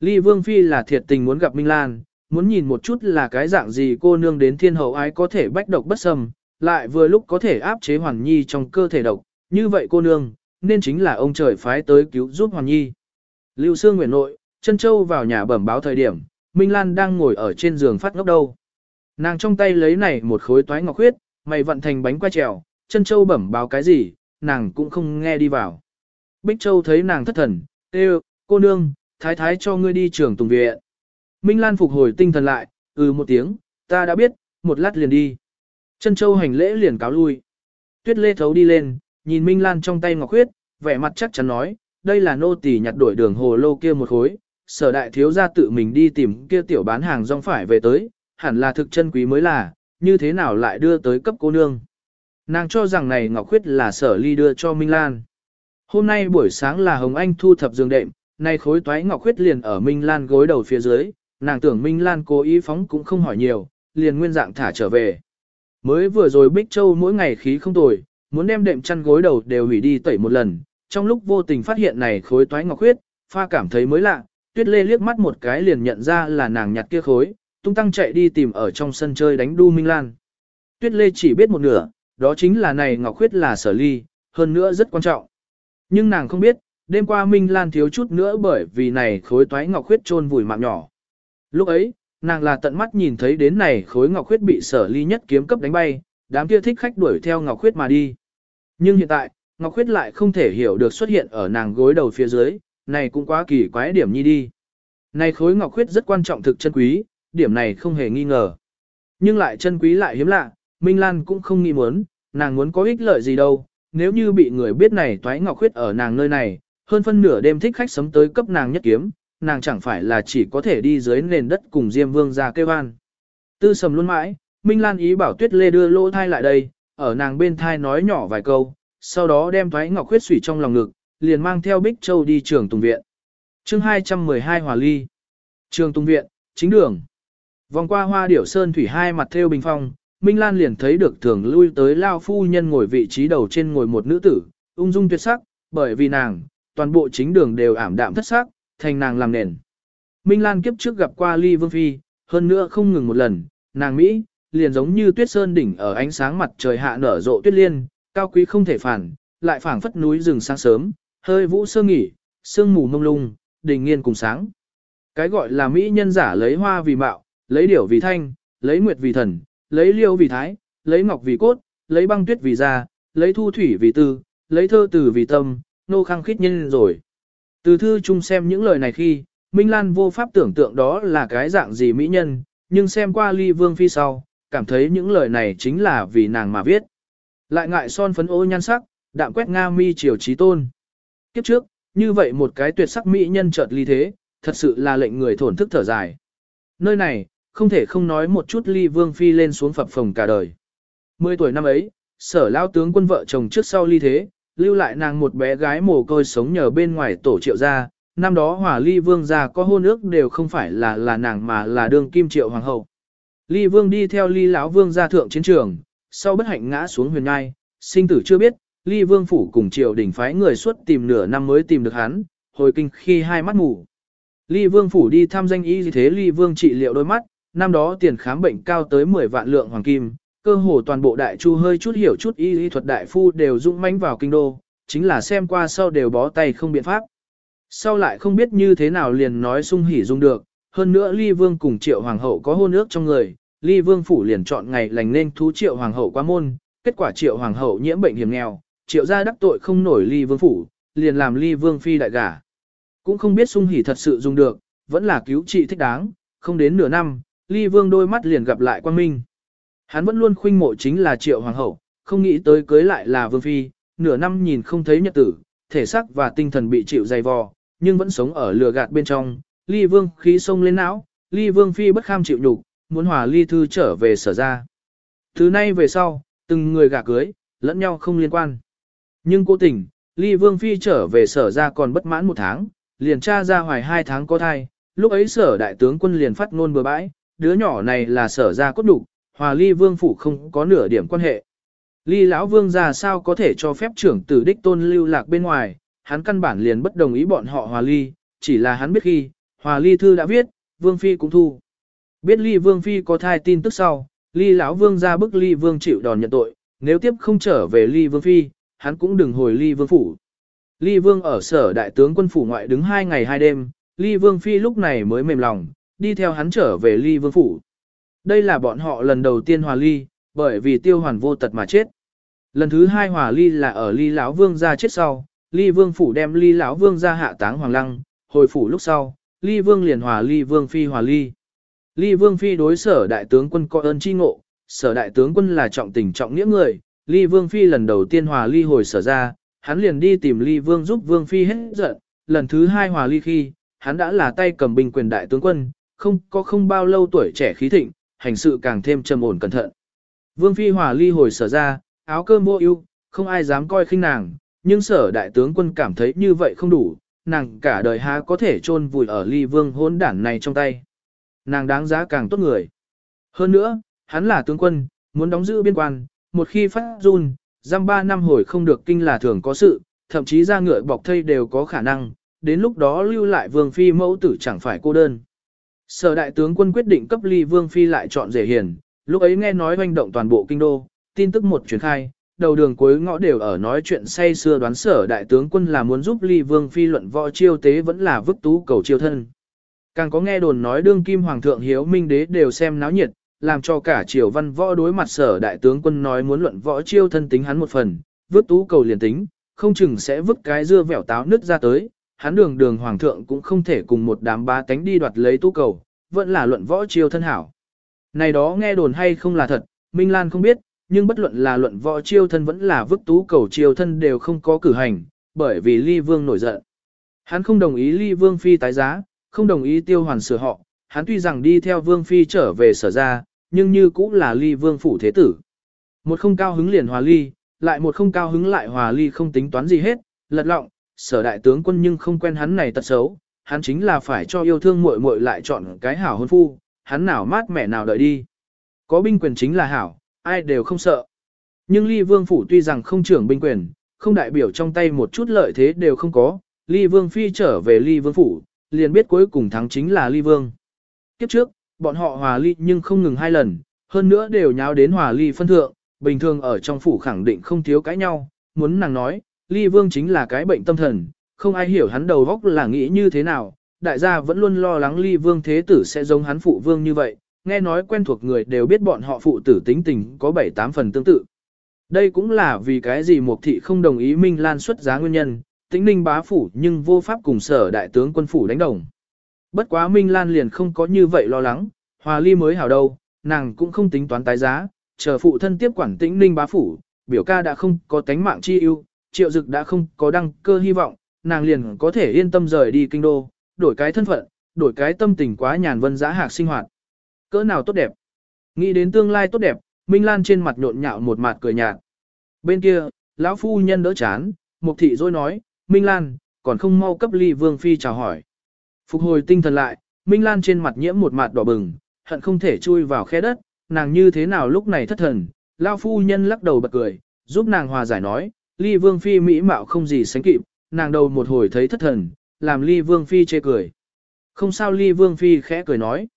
Ly vương phi là thiệt tình muốn gặp Minh Lan, muốn nhìn một chút là cái dạng gì cô nương đến thiên hậu ái có thể bách độc bất sâm lại vừa lúc có thể áp chế hoàn nhi trong cơ thể độc, như vậy cô nương, nên chính là ông trời phái tới cứu giúp Hoàn Nhi. Lưu Sương Nguyễn Nội, Trân châu vào nhà bẩm báo thời điểm, Minh Lan đang ngồi ở trên giường phát ngốc đâu. Nàng trong tay lấy này một khối toái ngọc huyết, mày vận thành bánh qua trèo, Trân châu bẩm báo cái gì, nàng cũng không nghe đi vào. Bích Châu thấy nàng thất thần, kêu, cô nương, thái thái cho ngươi đi trường tùng viện. Minh Lan phục hồi tinh thần lại, ừ một tiếng, ta đã biết, một lát liền đi. Trân châu hành lễ liền cáo lui. Tuyết lê thấu đi lên, nhìn Minh Lan trong tay ngọc huyết, vẻ mặt chắc chắn nói, đây là nô tỳ nhặt đổi đường hồ lô kia một khối, sở đại thiếu gia tự mình đi tìm kia tiểu bán hàng rong phải về tới, hẳn là thực chân quý mới là, như thế nào lại đưa tới cấp cô nương. Nàng cho rằng này ngọc Khuyết là sở ly đưa cho Minh Lan. Hôm nay buổi sáng là Hồng Anh thu thập giường đệm, nay khối toái ngọc Khuyết liền ở Minh Lan gối đầu phía dưới, nàng tưởng Minh Lan cố ý phóng cũng không hỏi nhiều, liền nguyên dạng thả trở về. Mới vừa rồi Bích Châu mỗi ngày khí không tồi, muốn đem đệm chăn gối đầu đều hủy đi tẩy một lần, trong lúc vô tình phát hiện này khối toái ngọc huyết, pha cảm thấy mới lạ, tuyết lê liếc mắt một cái liền nhận ra là nàng nhặt kia khối, tung tăng chạy đi tìm ở trong sân chơi đánh đu minh lan. Tuyết lê chỉ biết một nửa, đó chính là này ngọc huyết là sở ly, hơn nữa rất quan trọng. Nhưng nàng không biết, đêm qua Minh Lan thiếu chút nữa bởi vì này khối toái ngọc huyết trôn vùi mạng nhỏ. Lúc ấy, nàng là tận mắt nhìn thấy đến này khối ngọc huyết bị sở ly nhất kiếm cấp đánh bay, đám kia thích khách đuổi theo ngọc huyết mà đi. Nhưng hiện tại, Ngọc Khuyết lại không thể hiểu được xuất hiện ở nàng gối đầu phía dưới, này cũng quá kỳ quái điểm nhi đi. Này khối Ngọc Khuyết rất quan trọng thực chân quý, điểm này không hề nghi ngờ. nhưng lại chân quý lại hiếm lạ, Minh Lan cũng không nghĩ muốn, nàng muốn có ích lợi gì đâu, nếu như bị người biết này toái ngọc khuyết ở nàng nơi này, hơn phân nửa đêm thích khách sấm tới cấp nàng nhất kiếm, nàng chẳng phải là chỉ có thể đi dưới nền đất cùng Diêm Vương ra kêu an. Tư sầm luôn mãi, Minh Lan ý bảo Tuyết Lê đưa lỗ thai lại đây, ở nàng bên thai nói nhỏ vài câu, sau đó đem thoái ngọc khuyết sủy trong lòng ngực, liền mang theo Bích Châu đi trường Tùng Viện. chương 212 Hòa Ly Trường Tùng Viện, chính đường. Vòng qua hoa điểu sơn thủy hai mặt theo bình phong, Minh Lan liền thấy được thường lui tới Lao Phu Nhân ngồi vị trí đầu trên ngồi một nữ tử, ung dung tuyệt sắc, bởi vì nàng, toàn bộ chính đường đều ảm đạm thất sắc, thành nàng làm nền. Minh Lan kiếp trước gặp qua Ly Vương Phi, hơn nữa không ngừng một lần, nàng Mỹ, liền giống như tuyết sơn đỉnh ở ánh sáng mặt trời hạ nở rộ tuyết liên, cao quý không thể phản, lại phảng phất núi rừng sáng sớm, hơi vũ sơ nghỉ, sương mù mông lung, đỉnh nghiên cùng sáng. Cái gọi là Mỹ nhân giả lấy hoa vì mạo, lấy điểu vì thanh, lấy nguyệt vì thần, lấy liêu vì thái, lấy ngọc vì cốt, lấy băng tuyết vì da, lấy thu thủy vì tư, lấy thơ từ vì tâm, nô khăng khít nhân rồi. Từ thư chung xem những lời này khi, Minh Lan vô pháp tưởng tượng đó là cái dạng gì mỹ nhân, nhưng xem qua ly vương phi sau, cảm thấy những lời này chính là vì nàng mà viết. Lại ngại son phấn ô nhan sắc, đạm quét nga mi triều trí tôn. Kiếp trước, như vậy một cái tuyệt sắc mỹ nhân chợt ly thế, thật sự là lệnh người thổn thức thở dài. Nơi này, không thể không nói một chút ly vương phi lên xuống phập phồng cả đời. Mười tuổi năm ấy, sở lao tướng quân vợ chồng trước sau ly thế, lưu lại nàng một bé gái mồ côi sống nhờ bên ngoài tổ triệu gia, năm đó hỏa ly vương gia có hôn ước đều không phải là là nàng mà là đương kim triệu hoàng hậu. Ly vương đi theo ly lão vương ra thượng chiến trường, sau bất hạnh ngã xuống huyền ngai, sinh tử chưa biết, ly vương phủ cùng triều đình phái người suốt tìm nửa năm mới tìm được hắn, hồi kinh khi hai mắt mù. Ly vương phủ đi thăm danh y thế ly vương trị liệu đôi mắt, năm đó tiền khám bệnh cao tới 10 vạn lượng hoàng kim, cơ hồ toàn bộ đại chu hơi chút hiểu chút y y thuật đại phu đều dũng mãnh vào kinh đô, chính là xem qua sau đều bó tay không biện pháp. Sau lại không biết như thế nào liền nói sung hỉ dung được, hơn nữa ly vương cùng triệu hoàng hậu có hôn ước trong người, ly vương phủ liền chọn ngày lành nên thú triệu hoàng hậu qua môn, kết quả triệu hoàng hậu nhiễm bệnh hiểm nghèo, triệu gia đắc tội không nổi ly vương phủ, liền làm ly vương phi đại gả. Cũng không biết sung hỉ thật sự dùng được, vẫn là cứu trị thích đáng, không đến nửa năm, ly vương đôi mắt liền gặp lại quan minh. Hắn vẫn luôn khuynh mộ chính là triệu hoàng hậu, không nghĩ tới cưới lại là vương phi, nửa năm nhìn không thấy nhật tử, thể xác và tinh thần bị chịu dày vò, nhưng vẫn sống ở lừa gạt bên trong, ly vương khí sông lên não, ly vương phi bất kham chịu nhục, muốn hòa ly thư trở về sở ra. Thứ nay về sau, từng người gả cưới, lẫn nhau không liên quan. Nhưng cố tình, ly vương phi trở về sở ra còn bất mãn một tháng, liền tra ra hoài hai tháng có thai, lúc ấy sở đại tướng quân liền phát ngôn bừa bãi, đứa nhỏ này là sở ra cốt đủ, hòa ly vương phủ không có nửa điểm quan hệ. Ly lão vương ra sao có thể cho phép trưởng tử đích tôn lưu lạc bên ngoài, hắn căn bản liền bất đồng ý bọn họ hòa ly, chỉ là hắn biết khi, hòa ly thư đã viết, vương phi cũng thu. Biết ly vương phi có thai tin tức sau, ly lão vương ra bức ly vương chịu đòn nhận tội, nếu tiếp không trở về ly vương phi, hắn cũng đừng hồi ly vương phủ. Ly vương ở sở đại tướng quân phủ ngoại đứng hai ngày hai đêm, ly vương phi lúc này mới mềm lòng, đi theo hắn trở về ly vương phủ. Đây là bọn họ lần đầu tiên hòa ly, bởi vì tiêu hoàn vô tật mà chết. Lần thứ hai hòa ly là ở ly lão vương ra chết sau, ly vương phủ đem ly lão vương ra hạ táng hoàng lăng, hồi phủ lúc sau, ly vương liền hòa ly vương phi hòa ly. Ly vương phi đối sở đại tướng quân có ơn chi ngộ, sở đại tướng quân là trọng tình trọng nghĩa người, ly vương phi lần đầu tiên hòa ly hồi sở ra, hắn liền đi tìm ly vương giúp vương phi hết giận, lần thứ hai hòa ly khi, hắn đã là tay cầm binh quyền đại tướng quân, không có không bao lâu tuổi trẻ khí thịnh, hành sự càng thêm trầm ổn cẩn thận. Vương phi hòa ly hồi sở ra, áo cơm mua ưu, không ai dám coi khinh nàng, nhưng sở đại tướng quân cảm thấy như vậy không đủ, nàng cả đời há có thể chôn vùi ở ly vương hỗn đản này trong tay. Nàng đáng giá càng tốt người. Hơn nữa, hắn là tướng quân, muốn đóng giữ biên quan, một khi phát run, giam ba năm hồi không được kinh là thường có sự, thậm chí ra ngựa bọc thây đều có khả năng, đến lúc đó lưu lại vương phi mẫu tử chẳng phải cô đơn. Sở đại tướng quân quyết định cấp ly vương phi lại chọn rể hiền, lúc ấy nghe nói hoành động toàn bộ kinh đô, tin tức một truyền khai, đầu đường cuối ngõ đều ở nói chuyện say xưa đoán sở đại tướng quân là muốn giúp ly vương phi luận võ chiêu tế vẫn là vứt tú cầu chiêu thân. Càng có nghe đồn nói đương kim hoàng thượng hiếu minh đế đều xem náo nhiệt, làm cho cả triều văn võ đối mặt sở đại tướng quân nói muốn luận võ chiêu thân tính hắn một phần, vứt tú cầu liền tính, không chừng sẽ vứt cái dưa vẻo táo nứt ra tới, hắn đường đường hoàng thượng cũng không thể cùng một đám ba tánh đi đoạt lấy tú cầu, vẫn là luận võ chiêu thân hảo. Này đó nghe đồn hay không là thật, Minh Lan không biết, nhưng bất luận là luận võ chiêu thân vẫn là vức tú cầu chiêu thân đều không có cử hành, bởi vì Ly Vương nổi giận. Hắn không đồng ý Ly Vương Phi tái giá, không đồng ý tiêu hoàn sửa họ, hắn tuy rằng đi theo Vương Phi trở về sở ra, nhưng như cũng là Ly Vương phủ thế tử. Một không cao hứng liền hòa ly, lại một không cao hứng lại hòa ly không tính toán gì hết, lật lọng, sở đại tướng quân nhưng không quen hắn này tật xấu, hắn chính là phải cho yêu thương muội muội lại chọn cái hảo hôn phu, hắn nào mát mẻ nào đợi đi. Có binh quyền chính là hảo, ai đều không sợ. Nhưng ly vương phủ tuy rằng không trưởng binh quyền, không đại biểu trong tay một chút lợi thế đều không có, ly vương phi trở về ly vương phủ, liền biết cuối cùng thắng chính là ly vương. Kiếp trước, bọn họ hòa ly nhưng không ngừng hai lần, hơn nữa đều nháo đến hòa ly phân thượng, bình thường ở trong phủ khẳng định không thiếu cãi nhau, muốn nàng nói, ly vương chính là cái bệnh tâm thần, không ai hiểu hắn đầu góc là nghĩ như thế nào, đại gia vẫn luôn lo lắng ly vương thế tử sẽ giống hắn phụ vương như vậy, nghe nói quen thuộc người đều biết bọn họ phụ tử tính tình có 7-8 phần tương tự. Đây cũng là vì cái gì Mục thị không đồng ý Minh Lan xuất giá nguyên nhân, tính ninh bá phủ nhưng vô pháp cùng sở đại tướng quân phủ đánh đồng. Bất quá Minh Lan liền không có như vậy lo lắng, hòa ly mới hảo đâu, nàng cũng không tính toán tái giá, chờ phụ thân tiếp quản tĩnh ninh bá phủ, biểu ca đã không có tánh mạng chi ưu, triệu dực đã không có đăng cơ hy vọng, nàng liền có thể yên tâm rời đi kinh đô, đổi cái thân phận, đổi cái tâm tình quá nhàn vân giã hạc sinh hoạt. Cỡ nào tốt đẹp. Nghĩ đến tương lai tốt đẹp, Minh Lan trên mặt nhộn nhạo một mặt cười nhạt. Bên kia, lão phu nhân đỡ chán, Mục thị rồi nói, Minh Lan, còn không mau cấp ly vương phi chào hỏi. Phục hồi tinh thần lại, Minh Lan trên mặt nhiễm một mặt đỏ bừng, hận không thể chui vào khe đất, nàng như thế nào lúc này thất thần, lão phu nhân lắc đầu bật cười, giúp nàng hòa giải nói, ly vương phi mỹ mạo không gì sánh kịp, nàng đầu một hồi thấy thất thần, làm ly vương phi chê cười. Không sao ly vương phi khẽ cười nói.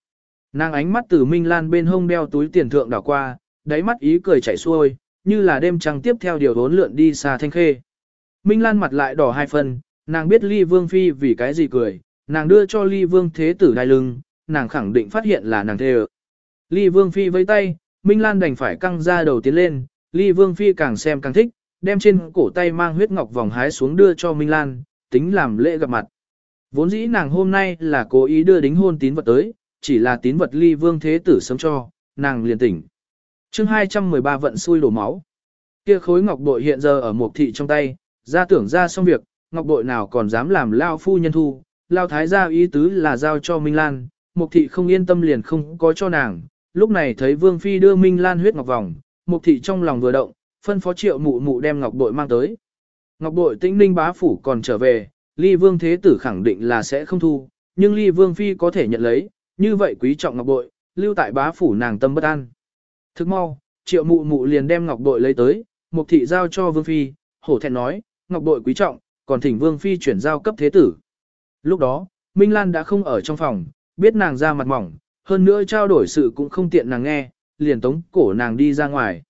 Nàng ánh mắt từ Minh Lan bên hông đeo túi tiền thượng đảo qua, đáy mắt ý cười chảy xuôi, như là đêm trăng tiếp theo điều đốn lượn đi xa thanh khê. Minh Lan mặt lại đỏ hai phần, nàng biết ly vương phi vì cái gì cười, nàng đưa cho ly vương thế tử đai lưng, nàng khẳng định phát hiện là nàng thê ợ. Ly vương phi với tay, Minh Lan đành phải căng ra đầu tiến lên, ly vương phi càng xem càng thích, đem trên cổ tay mang huyết ngọc vòng hái xuống đưa cho Minh Lan, tính làm lễ gặp mặt. Vốn dĩ nàng hôm nay là cố ý đưa đính hôn tín vật tới, chỉ là tín vật ly vương thế tử sớm cho, nàng liền tỉnh. chương 213 vận xui đổ máu. Kia khối ngọc bội hiện giờ ở một thị trong tay, ra tưởng ra xong việc, ngọc bội nào còn dám làm lao phu nhân thu, lao thái gia ý tứ là giao cho Minh Lan, mục thị không yên tâm liền không có cho nàng, lúc này thấy vương phi đưa Minh Lan huyết ngọc vòng, mục thị trong lòng vừa động, phân phó triệu mụ mụ đem ngọc bội mang tới. Ngọc bội tĩnh ninh bá phủ còn trở về, ly vương thế tử khẳng định là sẽ không thu, nhưng ly vương phi có thể nhận lấy, như vậy quý trọng ngọc bội, lưu tại bá phủ nàng tâm bất an. Thức mau, triệu mụ mụ liền đem ngọc bội lấy tới, mục thị giao cho vương phi, hổ thẹn nói, ngọc bội quý trọng, còn thỉnh vương phi chuyển giao cấp thế tử. Lúc đó, Minh Lan đã không ở trong phòng, biết nàng ra mặt mỏng, hơn nữa trao đổi sự cũng không tiện nàng nghe, liền tống cổ nàng đi ra ngoài.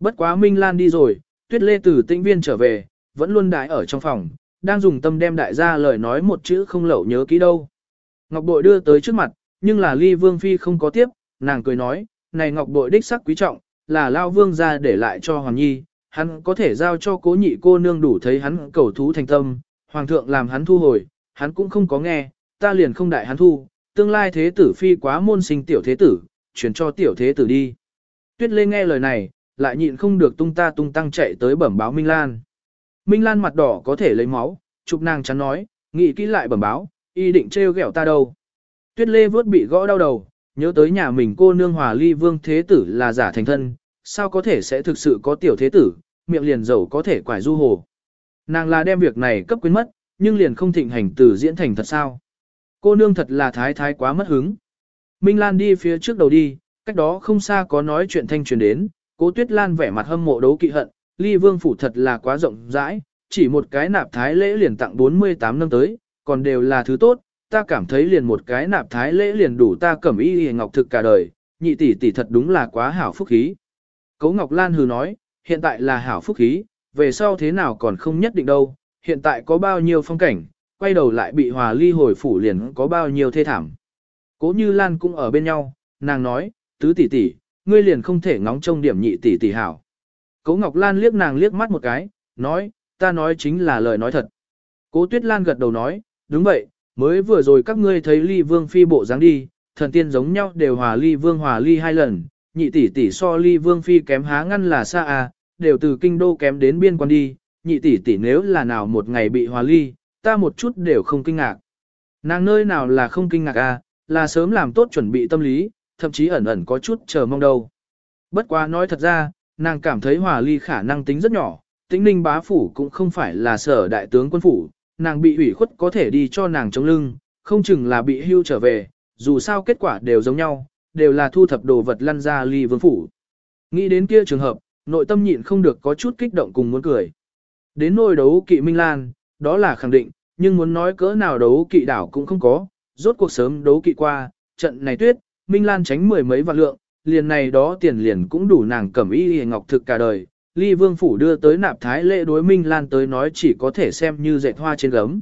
Bất quá Minh Lan đi rồi, tuyết lê từ tĩnh viên trở về, vẫn luôn đái ở trong phòng, đang dùng tâm đem đại gia lời nói một chữ không lẩu nhớ kỹ đâu. Ngọc bội đưa tới trước mặt, nhưng là ly vương phi không có tiếp, nàng cười nói, này ngọc bội đích sắc quý trọng, là lao vương ra để lại cho Hoàng Nhi, hắn có thể giao cho cố nhị cô nương đủ thấy hắn cầu thú thành tâm, hoàng thượng làm hắn thu hồi, hắn cũng không có nghe, ta liền không đại hắn thu, tương lai thế tử phi quá môn sinh tiểu thế tử, chuyển cho tiểu thế tử đi. Tuyết Lê nghe lời này, lại nhịn không được tung ta tung tăng chạy tới bẩm báo Minh Lan. Minh Lan mặt đỏ có thể lấy máu, chụp nàng chắn nói, nghĩ kỹ lại bẩm báo, y định trêu ghẹo ta đâu. Tuyết Lê vớt bị gõ đau đầu, nhớ tới nhà mình cô nương hòa ly vương thế tử là giả thành thân, sao có thể sẽ thực sự có tiểu thế tử, miệng liền dầu có thể quải du hồ. Nàng là đem việc này cấp quyến mất, nhưng liền không thịnh hành từ diễn thành thật sao. Cô nương thật là thái thái quá mất hứng. Minh Lan đi phía trước đầu đi, cách đó không xa có nói chuyện thanh truyền đến, cố tuyết lan vẻ mặt hâm mộ đấu kỵ hận, ly vương phủ thật là quá rộng rãi, chỉ một cái nạp thái lễ liền tặng 48 năm tới, còn đều là thứ tốt, ta cảm thấy liền một cái nạp thái lễ liền đủ ta cẩm y hề ngọc thực cả đời, nhị tỷ tỷ thật đúng là quá hảo phúc khí. Cố Ngọc Lan hừ nói, hiện tại là hảo phúc khí, về sau thế nào còn không nhất định đâu, hiện tại có bao nhiêu phong cảnh, quay đầu lại bị hòa ly hồi phủ liền có bao nhiêu thê thảm. Cố Như Lan cũng ở bên nhau, nàng nói, tứ tỷ tỷ, ngươi liền không thể ngóng trông điểm nhị tỷ tỷ hảo. Cố Ngọc Lan liếc nàng liếc mắt một cái, nói, ta nói chính là lời nói thật. Cố Tuyết Lan gật đầu nói, đúng vậy, mới vừa rồi các ngươi thấy ly vương phi bộ dáng đi, thần tiên giống nhau đều hòa ly vương hòa ly hai lần, nhị tỷ tỷ so ly vương phi kém há ngăn là xa à, đều từ kinh đô kém đến biên quan đi, nhị tỷ tỷ nếu là nào một ngày bị hòa ly, ta một chút đều không kinh ngạc. Nàng nơi nào là không kinh ngạc à, là sớm làm tốt chuẩn bị tâm lý, thậm chí ẩn ẩn có chút chờ mong đâu. Bất quá nói thật ra, nàng cảm thấy hòa ly khả năng tính rất nhỏ, tĩnh ninh bá phủ cũng không phải là sở đại tướng quân phủ, nàng bị ủy khuất có thể đi cho nàng chống lưng, không chừng là bị hưu trở về, dù sao kết quả đều giống nhau, đều là thu thập đồ vật lăn ra ly vương phủ. Nghĩ đến kia trường hợp, nội tâm nhịn không được có chút kích động cùng muốn cười. Đến nôi đấu kỵ Minh Lan, đó là khẳng định, nhưng muốn nói cỡ nào đấu kỵ đảo cũng không có, rốt cuộc sớm đấu kỵ qua, trận này tuyết, Minh Lan tránh mười mấy vạn lượng, liền này đó tiền liền cũng đủ nàng cẩm y hề ngọc thực cả đời. Ly Vương Phủ đưa tới nạp thái Lễ đối Minh Lan tới nói chỉ có thể xem như dạy hoa trên gấm.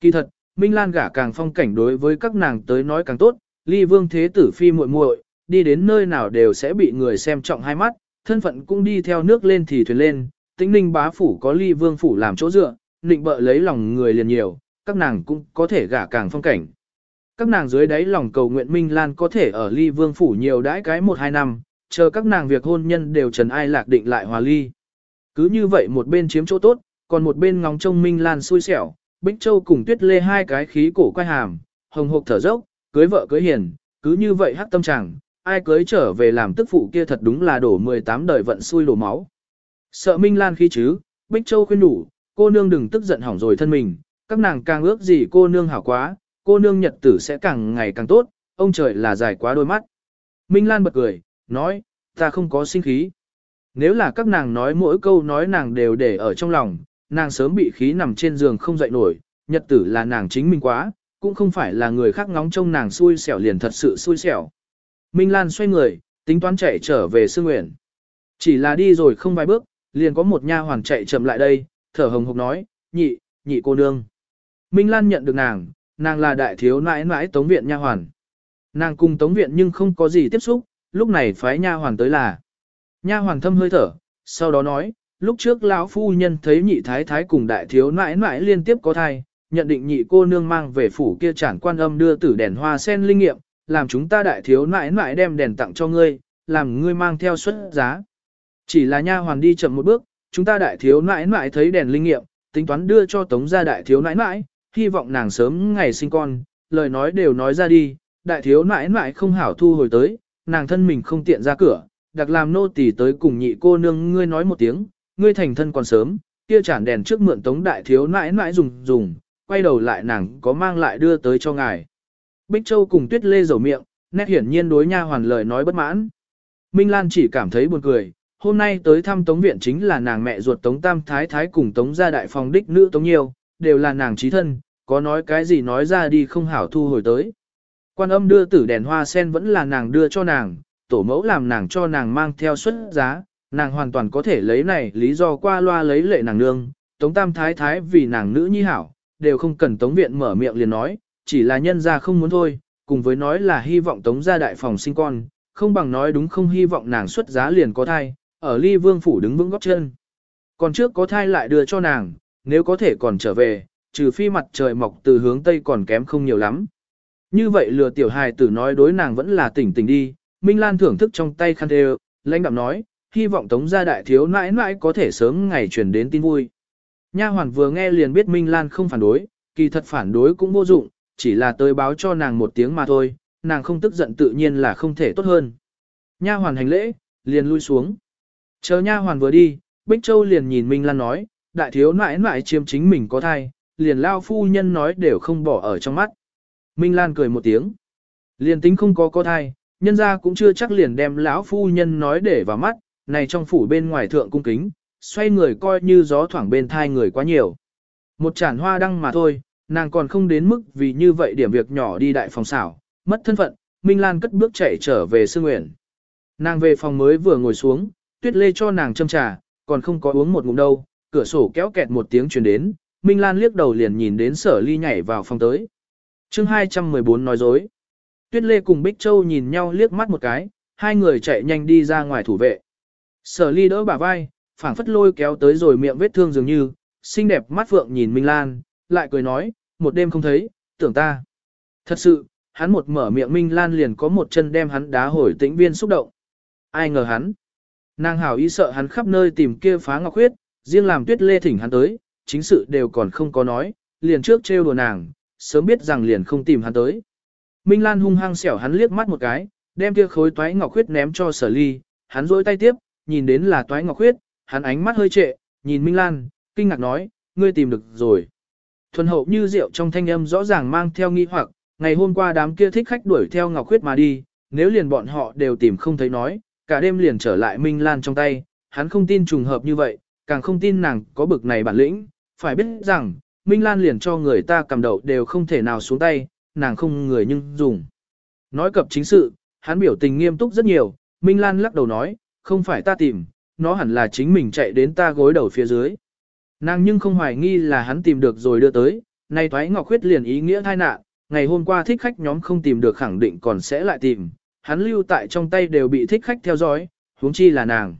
Kỳ thật, Minh Lan gả càng phong cảnh đối với các nàng tới nói càng tốt, Ly Vương Thế Tử Phi muội muội đi đến nơi nào đều sẽ bị người xem trọng hai mắt, thân phận cũng đi theo nước lên thì thuyền lên, tĩnh ninh bá phủ có Ly Vương Phủ làm chỗ dựa, định bợ lấy lòng người liền nhiều, các nàng cũng có thể gả càng phong cảnh các nàng dưới đáy lòng cầu nguyện Minh Lan có thể ở ly vương phủ nhiều đãi cái một hai năm, chờ các nàng việc hôn nhân đều trần ai lạc định lại hòa ly. Cứ như vậy một bên chiếm chỗ tốt, còn một bên ngóng trông Minh Lan xui xẻo, Bích Châu cùng Tuyết Lê hai cái khí cổ quay hàm, hồng hộc thở dốc, cưới vợ cưới hiền, cứ như vậy hắc tâm chẳng, ai cưới trở về làm tức phụ kia thật đúng là đổ 18 đời vận xui đổ máu. Sợ Minh Lan khí chứ, Bích Châu khuyên đủ, cô nương đừng tức giận hỏng rồi thân mình, các nàng càng ước gì cô nương hảo quá, cô nương nhật tử sẽ càng ngày càng tốt, ông trời là dài quá đôi mắt. Minh Lan bật cười, nói, ta không có sinh khí. Nếu là các nàng nói mỗi câu nói nàng đều để ở trong lòng, nàng sớm bị khí nằm trên giường không dậy nổi, nhật tử là nàng chính mình quá, cũng không phải là người khác ngóng trông nàng xui xẻo liền thật sự xui xẻo. Minh Lan xoay người, tính toán chạy trở về Sương Nguyện. Chỉ là đi rồi không vài bước, liền có một nha hoàn chạy chậm lại đây, thở hồng hộc nói, nhị, nhị cô nương. Minh Lan nhận được nàng, nàng là đại thiếu nãi nãi tống viện nha hoàn. Nàng cùng tống viện nhưng không có gì tiếp xúc, lúc này phái nha hoàn tới là. Nha hoàn thâm hơi thở, sau đó nói, lúc trước lão phu nhân thấy nhị thái thái cùng đại thiếu nãi nãi liên tiếp có thai, nhận định nhị cô nương mang về phủ kia chản quan âm đưa tử đèn hoa sen linh nghiệm, làm chúng ta đại thiếu nãi nãi đem đèn tặng cho ngươi, làm ngươi mang theo xuất giá. Chỉ là nha hoàn đi chậm một bước, chúng ta đại thiếu nãi nãi thấy đèn linh nghiệm, tính toán đưa cho tống gia đại thiếu nãi nãi, hy vọng nàng sớm ngày sinh con, lời nói đều nói ra đi, đại thiếu nãi nãi không hảo thu hồi tới, nàng thân mình không tiện ra cửa, đặc làm nô tỳ tới cùng nhị cô nương ngươi nói một tiếng, ngươi thành thân còn sớm, kia chản đèn trước mượn tống đại thiếu nãi nãi dùng dùng, quay đầu lại nàng có mang lại đưa tới cho ngài. Bích Châu cùng Tuyết Lê dầu miệng, nét hiển nhiên đối nha hoàn lời nói bất mãn. Minh Lan chỉ cảm thấy buồn cười, hôm nay tới thăm Tống Viện chính là nàng mẹ ruột Tống Tam Thái Thái cùng Tống gia đại phòng đích nữ Tống Nhiêu, đều là nàng trí thân, có nói cái gì nói ra đi không hảo thu hồi tới. Quan âm đưa tử đèn hoa sen vẫn là nàng đưa cho nàng, tổ mẫu làm nàng cho nàng mang theo xuất giá, nàng hoàn toàn có thể lấy này lý do qua loa lấy lệ nàng nương, tống tam thái thái vì nàng nữ nhi hảo, đều không cần tống viện mở miệng liền nói, chỉ là nhân ra không muốn thôi, cùng với nói là hy vọng tống ra đại phòng sinh con, không bằng nói đúng không hy vọng nàng xuất giá liền có thai, ở ly vương phủ đứng vững góc chân. Còn trước có thai lại đưa cho nàng, nếu có thể còn trở về, trừ phi mặt trời mọc từ hướng tây còn kém không nhiều lắm. Như vậy lừa tiểu hài tử nói đối nàng vẫn là tỉnh tỉnh đi, Minh Lan thưởng thức trong tay khăn thề, lãnh đạm nói, hy vọng tống gia đại thiếu nãi nãi có thể sớm ngày truyền đến tin vui. Nha hoàn vừa nghe liền biết Minh Lan không phản đối, kỳ thật phản đối cũng vô dụng, chỉ là tới báo cho nàng một tiếng mà thôi, nàng không tức giận tự nhiên là không thể tốt hơn. Nha hoàn hành lễ, liền lui xuống. Chờ nha hoàn vừa đi, Bích Châu liền nhìn Minh Lan nói, đại thiếu nãi nãi chiếm chính mình có thai, liền lao phu nhân nói đều không bỏ ở trong mắt. Minh Lan cười một tiếng. Liền tính không có có thai, nhân ra cũng chưa chắc liền đem lão phu nhân nói để vào mắt, này trong phủ bên ngoài thượng cung kính, xoay người coi như gió thoảng bên thai người quá nhiều. Một chản hoa đăng mà thôi, nàng còn không đến mức vì như vậy điểm việc nhỏ đi đại phòng xảo, mất thân phận, Minh Lan cất bước chạy trở về sư nguyện. Nàng về phòng mới vừa ngồi xuống, tuyết lê cho nàng châm trà, còn không có uống một ngụm đâu, cửa sổ kéo kẹt một tiếng truyền đến, Minh Lan liếc đầu liền nhìn đến sở ly nhảy vào phòng tới chương 214 nói dối. Tuyết Lê cùng Bích Châu nhìn nhau liếc mắt một cái, hai người chạy nhanh đi ra ngoài thủ vệ. Sở ly đỡ bả vai, phảng phất lôi kéo tới rồi miệng vết thương dường như, xinh đẹp mắt phượng nhìn Minh Lan, lại cười nói, một đêm không thấy, tưởng ta. Thật sự, hắn một mở miệng Minh Lan liền có một chân đem hắn đá hồi tĩnh viên xúc động. Ai ngờ hắn. Nàng hảo ý sợ hắn khắp nơi tìm kia phá ngọc huyết, riêng làm tuyết lê thỉnh hắn tới, chính sự đều còn không có nói, liền trước trêu đùa nàng, sớm biết rằng liền không tìm hắn tới. Minh Lan hung hăng xẻo hắn liếc mắt một cái, đem kia khối toái ngọc Khuyết ném cho sở ly, hắn rôi tay tiếp, nhìn đến là toái ngọc Khuyết, hắn ánh mắt hơi trệ, nhìn Minh Lan, kinh ngạc nói, ngươi tìm được rồi. Thuần hậu như rượu trong thanh âm rõ ràng mang theo nghi hoặc, ngày hôm qua đám kia thích khách đuổi theo ngọc Khuyết mà đi, nếu liền bọn họ đều tìm không thấy nói, cả đêm liền trở lại Minh Lan trong tay, hắn không tin trùng hợp như vậy, càng không tin nàng có bực này bản lĩnh, phải biết rằng, Minh Lan liền cho người ta cầm đầu đều không thể nào xuống tay, nàng không người nhưng dùng. Nói cập chính sự, hắn biểu tình nghiêm túc rất nhiều, Minh Lan lắc đầu nói, không phải ta tìm, nó hẳn là chính mình chạy đến ta gối đầu phía dưới. Nàng nhưng không hoài nghi là hắn tìm được rồi đưa tới, nay thoái ngọc khuyết liền ý nghĩa thai nạn, ngày hôm qua thích khách nhóm không tìm được khẳng định còn sẽ lại tìm, hắn lưu tại trong tay đều bị thích khách theo dõi, huống chi là nàng.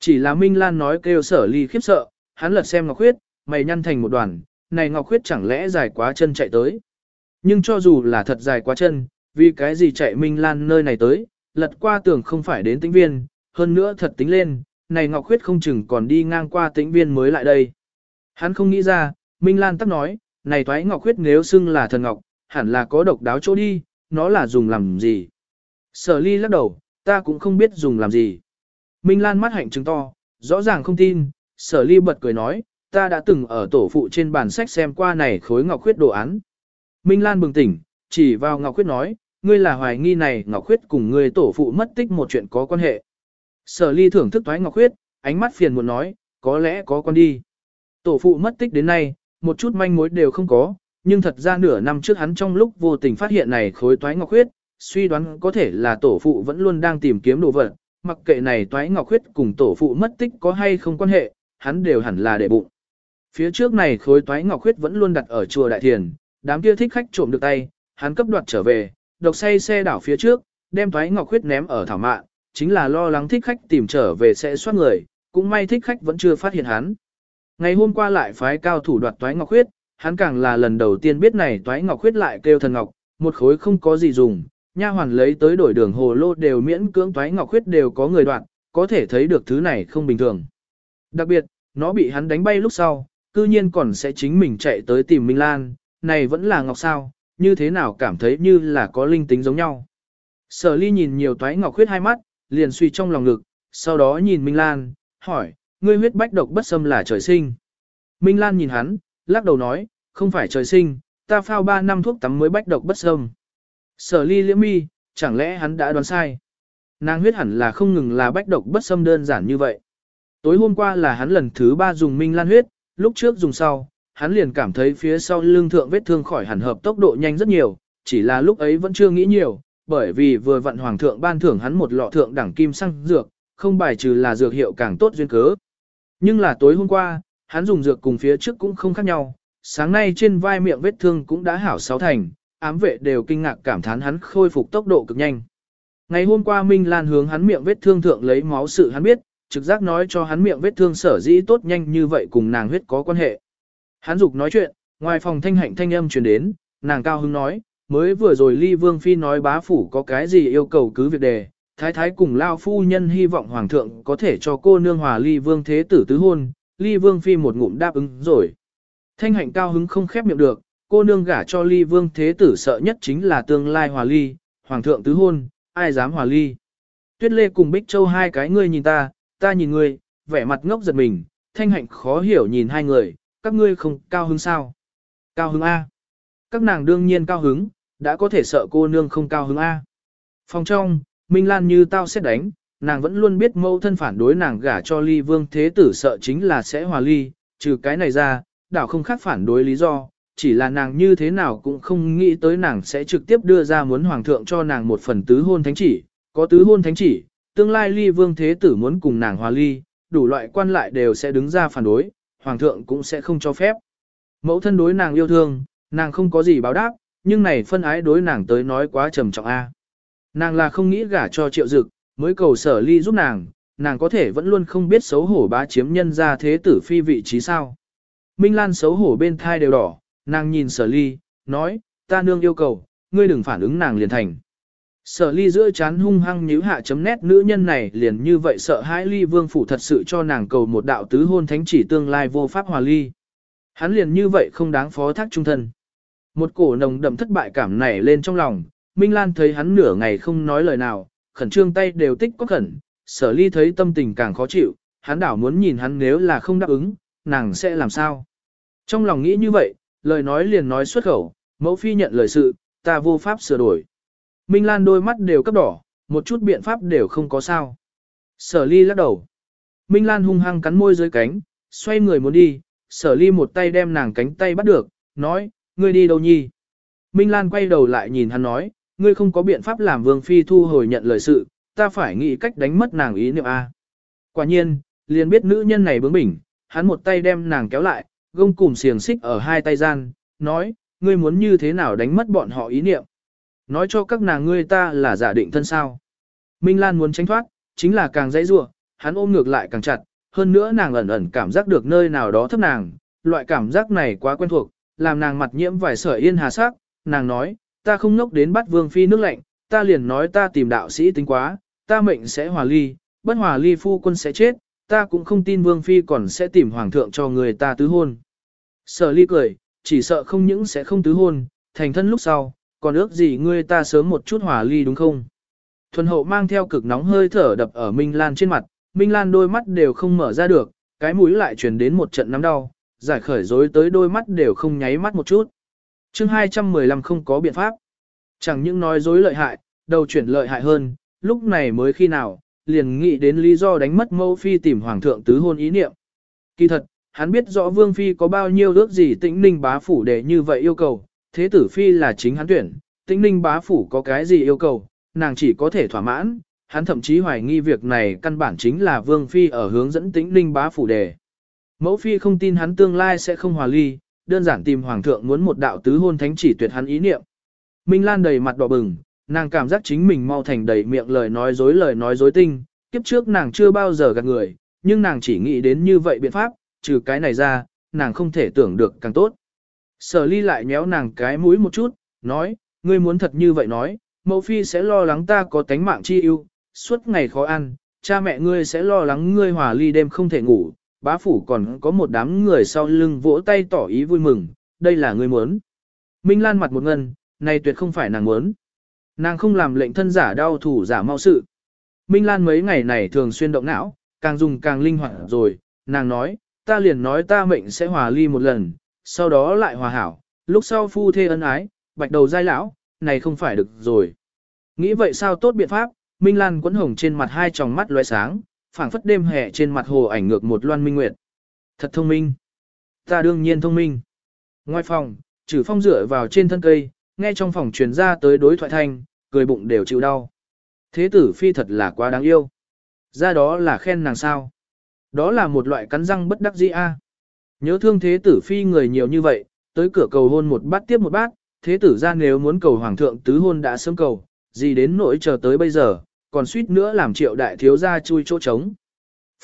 Chỉ là Minh Lan nói kêu sở ly khiếp sợ, hắn lật xem ngọc khuyết, mày nhăn thành một đoàn, này ngọc khuyết chẳng lẽ dài quá chân chạy tới. Nhưng cho dù là thật dài quá chân, vì cái gì chạy Minh Lan nơi này tới, lật qua tưởng không phải đến tĩnh viên, hơn nữa thật tính lên, này Ngọc Khuyết không chừng còn đi ngang qua tĩnh viên mới lại đây. Hắn không nghĩ ra, Minh Lan tắc nói, này thoái Ngọc Khuyết nếu xưng là thần Ngọc, hẳn là có độc đáo chỗ đi, nó là dùng làm gì. Sở ly lắc đầu, ta cũng không biết dùng làm gì. Minh Lan mắt hạnh chứng to, rõ ràng không tin, sở ly bật cười nói, ta đã từng ở tổ phụ trên bản sách xem qua này khối Ngọc Khuyết đồ án. Minh Lan bừng tỉnh, chỉ vào Ngọc Khuyết nói, ngươi là hoài nghi này Ngọc Khuyết cùng ngươi tổ phụ mất tích một chuyện có quan hệ. Sở ly thưởng thức thoái Ngọc Khuyết, ánh mắt phiền muốn nói, có lẽ có con đi. Tổ phụ mất tích đến nay, một chút manh mối đều không có, nhưng thật ra nửa năm trước hắn trong lúc vô tình phát hiện này khối toái ngọc khuyết, suy đoán có thể là tổ phụ vẫn luôn đang tìm kiếm đồ vật, mặc kệ này toái ngọc khuyết cùng tổ phụ mất tích có hay không quan hệ, hắn đều hẳn là để bụng. Phía trước này khối toái ngọc khuyết vẫn luôn đặt ở chùa Đại Thiền, đám kia thích khách trộm được tay, hắn cấp đoạt trở về, độc say xe đảo phía trước, đem toái ngọc khuyết ném ở thảo mạn, chính là lo lắng thích khách tìm trở về sẽ soát người, cũng may thích khách vẫn chưa phát hiện hắn. Ngày hôm qua lại phái cao thủ đoạt toái ngọc khuyết, hắn càng là lần đầu tiên biết này toái ngọc khuyết lại kêu thần ngọc, một khối không có gì dùng, nha hoàn lấy tới đổi đường hồ lô đều miễn cưỡng toái ngọc khuyết đều có người đoạt, có thể thấy được thứ này không bình thường. Đặc biệt, nó bị hắn đánh bay lúc sau, cư nhiên còn sẽ chính mình chạy tới tìm Minh Lan, này vẫn là ngọc sao, như thế nào cảm thấy như là có linh tính giống nhau. Sở ly nhìn nhiều toái ngọc khuyết hai mắt, liền suy trong lòng ngực, sau đó nhìn Minh Lan, hỏi, ngươi huyết bách độc bất xâm là trời sinh. Minh Lan nhìn hắn, lắc đầu nói, không phải trời sinh, ta phao 3 năm thuốc tắm mới bách độc bất xâm. Sở ly liễm mi, chẳng lẽ hắn đã đoán sai. Nàng huyết hẳn là không ngừng là bách độc bất xâm đơn giản như vậy. Tối hôm qua là hắn lần thứ ba dùng Minh Lan huyết, lúc trước dùng sau, hắn liền cảm thấy phía sau lưng thượng vết thương khỏi hẳn hợp tốc độ nhanh rất nhiều, chỉ là lúc ấy vẫn chưa nghĩ nhiều, bởi vì vừa vận hoàng thượng ban thưởng hắn một lọ thượng đẳng kim xăng dược, không bài trừ là dược hiệu càng tốt duyên cớ. Nhưng là tối hôm qua, hắn dùng dược cùng phía trước cũng không khác nhau, sáng nay trên vai miệng vết thương cũng đã hảo sáu thành, ám vệ đều kinh ngạc cảm thán hắn khôi phục tốc độ cực nhanh. Ngày hôm qua Minh Lan hướng hắn miệng vết thương thượng lấy máu sự hắn biết, trực giác nói cho hắn miệng vết thương sở dĩ tốt nhanh như vậy cùng nàng huyết có quan hệ. Hắn dục nói chuyện, ngoài phòng thanh hạnh thanh âm truyền đến, nàng cao hứng nói, mới vừa rồi ly vương phi nói bá phủ có cái gì yêu cầu cứ việc đề, thái thái cùng lao phu nhân hy vọng hoàng thượng có thể cho cô nương hòa ly vương thế tử tứ hôn, ly vương phi một ngụm đáp ứng rồi. Thanh hạnh cao hứng không khép miệng được, cô nương gả cho ly vương thế tử sợ nhất chính là tương lai hòa ly, hoàng thượng tứ hôn, ai dám hòa ly. Tuyết lê cùng Bích Châu hai cái ngươi nhìn ta, ta nhìn ngươi, vẻ mặt ngốc giật mình, thanh hạnh khó hiểu nhìn hai người, các ngươi không cao hứng sao? Cao hứng A. Các nàng đương nhiên cao hứng, đã có thể sợ cô nương không cao hứng A. Phòng trong, Minh Lan như tao sẽ đánh, nàng vẫn luôn biết mâu thân phản đối nàng gả cho ly vương thế tử sợ chính là sẽ hòa ly, trừ cái này ra, đảo không khác phản đối lý do, chỉ là nàng như thế nào cũng không nghĩ tới nàng sẽ trực tiếp đưa ra muốn hoàng thượng cho nàng một phần tứ hôn thánh chỉ, có tứ hôn thánh chỉ, tương lai ly vương thế tử muốn cùng nàng hòa ly, đủ loại quan lại đều sẽ đứng ra phản đối, hoàng thượng cũng sẽ không cho phép. Mẫu thân đối nàng yêu thương, nàng không có gì báo đáp, nhưng này phân ái đối nàng tới nói quá trầm trọng a. Nàng là không nghĩ gả cho triệu dực, mới cầu sở ly giúp nàng, nàng có thể vẫn luôn không biết xấu hổ bá chiếm nhân ra thế tử phi vị trí sao. Minh Lan xấu hổ bên thai đều đỏ, nàng nhìn sở ly, nói, ta nương yêu cầu, ngươi đừng phản ứng nàng liền thành. Sở ly giữa chán hung hăng nhíu hạ chấm nét nữ nhân này liền như vậy sợ hãi ly vương phủ thật sự cho nàng cầu một đạo tứ hôn thánh chỉ tương lai vô pháp hòa ly. Hắn liền như vậy không đáng phó thác trung thân. Một cổ nồng đậm thất bại cảm nảy lên trong lòng, Minh Lan thấy hắn nửa ngày không nói lời nào, khẩn trương tay đều tích có khẩn, sở ly thấy tâm tình càng khó chịu, hắn đảo muốn nhìn hắn nếu là không đáp ứng, nàng sẽ làm sao. Trong lòng nghĩ như vậy, lời nói liền nói xuất khẩu, mẫu phi nhận lời sự, ta vô pháp sửa đổi. Minh Lan đôi mắt đều cấp đỏ, một chút biện pháp đều không có sao. Sở ly lắc đầu. Minh Lan hung hăng cắn môi dưới cánh, xoay người muốn đi, sở ly một tay đem nàng cánh tay bắt được, nói, ngươi đi đâu nhi? Minh Lan quay đầu lại nhìn hắn nói, ngươi không có biện pháp làm vương phi thu hồi nhận lời sự, ta phải nghĩ cách đánh mất nàng ý niệm A. Quả nhiên, liền biết nữ nhân này bướng bỉnh, hắn một tay đem nàng kéo lại, gông cùng xiềng xích ở hai tay gian, nói, ngươi muốn như thế nào đánh mất bọn họ ý niệm. Nói cho các nàng ngươi ta là giả định thân sao. Minh Lan muốn tránh thoát, chính là càng dãy rua, hắn ôm ngược lại càng chặt, hơn nữa nàng ẩn ẩn cảm giác được nơi nào đó thấp nàng, loại cảm giác này quá quen thuộc, làm nàng mặt nhiễm vài sợi yên hà sắc, nàng nói, ta không ngốc đến bắt vương phi nước lạnh, ta liền nói ta tìm đạo sĩ tính quá, ta mệnh sẽ hòa ly, bất hòa ly phu quân sẽ chết, ta cũng không tin vương phi còn sẽ tìm hoàng thượng cho người ta tứ hôn. Sở ly cười, chỉ sợ không những sẽ không tứ hôn, thành thân lúc sau, còn ước gì ngươi ta sớm một chút hòa ly đúng không? Thuần hậu mang theo cực nóng hơi thở đập ở Minh Lan trên mặt, Minh Lan đôi mắt đều không mở ra được, cái mũi lại truyền đến một trận nắm đau, giải khởi rối tới đôi mắt đều không nháy mắt một chút. chương 215 không có biện pháp. Chẳng những nói dối lợi hại, đầu chuyển lợi hại hơn, lúc này mới khi nào, liền nghĩ đến lý do đánh mất mẫu phi tìm hoàng thượng tứ hôn ý niệm. Kỳ thật, hắn biết rõ vương phi có bao nhiêu ước gì tĩnh ninh bá phủ để như vậy yêu cầu, thế tử phi là chính hắn tuyển, tĩnh ninh bá phủ có cái gì yêu cầu, nàng chỉ có thể thỏa mãn, hắn thậm chí hoài nghi việc này căn bản chính là vương phi ở hướng dẫn tĩnh ninh bá phủ đề. Mẫu phi không tin hắn tương lai sẽ không hòa ly, đơn giản tìm hoàng thượng muốn một đạo tứ hôn thánh chỉ tuyệt hắn ý niệm. Minh Lan đầy mặt đỏ bừng, nàng cảm giác chính mình mau thành đầy miệng lời nói dối lời nói dối tinh, kiếp trước nàng chưa bao giờ gạt người, nhưng nàng chỉ nghĩ đến như vậy biện pháp, trừ cái này ra, nàng không thể tưởng được càng tốt. Sở ly lại nhéo nàng cái mũi một chút, nói, ngươi muốn thật như vậy nói, mẫu phi sẽ lo lắng ta có tánh mạng chi ưu, suốt ngày khó ăn, cha mẹ ngươi sẽ lo lắng ngươi hòa ly đêm không thể ngủ, bá phủ còn có một đám người sau lưng vỗ tay tỏ ý vui mừng, đây là ngươi muốn. Minh Lan mặt một ngân, này tuyệt không phải nàng muốn. Nàng không làm lệnh thân giả đau thủ giả mau sự. Minh Lan mấy ngày này thường xuyên động não, càng dùng càng linh hoạt rồi, nàng nói, ta liền nói ta mệnh sẽ hòa ly một lần, sau đó lại hòa hảo, lúc sau phu thê ân ái, bạch đầu dai lão, này không phải được rồi. Nghĩ vậy sao tốt biện pháp, Minh Lan quấn hồng trên mặt hai tròng mắt loe sáng, phảng phất đêm hè trên mặt hồ ảnh ngược một loan minh nguyệt. Thật thông minh. Ta đương nhiên thông minh. Ngoài phòng, trừ phong dựa vào trên thân cây, nghe trong phòng truyền ra tới đối thoại thanh, cười bụng đều chịu đau. Thế tử phi thật là quá đáng yêu. Ra đó là khen nàng sao. Đó là một loại cắn răng bất đắc dĩ a. Nhớ thương thế tử phi người nhiều như vậy, tới cửa cầu hôn một bát tiếp một bát, thế tử ra nếu muốn cầu hoàng thượng tứ hôn đã sớm cầu, gì đến nỗi chờ tới bây giờ, còn suýt nữa làm triệu đại thiếu gia chui chỗ trống.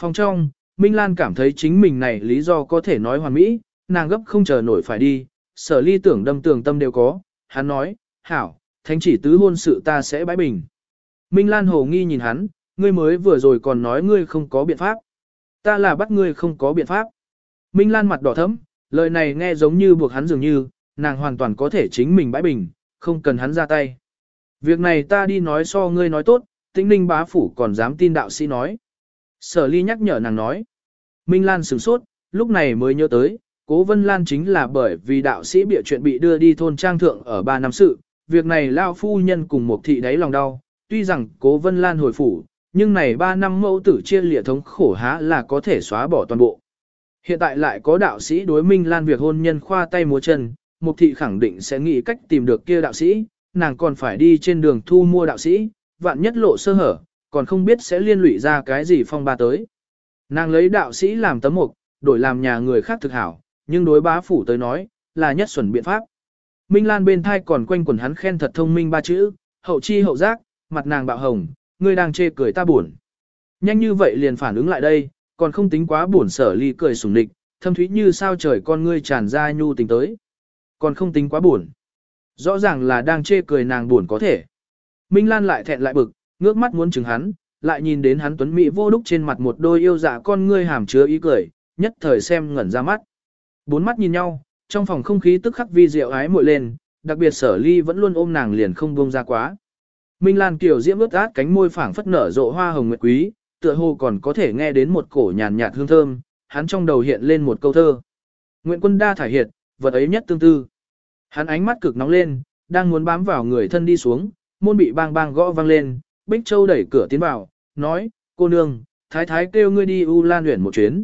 Phòng trong, Minh Lan cảm thấy chính mình này lý do có thể nói hoàn mỹ, nàng gấp không chờ nổi phải đi, sở ly tưởng đâm tường tâm đều có, hắn nói, hảo, thánh chỉ tứ hôn sự ta sẽ bãi bình. Minh Lan hồ nghi nhìn hắn, ngươi mới vừa rồi còn nói ngươi không có biện pháp. Ta là bắt ngươi không có biện pháp. Minh Lan mặt đỏ thẫm, lời này nghe giống như buộc hắn dường như, nàng hoàn toàn có thể chính mình bãi bình, không cần hắn ra tay. Việc này ta đi nói so ngươi nói tốt, tĩnh ninh bá phủ còn dám tin đạo sĩ nói. Sở ly nhắc nhở nàng nói. Minh Lan sửng sốt, lúc này mới nhớ tới, cố vân Lan chính là bởi vì đạo sĩ bịa chuyện bị đưa đi thôn trang thượng ở ba năm sự. Việc này lao phu nhân cùng một thị đáy lòng đau, tuy rằng cố vân Lan hồi phủ, nhưng này ba năm mẫu tử chia lịa thống khổ há là có thể xóa bỏ toàn bộ. Hiện tại lại có đạo sĩ đối Minh Lan việc hôn nhân khoa tay múa chân, Mục thị khẳng định sẽ nghĩ cách tìm được kia đạo sĩ, nàng còn phải đi trên đường thu mua đạo sĩ, vạn nhất lộ sơ hở, còn không biết sẽ liên lụy ra cái gì phong ba tới. Nàng lấy đạo sĩ làm tấm mục, đổi làm nhà người khác thực hảo, nhưng đối bá phủ tới nói, là nhất xuẩn biện pháp. Minh Lan bên thai còn quanh quần hắn khen thật thông minh ba chữ, hậu chi hậu giác, mặt nàng bạo hồng, ngươi đang chê cười ta buồn. Nhanh như vậy liền phản ứng lại đây, còn không tính quá buồn sở ly cười sùng địch, thâm thúy như sao trời con ngươi tràn ra nhu tình tới. Còn không tính quá buồn. Rõ ràng là đang chê cười nàng buồn có thể. Minh Lan lại thẹn lại bực, ngước mắt muốn chừng hắn, lại nhìn đến hắn tuấn mỹ vô đúc trên mặt một đôi yêu dạ con ngươi hàm chứa ý cười, nhất thời xem ngẩn ra mắt. Bốn mắt nhìn nhau, trong phòng không khí tức khắc vi diệu ái muội lên, đặc biệt sở ly vẫn luôn ôm nàng liền không buông ra quá. Minh Lan Kiều diễm ướt át cánh môi phảng phất nở rộ hoa hồng nguyệt quý, tựa hồ còn có thể nghe đến một cổ nhàn nhạt hương thơm, hắn trong đầu hiện lên một câu thơ. Nguyện quân đa thải hiệt, vật ấy nhất tương tư. Hắn ánh mắt cực nóng lên, đang muốn bám vào người thân đi xuống, môn bị bang bang gõ vang lên, Bích Châu đẩy cửa tiến vào, nói, cô nương, thái thái kêu ngươi đi U Lan huyện một chuyến.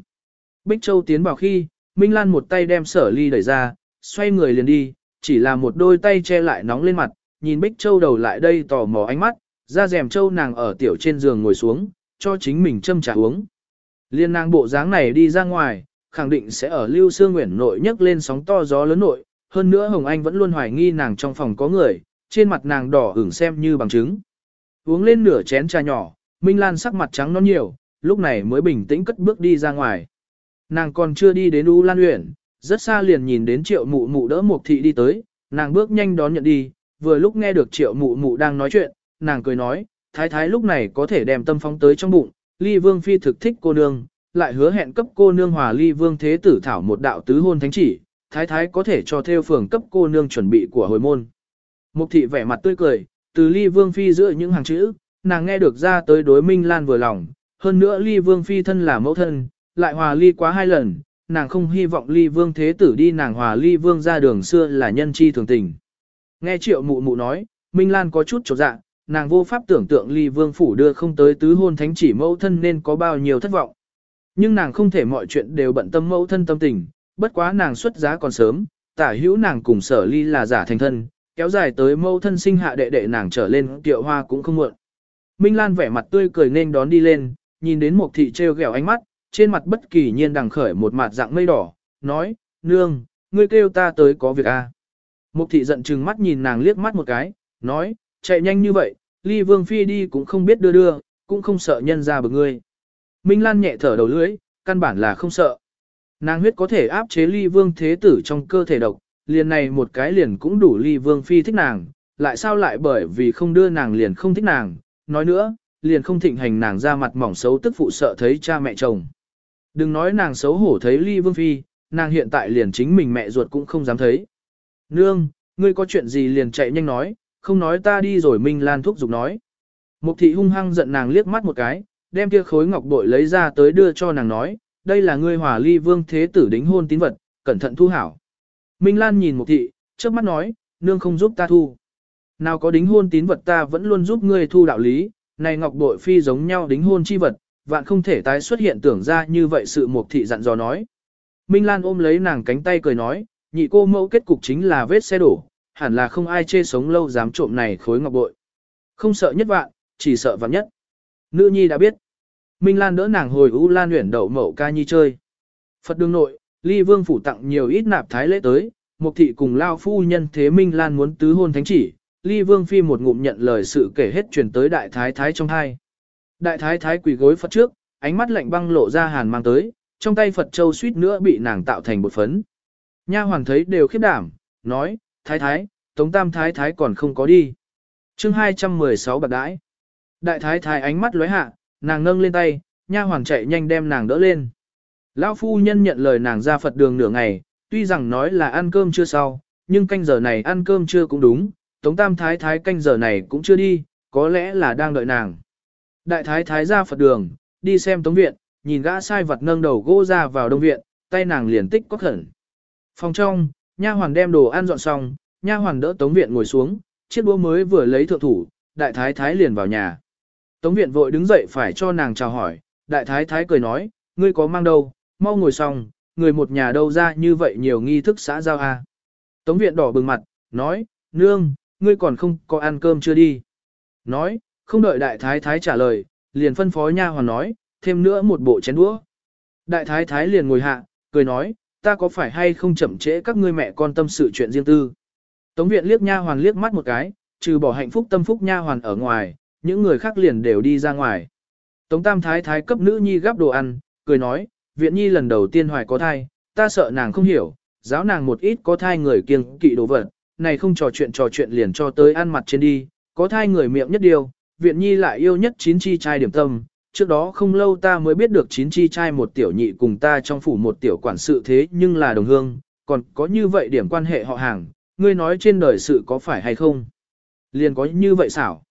Bích Châu tiến vào khi, Minh Lan một tay đem sở ly đẩy ra, xoay người liền đi, chỉ là một đôi tay che lại nóng lên mặt, nhìn Bích Châu đầu lại đây tò mò ánh mắt, ra rèm Châu nàng ở tiểu trên giường ngồi xuống, cho chính mình châm trà uống. Liên nàng bộ dáng này đi ra ngoài, khẳng định sẽ ở Lưu Sương Nguyễn nội nhấc lên sóng to gió lớn nội, hơn nữa Hồng Anh vẫn luôn hoài nghi nàng trong phòng có người, trên mặt nàng đỏ ửng xem như bằng chứng. Uống lên nửa chén trà nhỏ, Minh Lan sắc mặt trắng non nhiều, lúc này mới bình tĩnh cất bước đi ra ngoài. Nàng còn chưa đi đến U Lan Uyển, rất xa liền nhìn đến triệu mụ mụ đỡ một thị đi tới, nàng bước nhanh đón nhận đi, vừa lúc nghe được triệu mụ mụ đang nói chuyện, nàng cười nói, thái thái lúc này có thể đem tâm phóng tới trong bụng, ly vương phi thực thích cô nương, lại hứa hẹn cấp cô nương hòa ly vương thế tử thảo một đạo tứ hôn thánh chỉ, thái thái có thể cho theo phường cấp cô nương chuẩn bị của hồi môn. Mục thị vẻ mặt tươi cười, từ ly vương phi giữa những hàng chữ, nàng nghe được ra tới đối minh lan vừa lòng, hơn nữa ly vương phi thân là mẫu thân, lại hòa ly quá hai lần, nàng không hy vọng ly vương thế tử đi nàng hòa ly vương ra đường xưa là nhân chi thường tình. Nghe triệu mụ mụ nói, Minh Lan có chút chột dạ, nàng vô pháp tưởng tượng ly vương phủ đưa không tới tứ hôn thánh chỉ mẫu thân nên có bao nhiêu thất vọng. Nhưng nàng không thể mọi chuyện đều bận tâm mẫu thân tâm tình, bất quá nàng xuất giá còn sớm, tả hữu nàng cùng sở ly là giả thành thân, kéo dài tới mẫu thân sinh hạ đệ đệ nàng trở lên tiệu hoa cũng không muộn. Minh Lan vẻ mặt tươi cười nên đón đi lên, nhìn đến một thị trêu ghẹo ánh mắt, trên mặt bất kỳ nhiên đằng khởi một mặt dạng mây đỏ, nói, nương, ngươi kêu ta tới có việc a. À? Mục thị giận chừng mắt nhìn nàng liếc mắt một cái, nói, chạy nhanh như vậy, ly vương phi đi cũng không biết đưa đưa, cũng không sợ nhân ra bực ngươi. Minh Lan nhẹ thở đầu lưỡi, căn bản là không sợ. Nàng huyết có thể áp chế ly vương thế tử trong cơ thể độc, liền này một cái liền cũng đủ ly vương phi thích nàng, lại sao lại bởi vì không đưa nàng liền không thích nàng, nói nữa, liền không thịnh hành nàng ra mặt mỏng xấu tức phụ sợ thấy cha mẹ chồng. Đừng nói nàng xấu hổ thấy ly vương phi, nàng hiện tại liền chính mình mẹ ruột cũng không dám thấy. Nương, ngươi có chuyện gì liền chạy nhanh nói, không nói ta đi rồi Minh Lan thúc giục nói. Mục thị hung hăng giận nàng liếc mắt một cái, đem kia khối ngọc bội lấy ra tới đưa cho nàng nói, đây là ngươi hòa ly vương thế tử đính hôn tín vật, cẩn thận thu hảo. Minh Lan nhìn mục thị, trước mắt nói, nương không giúp ta thu. Nào có đính hôn tín vật ta vẫn luôn giúp ngươi thu đạo lý, này ngọc bội phi giống nhau đính hôn chi vật, vạn không thể tái xuất hiện tưởng ra như vậy sự mục thị dặn dò nói. Minh Lan ôm lấy nàng cánh tay cười nói, nhị cô mẫu kết cục chính là vết xe đổ, hẳn là không ai chê sống lâu dám trộm này khối ngọc bội. Không sợ nhất vạn, chỉ sợ vạn nhất. Nữ nhi đã biết. Minh Lan đỡ nàng hồi U Lan huyển đậu mậu ca nhi chơi. Phật đường nội, ly vương phủ tặng nhiều ít nạp thái lễ tới, mục thị cùng lao phu nhân thế Minh Lan muốn tứ hôn thánh chỉ, ly vương phi một ngụm nhận lời sự kể hết truyền tới đại thái thái trong hai. Đại thái thái quỳ gối Phật trước, ánh mắt lạnh băng lộ ra hàn mang tới, trong tay Phật châu suýt nữa bị nàng tạo thành bột phấn. Nha hoàng thấy đều khiếp đảm, nói, thái thái, tống tam thái thái còn không có đi. chương 216 bạc đãi. Đại thái thái ánh mắt lóe hạ, nàng nâng lên tay, nha hoàn chạy nhanh đem nàng đỡ lên. Lão phu nhân nhận lời nàng ra Phật đường nửa ngày, tuy rằng nói là ăn cơm chưa sau, nhưng canh giờ này ăn cơm chưa cũng đúng, tống tam thái thái canh giờ này cũng chưa đi, có lẽ là đang đợi nàng. Đại thái thái ra Phật đường, đi xem tống viện, nhìn gã sai vật nâng đầu gỗ ra vào đông viện, tay nàng liền tích có khẩn. Phòng trong, nha hoàn đem đồ ăn dọn xong, nha hoàn đỡ tống viện ngồi xuống, chiếc đũa mới vừa lấy thượng thủ, đại thái thái liền vào nhà. Tống viện vội đứng dậy phải cho nàng chào hỏi, đại thái thái cười nói, ngươi có mang đâu, mau ngồi xong, người một nhà đâu ra như vậy nhiều nghi thức xã giao a. À. Tống viện đỏ bừng mặt, nói, nương, ngươi còn không có ăn cơm chưa đi. Nói, không đợi đại thái thái trả lời, liền phân phó nha hoàn nói, thêm nữa một bộ chén đũa. Đại thái thái liền ngồi hạ, cười nói, ta có phải hay không chậm trễ các ngươi mẹ con tâm sự chuyện riêng tư. Tống viện liếc nha hoàn liếc mắt một cái, trừ bỏ hạnh phúc tâm phúc nha hoàn ở ngoài, những người khác liền đều đi ra ngoài. Tống tam thái thái cấp nữ nhi gắp đồ ăn, cười nói, viện nhi lần đầu tiên hoài có thai, ta sợ nàng không hiểu, giáo nàng một ít có thai người kiêng kỵ đồ vật, này không trò chuyện trò chuyện liền cho tới ăn mặt trên đi, có thai người miệng nhất điều, viện nhi lại yêu nhất chín chi trai điểm tâm, trước đó không lâu ta mới biết được chín chi trai một tiểu nhị cùng ta trong phủ một tiểu quản sự thế nhưng là đồng hương, còn có như vậy điểm quan hệ họ hàng, ngươi nói trên đời sự có phải hay không? Liền có như vậy xảo.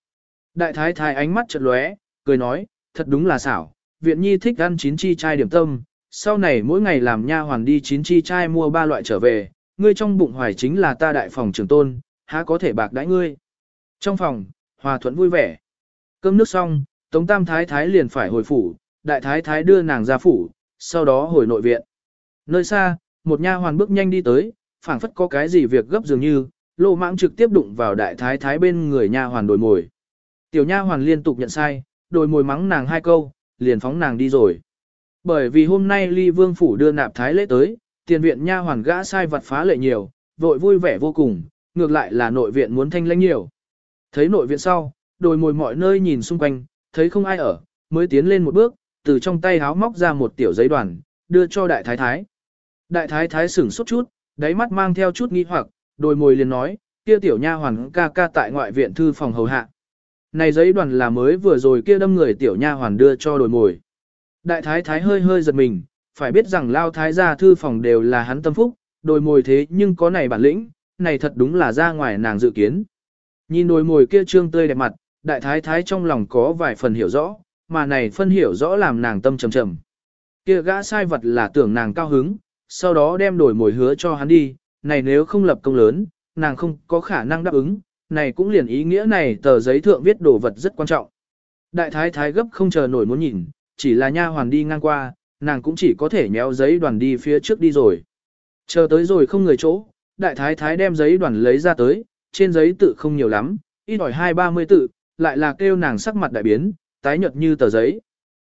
Đại thái thái ánh mắt chợt lóe, cười nói, thật đúng là xảo, viện nhi thích ăn chín chi trai điểm tâm, sau này mỗi ngày làm nha hoàn đi chín chi trai mua ba loại trở về, ngươi trong bụng hoài chính là ta đại phòng trưởng tôn, há có thể bạc đãi ngươi. Trong phòng, hòa thuận vui vẻ. Cơm nước xong, Tống Tam Thái Thái liền phải hồi phủ, Đại Thái Thái đưa nàng ra phủ, sau đó hồi nội viện. Nơi xa, một nha hoàn bước nhanh đi tới, phảng phất có cái gì việc gấp dường như, lô mãng trực tiếp đụng vào Đại Thái Thái bên người nha hoàn đổi mồi. Tiểu nha hoàn liên tục nhận sai, đổi mồi mắng nàng hai câu, liền phóng nàng đi rồi. Bởi vì hôm nay ly vương phủ đưa nạp thái lễ tới, tiền viện nha hoàn gã sai vật phá lệ nhiều, vội vui vẻ vô cùng, ngược lại là nội viện muốn thanh lãnh nhiều. Thấy nội viện sau, đồi mồi mọi nơi nhìn xung quanh, thấy không ai ở, mới tiến lên một bước, từ trong tay háo móc ra một tiểu giấy đoàn, đưa cho đại thái thái. Đại thái thái sửng sốt chút, đáy mắt mang theo chút nghi hoặc, đôi môi liền nói, kia tiểu nha hoàn ca ca tại ngoại viện thư phòng hầu hạ. Này giấy đoàn là mới vừa rồi kia đâm người tiểu nha hoàn đưa cho đồi mồi. Đại thái thái hơi hơi giật mình, phải biết rằng lao thái gia thư phòng đều là hắn tâm phúc, đồi mồi thế nhưng có này bản lĩnh, này thật đúng là ra ngoài nàng dự kiến. Nhìn đồi mồi kia trương tươi đẹp mặt, đại thái thái trong lòng có vài phần hiểu rõ, mà này phân hiểu rõ làm nàng tâm trầm trầm. Kia gã sai vật là tưởng nàng cao hứng, sau đó đem đổi mồi hứa cho hắn đi, này nếu không lập công lớn, nàng không có khả năng đáp ứng, này cũng liền ý nghĩa này tờ giấy thượng viết đồ vật rất quan trọng. Đại thái thái gấp không chờ nổi muốn nhìn, chỉ là nha hoàn đi ngang qua, nàng cũng chỉ có thể nhéo giấy đoàn đi phía trước đi rồi. Chờ tới rồi không người chỗ, đại thái thái đem giấy đoàn lấy ra tới, trên giấy tự không nhiều lắm, ít ỏi hai ba mươi tự, lại là kêu nàng sắc mặt đại biến, tái nhợt như tờ giấy.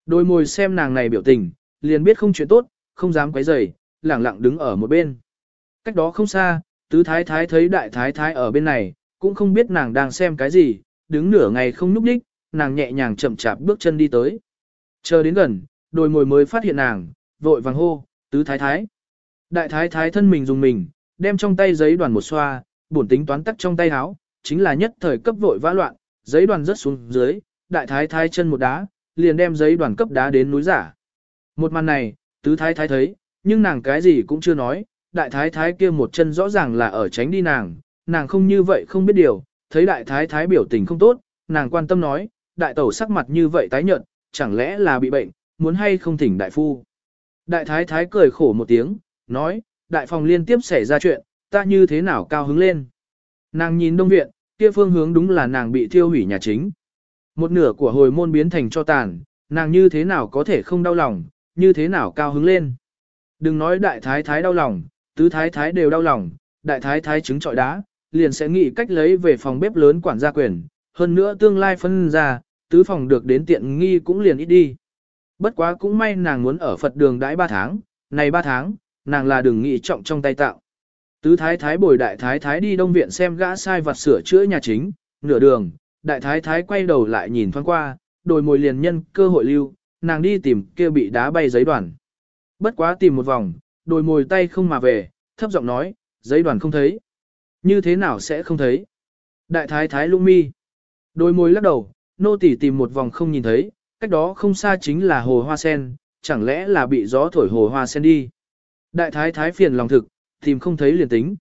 Đôi môi xem nàng này biểu tình, liền biết không chuyện tốt, không dám quấy rầy, lẳng lặng đứng ở một bên. Cách đó không xa, tứ thái thái thấy đại thái thái ở bên này, cũng không biết nàng đang xem cái gì, đứng nửa ngày không nhúc đích, nàng nhẹ nhàng chậm chạp bước chân đi tới. Chờ đến gần, đôi môi mới phát hiện nàng, vội vàng hô, tứ thái thái. Đại thái thái thân mình dùng mình, đem trong tay giấy đoàn một xoa, buồn tính toán tắt trong tay áo, chính là nhất thời cấp vội vã loạn, giấy đoàn rớt xuống dưới, đại thái thái chân một đá, liền đem giấy đoàn cấp đá đến núi giả. Một màn này, tứ thái thái thấy, nhưng nàng cái gì cũng chưa nói, đại thái thái kia một chân rõ ràng là ở tránh đi nàng, nàng không như vậy không biết điều, thấy đại thái thái biểu tình không tốt, nàng quan tâm nói, đại tẩu sắc mặt như vậy tái nhợt, chẳng lẽ là bị bệnh, muốn hay không thỉnh đại phu. Đại thái thái cười khổ một tiếng, nói, đại phòng liên tiếp xảy ra chuyện, ta như thế nào cao hứng lên. Nàng nhìn đông viện, kia phương hướng đúng là nàng bị thiêu hủy nhà chính. Một nửa của hồi môn biến thành cho tàn, nàng như thế nào có thể không đau lòng, như thế nào cao hứng lên. Đừng nói đại thái thái đau lòng, tứ thái thái đều đau lòng, đại thái thái trứng trọi đá, liền sẽ nghĩ cách lấy về phòng bếp lớn quản gia quyền, hơn nữa tương lai phân ra, tứ phòng được đến tiện nghi cũng liền ít đi. Bất quá cũng may nàng muốn ở Phật đường đãi 3 tháng, này 3 tháng, nàng là đừng nghĩ trọng trong tay tạo. Tứ thái thái bồi đại thái thái đi đông viện xem gã sai vặt sửa chữa nhà chính, nửa đường, đại thái thái quay đầu lại nhìn thoáng qua, đồi mồi liền nhân cơ hội lưu, nàng đi tìm kia bị đá bay giấy đoàn. Bất quá tìm một vòng, đồi mồi tay không mà về, thấp giọng nói, giấy đoàn không thấy. Như thế nào sẽ không thấy? Đại thái thái lung mi. Đồi mồi lắc đầu, nô tỉ tìm một vòng không nhìn thấy, cách đó không xa chính là hồ hoa sen, chẳng lẽ là bị gió thổi hồ hoa sen đi. Đại thái thái phiền lòng thực, tìm không thấy liền tính.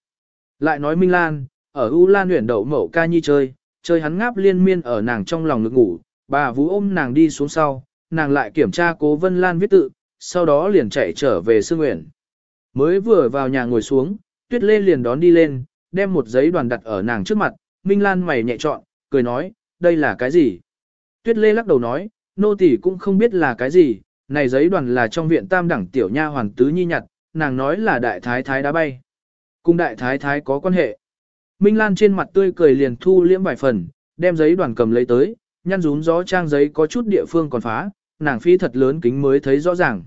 Lại nói Minh Lan, ở U Lan huyện đậu mậu ca nhi chơi, chơi hắn ngáp liên miên ở nàng trong lòng ngực ngủ, bà vũ ôm nàng đi xuống sau, nàng lại kiểm tra cố Vân Lan viết tự, sau đó liền chạy trở về Sương Nguyện. Mới vừa vào nhà ngồi xuống, Tuyết Lê liền đón đi lên, đem một giấy đoàn đặt ở nàng trước mặt, Minh Lan mày nhẹ trọn, cười nói, đây là cái gì? Tuyết Lê lắc đầu nói, nô tỳ cũng không biết là cái gì, này giấy đoàn là trong viện tam đẳng tiểu nha hoàng tứ nhi nhặt, nàng nói là đại thái thái đá bay. Cùng đại thái thái có quan hệ. Minh Lan trên mặt tươi cười liền thu liễm vài phần, đem giấy đoàn cầm lấy tới, nhăn rúm gió trang giấy có chút địa phương còn phá, nàng phi thật lớn kính mới thấy rõ ràng.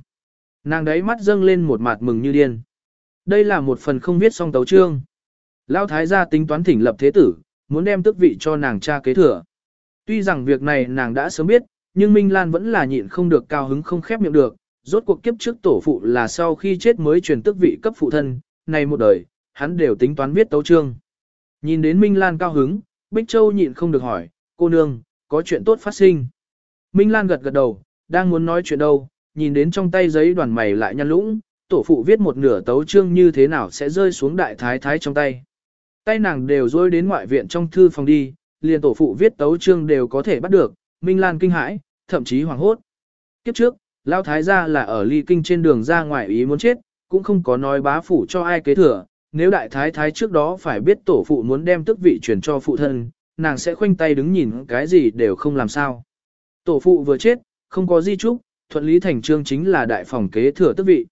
Nàng đấy mắt dâng lên một mặt mừng như điên. Đây là một phần không viết xong tấu trương, Lão thái gia tính toán thỉnh lập thế tử, muốn đem tước vị cho nàng cha kế thừa. Tuy rằng việc này nàng đã sớm biết, nhưng Minh Lan vẫn là nhịn không được cao hứng không khép miệng được, rốt cuộc kiếp trước tổ phụ là sau khi chết mới truyền tước vị cấp phụ thân, này một đời, hắn đều tính toán viết tấu chương. Nhìn đến Minh Lan cao hứng, Bích Châu nhịn không được hỏi, cô nương, có chuyện tốt phát sinh. Minh Lan gật gật đầu, đang muốn nói chuyện đâu, nhìn đến trong tay giấy đoàn mày lại nhăn lũng, tổ phụ viết một nửa tấu chương như thế nào sẽ rơi xuống đại thái thái trong tay. Tay nàng đều rối đến ngoại viện trong thư phòng đi, liền tổ phụ viết tấu chương đều có thể bắt được, Minh Lan kinh hãi, thậm chí hoảng hốt. Kiếp trước, Lão Thái gia là ở ly kinh trên đường ra ngoài ý muốn chết, cũng không có nói bá phủ cho ai kế thừa, nếu đại thái thái trước đó phải biết tổ phụ muốn đem tước vị truyền cho phụ thân, nàng sẽ khoanh tay đứng nhìn cái gì đều không làm sao. Tổ phụ vừa chết, không có di trúc, thuận lý thành trương chính là đại phòng kế thừa tước vị.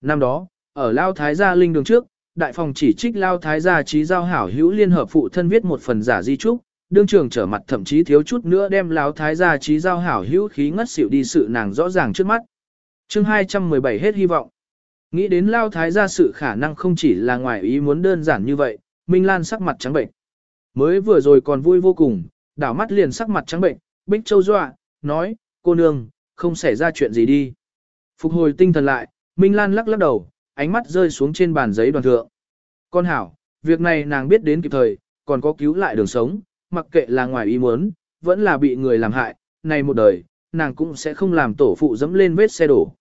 Năm đó, ở Lao Thái gia linh đường trước, đại phòng chỉ trích Lao Thái gia trí giao hảo hữu liên hợp phụ thân viết một phần giả di trúc, đương trường trở mặt thậm chí thiếu chút nữa đem Lão Thái gia trí giao hảo hữu khí ngất xỉu đi sự nàng rõ ràng trước mắt. chương 217 hết hy vọng. Nghĩ đến Lao Thái gia sự khả năng không chỉ là ngoài ý muốn đơn giản như vậy, Minh Lan sắc mặt trắng bệnh. Mới vừa rồi còn vui vô cùng, đảo mắt liền sắc mặt trắng bệnh, Bích Châu dọa, nói, cô nương, không xảy ra chuyện gì đi. Phục hồi tinh thần lại, Minh Lan lắc lắc đầu, ánh mắt rơi xuống trên bàn giấy đoàn thượng. Con hảo, việc này nàng biết đến kịp thời, còn có cứu lại đường sống, mặc kệ là ngoài ý muốn, vẫn là bị người làm hại, này một đời, nàng cũng sẽ không làm tổ phụ dẫm lên vết xe đổ.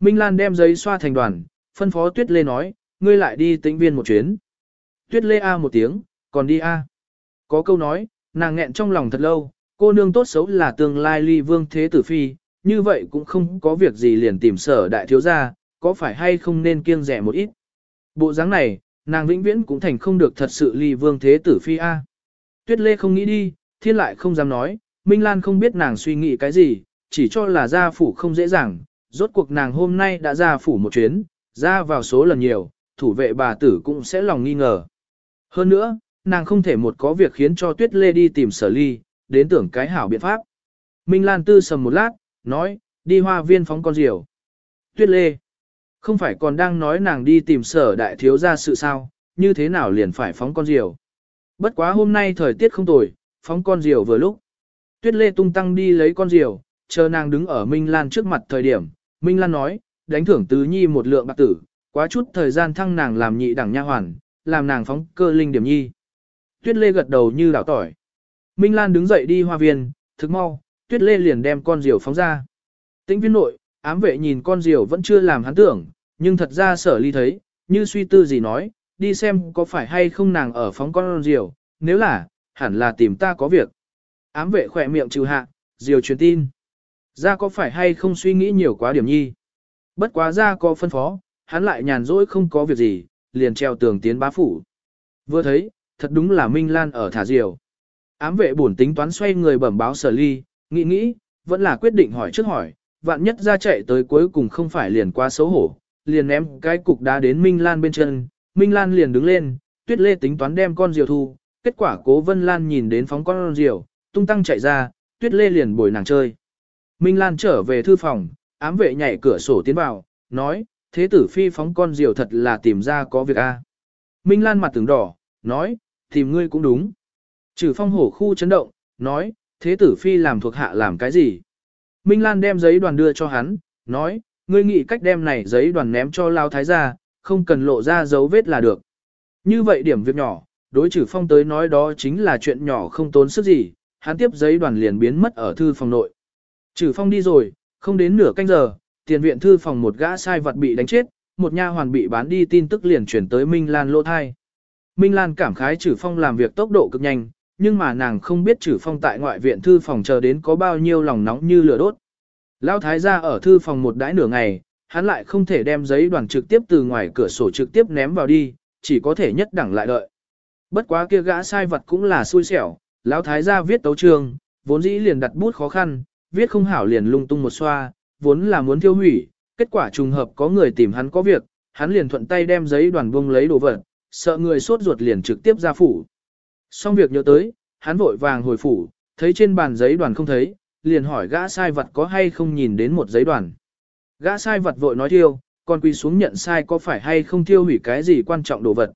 Minh Lan đem giấy xoa thành đoàn, phân phó Tuyết Lê nói, ngươi lại đi tĩnh viên một chuyến. Tuyết Lê A một tiếng, còn đi A. Có câu nói, nàng nghẹn trong lòng thật lâu, cô nương tốt xấu là tương lai ly vương thế tử phi, như vậy cũng không có việc gì liền tìm sở đại thiếu gia, có phải hay không nên kiêng rẻ một ít. Bộ dáng này, nàng vĩnh viễn cũng thành không được thật sự ly vương thế tử phi A. Tuyết Lê không nghĩ đi, thiên lại không dám nói, Minh Lan không biết nàng suy nghĩ cái gì, chỉ cho là gia phủ không dễ dàng, rốt cuộc nàng hôm nay đã ra phủ một chuyến, ra vào số lần nhiều, thủ vệ bà tử cũng sẽ lòng nghi ngờ. Hơn nữa, nàng không thể một có việc khiến cho Tuyết Lê đi tìm sở ly, đến tưởng cái hảo biện pháp. Minh Lan tư sầm một lát, nói, đi hoa viên phóng con diều. Tuyết Lê, không phải còn đang nói nàng đi tìm sở đại thiếu ra sự sao, như thế nào liền phải phóng con diều. Bất quá hôm nay thời tiết không tồi, phóng con diều vừa lúc. Tuyết Lê tung tăng đi lấy con diều, chờ nàng đứng ở Minh Lan trước mặt thời điểm. Minh Lan nói, đánh thưởng tứ nhi một lượng bạc tử, quá chút thời gian thăng nàng làm nhị đẳng nha hoàn, làm nàng phóng cơ linh điểm nhi. Tuyết Lê gật đầu như đảo tỏi. Minh Lan đứng dậy đi hoa viên, thực mau, Tuyết Lê liền đem con diều phóng ra. Tĩnh viên nội, ám vệ nhìn con diều vẫn chưa làm hắn tưởng, nhưng thật ra sở ly thấy, như suy tư gì nói, đi xem có phải hay không nàng ở phóng con diều, nếu là, hẳn là tìm ta có việc. Ám vệ khỏe miệng trừ hạ, diều truyền tin. Ra có phải hay không suy nghĩ nhiều quá điểm nhi. Bất quá ra có phân phó, hắn lại nhàn rỗi không có việc gì, liền treo tường tiến bá phủ. Vừa thấy, thật đúng là Minh Lan ở thả diều. Ám vệ bổn tính toán xoay người bẩm báo sở ly, nghĩ nghĩ, vẫn là quyết định hỏi trước hỏi, vạn nhất ra chạy tới cuối cùng không phải liền quá xấu hổ, liền ném cái cục đá đến Minh Lan bên chân, Minh Lan liền đứng lên, tuyết lê tính toán đem con diều thu, kết quả cố Vân Lan nhìn đến phóng con diều, tung tăng chạy ra, tuyết lê liền bồi nàng chơi. Minh Lan trở về thư phòng, ám vệ nhảy cửa sổ tiến vào, nói, thế tử phi phóng con diều thật là tìm ra có việc a. Minh Lan mặt tưởng đỏ, nói, tìm ngươi cũng đúng. Trừ phong hổ khu chấn động, nói, thế tử phi làm thuộc hạ làm cái gì? Minh Lan đem giấy đoàn đưa cho hắn, nói, ngươi nghĩ cách đem này giấy đoàn ném cho Lao Thái gia, không cần lộ ra dấu vết là được. Như vậy điểm việc nhỏ, đối trừ phong tới nói đó chính là chuyện nhỏ không tốn sức gì, hắn tiếp giấy đoàn liền biến mất ở thư phòng nội. Trừ phong đi rồi, không đến nửa canh giờ, tiền viện thư phòng một gã sai vật bị đánh chết, một nha hoàn bị bán đi tin tức liền chuyển tới Minh Lan lô thai. Minh Lan cảm khái trừ phong làm việc tốc độ cực nhanh, nhưng mà nàng không biết trừ phong tại ngoại viện thư phòng chờ đến có bao nhiêu lòng nóng như lửa đốt. Lão thái gia ở thư phòng một đãi nửa ngày, hắn lại không thể đem giấy đoàn trực tiếp từ ngoài cửa sổ trực tiếp ném vào đi, chỉ có thể nhất đẳng lại đợi. Bất quá kia gã sai vật cũng là xui xẻo, lão thái gia viết tấu trường, vốn dĩ liền đặt bút khó khăn, viết không hảo liền lung tung một xoa, vốn là muốn tiêu hủy, kết quả trùng hợp có người tìm hắn có việc, hắn liền thuận tay đem giấy đoàn bông lấy đồ vật, sợ người sốt ruột liền trực tiếp ra phủ. Xong việc nhớ tới, hắn vội vàng hồi phủ, thấy trên bàn giấy đoàn không thấy, liền hỏi gã sai vật có hay không nhìn đến một giấy đoàn. Gã sai vật vội nói thiêu, còn quỳ xuống nhận sai có phải hay không thiêu hủy cái gì quan trọng đồ vật.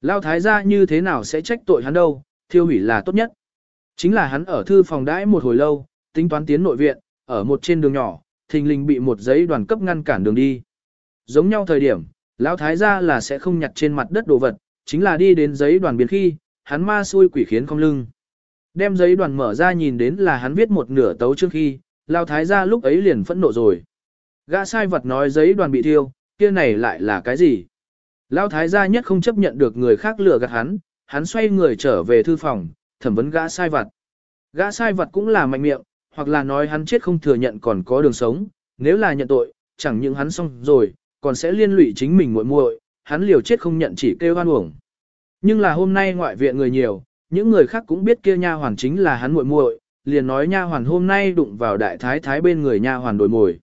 Lao thái gia như thế nào sẽ trách tội hắn đâu, thiêu hủy là tốt nhất. Chính là hắn ở thư phòng đãi một hồi lâu, tính toán tiến nội viện, ở một trên đường nhỏ, thình lình bị một giấy đoàn cấp ngăn cản đường đi. Giống nhau thời điểm, lão thái gia là sẽ không nhặt trên mặt đất đồ vật, chính là đi đến giấy đoàn biến khi, hắn ma xui quỷ khiến không lưng. Đem giấy đoàn mở ra nhìn đến là hắn viết một nửa tấu trước khi, lão thái gia lúc ấy liền phẫn nộ rồi. Gã sai vật nói giấy đoàn bị thiêu, kia này lại là cái gì? Lão thái gia nhất không chấp nhận được người khác lừa gạt hắn, hắn xoay người trở về thư phòng, thẩm vấn gã sai vật. Gã sai vật cũng là mạnh miệng, hoặc là nói hắn chết không thừa nhận còn có đường sống, nếu là nhận tội, chẳng những hắn xong rồi, còn sẽ liên lụy chính mình muội muội, hắn liều chết không nhận chỉ kêu oan uổng. Nhưng là hôm nay ngoại viện người nhiều, những người khác cũng biết kia nha hoàn chính là hắn muội muội, liền nói nha hoàn hôm nay đụng vào đại thái thái bên người nha hoàn đổi mồi.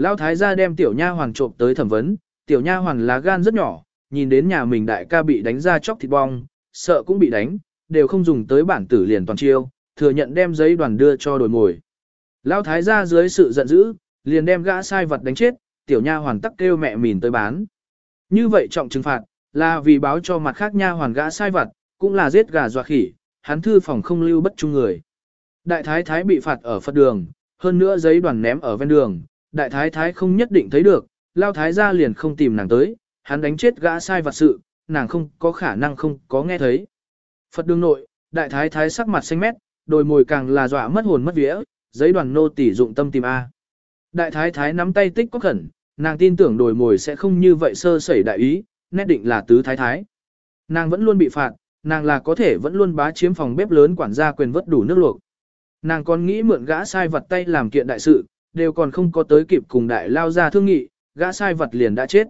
Lão thái gia đem tiểu nha hoàn trộm tới thẩm vấn, tiểu nha hoàn lá gan rất nhỏ, nhìn đến nhà mình đại ca bị đánh ra chóc thịt bong, sợ cũng bị đánh, đều không dùng tới bản tử liền toàn chiêu, thừa nhận đem giấy đoàn đưa cho đổi mồi. Lão thái gia dưới sự giận dữ, liền đem gã sai vật đánh chết, tiểu nha hoàn tắc kêu mẹ mìn tới bán. Như vậy trọng trừng phạt, là vì báo cho mặt khác nha hoàn gã sai vật, cũng là giết gà dọa khỉ, hắn thư phòng không lưu bất trung người. Đại thái thái bị phạt ở Phật đường, hơn nữa giấy đoàn ném ở ven đường, đại thái thái không nhất định thấy được, lao thái gia liền không tìm nàng tới, hắn đánh chết gã sai vật sự, nàng không có khả năng không có nghe thấy. Phật đường nội, đại thái thái sắc mặt xanh mét, đôi mồi càng là dọa mất hồn mất vía, giấy đoàn nô tỉ dụng tâm tìm A. Đại thái thái nắm tay tích có khẩn, nàng tin tưởng đồi mồi sẽ không như vậy sơ sẩy đại ý, nét định là tứ thái thái. Nàng vẫn luôn bị phạt, nàng là có thể vẫn luôn bá chiếm phòng bếp lớn quản gia quyền vất đủ nước luộc. Nàng còn nghĩ mượn gã sai vật tay làm kiện đại sự, đều còn không có tới kịp cùng đại lao ra thương nghị, gã sai vật liền đã chết.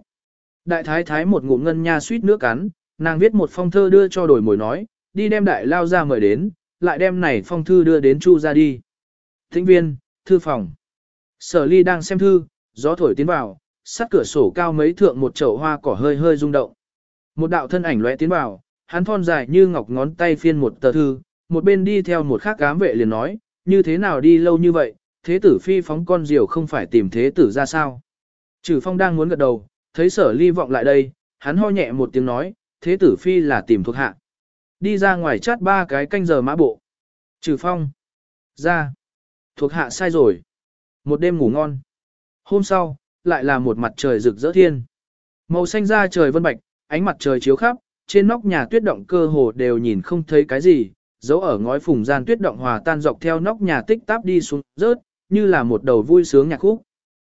Đại thái thái một ngụm ngân nha suýt nước cắn, nàng viết một phong thơ đưa cho đổi mồi nói, đi đem đại lao ra mời đến, lại đem này phong thư đưa đến chu ra đi. Thính viên, thư phòng. Sở ly đang xem thư, gió thổi tiến vào, sát cửa sổ cao mấy thượng một chậu hoa cỏ hơi hơi rung động. Một đạo thân ảnh lóe tiến vào, hắn thon dài như ngọc ngón tay phiên một tờ thư, một bên đi theo một khác cám vệ liền nói, như thế nào đi lâu như vậy, thế tử phi phóng con diều không phải tìm thế tử ra sao. Trừ phong đang muốn gật đầu, thấy sở ly vọng lại đây, hắn ho nhẹ một tiếng nói, thế tử phi là tìm thuộc hạ. Đi ra ngoài chát ba cái canh giờ mã bộ. Trừ phong. Ra. Thuộc hạ sai rồi. Một đêm ngủ ngon. Hôm sau, lại là một mặt trời rực rỡ thiên. Màu xanh da trời vân bạch, ánh mặt trời chiếu khắp, trên nóc nhà tuyết động cơ hồ đều nhìn không thấy cái gì, dấu ở ngói phùng gian tuyết động hòa tan dọc theo nóc nhà tích táp đi xuống rớt, như là một đầu vui sướng nhạc khúc.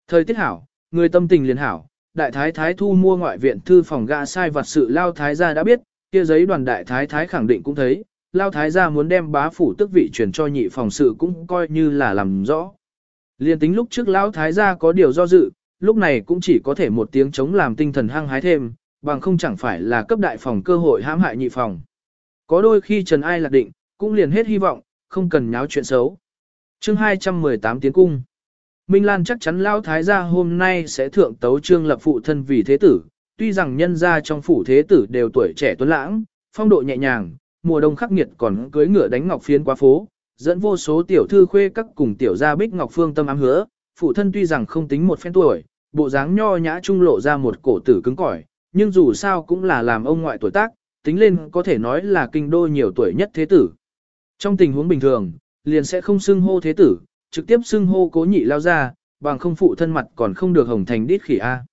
Thời tiết hảo, người tâm tình liền hảo, đại thái thái thu mua ngoại viện thư phòng gã sai vật sự lao thái gia đã biết, kia giấy đoàn đại thái thái khẳng định cũng thấy, lao thái gia muốn đem bá phủ tức vị truyền cho nhị phòng sự cũng coi như là làm rõ. Liên tính lúc trước lão thái gia có điều do dự, lúc này cũng chỉ có thể một tiếng chống làm tinh thần hăng hái thêm, bằng không chẳng phải là cấp đại phòng cơ hội hãm hại nhị phòng. Có đôi khi Trần Ai lạc định, cũng liền hết hy vọng, không cần nháo chuyện xấu chương 218 tiến cung. Minh Lan chắc chắn Lão Thái gia hôm nay sẽ thượng tấu trương lập phụ thân vì thế tử, tuy rằng nhân gia trong phủ thế tử đều tuổi trẻ tuấn lãng, phong độ nhẹ nhàng, mùa đông khắc nghiệt còn cưới ngựa đánh ngọc phiến qua phố, dẫn vô số tiểu thư khuê các cùng tiểu gia bích ngọc phương tâm ám hứa, phụ thân tuy rằng không tính một phen tuổi, bộ dáng nho nhã trung lộ ra một cổ tử cứng cỏi, nhưng dù sao cũng là làm ông ngoại tuổi tác, tính lên có thể nói là kinh đô nhiều tuổi nhất thế tử. Trong tình huống bình thường, liền sẽ không xưng hô thế tử, trực tiếp xưng hô cố nhị lao ra, bằng không phụ thân mặt còn không được hồng thành đít khỉ A.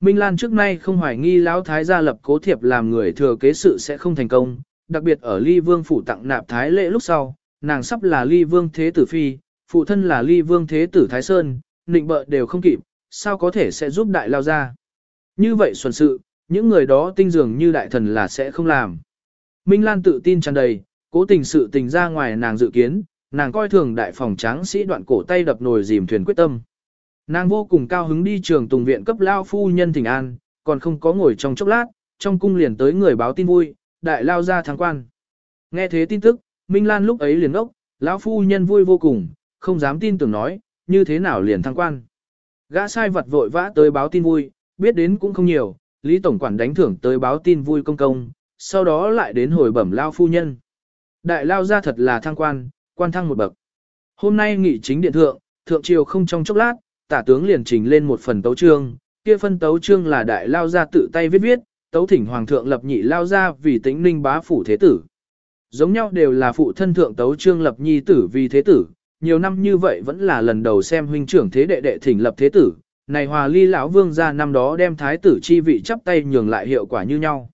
Minh Lan trước nay không hoài nghi lão thái gia lập cố thiệp làm người thừa kế sự sẽ không thành công, đặc biệt ở ly vương phủ tặng nạp thái lễ lúc sau, nàng sắp là ly vương thế tử phi, phụ thân là ly vương thế tử Thái Sơn, nịnh bợ đều không kịp, sao có thể sẽ giúp đại lao ra. Như vậy xuân sự, những người đó tinh dường như đại thần là sẽ không làm. Minh Lan tự tin tràn đầy, cố tình sự tình ra ngoài nàng dự kiến, nàng coi thường đại phòng tráng sĩ đoạn cổ tay đập nồi dìm thuyền quyết tâm. Nàng vô cùng cao hứng đi trường tùng viện cấp lao phu nhân thỉnh an, còn không có ngồi trong chốc lát, trong cung liền tới người báo tin vui, đại lao ra thắng quan. Nghe thế tin tức, Minh Lan lúc ấy liền ốc, lão phu nhân vui vô cùng, không dám tin tưởng nói, như thế nào liền thăng quan. Gã sai vật vội vã tới báo tin vui, biết đến cũng không nhiều, Lý Tổng Quản đánh thưởng tới báo tin vui công công, sau đó lại đến hồi bẩm lao phu nhân. Đại lao ra thật là thăng quan, quan thăng một bậc. Hôm nay nghị chính điện thượng, thượng triều không trong chốc lát, tả tướng liền trình lên một phần tấu chương. kia phân tấu chương là đại lao gia tự tay viết viết, tấu thỉnh hoàng thượng lập nhị lao gia vì tính ninh bá phủ thế tử. Giống nhau đều là phụ thân thượng tấu chương lập nhi tử vì thế tử, nhiều năm như vậy vẫn là lần đầu xem huynh trưởng thế đệ đệ thỉnh lập thế tử, này hòa ly lão vương gia năm đó đem thái tử chi vị chắp tay nhường lại hiệu quả như nhau.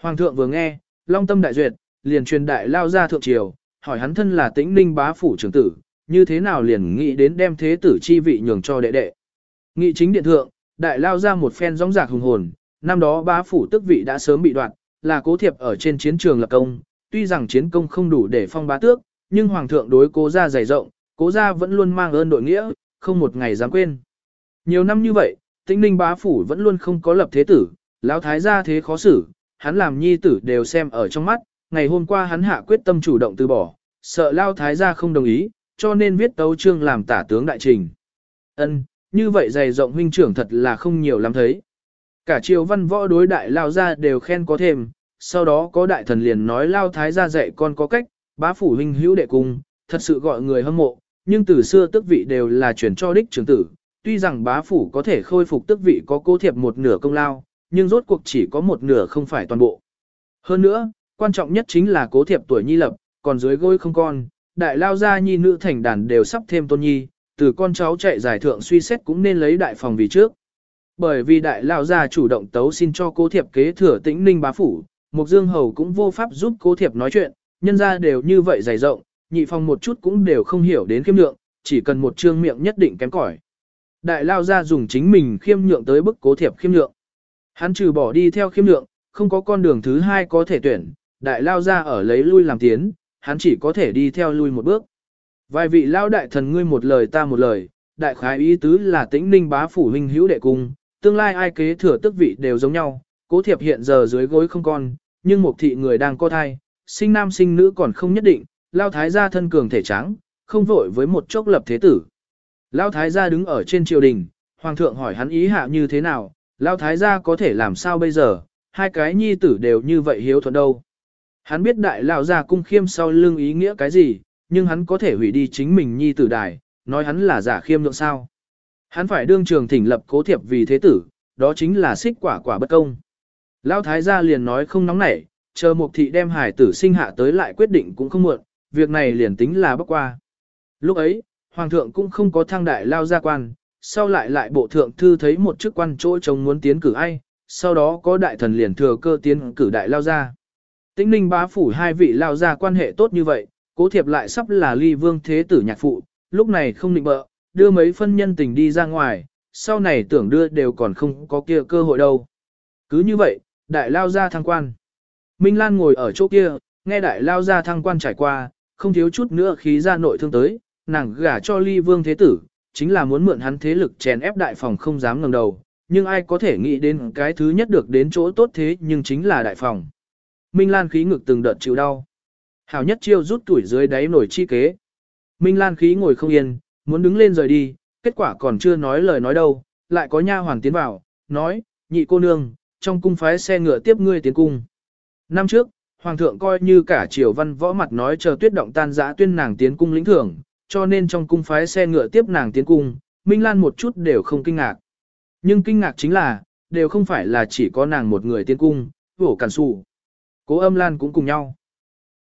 Hoàng thượng vừa nghe, long tâm đại duyệt, liền truyền đại lao ra thượng triều, hỏi hắn thân là tĩnh ninh bá phủ trưởng tử, như thế nào liền nghĩ đến đem thế tử chi vị nhường cho đệ đệ. Nghị chính điện thượng, đại lao ra một phen rong rạc hùng hồn, năm đó bá phủ tức vị đã sớm bị đoạt, là cố thiệp ở trên chiến trường lập công, tuy rằng chiến công không đủ để phong bá tước, nhưng hoàng thượng đối cố gia dày rộng, cố gia vẫn luôn mang ơn đội nghĩa, không một ngày dám quên. Nhiều năm như vậy, tĩnh ninh bá phủ vẫn luôn không có lập thế tử, lão thái gia thế khó xử, hắn làm nhi tử đều xem ở trong mắt, ngày hôm qua hắn hạ quyết tâm chủ động từ bỏ, sợ lao thái gia không đồng ý, cho nên viết tấu chương làm tả tướng đại trình. Ân, như vậy dày rộng huynh trưởng thật là không nhiều lắm thấy. Cả triều văn võ đối đại lao gia đều khen có thêm, sau đó có đại thần liền nói lao thái gia dạy con có cách, bá phủ huynh hữu đệ cung, thật sự gọi người hâm mộ, nhưng từ xưa tức vị đều là chuyển cho đích trưởng tử, tuy rằng bá phủ có thể khôi phục tức vị có cố thiệp một nửa công lao, nhưng rốt cuộc chỉ có một nửa không phải toàn bộ. Hơn nữa, quan trọng nhất chính là cố thiệp tuổi nhi lập, còn dưới gối không con, đại lao gia nhi nữ thành đàn đều sắp thêm tôn nhi, từ con cháu chạy giải thượng suy xét cũng nên lấy đại phòng vì trước. Bởi vì đại lao gia chủ động tấu xin cho cố thiệp kế thừa tĩnh ninh bá phủ, Mục Dương Hầu cũng vô pháp giúp cố thiệp nói chuyện, nhân ra đều như vậy dày rộng, nhị phòng một chút cũng đều không hiểu đến khiêm lượng chỉ cần một trương miệng nhất định kém cỏi. Đại lao gia dùng chính mình khiêm nhượng tới bức cố thiệp khiêm nhượng. Hắn trừ bỏ đi theo khiêm nhượng, không có con đường thứ hai có thể tuyển, đại lao gia ở lấy lui làm tiến, hắn chỉ có thể đi theo lui một bước. Vài vị lao đại thần ngươi một lời ta một lời, đại khái ý tứ là tĩnh ninh bá phủ huynh hữu đệ cung, tương lai ai kế thừa tức vị đều giống nhau, cố thiệp hiện giờ dưới gối không con, nhưng một thị người đang có thai, sinh nam sinh nữ còn không nhất định, lao thái gia thân cường thể trắng, không vội với một chốc lập thế tử. Lao thái gia đứng ở trên triều đình, hoàng thượng hỏi hắn ý hạ như thế nào, lao thái gia có thể làm sao bây giờ, hai cái nhi tử đều như vậy hiếu thuận đâu. Hắn biết đại lão gia cung khiêm sau lưng ý nghĩa cái gì, nhưng hắn có thể hủy đi chính mình nhi tử đài, nói hắn là giả khiêm lượng sao. Hắn phải đương trường thỉnh lập cố thiệp vì thế tử, đó chính là xích quả quả bất công. Lão thái gia liền nói không nóng nảy, chờ Mục thị đem hải tử sinh hạ tới lại quyết định cũng không muộn, việc này liền tính là bắc qua. Lúc ấy, hoàng thượng cũng không có thăng đại lao gia quan, sau lại lại bộ thượng thư thấy một chức quan chỗ chồng muốn tiến cử ai, sau đó có đại thần liền thừa cơ tiến cử đại lao gia. Tĩnh ninh bá phủ hai vị lao gia quan hệ tốt như vậy, cố thiệp lại sắp là ly vương thế tử nhạc phụ, lúc này không định bợ, đưa mấy phân nhân tình đi ra ngoài, sau này tưởng đưa đều còn không có kia cơ hội đâu. Cứ như vậy, đại lao ra thăng quan. Minh Lan ngồi ở chỗ kia, nghe đại lao ra thăng quan trải qua, không thiếu chút nữa khí ra nội thương tới, nàng gả cho ly vương thế tử, chính là muốn mượn hắn thế lực chèn ép đại phòng không dám ngẩng đầu, nhưng ai có thể nghĩ đến cái thứ nhất được đến chỗ tốt thế nhưng chính là đại phòng. Minh Lan khí ngực từng đợt chịu đau. Hảo nhất chiêu rút tuổi dưới đáy nổi chi kế. Minh Lan khí ngồi không yên, muốn đứng lên rời đi, kết quả còn chưa nói lời nói đâu, lại có nha hoàng tiến vào, nói, nhị cô nương, trong cung phái xe ngựa tiếp ngươi tiến cung. Năm trước, Hoàng thượng coi như cả triều văn võ mặt nói chờ tuyết động tan giã tuyên nàng tiến cung lĩnh thưởng, cho nên trong cung phái xe ngựa tiếp nàng tiến cung, Minh Lan một chút đều không kinh ngạc. Nhưng kinh ngạc chính là, đều không phải là chỉ có nàng một người tiến cung, vổ cản sụ. Cố âm Lan cũng cùng nhau.